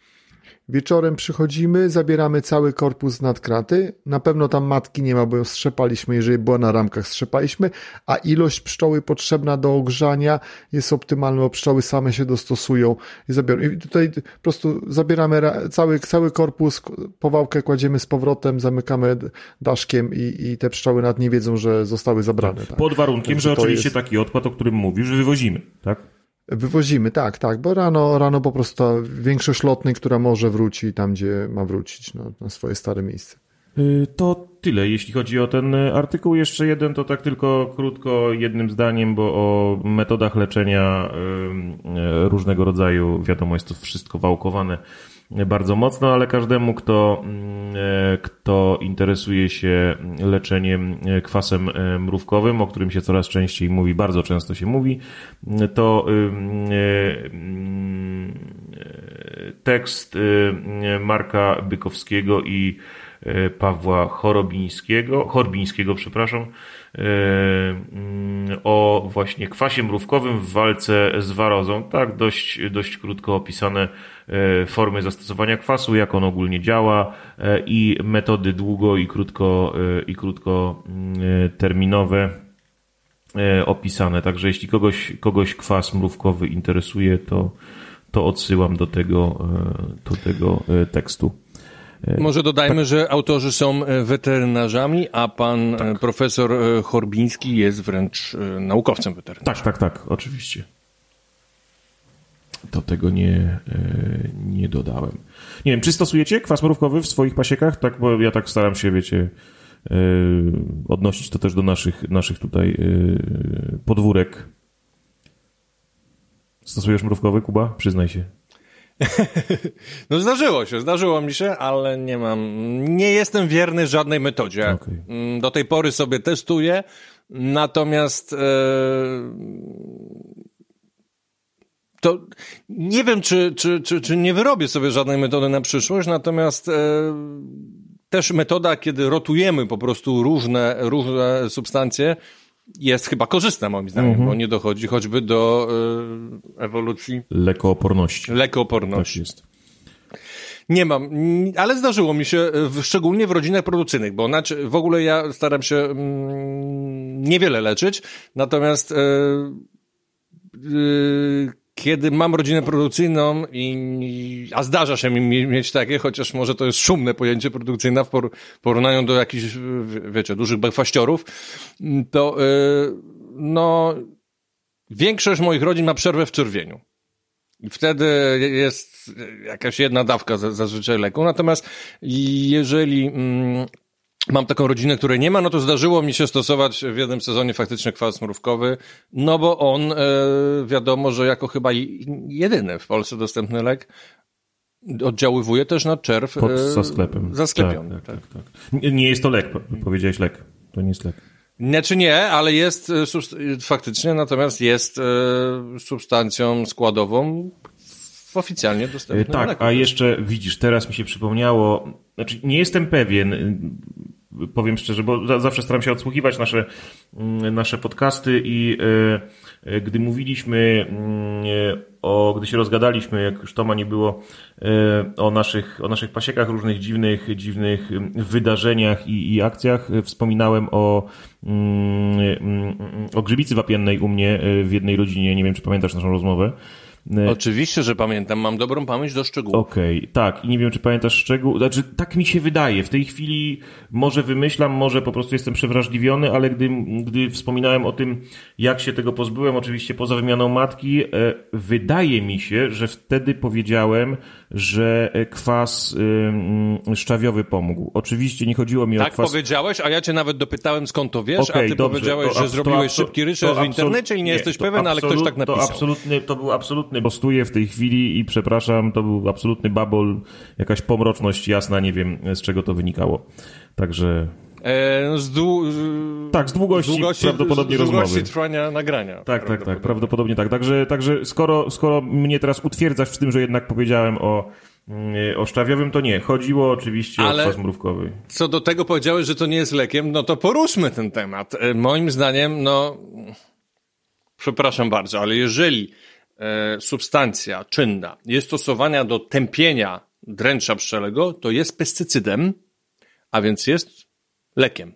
Wieczorem przychodzimy, zabieramy cały korpus nad kraty. Na pewno tam matki nie ma, bo ją strzepaliśmy, jeżeli była na ramkach, strzepaliśmy, a ilość pszczoły potrzebna do ogrzania jest optymalna, bo pszczoły same się dostosują i zabiorą. I tutaj po prostu zabieramy ra- cały, cały korpus, powałkę kładziemy z powrotem, zamykamy daszkiem i, i te pszczoły nad nie wiedzą, że zostały zabrane. Tak. Pod warunkiem, że oczywiście jest- taki odkład, o którym mówisz, wywozimy, tak? Wywozimy, tak, tak, bo rano, rano po prostu większość lotnej, która może wróci tam, gdzie ma wrócić, no, na swoje stare miejsce. Y, To tyle, jeśli chodzi o ten y, artykuł. Jeszcze jeden, to tak tylko krótko, jednym zdaniem, bo o metodach leczenia y, różnego rodzaju, wiadomo, jest to wszystko wałkowane bardzo mocno, ale każdemu, kto, y, kto interesuje się leczeniem y, kwasem y, mrówkowym, o którym się coraz częściej mówi, bardzo często się mówi, y, to y, tekst y, Marka Bykowskiego i e, Pawła Chorobińskiego, Chorbińskiego, przepraszam, e, mm, o właśnie kwasie mrówkowym w walce z warozą. Tak, dość, dość krótko opisane e, formy zastosowania kwasu, jak on ogólnie działa e, i metody długo i krótko, e, i krótko mm, e, opisane. Także jeśli kogoś, kogoś kwas mrówkowy interesuje, to, to odsyłam do tego, e, do tego e, tekstu. Może dodajmy, że autorzy są e, weterynarzami, a pan Tak. e, profesor e, Chorbiński jest wręcz e, naukowcem weterynarzem. Tak, tak, tak, oczywiście. Do tego nie, e, nie dodałem. Nie wiem, czy stosujecie kwas mrówkowy w swoich pasiekach? Tak, bo ja tak staram się, wiecie, e, odnosić to też do naszych, naszych tutaj e, podwórek. Stosujesz mrówkowy, Kuba? Przyznaj się. No zdarzyło się, zdarzyło mi się, ale nie mam, nie jestem wierny żadnej metodzie. Okej. Mm, Do tej pory sobie testuję, natomiast to nie wiem, czy, czy, czy, czy nie wyrobię sobie żadnej metody na przyszłość, natomiast e, też metoda, kiedy rotujemy po prostu różne, różne substancje, jest chyba korzystna moim zdaniem, Mhm. bo nie dochodzi choćby do e, ewolucji Lekooporności. lekooporności. Tak jest. Nie mam, mm, ale zdarzyło mi się, szczególnie w rodzinach produkcyjnych, bo znaczy, w ogóle ja staram się mm, niewiele leczyć, natomiast e, e, kiedy mam rodzinę produkcyjną, i, a zdarza się mi mi- mieć takie, chociaż może to jest szumne pojęcie produkcyjna w por, porównaniu do jakichś, wiecie, dużych bekwaściorów, to e, no, większość moich rodzin ma przerwę w czerwieniu. I wtedy jest jakaś jedna dawka za- zazwyczaj leku. Natomiast jeżeli mm, mam taką rodzinę, której nie ma, no to zdarzyło mi się stosować w jednym sezonie faktycznie kwas mrówkowy, no bo on e, wiadomo, że jako chyba jedyny w Polsce dostępny lek oddziaływuje też na czerw Pod e, zasklepem. zasklepiony. Tak, tak, tak, tak. Nie, nie jest to lek, po- powiedziałeś lek. To nie jest lek. Nie czy nie, ale jest e, faktycznie, natomiast jest substancją składową w oficjalnie dostępnym Tak, leku. a jeszcze widzisz, teraz mi się przypomniało, znaczy nie jestem pewien, powiem szczerze, bo za- zawsze staram się odsłuchiwać nasze, mm, nasze podcasty i e, e, gdy mówiliśmy mm, o, gdy się rozgadaliśmy, jak już Toma nie było, e, o naszych, o naszych pasiekach, różnych dziwnych, dziwnych ym, wydarzeniach i, i akcjach, wspominałem o, mm, mm, mm, o grzybicy wapiennej u mnie w jednej rodzinie, nie wiem czy pamiętasz naszą rozmowę. E, Oczywiście, że pamiętam, mam dobrą pamięć do szczegółów. Okej, tak. I nie wiem, czy pamiętasz szczegół. Znaczy, tak mi się wydaje. W tej chwili może wymyślam, może po prostu jestem przewrażliwiony, ale gdy, gdy wspominałem o tym, jak się tego pozbyłem, oczywiście poza wymianą matki, e, wydaje mi się, że wtedy powiedziałem, że e, kwas szczawiowy pomógł. Oczywiście nie chodziło mi o Tak kwas... powiedziałeś, a ja cię nawet dopytałem skąd to wiesz, Okej, a ty dobrze, powiedziałeś, że zrobiłeś szybki research w internecie i nie, jesteś to pewien, ale ktoś tak napisał. To, absolutny, to był absolutny, bostuję w tej chwili i przepraszam, to był absolutny babol, jakaś pomroczność jasna, nie wiem z czego to wynikało. Także E, z, dłu- Tak, z długości prawdopodobnie z długości rozmowy. trwania nagrania. Tak, tak, tak, prawdopodobnie tak. Także, także skoro, skoro mnie teraz utwierdzasz w tym, że jednak powiedziałem o, mm, o szczawiowym, to nie. Chodziło oczywiście Ale- o kwas mrówkowy. Co do tego powiedziałeś, że to nie jest lekiem, no to poruszmy ten temat. E, moim zdaniem, no, przepraszam bardzo, ale jeżeli e, substancja czynna jest stosowana do tępienia dręcza pszczelego, to jest pestycydem, a więc jest lekiem.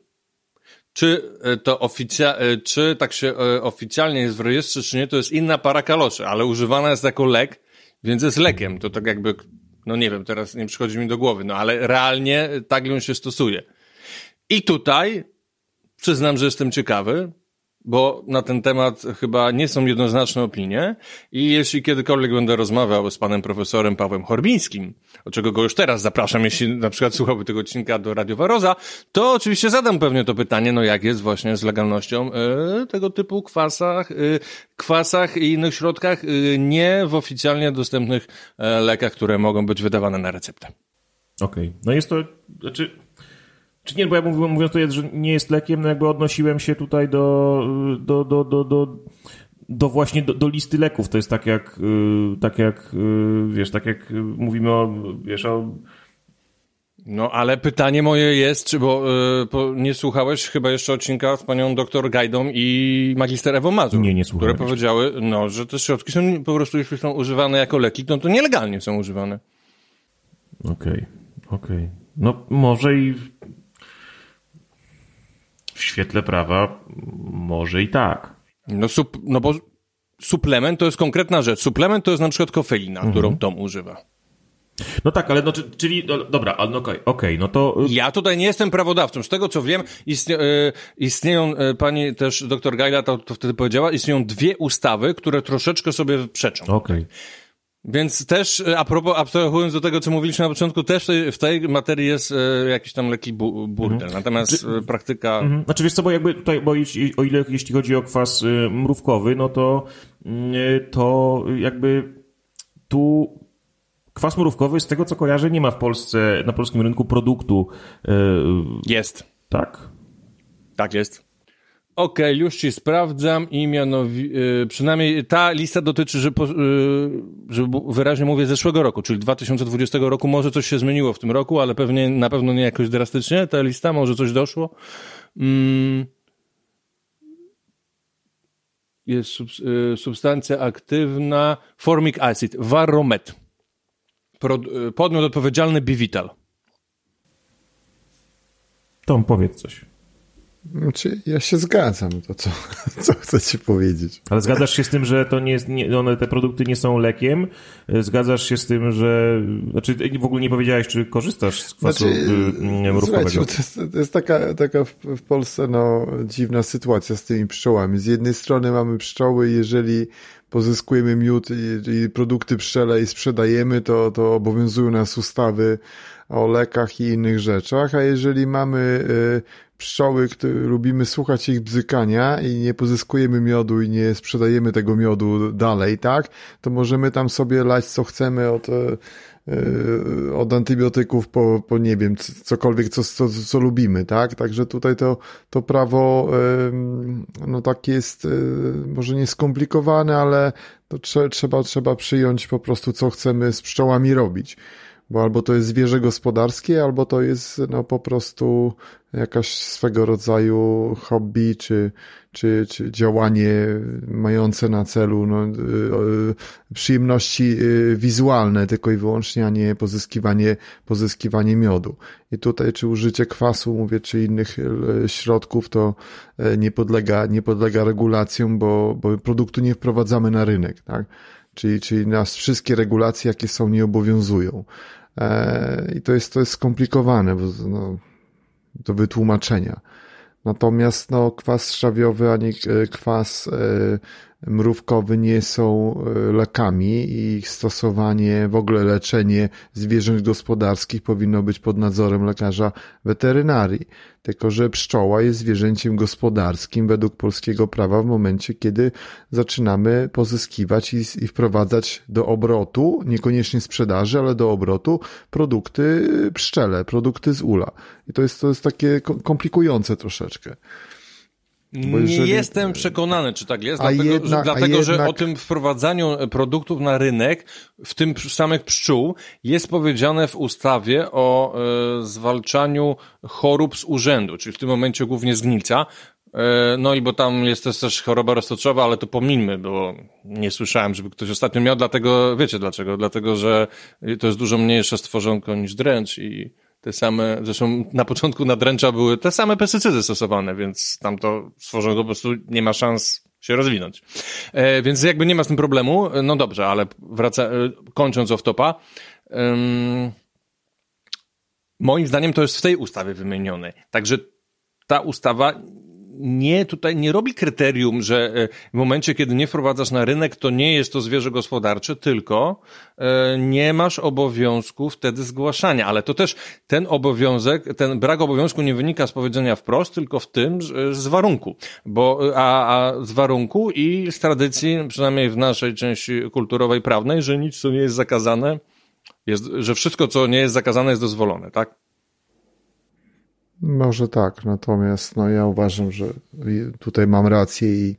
Czy e, to oficja- e, czy tak się e, oficjalnie jest w rejestrze, czy nie, to jest inna para kaloszy, ale używana jest jako lek, więc jest lekiem. To tak jakby, no nie wiem, teraz nie przychodzi mi do głowy, no ale realnie tak ją się stosuje. I tutaj przyznam, że jestem ciekawy, bo na ten temat chyba nie są jednoznaczne opinie i jeśli kiedykolwiek będę rozmawiał z panem profesorem Pawłem Horbińskim, o czego go już teraz zapraszam, jeśli na przykład słuchałby tego odcinka do Radio Waroza, to oczywiście zadam pewnie to pytanie, no jak jest właśnie z legalnością e, tego typu kwasach, e, kwasach i innych środkach, e, nie w oficjalnie dostępnych lekach, które mogą być wydawane na receptę. Okej. No jest to, znaczy, czy nie, bo ja mówię, mówiąc to jest, że nie jest lekiem, no jakby odnosiłem się tutaj do, do, do, do, do, do właśnie do, do listy leków. To jest tak jak, y, tak jak, y, wiesz, tak jak mówimy o, wiesz, o No, ale pytanie moje jest, czy bo, y, po, nie słuchałeś chyba jeszcze odcinka z panią doktor Gajdą i magister Ewą Mazur? Nie, nie słuchałem Które powiedziały, no, że te środki są po prostu, jeśli są używane jako leki, no to nielegalnie są używane. Okej, okej. No może i w- świetle prawa może i tak. No, sup, no bo suplement to jest konkretna rzecz. Suplement to jest na przykład kofeina, Mhm. którą Tom używa. No tak, ale no, czy- czyli, no, dobra, ale no okej, okej, no to... y, Ja tutaj nie jestem prawodawcą. Z tego co wiem, istnie, y, istnieją, y, pani też doktor Gajda to, to wtedy powiedziała, istnieją dwie ustawy, które troszeczkę sobie przeczą. Okej. Więc też, e, a propos, abstrahując do tego, co mówiliśmy na początku, też w tej, materii jest e, jakiś tam lekki bu, burdel. Natomiast e, praktyka... Mhm. Znaczy wiesz co, bo jakby tutaj, bo jeśli, o ile jeśli chodzi o kwas y, mrówkowy, no to, y, to jakby tu kwas mrówkowy, z tego co kojarzę, nie ma w Polsce, na polskim rynku produktu, y, Jest. tak? Tak jest. Okej, już ci sprawdzam i mianowi, e, przynajmniej ta lista dotyczy, że, po, e, że wyraźnie mówię, zeszłego roku, czyli 2020 roku. Może coś się zmieniło w tym roku, ale pewnie, na pewno nie jakoś drastycznie. Ta lista, może coś doszło. Mm. Jest sub, e, substancja aktywna, formic acid, Varromet. Pro, e, podmiot odpowiedzialny Bivital. Tom, powiedz coś. Znaczy, ja się zgadzam, to co, co chcecie powiedzieć. Ale zgadzasz się z tym, że to nie jest, nie, one, te produkty nie są lekiem? Y, Zgadzasz się z tym, że, znaczy w ogóle nie powiedziałeś, czy korzystasz z kwasu Znaczy, y, mrówkowego? Słuchajcie, bo to jest, to jest taka, taka w, w Polsce no, dziwna sytuacja z tymi pszczołami. Z jednej strony mamy pszczoły, jeżeli pozyskujemy miód i, i produkty pszczele i sprzedajemy, to, to obowiązują nas ustawy o lekach i innych rzeczach, a jeżeli mamy y, pszczoły, które lubimy słuchać ich bzykania i nie pozyskujemy miodu i nie sprzedajemy tego miodu dalej, tak, to możemy tam sobie lać co chcemy od, e, e, od antybiotyków po, po nie wiem, cokolwiek, co, co, co lubimy, tak? Także tutaj to, to prawo, no tak jest, e, może nie skomplikowane, ale to trze, trzeba, trzeba przyjąć po prostu, co chcemy z pszczołami robić. Bo albo to jest zwierzę gospodarskie, albo to jest no po prostu jakaś swego rodzaju hobby, czy, czy, czy działanie mające na celu no, y, y, przyjemności y, wizualne tylko i wyłącznie, a nie pozyskiwanie, pozyskiwanie miodu. I tutaj czy użycie kwasu, mówię, czy innych środków, to nie podlega, nie podlega regulacjom, bo, bo produktu nie wprowadzamy na rynek, tak? Czyli, czyli nas wszystkie regulacje, jakie są, nie obowiązują. E, I to jest, to jest skomplikowane, bo no, do wytłumaczenia. Natomiast no, kwas trzawiowy ani e, kwas e, mrówkowy nie są e, lekami i ich stosowanie, w ogóle leczenie zwierząt gospodarskich powinno być pod nadzorem lekarza weterynarii. Tylko, że pszczoła jest zwierzęciem gospodarskim według polskiego prawa w momencie, kiedy zaczynamy pozyskiwać i, i wprowadzać do obrotu, niekoniecznie sprzedaży, ale do obrotu produkty pszczele, produkty z ula. I to jest, to jest takie ko- komplikujące troszeczkę. Bo Nie jeżeli- jestem przekonany, czy tak jest, A dlatego, że, jednak- dlatego że jednak- o tym wprowadzaniu produktów na rynek, w tym samych pszczół, jest powiedziane w ustawie o e, zwalczaniu chorób z urzędu, czyli w tym momencie głównie zgnica. E, no i bo tam jest też, też choroba roztoczowa, ale to pomińmy, bo nie słyszałem, żeby ktoś ostatnio miał, dlatego, wiecie dlaczego? Dlatego, że to jest dużo mniejsze stworzonko niż dręcz i te same, zresztą na początku na dręcza były te same pestycydy stosowane, więc tam to stworzonko po prostu nie ma szans się rozwinąć. E, więc jakby nie ma z tym problemu, no dobrze, ale wraca, e, kończąc off-topa, moim zdaniem to jest w tej ustawie wymienione. Także ta ustawa nie tutaj nie robi kryterium, że e, w momencie, kiedy nie wprowadzasz na rynek, to nie jest to zwierzę gospodarcze, tylko e, nie masz obowiązku wtedy zgłaszania. Ale to też ten obowiązek, ten brak obowiązku nie wynika z powiedzenia wprost, tylko w tym, z warunku. Bo, a, a z warunku i z tradycji, przynajmniej w naszej części kulturowej, prawnej, że nic, co nie jest zakazane, jest, że wszystko, co nie jest zakazane, jest dozwolone, tak? Może tak, natomiast no ja uważam, że tutaj mam rację i,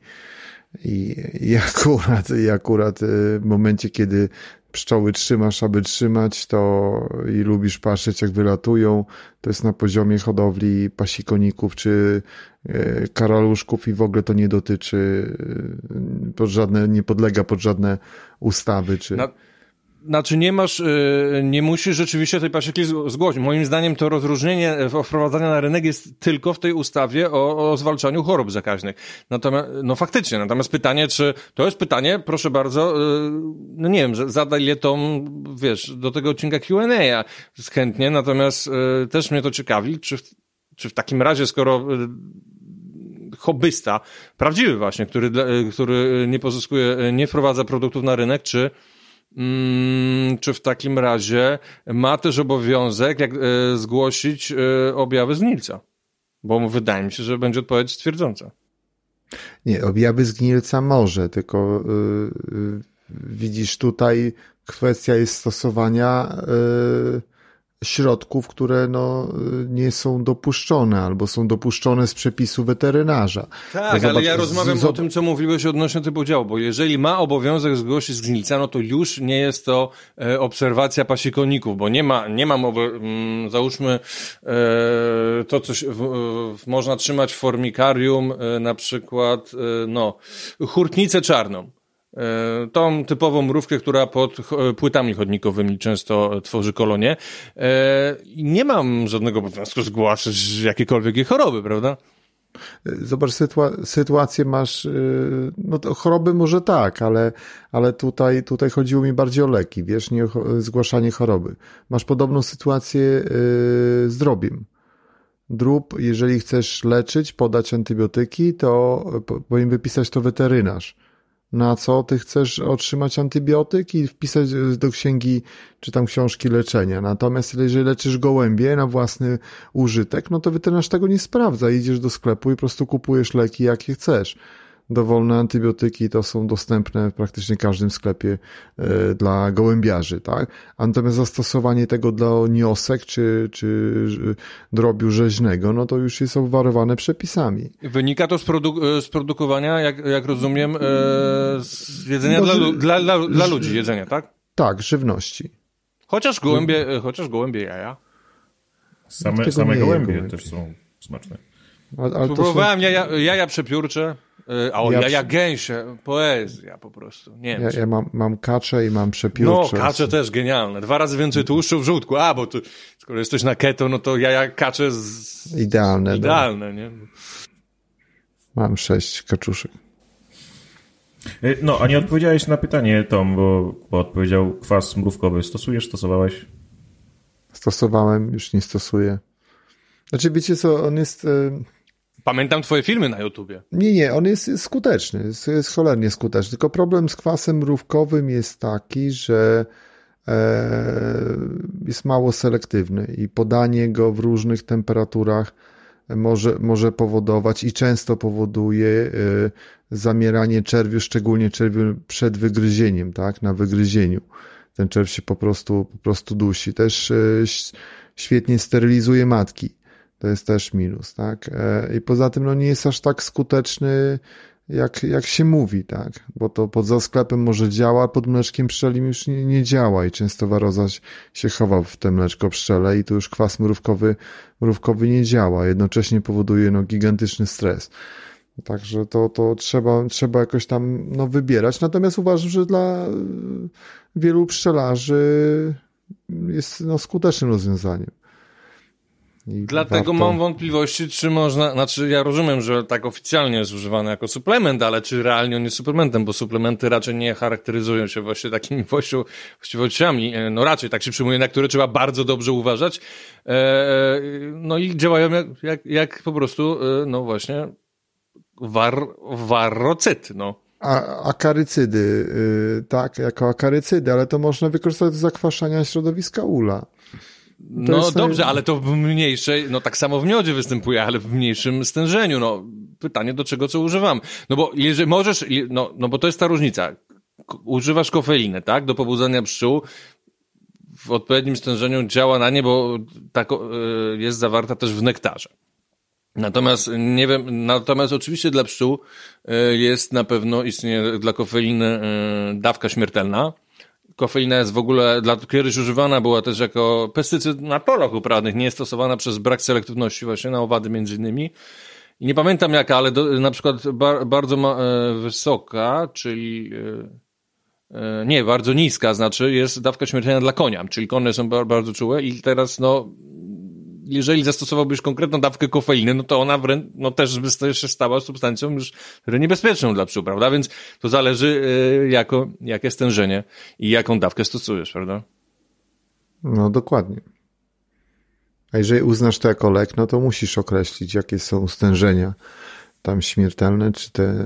i, i akurat, i akurat y, w momencie, kiedy pszczoły trzymasz, aby trzymać, to i lubisz patrzeć, jak wylatują, to jest na poziomie hodowli pasikoników czy y, karaluszków i w ogóle to nie dotyczy y, pod żadne, nie podlega pod żadne ustawy czy... Na, znaczy nie masz, yy, nie musisz rzeczywiście tej pasieki zgłosić. Moim zdaniem to rozróżnienie e, wprowadzania na rynek jest tylko w tej ustawie o, o zwalczaniu chorób zakaźnych. Natomiast, no faktycznie, natomiast pytanie, czy, to jest pytanie, proszę bardzo, yy, no nie wiem, zadaj je tą, wiesz, do tego odcinka Q&A chętnie, natomiast yy, też mnie to ciekawi, czy czy w takim razie, skoro hobbysta, prawdziwy właśnie, który, y, który nie pozyskuje, y, nie wprowadza produktów na rynek, czy, mm, czy w takim razie ma też obowiązek jak, y, zgłosić y, objawy zgnilca? Bo wydaje mi się, że będzie odpowiedź stwierdząca. Nie, objawy zgnilca może, tylko y, widzisz tutaj kwestia jest stosowania środków, które no, y, nie są dopuszczone albo są dopuszczone z przepisu weterynarza. Tak, Bo zobacz, ale ja rozmawiam z- o tym, co mówiłeś odnośnie typu działu, bo jeżeli ma obowiązek zgłosić zgnilca, no to już nie jest to e, obserwacja pasikoników, bo nie ma, nie mam, obo- mm, załóżmy, e, to coś w, w, można trzymać w formikarium, e, na przykład, e, no, hurtnicę czarną. E, Tą typową mrówkę, która pod ch- płytami chodnikowymi często tworzy kolonie. E, Nie mam żadnego obowiązku zgłaszać jakiekolwiek jej choroby, prawda? Zobacz, sytua- sytuację masz, no to choroby może tak, ale, ale tutaj, tutaj chodziło mi bardziej o leki, wiesz, nie o zgłaszanie choroby. Masz podobną sytuację z drobiem. Drób, jeżeli chcesz leczyć, podać antybiotyki, to po- powinien wypisać to weterynarz. Na co ty chcesz otrzymać antybiotyk i wpisać do księgi czy tam książki leczenia. Natomiast jeżeli leczysz gołębie na własny użytek, no to weterynarz tego nie sprawdza. Idziesz do sklepu i po prostu kupujesz leki, jakie chcesz. Dowolne antybiotyki to są dostępne w praktycznie każdym sklepie e, dla gołębiarzy, tak? A natomiast zastosowanie tego dla niosek czy, czy drobiu rzeźnego, no to już jest obwarowane przepisami. Wynika to z, produ- z produkowania, jak, jak rozumiem, e, z jedzenia No, dla, dla, dla, dla ludzi, jedzenia, tak? Tak, żywności. Chociaż gołębie, e, chociaż gołębie jaja. Same, same gołębie gołębie. też są smaczne. Ale, ale to są, Próbowałem jaja, jaja przepiórcze, a o Ja jaja przy- gęsie, poezja po prostu. Nie wiem. ja, ja mam, mam kacze i mam no, przepiórcze. kacze też genialne. Dwa razy więcej tłuszczu w żółtku. A, bo tu, skoro jesteś na keto, no to jaja kacze z... Idealne. no. idealne, nie? Mam sześć kaczuszek. Y, No, a nie odpowiedziałeś na pytanie, Tom, bo, bo odpowiedział kwas mrówkowy. Stosujesz, stosowałeś? Stosowałem, już nie stosuję. Znaczy, wiecie co, on jest... e, Pamiętam twoje filmy na YouTubie. Nie, nie, on jest jest skuteczny, jest, jest cholernie skuteczny. Tylko problem z kwasem mrówkowym jest taki, że e, jest mało selektywny i podanie go w różnych temperaturach może, może powodować i często powoduje e, zamieranie czerwiu, szczególnie czerwiu przed wygryzieniem, tak, na wygryzieniu. Ten czerw się po prostu, po prostu dusi. Też e, świetnie sterylizuje matki. To jest też minus, tak? E, I poza tym no nie jest aż tak skuteczny, jak, jak się mówi, tak? Bo to pod zasklepem może działa, pod mleczkiem pszczelim już nie, nie działa i często waroza się chowa w te mleczko pszczele i tu już kwas mrówkowy, mrówkowy nie działa. Jednocześnie powoduje no gigantyczny stres. Także to, to trzeba, trzeba jakoś tam no, wybierać. Natomiast uważam, że dla y, wielu pszczelarzy jest no, skutecznym rozwiązaniem. Dlatego warto- mam wątpliwości, czy można, znaczy ja rozumiem, że tak oficjalnie jest używany jako suplement, ale czy realnie on jest suplementem, bo suplementy raczej nie charakteryzują się właśnie takimi właściwo- właściwościami, e, no raczej tak się przyjmuje, na które trzeba bardzo dobrze uważać, e, no i działają jak, jak, jak po prostu, e, no właśnie, war, warrocyt, no. A, akarycydy, y, tak, jako akarycydy, ale to można wykorzystać do zakwaszania środowiska ula. No jest dobrze, ale to w mniejszej, no tak samo w miodzie występuje, ale w mniejszym stężeniu. No pytanie do czego co używam. No bo jeżeli możesz, no, no bo to jest ta różnica. Używasz kofeiny, tak, do pobudzania pszczół. W odpowiednim stężeniu działa na nie, bo tak o, y, jest zawarta też w nektarze. Natomiast nie wiem, natomiast oczywiście dla pszczół y, jest na pewno istnieje dla kofeiny y, dawka śmiertelna. Kofeina jest w ogóle dla kiedyś używana była też jako pestycyd na polach uprawnych, nie jest stosowana przez brak selektywności właśnie na owady między innymi. I nie pamiętam jaka, ale do, na przykład bar, bardzo ma, e, wysoka, czyli e, e, nie, bardzo niska, znaczy jest dawka śmiertelna dla konia, czyli konie są bar, bardzo czułe i teraz no jeżeli zastosowałbyś konkretną dawkę kofeiny, no to ona wręcz, no też by się stała substancją już niebezpieczną dla pszczół, prawda? Więc to zależy e, jako, jakie stężenie i jaką dawkę stosujesz, prawda? No dokładnie. A jeżeli uznasz to jako lek, no to musisz określić, jakie są stężenia tam śmiertelne, czy te e,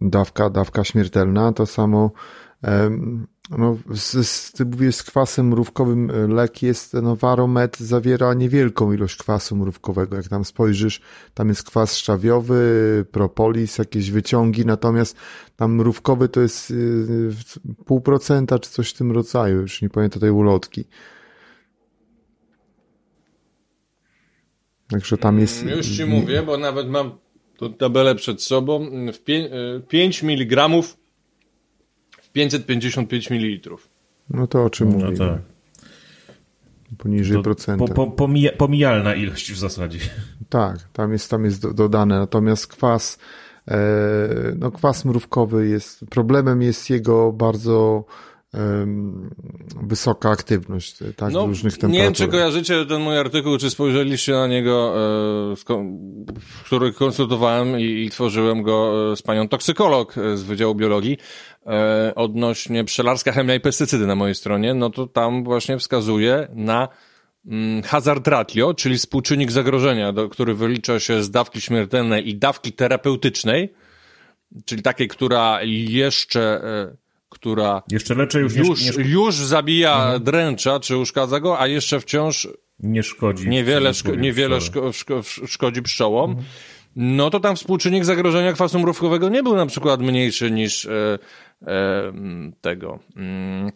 dawka, dawka śmiertelna, to samo no, z, z, ty mówisz, z kwasem mrówkowym e, lek jest, no Varomet zawiera niewielką ilość kwasu mrówkowego. Jak tam spojrzysz, tam jest kwas szczawiowy, propolis, jakieś wyciągi, natomiast tam mrówkowy to jest y, pół procenta, czy coś w tym rodzaju, już nie pamiętam tej ulotki. Także tam jest... Już ci mówię, bo nawet mam tu tabelę przed sobą. W pię- e, 5 mg w 555 ml. No to o czym No mówimy? tak. Poniżej To procenta. po, po, pomija, pomijalna ilość w zasadzie. Tak, tam jest, tam jest do, dodane. Natomiast kwas, e, no kwas mrówkowy jest, problemem jest jego bardzo wysoka aktywność, tak, w różnych nie temperaturach. wiem, czy kojarzycie ten mój artykuł, czy spojrzeliście na niego, e, który konsultowałem i, tworzyłem go e, z panią toksykolog e, z Wydziału Biologii odnośnie pszczelarska chemia i pestycydy na mojej stronie, no to tam właśnie wskazuje na mm, hazard ratio, czyli współczynnik zagrożenia, do, który wylicza się z dawki śmiertelnej i dawki terapeutycznej, czyli takiej, która jeszcze, która Jeszcze leczy już, nie, już, nie, już zabija dręcza, czy uszkadza go, a jeszcze wciąż nie szkodzi. niewiele, szko- niewiele szko- szko- szkodzi pszczołom, no to tam współczynnik zagrożenia kwasu mrówkowego nie był na przykład mniejszy niż e, e, tego. mm,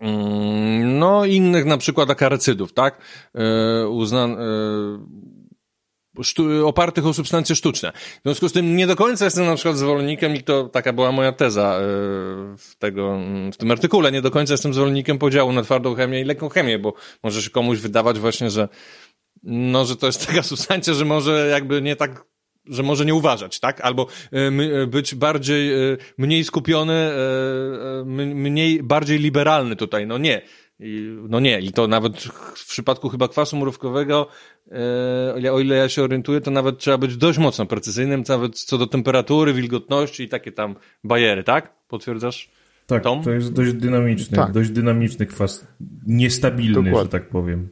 mm, no, innych na przykład akarycydów, tak? E, uznan, e, opartych o substancje sztuczne. W związku z tym nie do końca jestem na przykład zwolennikiem i to taka była moja teza e, w, tego, w tym artykule, nie do końca jestem zwolennikiem podziału na twardą chemię i lekką chemię, bo może się komuś wydawać właśnie, że no, że to jest taka substancja, że może jakby nie tak że może nie uważać, tak? Albo e, e, być bardziej, mniej skupiony, mniej, bardziej liberalny tutaj. No nie. No nie, i to nawet w przypadku chyba kwasu mrówkowego, e, o ile ja się orientuję, to nawet trzeba być dość mocno precyzyjnym, nawet co do temperatury, wilgotności i takie tam bajery, tak? Potwierdzasz? Tak, Tom? to jest dość dynamiczny, Tak. dość dynamiczny kwas, niestabilny, Dokładnie. że tak powiem.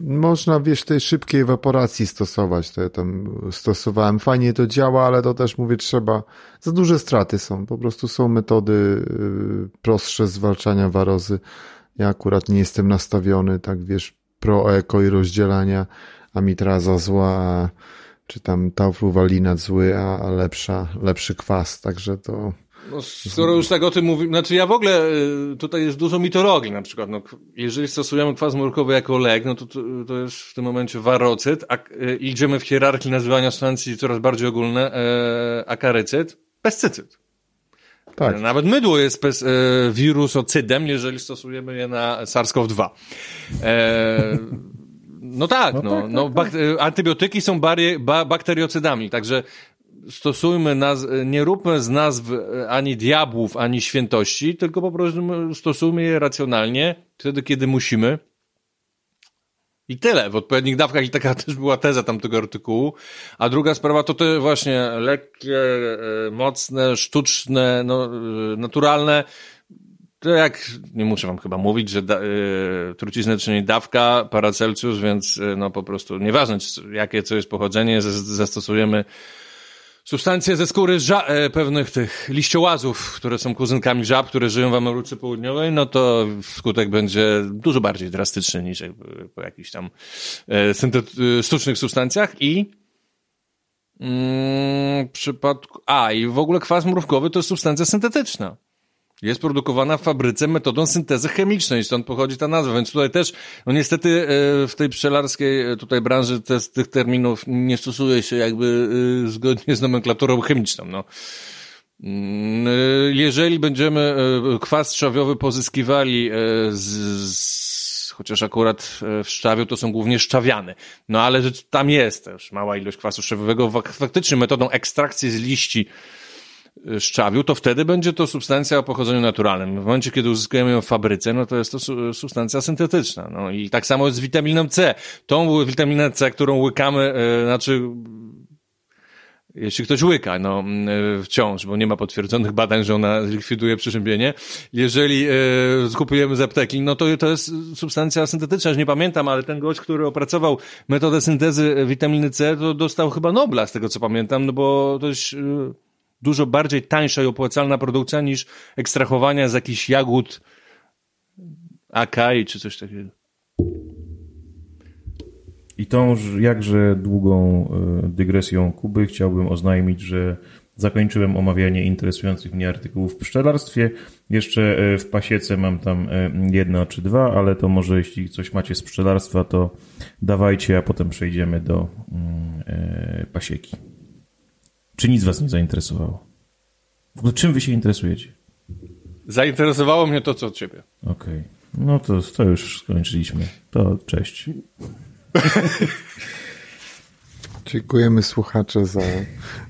Można, wiesz, tej szybkiej ewaporacji stosować. To ja tam stosowałem. Fajnie to działa, ale to też, mówię, trzeba... Za duże straty są. Po prostu są metody y, prostsze zwalczania warozy. Ja akurat nie jestem nastawiony, tak wiesz, pro-eko i rozdzielania, a mitraza zła, czy tam taufluwalinat zły, a, a lepsza, lepszy kwas. Także to... No, skoro już tak o tym mówimy, znaczy ja w ogóle, y, tutaj jest dużo mitologii na przykład, no, jeżeli stosujemy kwas mrówkowy jako lek, no to, to, to jest w tym momencie warocyt, a y, idziemy w hierarchii nazywania substancji coraz bardziej ogólne, e, akarycyt, pescycyd. Tak. Nawet mydło jest pes, e, wirusocydem, jeżeli stosujemy je na SARS-CoV-2. E, no tak, no, no, bak, e, antybiotyki są barie, ba, bakteriocydami, także stosujmy naz, nie róbmy z nazw e, ani diabłów, ani świętości, tylko po prostu stosujmy je racjonalnie, wtedy, kiedy musimy. I tyle, w odpowiednich dawkach i taka też była teza tamtego artykułu. A druga sprawa to te właśnie lekkie, e, mocne, sztuczne, no, e, naturalne. To jak, nie muszę wam chyba mówić, że da, y, truciznę czyni dawka, Paracelsus, więc y, no po prostu nieważne czy, jakie co jest pochodzenie, zas- zastosujemy substancje ze skóry ża- e, pewnych tych liściołazów, które są kuzynkami żab, które żyją w Ameryce Południowej, no to skutek będzie dużo bardziej drastyczny niż po jakichś tam e, syntet- e, sztucznych substancjach i mm, przypadku... A, i w ogóle kwas mrówkowy to jest substancja syntetyczna. Jest produkowana w fabryce metodą syntezy chemicznej, stąd pochodzi ta nazwa, więc tutaj też, no niestety e, w tej pszczelarskiej e, tutaj branży te, tych terminów nie stosuje się jakby e, zgodnie z nomenklaturą chemiczną, no. Mm, Jeżeli będziemy kwas trzawiowy pozyskiwali z, z chociaż akurat w szczawiu to są głównie szczawiane. No ale tam jest też mała ilość kwasu szczawiowego, fak- faktycznie metodą ekstrakcji z liści szczawiu, to wtedy będzie to substancja o pochodzeniu naturalnym. W momencie, kiedy uzyskujemy ją w fabryce, no to jest to su- substancja syntetyczna. No i tak samo jest z witaminą C. Tą witaminę C, którą łykamy, e, znaczy jeśli ktoś łyka, no, e, wciąż, bo nie ma potwierdzonych badań, że ona likwiduje przeziębienie. Jeżeli e, skupujemy z apteki, no to to jest substancja syntetyczna, już nie pamiętam, ale ten gość, który opracował metodę syntezy witaminy C, to dostał chyba Nobla, z tego co pamiętam, no bo to jest e, dużo bardziej tańsza i opłacalna produkcja niż ekstrahowania z jakichś jagód akai czy coś takiego. I tą jakże długą e, dygresją Kuby chciałbym oznajmić, że zakończyłem omawianie interesujących mnie artykułów w pszczelarstwie. Jeszcze e, w pasiece mam tam e, jedno czy dwa, ale to może jeśli coś macie z pszczelarstwa, to dawajcie, a potem przejdziemy do mm, pasieki. Czy nic was nie zainteresowało? W ogóle czym wy się interesujecie? Zainteresowało mnie to, co od ciebie. Okej. No to, to już skończyliśmy. To cześć. Dziękujemy słuchacze za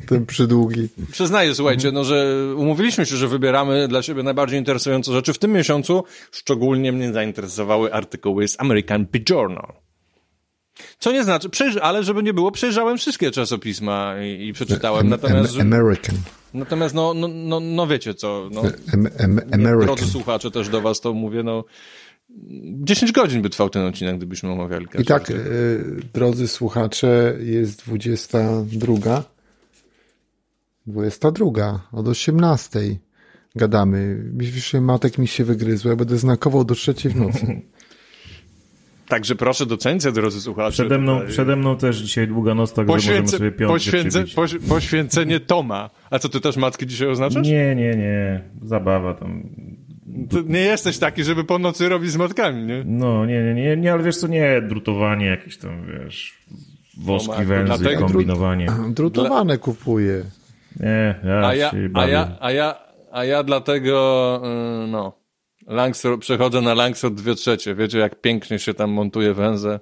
ten przydługi. Przyznaję, słuchajcie, no, że umówiliśmy się, że wybieramy dla siebie najbardziej interesujące rzeczy. W tym miesiącu szczególnie mnie zainteresowały artykuły z American Bee Journal. Co nie znaczy, ale żeby nie było, przejrzałem wszystkie czasopisma i, i przeczytałem. Natomiast, Am- American. natomiast no, no, no, no wiecie co, no, Am- am- American. drodzy słuchacze, też do was to mówię, no 10 godzin by trwał ten odcinek, gdybyśmy omawiali I tak, y, drodzy słuchacze, jest 22. 22, od 18 gadamy. Dzisiaj matek mi się wygryzł, ja będę znakował do trzeciej w nocy. Także proszę doceńcie, drodzy słuchacze. Przede mną, tutaj- przede mną też dzisiaj długa noc, możemy Poświęce, sobie piątkę poświęce, poś, poświęcenie Toma. A co, ty też matki dzisiaj oznaczasz? Nie, nie, nie. Zabawa tam. Ty nie jesteś taki, żeby po nocy robić z matkami, nie? No, nie, nie, nie, nie, ale wiesz co, nie, drutowanie jakieś tam, wiesz, woski, Marko, węzy, dlatego- kombinowanie. Drutowane kupuję. Nie, ja, A ja, a ja, a ja, a ja dlatego, yy, no, Langsor, przechodzę na Langsor 2 trzecie. Wiecie, jak pięknie się tam montuje węzę?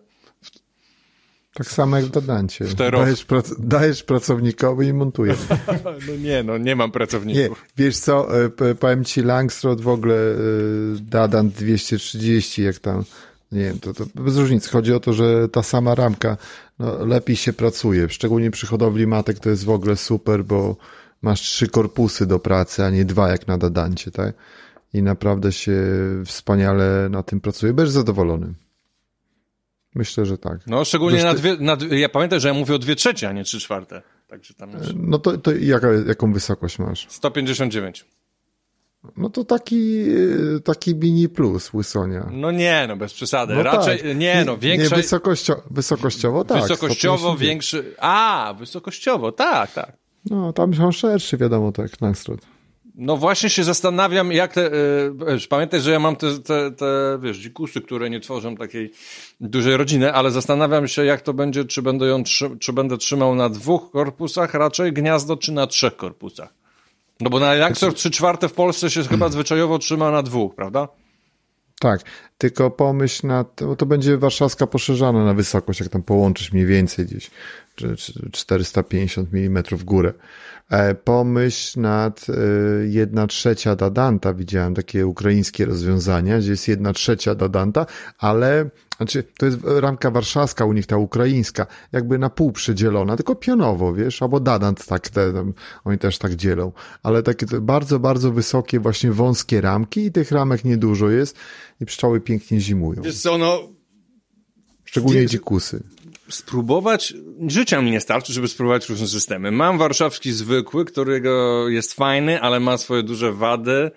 Tak samo jak w Dadancie. Dajesz, prac- dajesz pracownikowi i montuje. No nie, no nie mam Nie, pracowników. wiesz co, e, powiem ci Langstroth w ogóle e, Dadant 230, jak tam, nie wiem, to, to bez różnicy. Chodzi o to, że ta sama ramka, no, lepiej się pracuje. Szczególnie przy hodowli matek to jest w ogóle super, bo masz trzy korpusy do pracy, a nie dwa jak na Dadancie, tak? I naprawdę się wspaniale na tym pracuje. Będziesz zadowolony. Myślę, że tak. No szczególnie na dwie, na, dwie- ja pamiętam, że ja mówię o dwie trzecie, a nie trzy czwarte. Także tam już No to, to jaka, jaką wysokość masz? 159. No to taki, e, taki mini plus łysonia. No nie, no bez przesady. No Raczej, tak. nie no, większej, Nie, wysokościo, wysokościowo tak. wysokościowo 159. większy, a, wysokościowo, tak, tak. No, tam są szerszy, wiadomo, tak, Langstroth. No właśnie się zastanawiam, jak te, y, wiesz, pamiętaj, że ja mam te, te, te, wiesz, dzikusy, które nie tworzą takiej dużej rodziny, ale zastanawiam się, jak to będzie, czy będę ją, czy będę trzymał na dwóch korpusach raczej gniazdo, czy na trzech korpusach. No bo na Langsor 3 czwarte w Polsce się chyba zwyczajowo trzyma na dwóch, prawda? Tak, tylko pomyśl nad, bo to będzie warszawska poszerzana na wysokość, jak tam połączysz mniej więcej gdzieś, czy 450 mm w górę. E, pomyśl nad e, jedna trzecia Dadanta, widziałem takie ukraińskie rozwiązania, gdzie jest jedna trzecia Dadanta, ale znaczy, to jest ramka warszawska, u nich ta ukraińska, jakby na pół przydzielona, tylko pionowo, wiesz, albo Dadant tak, te, tam, oni też tak dzielą, ale takie bardzo, bardzo wysokie, właśnie wąskie ramki i tych ramek niedużo jest i pszczoły pięknie zimują, Wiesz co, no, szczególnie dzikusy. Spróbować, życia mi nie starczy, żeby spróbować różne systemy. Mam warszawski zwykły, którego jest fajny, ale ma swoje duże wady,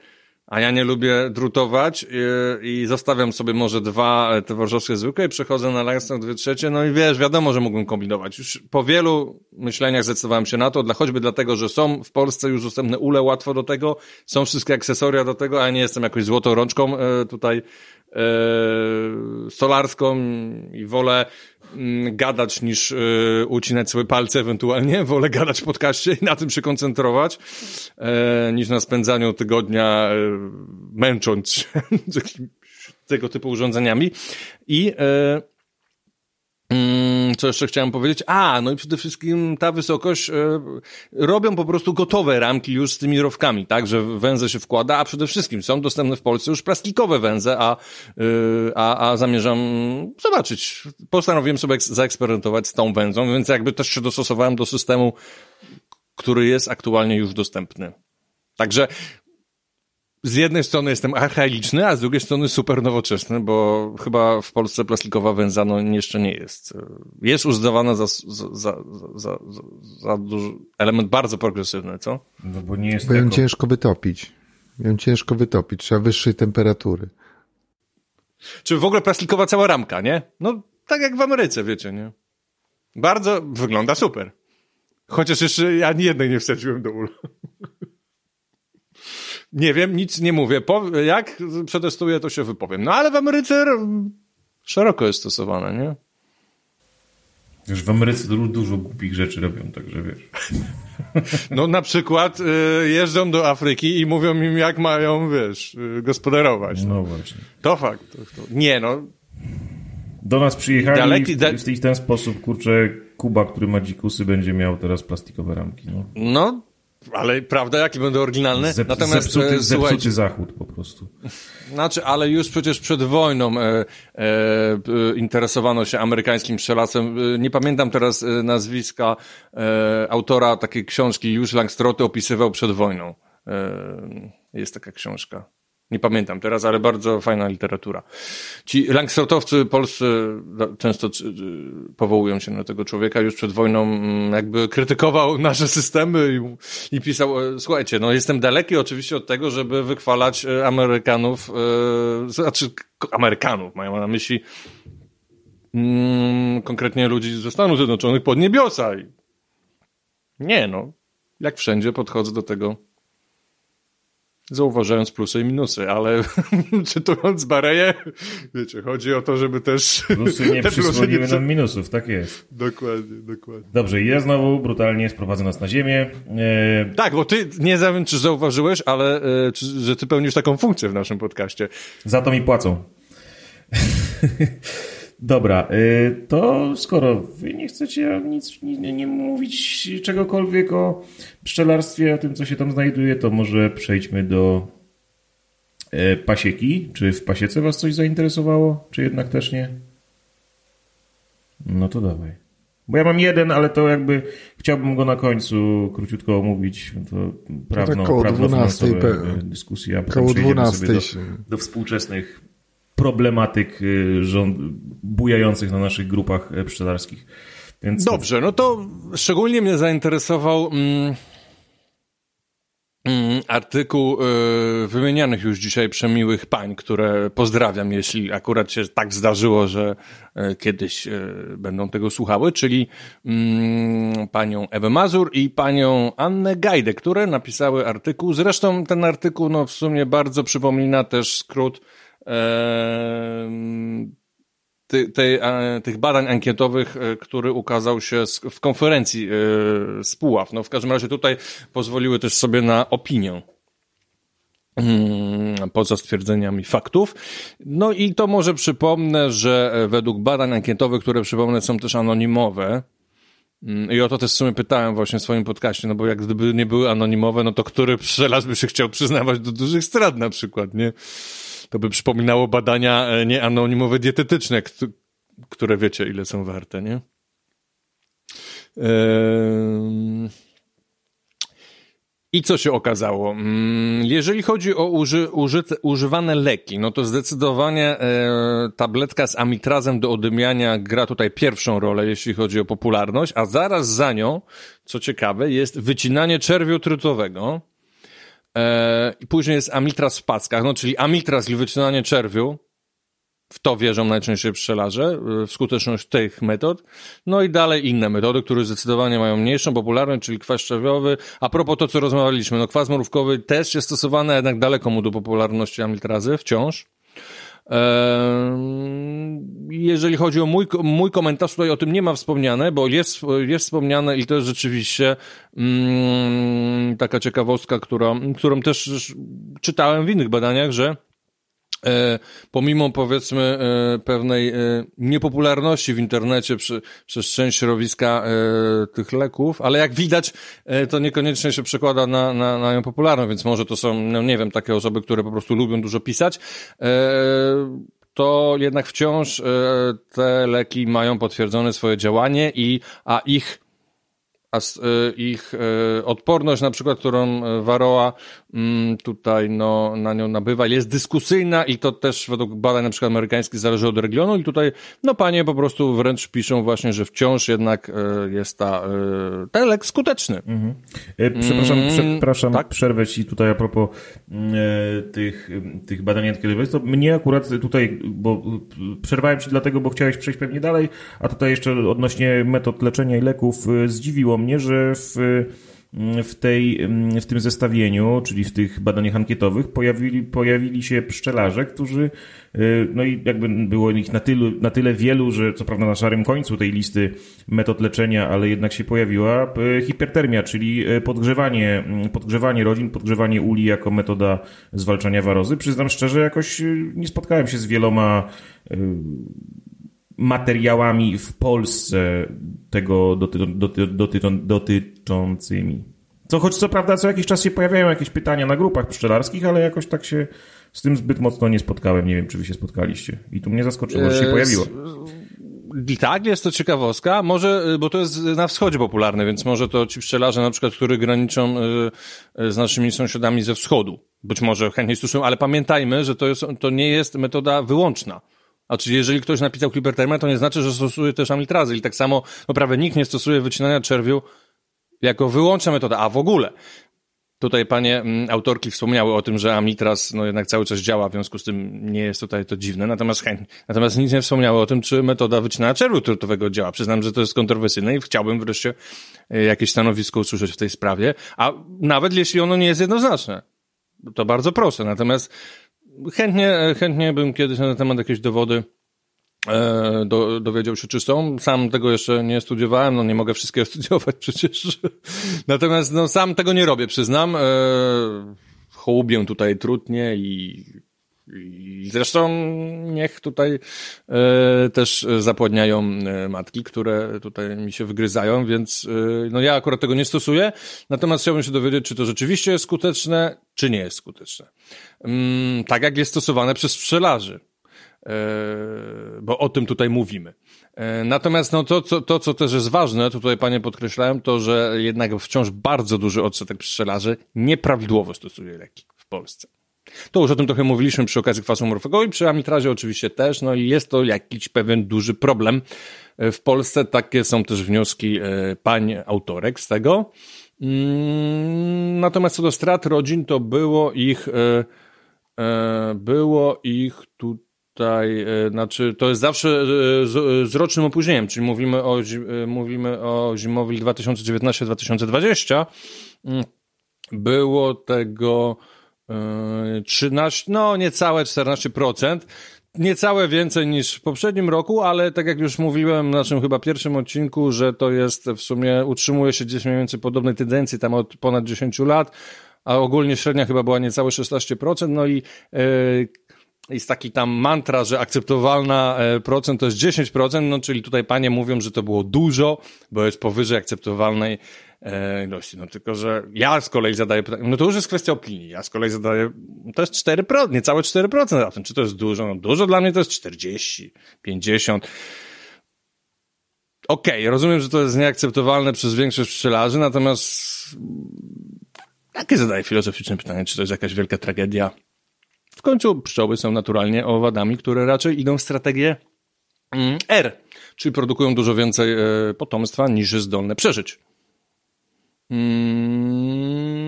a ja nie lubię drutować i, i zostawiam sobie może dwa e, te warszawskie zwykłe i przechodzę na Langston dwie trzecie, no i wiesz, wiadomo, że mógłbym kombinować. Już po wielu myśleniach zdecydowałem się na to, dla, choćby dlatego, że są w Polsce już dostępne ule łatwo do tego, są wszystkie akcesoria do tego, a ja nie jestem jakąś złotą rączką e, tutaj e, stolarską i wolę gadać niż e, ucinać sobie palce ewentualnie, wolę gadać w podcaście i na tym się koncentrować, e, niż na spędzaniu tygodnia e, męcząc się z jakimiś tego typu urządzeniami. I e, Mm, Co jeszcze chciałem powiedzieć? A, no i przede wszystkim ta wysokość, e, robią po prostu gotowe ramki już z tymi rowkami, tak, że węzę się wkłada, a przede wszystkim są dostępne w Polsce już plastikowe węze, a, y, a, a zamierzam zobaczyć. Postanowiłem sobie eks- zaeksperymentować z tą węzą, więc jakby też się dostosowałem do systemu, który jest aktualnie już dostępny. Także z jednej strony jestem archaiczny, a z drugiej strony super nowoczesny, bo chyba w Polsce plastikowa węza no, jeszcze nie jest. Jest uznawana za, za, za, za, za, duży element bardzo progresywny, co? No bo nie jest Bo ją jako... ciężko wytopić. Ją ciężko wytopić, trzeba wyższej temperatury. Czy w ogóle plastikowa cała ramka, nie? No, tak jak w Ameryce, wiecie, nie? Bardzo wygląda super. Chociaż jeszcze ja ani jednej nie wsadziłem do ul. Nie wiem, nic nie mówię. Po, jak przetestuję, to się wypowiem. No ale w Ameryce szeroko jest stosowane, nie? Już w Ameryce du- dużo głupich rzeczy robią, także wiesz. No na przykład y, jeżdżą do Afryki i mówią im, jak mają, wiesz, y, gospodarować. No. No właśnie. To fakt. To, to. Nie, no. Do nas przyjechali Daleki- w, da- w, w ten sposób, kurczę, Kuba, który ma dzikusy, będzie miał teraz plastikowe ramki. No. No, ale prawda, jakie będą oryginalne? Zep, Natomiast zepsuty, e, zepsuty słuchajcie, zachód po prostu. Znaczy, ale już przecież przed wojną e, e, e, interesowano się amerykańskim przelasem. E, nie pamiętam teraz nazwiska autora takiej książki. Już Langstroty opisywał przed wojną. Jest taka książka. Nie pamiętam teraz, ale bardzo fajna literatura. Ci Langstrotowcy polscy no, często powołują się na tego człowieka. Już przed wojną mm, jakby krytykował nasze systemy i, i pisał, e, słuchajcie, no jestem daleki oczywiście od tego, żeby wychwalać e, Amerykanów, e, znaczy Amerykanów, mają na myśli mm, konkretnie ludzi ze Stanów Zjednoczonych pod niebiosa. I nie no, jak wszędzie podchodzę do tego zauważając plusy i minusy, ale czytując Bareję, wiecie, chodzi o to, żeby też Plusy nie te przysłoniły przy- nam minusów, tak jest. Dokładnie, dokładnie. Dobrze, i ja znowu brutalnie sprowadzę nas na ziemię. E, Tak, bo ty, nie wiem, czy zauważyłeś, ale e, czy, że ty pełnisz taką funkcję w naszym podcaście. za to mi płacą. Dobra, y, to skoro wy nie chcecie nic, nie, nie mówić czegokolwiek o pszczelarstwie, o tym, co się tam znajduje, to może przejdźmy do y, pasieki. Czy w pasiece was coś zainteresowało, czy jednak też nie? No to dawaj. Bo ja mam jeden, ale to jakby chciałbym go na końcu króciutko omówić. To prawno, tak koło prawno-finansowe 12 pe- dyskusja. Koło przejdziemy 12 sobie do, do współczesnych problematyk y, rząd, bujających na naszych grupach e, pszczelarskich. Więc Dobrze, no to szczególnie mnie zainteresował mm, mm, artykuł y, wymienianych już dzisiaj przemiłych pań, które pozdrawiam, jeśli akurat się tak zdarzyło, że y, kiedyś y, będą tego słuchały, czyli mm, panią Ewę Mazur i panią Annę Gajdę, które napisały artykuł. Zresztą ten artykuł no, w sumie bardzo przypomina też skrót ty, e, tych badań ankietowych, e, który ukazał się z, w konferencji e, z Puław. No w każdym razie tutaj pozwoliły też sobie na opinię. Mm, Poza stwierdzeniami faktów. No i to może przypomnę, że e, według badań ankietowych, które przypomnę są też anonimowe, mm, i o to też w sumie pytałem właśnie w swoim podcaście, no bo jak gdyby nie były anonimowe, no to który pszczelarz by się chciał przyznawać do dużych strat na przykład, nie? To by przypominało badania e, nieanonimowe dietetyczne, kt- które wiecie ile są warte, nie? I co się okazało? Mm, Jeżeli chodzi o uży, użyte, używane leki, no to zdecydowanie e, tabletka z amitrazem do odymiania gra tutaj pierwszą rolę, jeśli chodzi o popularność, a zaraz za nią, co ciekawe, jest wycinanie czerwiu trytowego. E, I później jest amitraz w packach, no czyli amitraz, czyli wycinanie czerwiu. W to wierzą najczęściej pszczelarze, y, w skuteczność tych metod. No i dalej inne metody, które zdecydowanie mają mniejszą popularność, czyli kwas czerwiowy. A propos to, co rozmawialiśmy, no kwas mrówkowy też jest stosowany, jednak daleko mu do popularności amitrazy wciąż. Jeżeli chodzi o mój, mój komentarz, tutaj o tym nie ma wspomniane, bo jest, jest wspomniane i to jest rzeczywiście mm, taka ciekawostka, która, którą też czytałem w innych badaniach, że pomimo powiedzmy e, pewnej e, niepopularności w internecie przy, przez część środowiska e, tych leków, ale jak widać e, to niekoniecznie się przekłada na, na, na ją popularność, więc może to są, no nie wiem, takie osoby, które po prostu lubią dużo pisać, e, to jednak wciąż e, te leki mają potwierdzone swoje działanie i, a ich a y, ich y, odporność, na przykład, którą y, Varroa mm, tutaj no, na nią nabywa, jest dyskusyjna i to też według badań na przykład amerykańskich zależy od regionu i tutaj no panie po prostu wręcz piszą właśnie, że wciąż jednak y, jest ta, y, ten lek skuteczny. E, Przepraszam, Mm, przepraszam tak? przerwę ci tutaj a propos mm, e, tych, tych badań ankietowych. To mnie akurat tutaj, bo przerwałem ci dlatego, bo chciałeś przejść pewnie dalej, a tutaj jeszcze odnośnie metod leczenia i leków zdziwiło mnie, że w w, tej, w tym zestawieniu, czyli w tych badaniach ankietowych, pojawili, pojawili się pszczelarze, którzy, y, no i jakby było ich na, tylu, na tyle wielu, że co prawda na szarym końcu tej listy metod leczenia, ale jednak się pojawiła y, hipertermia, czyli y, podgrzewanie, podgrzewanie rodzin, podgrzewanie uli jako metoda zwalczania warozy. Przyznam szczerze, jakoś nie spotkałem się z wieloma materiałami w Polsce tego doty, doty, doty, dotyczącymi. Co choć co prawda co jakiś czas się pojawiają jakieś pytania na grupach pszczelarskich, ale jakoś tak się z tym zbyt mocno nie spotkałem. Nie wiem, czy wy się spotkaliście. I tu mnie zaskoczyło, że się E, pojawiło. I tak, jest to ciekawostka. Może, y, bo to jest na wschodzie popularne, więc może to ci pszczelarze na przykład, którzy graniczą y, y, z naszymi sąsiadami ze wschodu. Być może chętnie stosują, ale pamiętajmy, że to, jest, to nie jest metoda wyłączna. Znaczy, jeżeli ktoś napisał klipertermę, to nie znaczy, że stosuje też amitrazy. I tak samo, no prawie nikt nie stosuje wycinania czerwiu jako wyłączna metoda, a w ogóle. Tutaj panie mm, autorki wspomniały o tym, że Amitraz no jednak cały czas działa, w związku z tym nie jest tutaj to dziwne. Natomiast chętnie, natomiast nic nie wspomniały o tym, czy metoda wycinania czerwiu trutowego działa. Przyznam, że to jest kontrowersyjne i chciałbym wreszcie e, jakieś stanowisko usłyszeć w tej sprawie, a nawet jeśli ono nie jest jednoznaczne. To bardzo proste. Natomiast chętnie, e, chętnie bym kiedyś na ten temat jakieś dowody e, do, dowiedział się, czy są. Sam tego jeszcze nie studiowałem, no nie mogę wszystkiego studiować przecież. Natomiast no, sam tego nie robię, przyznam. E, hołubię tutaj trudnie i I zresztą niech tutaj e, też zapładniają e, matki, które tutaj mi się wygryzają, więc e, no ja akurat tego nie stosuję. Natomiast chciałbym się dowiedzieć, czy to rzeczywiście jest skuteczne, czy nie jest skuteczne. Mm, tak jak jest stosowane przez pszczelarzy. E, bo o tym tutaj mówimy. E, natomiast no to, co, to, co też jest ważne, tutaj panie podkreślałem, to, że jednak wciąż bardzo duży odsetek pszczelarzy nieprawidłowo stosuje leki w Polsce. To już o tym trochę mówiliśmy przy okazji kwasu morfowego i przy amitrazie oczywiście też, no i jest to jakiś pewien duży problem e, w Polsce. Takie są też wnioski pań autorek z tego. Mm, natomiast co do strat rodzin, to było ich, było ich tutaj e, znaczy to jest zawsze e, z, z rocznym opóźnieniem, czyli mówimy o, e, mówimy o zimowi 2019-2020. Mm, było tego 13, no niecałe 14%. Niecałe więcej niż w poprzednim roku, ale tak jak już mówiłem w naszym chyba pierwszym odcinku, że to jest w sumie, utrzymuje się gdzieś mniej więcej podobnej tendencji tam od ponad 10 lat, a ogólnie średnia chyba była niecałe 16%, no i jest taki tam mantra, że akceptowalna e, procent to jest 10%, no czyli tutaj panie mówią, że to było dużo, bo jest powyżej akceptowalnej e, ilości. No tylko, że ja z kolei zadaję pytanie, no to już jest kwestia opinii, ja z kolei zadaję, to jest 4%, niecałe 4% zatem, czy to jest dużo? No dużo dla mnie to jest 40, 50. Okej, okay, rozumiem, że to jest nieakceptowalne przez większość pszczelarzy, natomiast takie zadaję filozoficzne pytanie, czy to jest jakaś wielka tragedia? W końcu pszczoły są naturalnie owadami, które raczej idą w strategię mm, R, czyli produkują dużo więcej e, potomstwa niż zdolne przeżyć. Mm.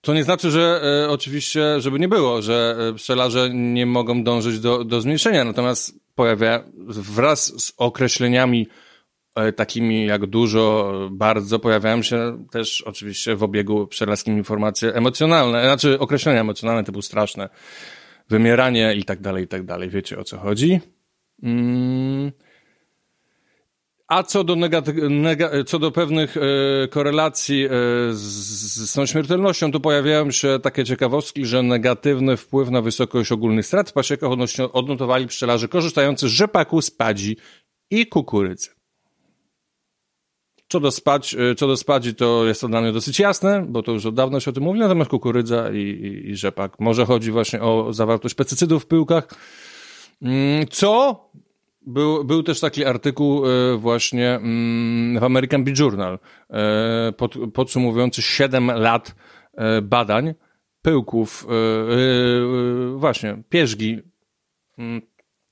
To nie znaczy, że e, oczywiście, żeby nie było, że e, pszczelarze nie mogą dążyć do, do zmniejszenia, natomiast pojawia wraz z określeniami takimi jak dużo, bardzo pojawiają się też oczywiście w obiegu przelaskimi informacje emocjonalne, znaczy określenia emocjonalne typu straszne, wymieranie i tak dalej, i tak dalej. Wiecie o co chodzi. Mm. A co do, co do pewnych e, korelacji e, z, z tą śmiertelnością, tu pojawiają się takie ciekawostki, że negatywny wpływ na wysokość ogólnych strat w pasiekach odnotowali pszczelarze korzystający z rzepaku, spadzi i kukurydzy. Co do, spać, y, co do spadzi, to jest to dla mnie dosyć jasne, bo to już od dawna się o tym mówi, natomiast kukurydza i, i, i rzepak. Może chodzi właśnie o zawartość pestycydów w pyłkach. Mm, co? Był, był też taki artykuł y, właśnie mm, w American Bee Journal pod, podsumowujący 7 lat badań pyłków, właśnie pierzgi mm,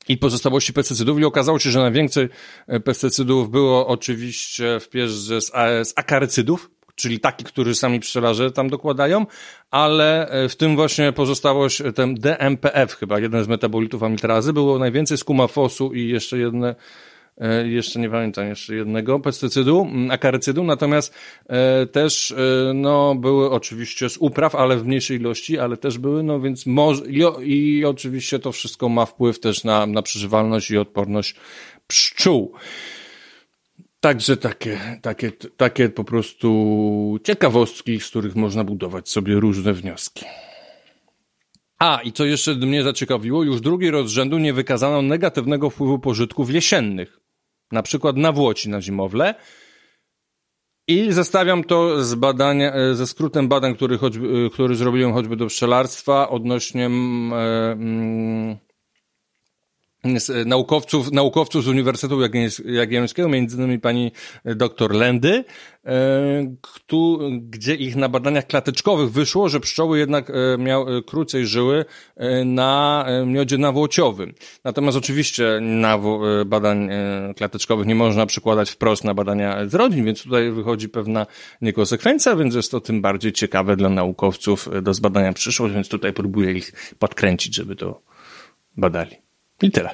i pozostałości pestycydów. I okazało się, że najwięcej e, pestycydów było oczywiście w pierze z, z akarycydów, czyli taki, który sami pszczelarze tam dokładają, ale e, w tym właśnie pozostałość, e, ten DMPF chyba, jeden z metabolitów amitrazy, było najwięcej skumafosu i jeszcze jedne jeszcze nie pamiętam, jeszcze jednego pestycydu, mm, akarycydu, natomiast e, też e, no, były oczywiście z upraw, ale w mniejszej ilości, ale też były, no więc i, oczywiście to wszystko ma wpływ też na, na przeżywalność i odporność pszczół. Także takie, takie, takie po prostu ciekawostki, z których można budować sobie różne wnioski. A, i co jeszcze mnie zaciekawiło, już drugi raz rzędu nie wykazano negatywnego wpływu pożytków jesiennych na przykład na Włoci na zimowle. I zestawiam to z badania, e, ze skrótem badań, który, choćby, e, który zrobiłem choćby do pszczelarstwa odnośnie mm, e, mm, naukowców, naukowców z Uniwersytetu Jagiellońskiego, między innymi pani dr Lendy, e, gdzie ich na badaniach klateczkowych wyszło, że pszczoły jednak e, miał, e, krócej żyły na miodzie nawłociowym. Natomiast oczywiście na badań klateczkowych nie można przykładać wprost na badania z rodzin, więc tutaj wychodzi pewna niekonsekwencja, więc jest to tym bardziej ciekawe dla naukowców do zbadania przyszłość, więc tutaj próbuję ich podkręcić, żeby to badali. I tyle.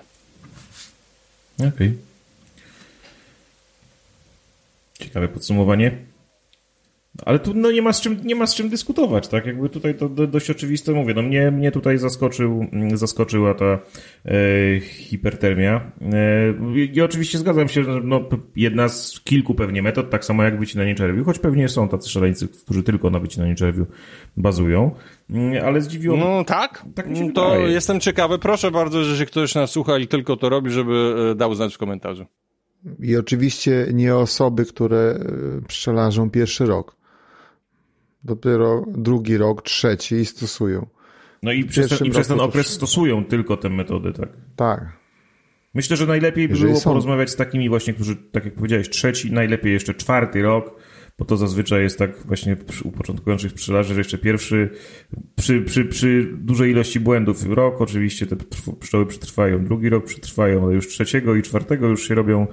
Okej. Okay. Ciekawe podsumowanie. Ale tu no, nie, ma z czym, nie ma z czym dyskutować, tak? Jakby tutaj to do, dość oczywiste mówię. No mnie, mnie tutaj zaskoczył, mm, zaskoczyła ta e, hipertermia. E, I oczywiście zgadzam się, że no, jedna z kilku pewnie metod, tak samo jak wycinanie czerwiu, choć pewnie są tacy szaleńcy, którzy tylko na wycinaniu czerwiu bazują. Mm, Ale zdziwiło mnie No tak, Tak mi się to wydaje. jestem ciekawy. Proszę bardzo, że się ktoś nas słucha i tylko to robi, żeby e, dał znać w komentarzu. I oczywiście nie osoby, które e, pszczelarzą pierwszy rok. Dopiero drugi rok, trzeci i stosują. No i przez, ten, i przez ten okres stosują tylko tę metodę, tak. Tak. Myślę, że najlepiej by było są. porozmawiać z takimi właśnie, którzy, tak jak powiedziałeś, trzeci, najlepiej jeszcze czwarty rok, bo to zazwyczaj jest tak właśnie przy, u początkujących pszczelarzy, że jeszcze pierwszy, przy, przy, przy dużej ilości błędów rok, oczywiście te pszczoły przetrwają, drugi rok przetrwają, ale już trzeciego i czwartego już się robią,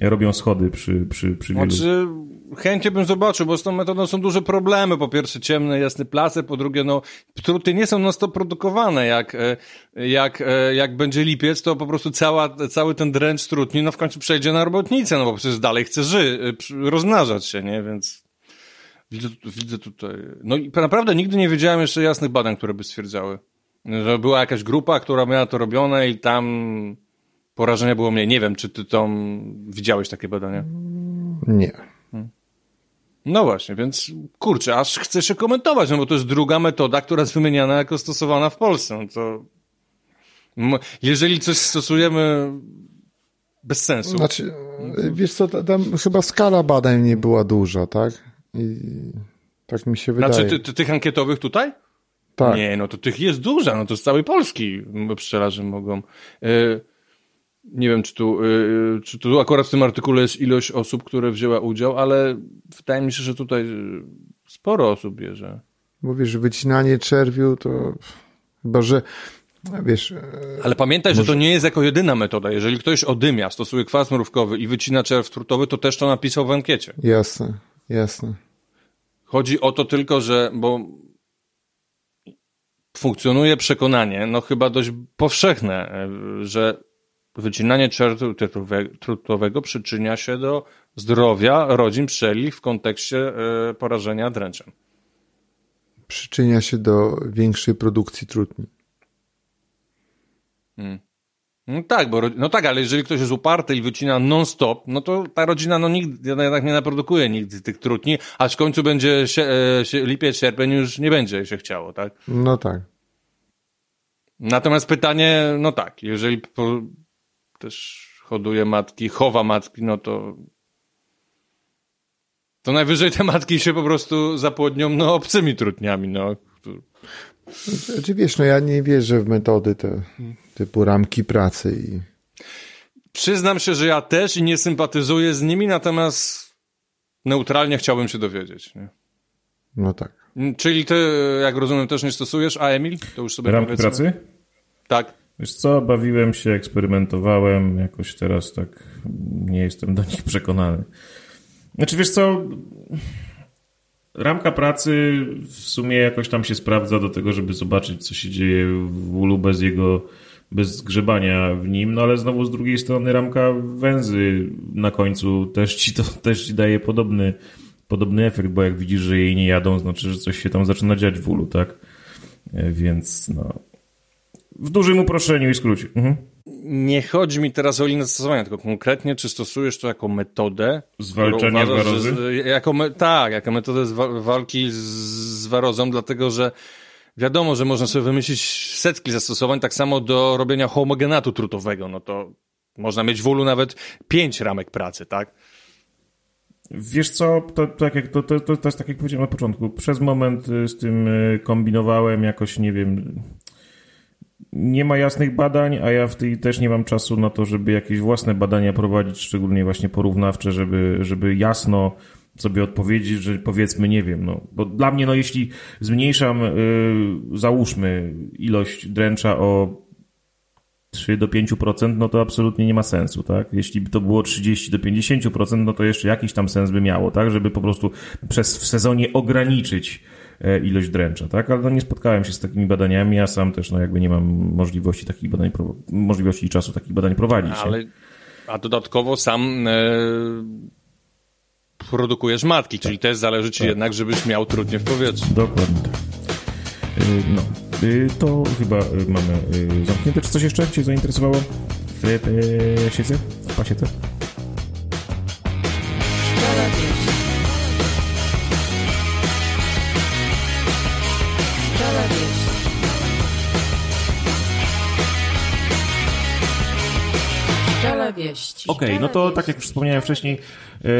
robią schody przy, przy, przy wielu. Znaczy, chętnie bym zobaczył, bo z tą metodą są duże problemy. Po pierwsze, ciemne, jasne place, po drugie, no, truty nie są non stop produkowane. Jak, e, jak, e, jak będzie lipiec, to po prostu cała, cały ten dręcz trutni, no w końcu przejdzie na robotnicę, no bo przecież dalej chce ży, e, rozmnażać się, nie? Więc widzę, widzę tutaj. No i naprawdę nigdy nie wiedziałem jeszcze jasnych badań, które by stwierdzały, że była jakaś grupa, która miała to robione i tam porażenia było mniej. Nie wiem, czy ty tam widziałeś takie badania? Nie. No właśnie, więc kurczę, aż chcę się komentować, no bo to jest druga metoda, która jest wymieniana jako stosowana w Polsce. No to jeżeli coś stosujemy bez sensu. Znaczy, wiesz co, ta- tam chyba skala badań nie była duża, tak? I tak mi się wydaje. Znaczy ty, ty, tych ankietowych tutaj? tak. Nie, no to tych jest duża, no to z całej Polski pszczelarze mogą. E, nie wiem, czy tu, e, czy tu akurat w tym artykule jest ilość osób, które wzięła udział, ale wydaje mi się, że tutaj e, sporo osób bierze. Mówisz, wycinanie czerwiu to chyba, że wiesz, e, Ale pamiętaj, że to nie jest jako jedyna metoda. Jeżeli ktoś odymia, stosuje kwas mrówkowy i wycina czerw trutowy, to też to napisał w ankiecie. jasne, jasne. Chodzi o to tylko, że, bo funkcjonuje przekonanie, no chyba dość powszechne, że wycinanie trutowe- trutowego przyczynia się do zdrowia rodzin pszczeli w kontekście e, porażenia dręczem. Przyczynia się do większej produkcji trutni. No tak, bo, no tak, ale jeżeli ktoś jest uparty i wycina non-stop, no to ta rodzina no nigdy jednak nie naprodukuje nigdy tych trutni, aż w końcu będzie się, e, się, lipiec, sierpień już nie będzie się chciało, tak? No tak. Natomiast pytanie, no tak, jeżeli też hoduje matki, chowa matki, no to to najwyżej te matki się po prostu zapłodnią no obcymi trutniami, no. Znaczy, wiesz, no ja nie wierzę w metody te typu ramki pracy i Przyznam się, że ja też i nie sympatyzuję z nimi, natomiast neutralnie chciałbym się dowiedzieć. Nie? no tak. Czyli ty, jak rozumiem, też nie stosujesz, a Emil? To już sobie Ramki powiedzmy. pracy? Tak. Wiesz co, bawiłem się, eksperymentowałem, jakoś teraz tak nie jestem do nich przekonany. Znaczy wiesz co, ramka pracy w sumie jakoś tam się sprawdza do tego, żeby zobaczyć, co się dzieje w ulu bez jego, bez grzebania w nim, no ale znowu z drugiej strony ramka węzy na końcu też ci to też ci daje podobny, podobny efekt, bo jak widzisz, że jej nie jadą, znaczy, że coś się tam zaczyna dziać w ulu, tak? E, Więc no, w dużym uproszczeniu i skrócie. Mhm. Nie chodzi mi teraz o linię zastosowania, tylko konkretnie, czy stosujesz to jako metodę. Zwalczania warozy? że- Jako me, tak, jako metodę zwa, walki z, z warozą, dlatego że wiadomo, że można sobie wymyślić setki zastosowań, tak samo do robienia homogenatu trutowego, no to można mieć w ulu nawet pięć ramek pracy, tak? Wiesz co, to, tak jak, to, to, to, to jest tak jak powiedziałem na początku. Przez moment y, z tym y, kombinowałem jakoś, nie wiem, nie ma jasnych badań, a ja w tej też nie mam czasu na to, żeby jakieś własne badania prowadzić, szczególnie właśnie porównawcze, żeby, żeby jasno sobie odpowiedzieć, że powiedzmy, nie wiem, no, bo dla mnie, no, jeśli zmniejszam, y, załóżmy, ilość dręcza o 3 do 5%, no to absolutnie nie ma sensu, tak? Jeśli by to było 30 do 50%, no to jeszcze jakiś tam sens by miało, tak? Żeby po prostu przez w sezonie ograniczyć ilość dręcza, tak? Ale no nie spotkałem się z takimi badaniami, ja sam też no jakby nie mam możliwości takich badań, możliwości i czasu takich badań prowadzić. nie? Ale, a dodatkowo sam e, produkujesz matki, czyli też zależy ci jednak, żebyś miał trudnie w powietrzu. Dokładnie tak. Y, No, y, to chyba mamy zamknięte. Czy coś jeszcze Cię zainteresowało w e, siece? W pasiece? Wieść. Okej, no to tak jak już wspomniałem wcześniej, e,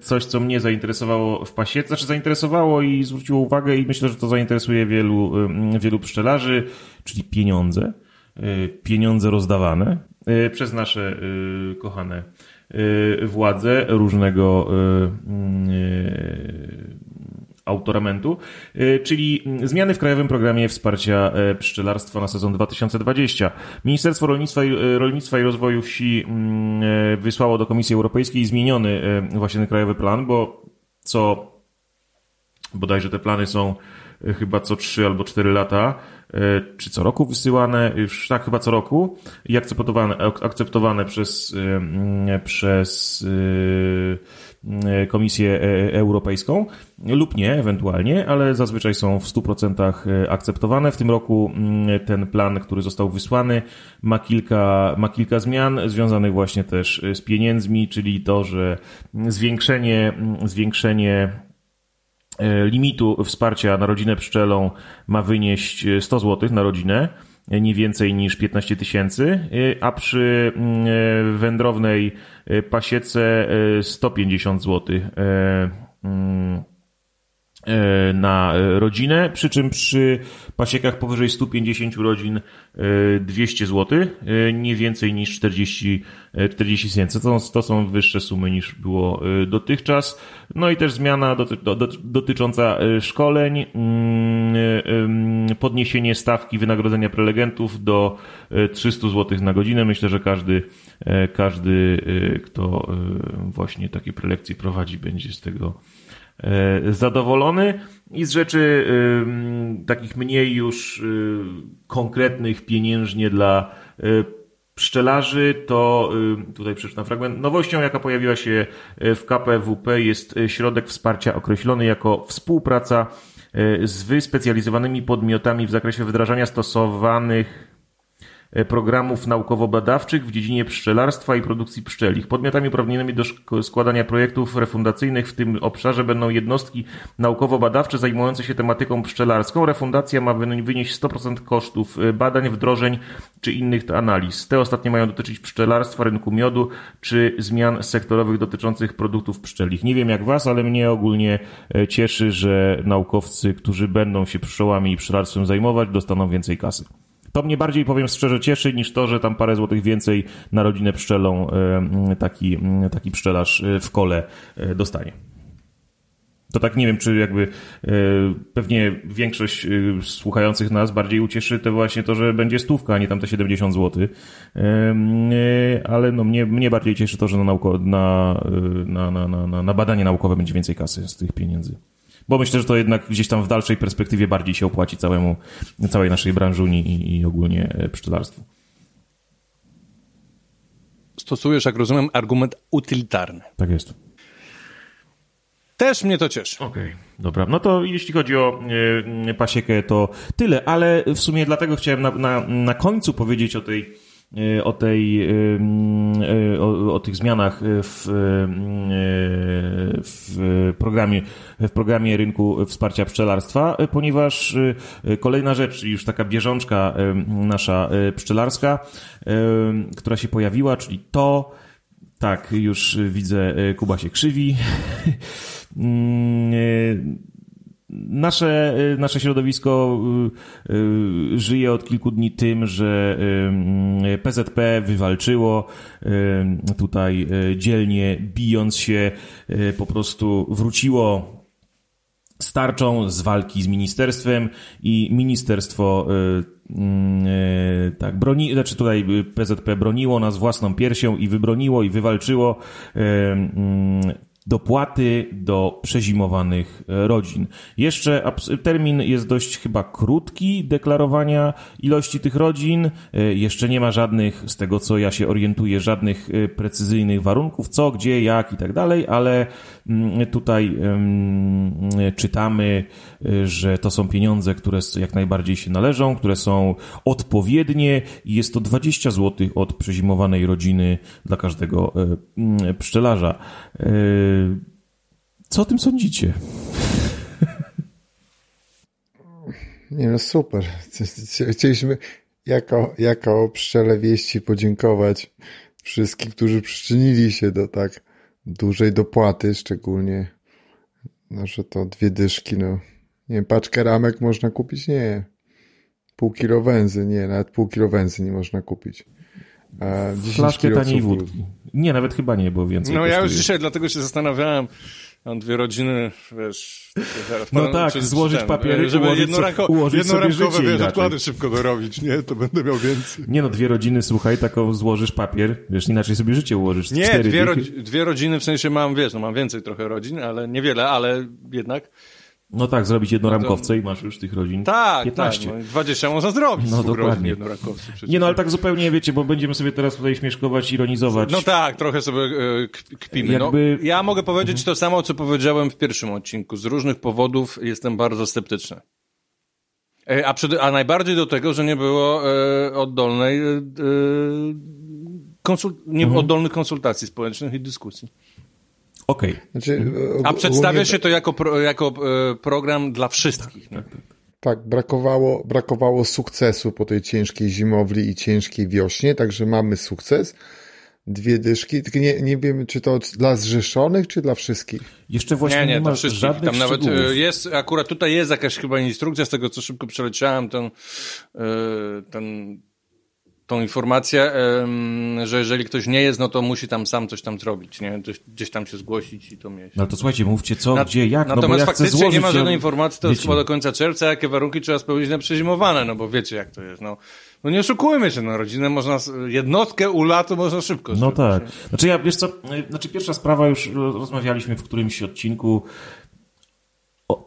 coś, co mnie zainteresowało w pasiece, znaczy zainteresowało i zwróciło uwagę i myślę, że to zainteresuje wielu, wielu pszczelarzy, czyli pieniądze. E, Pieniądze rozdawane e, przez nasze kochane władze różnego autoramentu, y, czyli zmiany w Krajowym Programie Wsparcia e, Pszczelarstwa na sezon 2020. Ministerstwo Rolnictwa i, e, Rolnictwa i Rozwoju Wsi mm, e, wysłało do Komisji Europejskiej zmieniony właśnie ten krajowy plan, bo co bodajże te plany są chyba co 3 albo 4 lata, czy co roku wysyłane, już tak chyba co roku i akceptowane, ak- akceptowane przez, mm, przez Komisję e, Europejską lub nie, ewentualnie, ale zazwyczaj są w 100% akceptowane. W tym roku mm, ten plan, który został wysłany, ma kilka, ma kilka zmian związanych właśnie też z pieniędzmi, czyli to, że zwiększenie, zwiększenie e, limitu wsparcia na rodzinę pszczelą ma wynieść e, 100 zł na rodzinę, e, nie więcej niż 15 tysięcy, e, a przy mm, e, wędrownej e, pasiece e, 150 zł na e, rodzinę, przy czym przy pasiekach powyżej 150 rodzin e, 200 zł, e, nie więcej niż 40 e, 40 tysięcy. To, to są wyższe sumy niż było e, dotychczas. No i też zmiana doty, do, do, dotycząca e, szkoleń, mm, e, em, podniesienie stawki wynagrodzenia prelegentów do e, 300 zł na godzinę. Myślę, że każdy, e, każdy e, kto e, właśnie takie prelekcje prowadzi, będzie z tego e, zadowolony i z rzeczy ym, takich mniej już y, konkretnych pieniężnie dla pszczelarzy, to tutaj przeczytam fragment. Nowością, jaka pojawiła się w KPWP jest środek wsparcia określony jako współpraca z wyspecjalizowanymi podmiotami w zakresie wdrażania stosowanych e, programów naukowo-badawczych w dziedzinie pszczelarstwa i produkcji pszczelich. Podmiotami uprawnionymi do składania projektów refundacyjnych w tym obszarze będą jednostki naukowo-badawcze zajmujące się tematyką pszczelarską. Refundacja ma wyni- wynieść 100% kosztów e, badań, wdrożeń czy innych analiz. Te ostatnie mają dotyczyć pszczelarstwa, rynku miodu czy zmian sektorowych dotyczących produktów pszczelich. Nie wiem jak was, ale mnie ogólnie e, cieszy, że naukowcy, którzy będą się pszczołami i pszczelarstwem zajmować, dostaną więcej kasy. To mnie bardziej, powiem szczerze, cieszy niż to, że tam parę złotych więcej na rodzinę pszczelą e, taki, m, taki pszczelarz e, w kole e, dostanie. To tak nie wiem, czy jakby e, pewnie większość e, słuchających nas bardziej ucieszy to właśnie to, że będzie stówka, a nie tam te 70 zł. Ale no mnie, mnie bardziej cieszy to, że na, nauko, na, e, na, na, na, na- na badanie naukowe będzie więcej kasy z tych pieniędzy. Bo myślę, że to jednak gdzieś tam w dalszej perspektywie bardziej się opłaci całemu, całej naszej branżuni i, i ogólnie e, pszczelarstwu. Stosujesz, jak rozumiem, argument utylitarny. Tak jest. Też mnie to cieszy. Okej, dobra. No to jeśli chodzi o e, pasiekę, to tyle, ale w sumie dlatego chciałem na, na, na końcu powiedzieć o tej o tej e, e, o, o tych zmianach w, w programie w programie rynku wsparcia pszczelarstwa, ponieważ kolejna rzecz, już taka bieżączka nasza pszczelarska, która się pojawiła, czyli to tak, już widzę, Kuba się krzywi. Nasze, e, nasze środowisko e, e, żyje od kilku dni tym, że PZP wywalczyło tutaj dzielnie bijąc się, po prostu wróciło starczą z walki z ministerstwem i ministerstwo y, mm, y, tak broni, znaczy tutaj PZP broniło nas własną piersią i wybroniło i wywalczyło y, mm, dopłaty do przezimowanych e, rodzin. Jeszcze termin jest dość chyba krótki deklarowania ilości tych rodzin. E, Jeszcze nie ma żadnych, z tego co ja się orientuję, żadnych e, precyzyjnych warunków, co, gdzie, jak i tak dalej, ale mm, tutaj czytamy, że to są pieniądze, które jak najbardziej się należą, które są odpowiednie i jest to 20 zł od przezimowanej rodziny dla każdego pszczelarza. Co o tym sądzicie? Nie no, super. Chcieliśmy jako, jako pszczele wieści podziękować wszystkim, którzy przyczynili się do tak dużej dopłaty, szczególnie, no, że to dwie dyszki, no. Nie wiem, paczkę ramek można kupić? Nie. Pół kilo węzy, nie, nawet pół kilo węzy nie można kupić. 10 Flaszkę taniej wódki. Nie, nawet chyba nie, bo więcej No ja już kosztuje. dzisiaj dlatego się zastanawiałem, mam dwie rodziny, wiesz... No tak, czy- złożyć ten, papiery, żeby ułożyć jednoranko, so- ułożyć sobie jednoramkowe, życie wiesz, odkłady szybko dorobić, nie? To będę miał więcej. Nie no, dwie rodziny, słuchaj, taką złożysz papier, wiesz, inaczej sobie życie ułożysz. Nie, Cztery dwie, rodzi- dwie rodziny, w sensie mam, wiesz, no mam więcej trochę rodzin, ale niewiele, ale jednak. No tak, zrobić jednoramkowce i masz już tych rodzin Tak, 15. tak, no, i 20 można zrobić No, dokładnie. przecież. Nie no, ale tak zupełnie, wiecie, bo będziemy sobie teraz tutaj śmieszkować, ironizować. No tak, trochę sobie e, kpimy. Jakby- No, ja mogę powiedzieć to samo, co powiedziałem w pierwszym odcinku. Z różnych powodów jestem bardzo sceptyczny. E, A, przed, a najbardziej do tego, że nie było e, oddolnej, e, e, konsul, nie Mhm. oddolnych konsultacji społecznych i dyskusji. Okej. Znaczy, A og- przedstawia ogólnie- się to jako, pro, jako e, program dla wszystkich. nie? Tak, brakowało, brakowało sukcesu po tej ciężkiej zimowli i ciężkiej wiośnie, także mamy sukces. Dwie dyszki, tylko nie, nie wiem, czy to dla zrzeszonych, czy dla wszystkich. Jeszcze właśnie Nie, nie, nie, ma żadnych Tam nawet e, jest, akurat tutaj jest jakaś chyba instrukcja, z tego co szybko przeleciałem, ten, e, ten, tą informację, że jeżeli ktoś nie jest, no to musi tam sam coś tam zrobić, nie? Gdzieś, tam się zgłosić i to mieć. No to słuchajcie, mówcie co, Na- gdzie, jak, no bo Natomiast ja faktycznie złożyć... nie ma żadnej informacji, to jest chyba do końca czerwca, jakie warunki trzeba spełnić na przezimowane, no bo wiecie jak to jest, no. No nie oszukujmy się, no rodzinę można, jednostkę u latu można szybko No zrobić, tak. Znaczy ja, wiesz co, y, znaczy pierwsza sprawa już ro- rozmawialiśmy w którymś odcinku.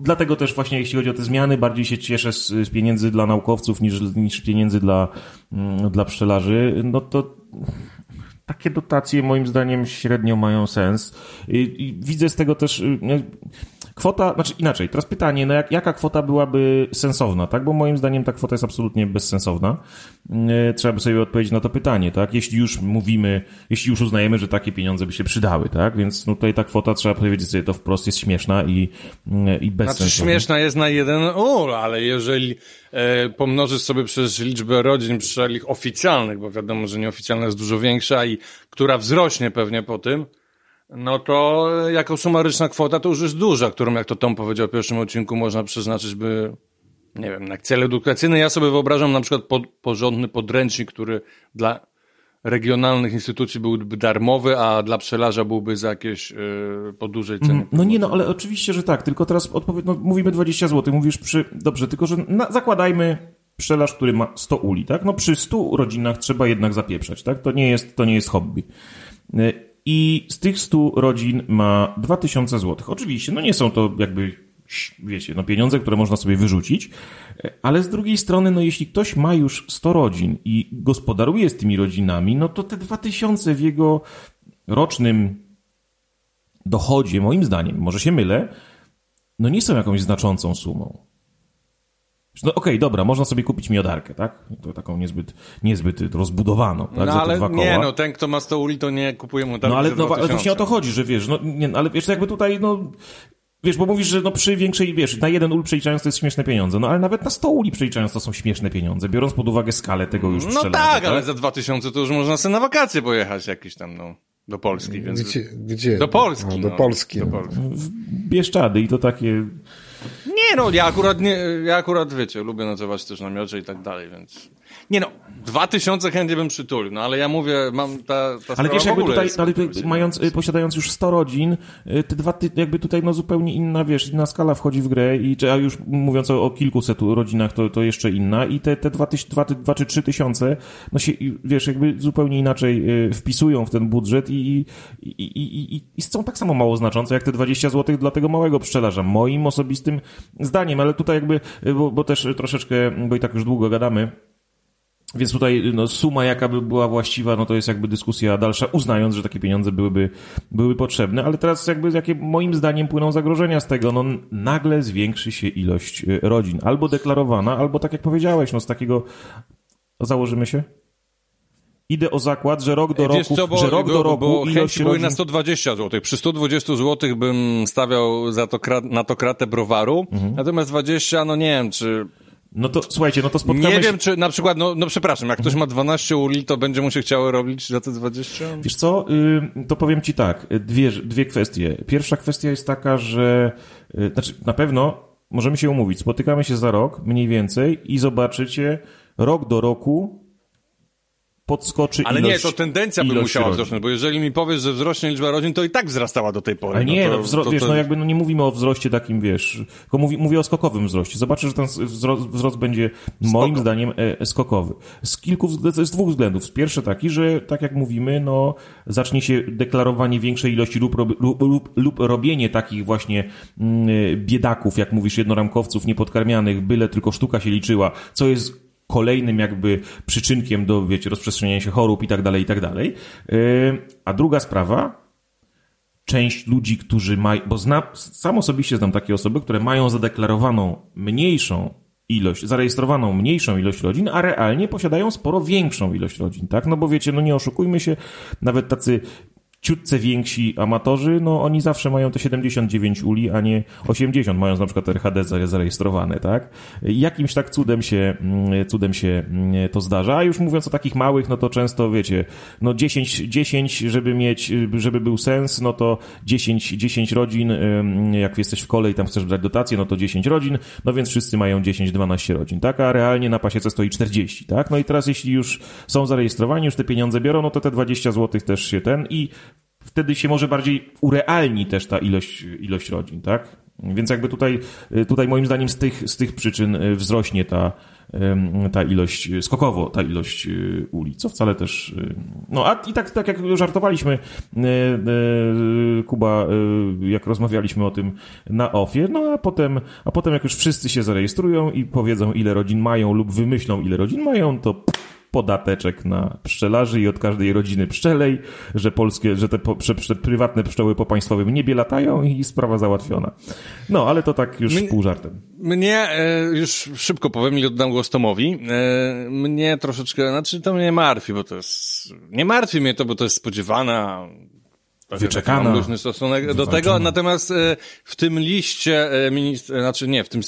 Dlatego też właśnie jeśli chodzi o te zmiany, bardziej się cieszę z, z pieniędzy dla naukowców niż, niż pieniędzy dla, mm, dla pszczelarzy. No to takie dotacje moim zdaniem średnio mają sens. I, i widzę z tego też y, kwota, znaczy inaczej, teraz pytanie, no jak, jaka kwota byłaby sensowna, tak? Bo moim zdaniem ta kwota jest absolutnie bezsensowna. Y, Trzeba by sobie odpowiedzieć na to pytanie, tak? Jeśli już mówimy, jeśli już uznajemy, że takie pieniądze by się przydały, tak? Więc no tutaj ta kwota, trzeba powiedzieć sobie to wprost, jest śmieszna i, y, i bezsensowna. Znaczy śmieszna jest na jeden ul, ale jeżeli e, pomnożysz sobie przez liczbę rodzin pszczelich oficjalnych, bo wiadomo, że nieoficjalna jest dużo większa i która wzrośnie pewnie po tym, no to e, jako sumaryczna kwota to już jest duża, którą, jak to Tom powiedział w pierwszym odcinku, można przeznaczyć, by nie wiem, na cel edukacyjny. Ja sobie wyobrażam na przykład pod, porządny podręcznik, który dla regionalnych instytucji byłby darmowy, a dla pszczelarza byłby za jakieś e, po dużej cenie. No nie, no ale oczywiście, że tak, tylko teraz odpowiedź, no, mówimy 20 zł, mówisz przy, dobrze, tylko że na, zakładajmy pszczelarz, który ma 100 uli, tak? No przy 100 rodzinach trzeba jednak zapieprzać, tak? To nie jest, to nie jest hobby. Y, I z tych 100 rodzin ma 2000 zł. Oczywiście, no nie są to jakby, wiecie, no pieniądze, które można sobie wyrzucić, ale z drugiej strony, no jeśli ktoś ma już 100 rodzin i gospodaruje z tymi rodzinami, no to te 2000 w jego rocznym dochodzie, moim zdaniem, może się mylę, no nie są jakąś znaczącą sumą. No okej, dobra, można sobie kupić miodarkę, tak? To taką niezbyt, niezbyt rozbudowaną, tak? No za te ale dwa koła. nie, no ten, kto ma 100 uli, to nie kupuje mu No ale no, ale 2000. właśnie o to chodzi, że wiesz, no nie, ale wiesz, jakby tutaj, no wiesz, bo mówisz, że no przy większej, wiesz, na jeden ul przeliczając to jest śmieszne pieniądze, no ale nawet na 100 uli przeliczając to są śmieszne pieniądze, biorąc pod uwagę skalę tego już No pszczelarza, tak, ale za 2000 to już można sobie na wakacje pojechać jakieś tam, no, do Polski, więc... Gdzie? gdzie? Do Polski, A, no. do Polski. Do no. Polski. Bieszczady i to takie, Nie no, ja akurat nie, ja akurat, wiecie, lubię nocować też na miocze i tak dalej, więc... Nie no, dwa tysiące chętnie bym przytulił, no ale ja mówię, mam ta, ta Ale wiesz, jakby tutaj, ale mając, posiadając już 100 rodzin, y, te dwa, ty, jakby tutaj no zupełnie inna, wiesz, inna skala wchodzi w grę i a już mówiąc o, o kilkuset rodzinach, to, to jeszcze inna i te, te dwa, tyś, dwa, ty- dwa czy trzy tysiące, no się, wiesz, jakby zupełnie inaczej y, wpisują w ten budżet i, i, i, i, i, i są tak samo mało znaczące jak te 20 zł dla tego małego pszczelarza, moim osobistym zdaniem, ale tutaj jakby, bo, bo też troszeczkę, bo i tak już długo gadamy, więc tutaj no, suma, jaka by była właściwa, no to jest jakby dyskusja dalsza, uznając, że takie pieniądze byłyby, były potrzebne, ale teraz jakby jakie moim zdaniem płyną zagrożenia z tego, no nagle zwiększy się ilość y, rodzin, albo deklarowana, albo tak jak powiedziałeś, no z takiego, założymy się? Idę o zakład, że rok do Wiesz roku, co, bo, że rok bo, do roku bo ilość były rodzin... na 120 zł. Przy 120 zł bym stawiał za to na to kratę browaru, Mhm. natomiast 20, no nie wiem, czy... No to słuchajcie, no to spotkamy Nie się... wiem, czy na przykład, no, no przepraszam, jak ktoś ma 12 uli, to będzie mu się chciało robić za te 20? Wiesz co, y, to powiem ci tak, dwie, dwie kwestie. Pierwsza kwestia jest taka, że y, znaczy na pewno możemy się umówić, spotykamy się za rok mniej więcej i zobaczycie rok do roku podskoczy Ale ilość nie, to tendencja by musiała rodzin. wzrosnąć, bo jeżeli mi powiesz, że wzrośnie liczba rodzin, to i tak wzrastała do tej pory. Ale nie, to, no, wzro- to, wiesz, to- no jakby no nie mówimy o wzroście takim, wiesz, tylko mówi, mówię o skokowym wzroście. Zobaczysz, że ten wzrost, wzrost będzie moim zdaniem e, skokowy. Z kilku, względów- z dwóch względów. Pierwszy taki, że tak jak mówimy, no zacznie się deklarowanie większej ilości lub, rob- lub, lub, lub robienie takich właśnie mm, biedaków, jak mówisz, jednoramkowców niepodkarmianych, byle tylko sztuka się liczyła, co jest kolejnym jakby przyczynkiem do, wiecie, rozprzestrzeniania się chorób i tak dalej, i tak dalej. Yy, A druga sprawa, część ludzi, którzy mają, bo znam, sam osobiście znam takie osoby, które mają zadeklarowaną mniejszą ilość, zarejestrowaną mniejszą ilość rodzin, a realnie posiadają sporo większą ilość rodzin, tak? No bo wiecie, no nie oszukujmy się, nawet tacy ciutce więksi amatorzy, no oni zawsze mają te 79 uli, a nie 80, mając na przykład RHD zare- zarejestrowane, tak? Jakimś tak cudem się, mm, cudem się mm, to zdarza, a już mówiąc o takich małych, no to często wiecie, no 10, 10 żeby mieć, żeby był sens, no to 10, 10 rodzin, jak jesteś w kole i tam chcesz brać dotację, no to 10 rodzin, no więc wszyscy mają 10-12 rodzin, tak? A realnie na pasiece stoi 40, tak? No i teraz jeśli już są zarejestrowani, już te pieniądze biorą, no to te 20 zł też się ten i wtedy się może bardziej urealni też ta ilość, ilość rodzin, tak? Więc jakby tutaj, tutaj moim zdaniem z tych, z tych przyczyn y, wzrośnie ta, ta ilość, y, skokowo ta ilość y, ulic, co wcale też, y, no a i tak, tak jak żartowaliśmy, y, y, Kuba, y, jak rozmawialiśmy o tym na ofie, no a potem, a potem jak już wszyscy się zarejestrują i powiedzą ile rodzin mają lub wymyślą ile rodzin mają, to podateczek na pszczelarzy i od każdej rodziny pszczelej, że polskie, że te, po, prze, prze, prywatne pszczoły po państwowym niebie latają i sprawa załatwiona. No, ale to tak już Mnie- pół żartem. Mnie, e, już szybko powiem i oddam głos Tomowi, e, mnie troszeczkę, znaczy to mnie martwi, bo to jest, nie martwi mnie to, bo to jest spodziewana, Wyczekana. mam luźny stosunek do tego, natomiast e, w tym liście, e, minister, znaczy nie, w tym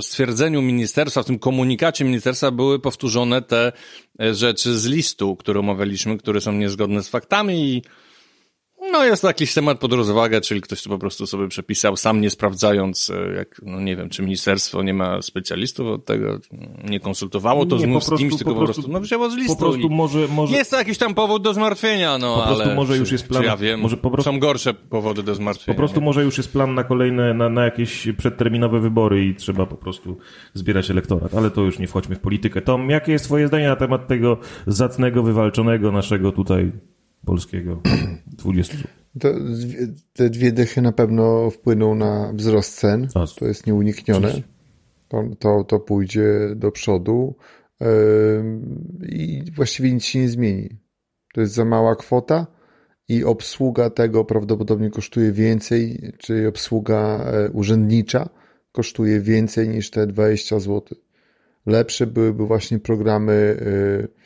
stwierdzeniu ministerstwa, w tym komunikacie ministerstwa były powtórzone te e, rzeczy z listu, które omawialiśmy, które są niezgodne z faktami i no jest to jakiś temat pod rozwagę, czyli ktoś to po prostu sobie przepisał, sam nie sprawdzając, e, jak, no nie wiem, czy ministerstwo nie ma specjalistów od tego, nie konsultowało to Nie, z, mu- z kimś, prostu- tylko po po prostu- prostu, no wzięło z listu. Po prostu może, może, Jest to jakiś tam powód do zmartwienia, no Po prostu ale może już jest plan- ja wiem, może po prostu- są gorsze powody do zmartwienia. po prostu może już jest plan na kolejne, na, na jakieś przedterminowe wybory i trzeba po prostu zbierać elektorat, ale to już nie wchodźmy w politykę. Tom, jakie jest twoje zdanie na temat tego zacnego, wywalczonego naszego tutaj polskiego 20 zł? To, te dwie dychy na pewno wpłyną na wzrost cen. A, To jest nieuniknione. To, to, to pójdzie do przodu i właściwie nic się nie zmieni. To jest za mała kwota i obsługa tego prawdopodobnie kosztuje więcej, czyli obsługa e, urzędnicza kosztuje więcej niż te 20 zł. Lepsze byłyby właśnie programy y,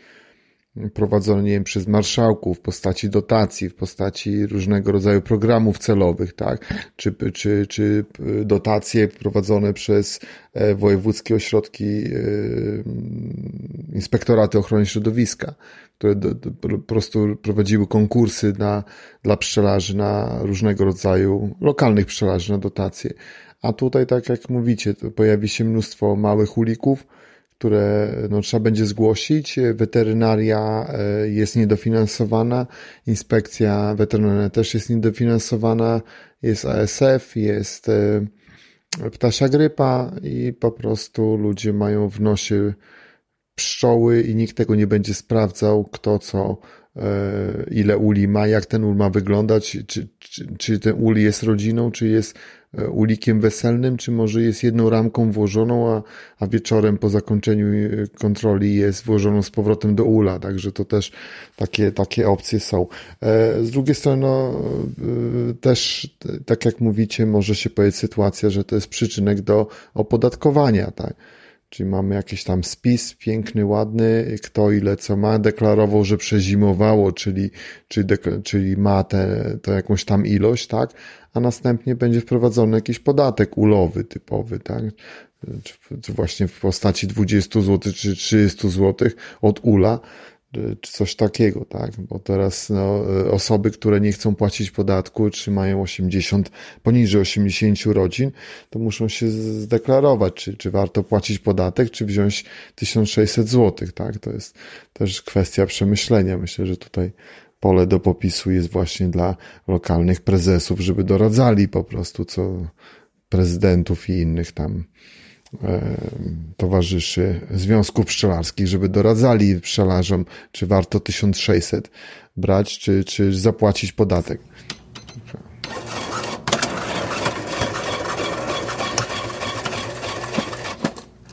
prowadzone, nie wiem, przez marszałków w postaci dotacji, w postaci różnego rodzaju programów celowych, tak? Czy, czy, czy dotacje prowadzone przez e, wojewódzkie ośrodki, e, inspektoraty ochrony środowiska, które do, do, po prostu prowadziły konkursy na, dla pszczelarzy na różnego rodzaju, lokalnych pszczelarzy na dotacje. A tutaj, tak jak mówicie, pojawi się mnóstwo małych ulików, które no, trzeba będzie zgłosić. Weterynaria e, jest niedofinansowana, inspekcja weterynaryjna też jest niedofinansowana, jest ASF, jest e, ptasia grypa i po prostu ludzie mają w nosie pszczoły i nikt tego nie będzie sprawdzał, kto co, e, ile uli ma, jak ten ul ma wyglądać, czy, czy, czy ten ul jest rodziną, czy jest ulikiem weselnym, czy może jest jedną ramką włożoną, a, a wieczorem po zakończeniu e, kontroli jest włożoną z powrotem do ula, także to też takie, takie opcje są. Z drugiej strony, no, też, tak jak mówicie, może się powiedzieć sytuacja, że to jest przyczynek do opodatkowania, tak? Czyli mamy jakiś tam spis piękny, ładny, kto ile co ma, deklarował, że przezimowało, czyli, czyli, czyli ma tę jakąś tam ilość, tak? A następnie będzie wprowadzony jakiś podatek ulowy typowy, tak? Czy, właśnie w postaci 20 zł czy 30 zł od ula, czy coś takiego, tak? Bo teraz no, osoby, które nie chcą płacić podatku, czy mają 80, poniżej 80 rodzin, to muszą się zdeklarować, czy, czy warto płacić podatek, czy wziąć 1600 zł, tak? To jest też kwestia przemyślenia. Myślę, że tutaj pole do popisu jest właśnie dla lokalnych prezesów, żeby doradzali po prostu, co prezydentów i innych tam E, towarzyszy Związków Pszczelarskich, żeby doradzali pszczelarzom, czy warto 1600 brać, czy, czy zapłacić podatek.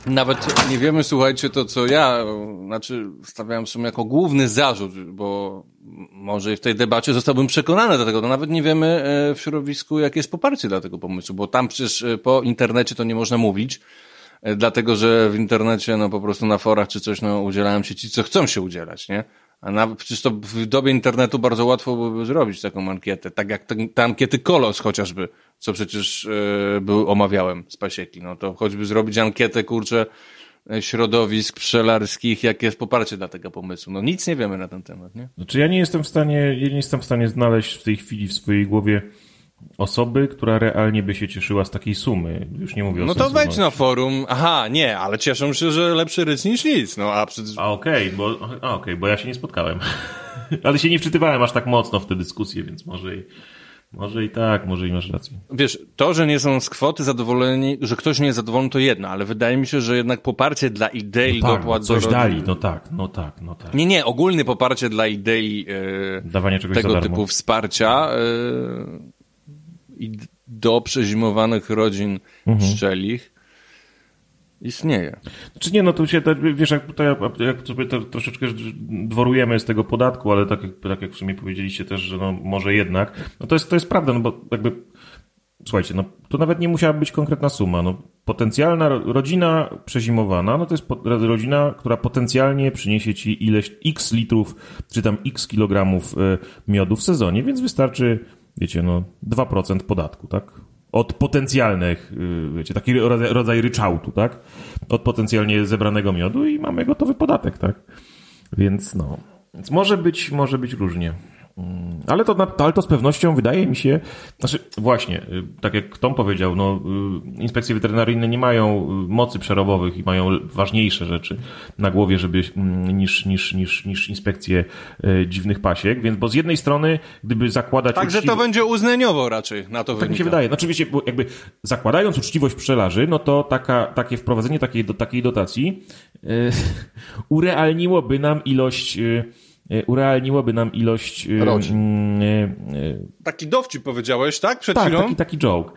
Nawet nie wiemy, słuchajcie, to co ja, znaczy stawiałem sobie jako główny zarzut, bo może w tej debacie zostałbym przekonany do tego, no nawet nie wiemy e, w środowisku, jakie jest poparcie dla tego pomysłu, bo tam przecież e, po internecie to nie można mówić, E, dlatego że w internecie, no po prostu na forach czy coś, no udzielają się ci, co chcą się udzielać, nie? A nawet przecież to w dobie internetu bardzo łatwo byłoby zrobić taką ankietę, tak jak te, te ankiety Kolos chociażby, co przecież yy, był, omawiałem z pasieki, no to choćby zrobić ankietę, kurczę, e, środowisk pszczelarskich, jakie jest poparcie dla tego pomysłu. No nic nie wiemy na ten temat, nie? Znaczy ja nie jestem w stanie, ja nie jestem w stanie znaleźć w tej chwili w swojej głowie osoby, która realnie by się cieszyła z takiej sumy. Już nie mówię o No to wejdź na forum. Aha, nie, ale cieszą się, że lepszy ryc niż nic. No a przecież... A okej, okay, bo, a, okay, bo ja się nie spotkałem. ale się nie wczytywałem aż tak mocno w tę dyskusję, więc może i... Może i tak, może i masz rację. Wiesz, to, że nie są z kwoty zadowoleni, że ktoś nie jest zadowolony, to jedno, ale wydaje mi się, że jednak poparcie dla idei no tak, dopłat no coś do dali, no tak, no tak, no tak. Nie, nie, ogólne poparcie dla idei e, Dawanie czegoś tego typu wsparcia e, i do przezimowanych rodzin mhm. pszczelich istnieje. Czy nie, no tu się, wiesz, jak, to, jak sobie to troszeczkę dworujemy z tego podatku, ale tak, tak jak w sumie powiedzieliście też, że no może jednak, no to jest, to jest prawda, no bo jakby słuchajcie, no to nawet nie musiała być konkretna suma, no potencjalna rodzina przezimowana, no to jest rodzina, która potencjalnie przyniesie ci ileś x litrów, czy tam x kilogramów e, miodu w sezonie, więc wystarczy wiecie, no 2% podatku, tak? Od potencjalnych, y, wiecie, taki rodzaj ryczałtu, tak? Od potencjalnie zebranego miodu i mamy gotowy podatek, tak? Więc no, więc może być, może być różnie. Mm, ale to, ale to z pewnością wydaje mi się, znaczy właśnie, y, tak jak Tom powiedział, no, y, inspekcje weterynaryjne nie mają y, mocy przerobowych i mają ważniejsze rzeczy na głowie, żeby, mm, niż, niż, niż, niż inspekcje dziwnych pasiek, więc bo z jednej strony, gdyby zakładać... Także uczciwo... to będzie uznaniowo raczej, na to Tak wynika. mi się wydaje. No, oczywiście, bo jakby zakładając uczciwość pszczelarzy, no to taka, takie wprowadzenie takiej, do, takiej dotacji yy, urealniłoby nam ilość... Yy, urealniłoby nam ilość... E, Rodzin. E, taki dowcip powiedziałeś, tak? Przed tak, chwilą? taki, taki joke.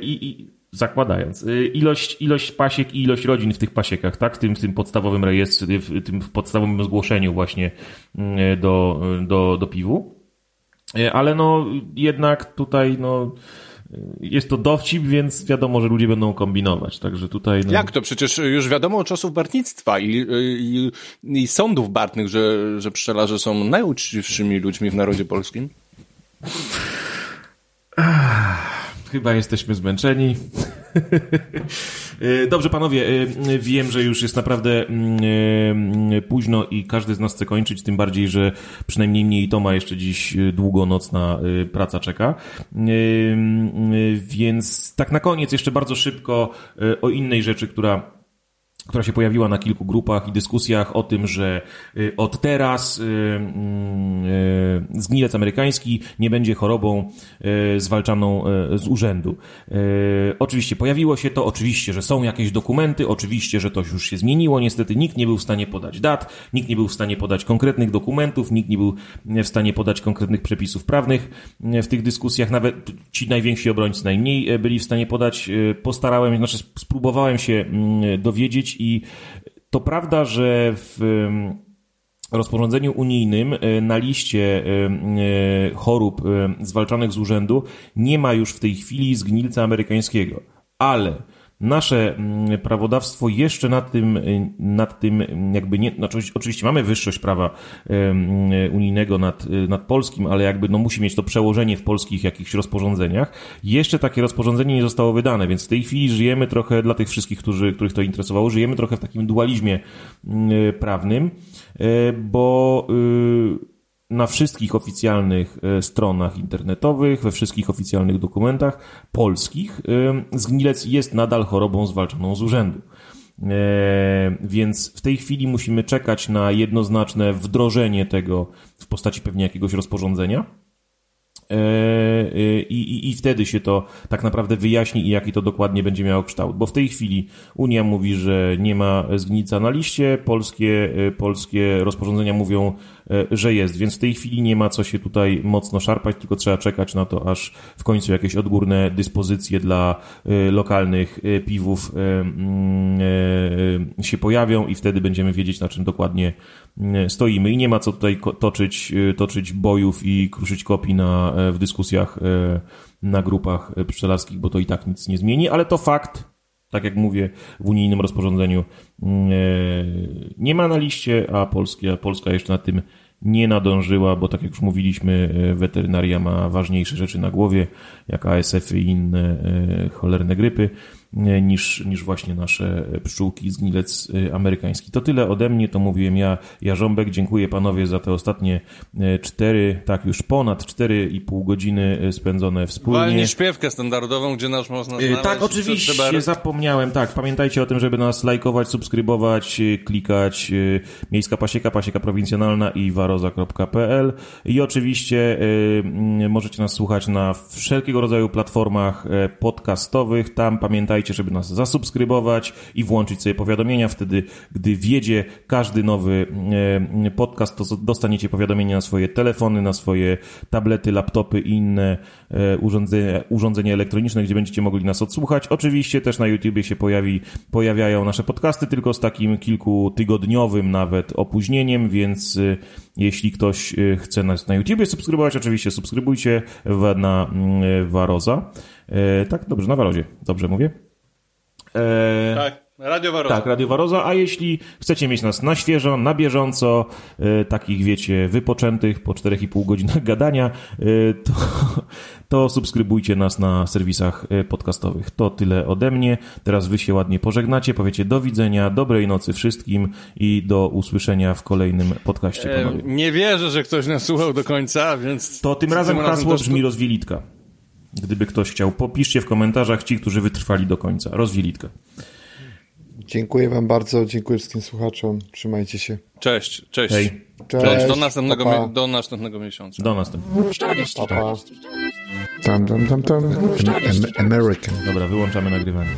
I, i zakładając, ilość, ilość pasiek i ilość rodzin w tych pasiekach, tak? W tym, w tym podstawowym rejestrze, w tym podstawowym zgłoszeniu właśnie do, do, do piwu. Ale no jednak tutaj no jest to dowcip, więc wiadomo, że ludzie będą kombinować. Także tutaj. No... Jak to? Przecież już wiadomo od czasów bartnictwa i, i, i sądów bartnych, że, że pszczelarze są najuczciwszymi ludźmi w narodzie polskim. Chyba jesteśmy zmęczeni. E, dobrze, panowie, e, wiem, że już jest naprawdę mm, e, późno i każdy z nas chce kończyć, tym bardziej, że przynajmniej mnie i Toma jeszcze dziś długonocna praca czeka. Więc tak na koniec jeszcze bardzo szybko o innej rzeczy, która która się pojawiła na kilku grupach i dyskusjach o tym, że y, od teraz y, y, y, zgnilec amerykański nie będzie chorobą zwalczaną z urzędu. Oczywiście pojawiło się to, oczywiście, że są jakieś dokumenty, oczywiście, że to już się zmieniło. Niestety nikt nie był w stanie podać dat, nikt nie był w stanie podać konkretnych dokumentów, nikt nie był w stanie podać konkretnych przepisów prawnych w tych dyskusjach. Nawet ci najwięksi obrońcy najmniej byli w stanie podać. Postarałem, znaczy spróbowałem się mm, dowiedzieć i to prawda, że w rozporządzeniu unijnym e, na liście e, chorób zwalczanych z urzędu nie ma już w tej chwili zgnilca amerykańskiego, ale nasze mm, prawodawstwo jeszcze nad tym, e, nad tym mm, jakby nie, znaczy oczywiście mamy wyższość prawa mm, unijnego nad, e, nad polskim, ale jakby no musi mieć to przełożenie w polskich jakichś rozporządzeniach. Jeszcze takie rozporządzenie nie zostało wydane, więc w tej chwili żyjemy trochę, dla tych wszystkich, którzy, których to interesowało, żyjemy trochę w takim dualizmie mm, prawnym, e, bo y, na wszystkich oficjalnych e, stronach internetowych, we wszystkich oficjalnych dokumentach polskich e, zgnilec jest nadal chorobą zwalczaną z urzędu. E, Więc w tej chwili musimy czekać na jednoznaczne wdrożenie tego w postaci pewnie jakiegoś rozporządzenia. I, i, I wtedy się to tak naprawdę wyjaśni i jaki to dokładnie będzie miało kształt. Bo w tej chwili Unia mówi, że nie ma zgnica na liście, polskie, polskie rozporządzenia mówią, że jest, więc w tej chwili nie ma co się tutaj mocno szarpać, tylko trzeba czekać na to, aż w końcu jakieś odgórne dyspozycje dla e, lokalnych e, piwów e, mm, e, się pojawią i wtedy będziemy wiedzieć, na czym dokładnie e, stoimy. I nie ma co tutaj toczyć, e, toczyć bojów i kruszyć kopii na, e, w dyskusjach e, na grupach e, pszczelarskich, bo to i tak nic nie zmieni, ale to fakt, tak jak mówię, w unijnym rozporządzeniu mm, e, nie ma na liście, a Polska, Polska jeszcze na tym nie nadążyła, bo tak jak już mówiliśmy, e, weterynaria ma ważniejsze rzeczy na głowie, jak ASF-y i inne e, cholerne grypy, niż, niż właśnie nasze pszczółki zgnilec e, amerykański. To tyle ode mnie, to mówiłem ja, Jarząbek. Dziękuję panowie za te ostatnie e, cztery, tak już ponad cztery i pół godziny e, spędzone wspólnie. Walnij śpiewkę standardową, gdzie nas można E, znaleźć. Tak, oczywiście, trzeba- zapomniałem. Tak, pamiętajcie o tym, żeby nas lajkować, subskrybować, klikać Miejska Pasieka, Pasieka Prowincjonalna i waroza.pl i oczywiście możecie nas słuchać na wszelkiego rodzaju platformach podcastowych. Tam pamiętajcie, żeby nas zasubskrybować i włączyć sobie powiadomienia. Wtedy, gdy wjedzie każdy nowy e, podcast, to dostaniecie powiadomienia na swoje telefony, na swoje tablety, laptopy i inne e, urządzenia, urządzenia elektroniczne, gdzie będziecie mogli nas odsłuchać. Oczywiście też na YouTubie się pojawi, pojawiają nasze podcasty, tylko z takim kilkutygodniowym nawet opóźnieniem, więc e, jeśli ktoś chce nas na YouTubie subskrybować, oczywiście subskrybujcie na Waroza. Tak, dobrze, na Warozie. Dobrze mówię? E, Tak, Radio Waroza. tak, Radio Waroza, a jeśli chcecie mieć nas na świeżo, na bieżąco, e, takich wiecie, wypoczętych po 4,5 godzinach gadania, e, to, to subskrybujcie nas na serwisach e, podcastowych. To tyle ode mnie. Teraz wy się ładnie pożegnacie, powiecie do widzenia, dobrej nocy wszystkim i do usłyszenia w kolejnym podcaście, E, nie wierzę, że ktoś nas słuchał do końca, więc... To tym razem hasło brzmi rozwielitka. Gdyby ktoś chciał, popiszcie w komentarzach ci, którzy wytrwali do końca. Rozwielitka. Dziękuję Wam bardzo, dziękuję wszystkim słuchaczom. Trzymajcie się. Cześć, cześć. Hej, Cześć. Do następnego, Pa, do następnego miesiąca. do następnego. Pa, pa. Tam, tam, tam, tam. Am- American. Dobra, wyłączamy nagrywanie.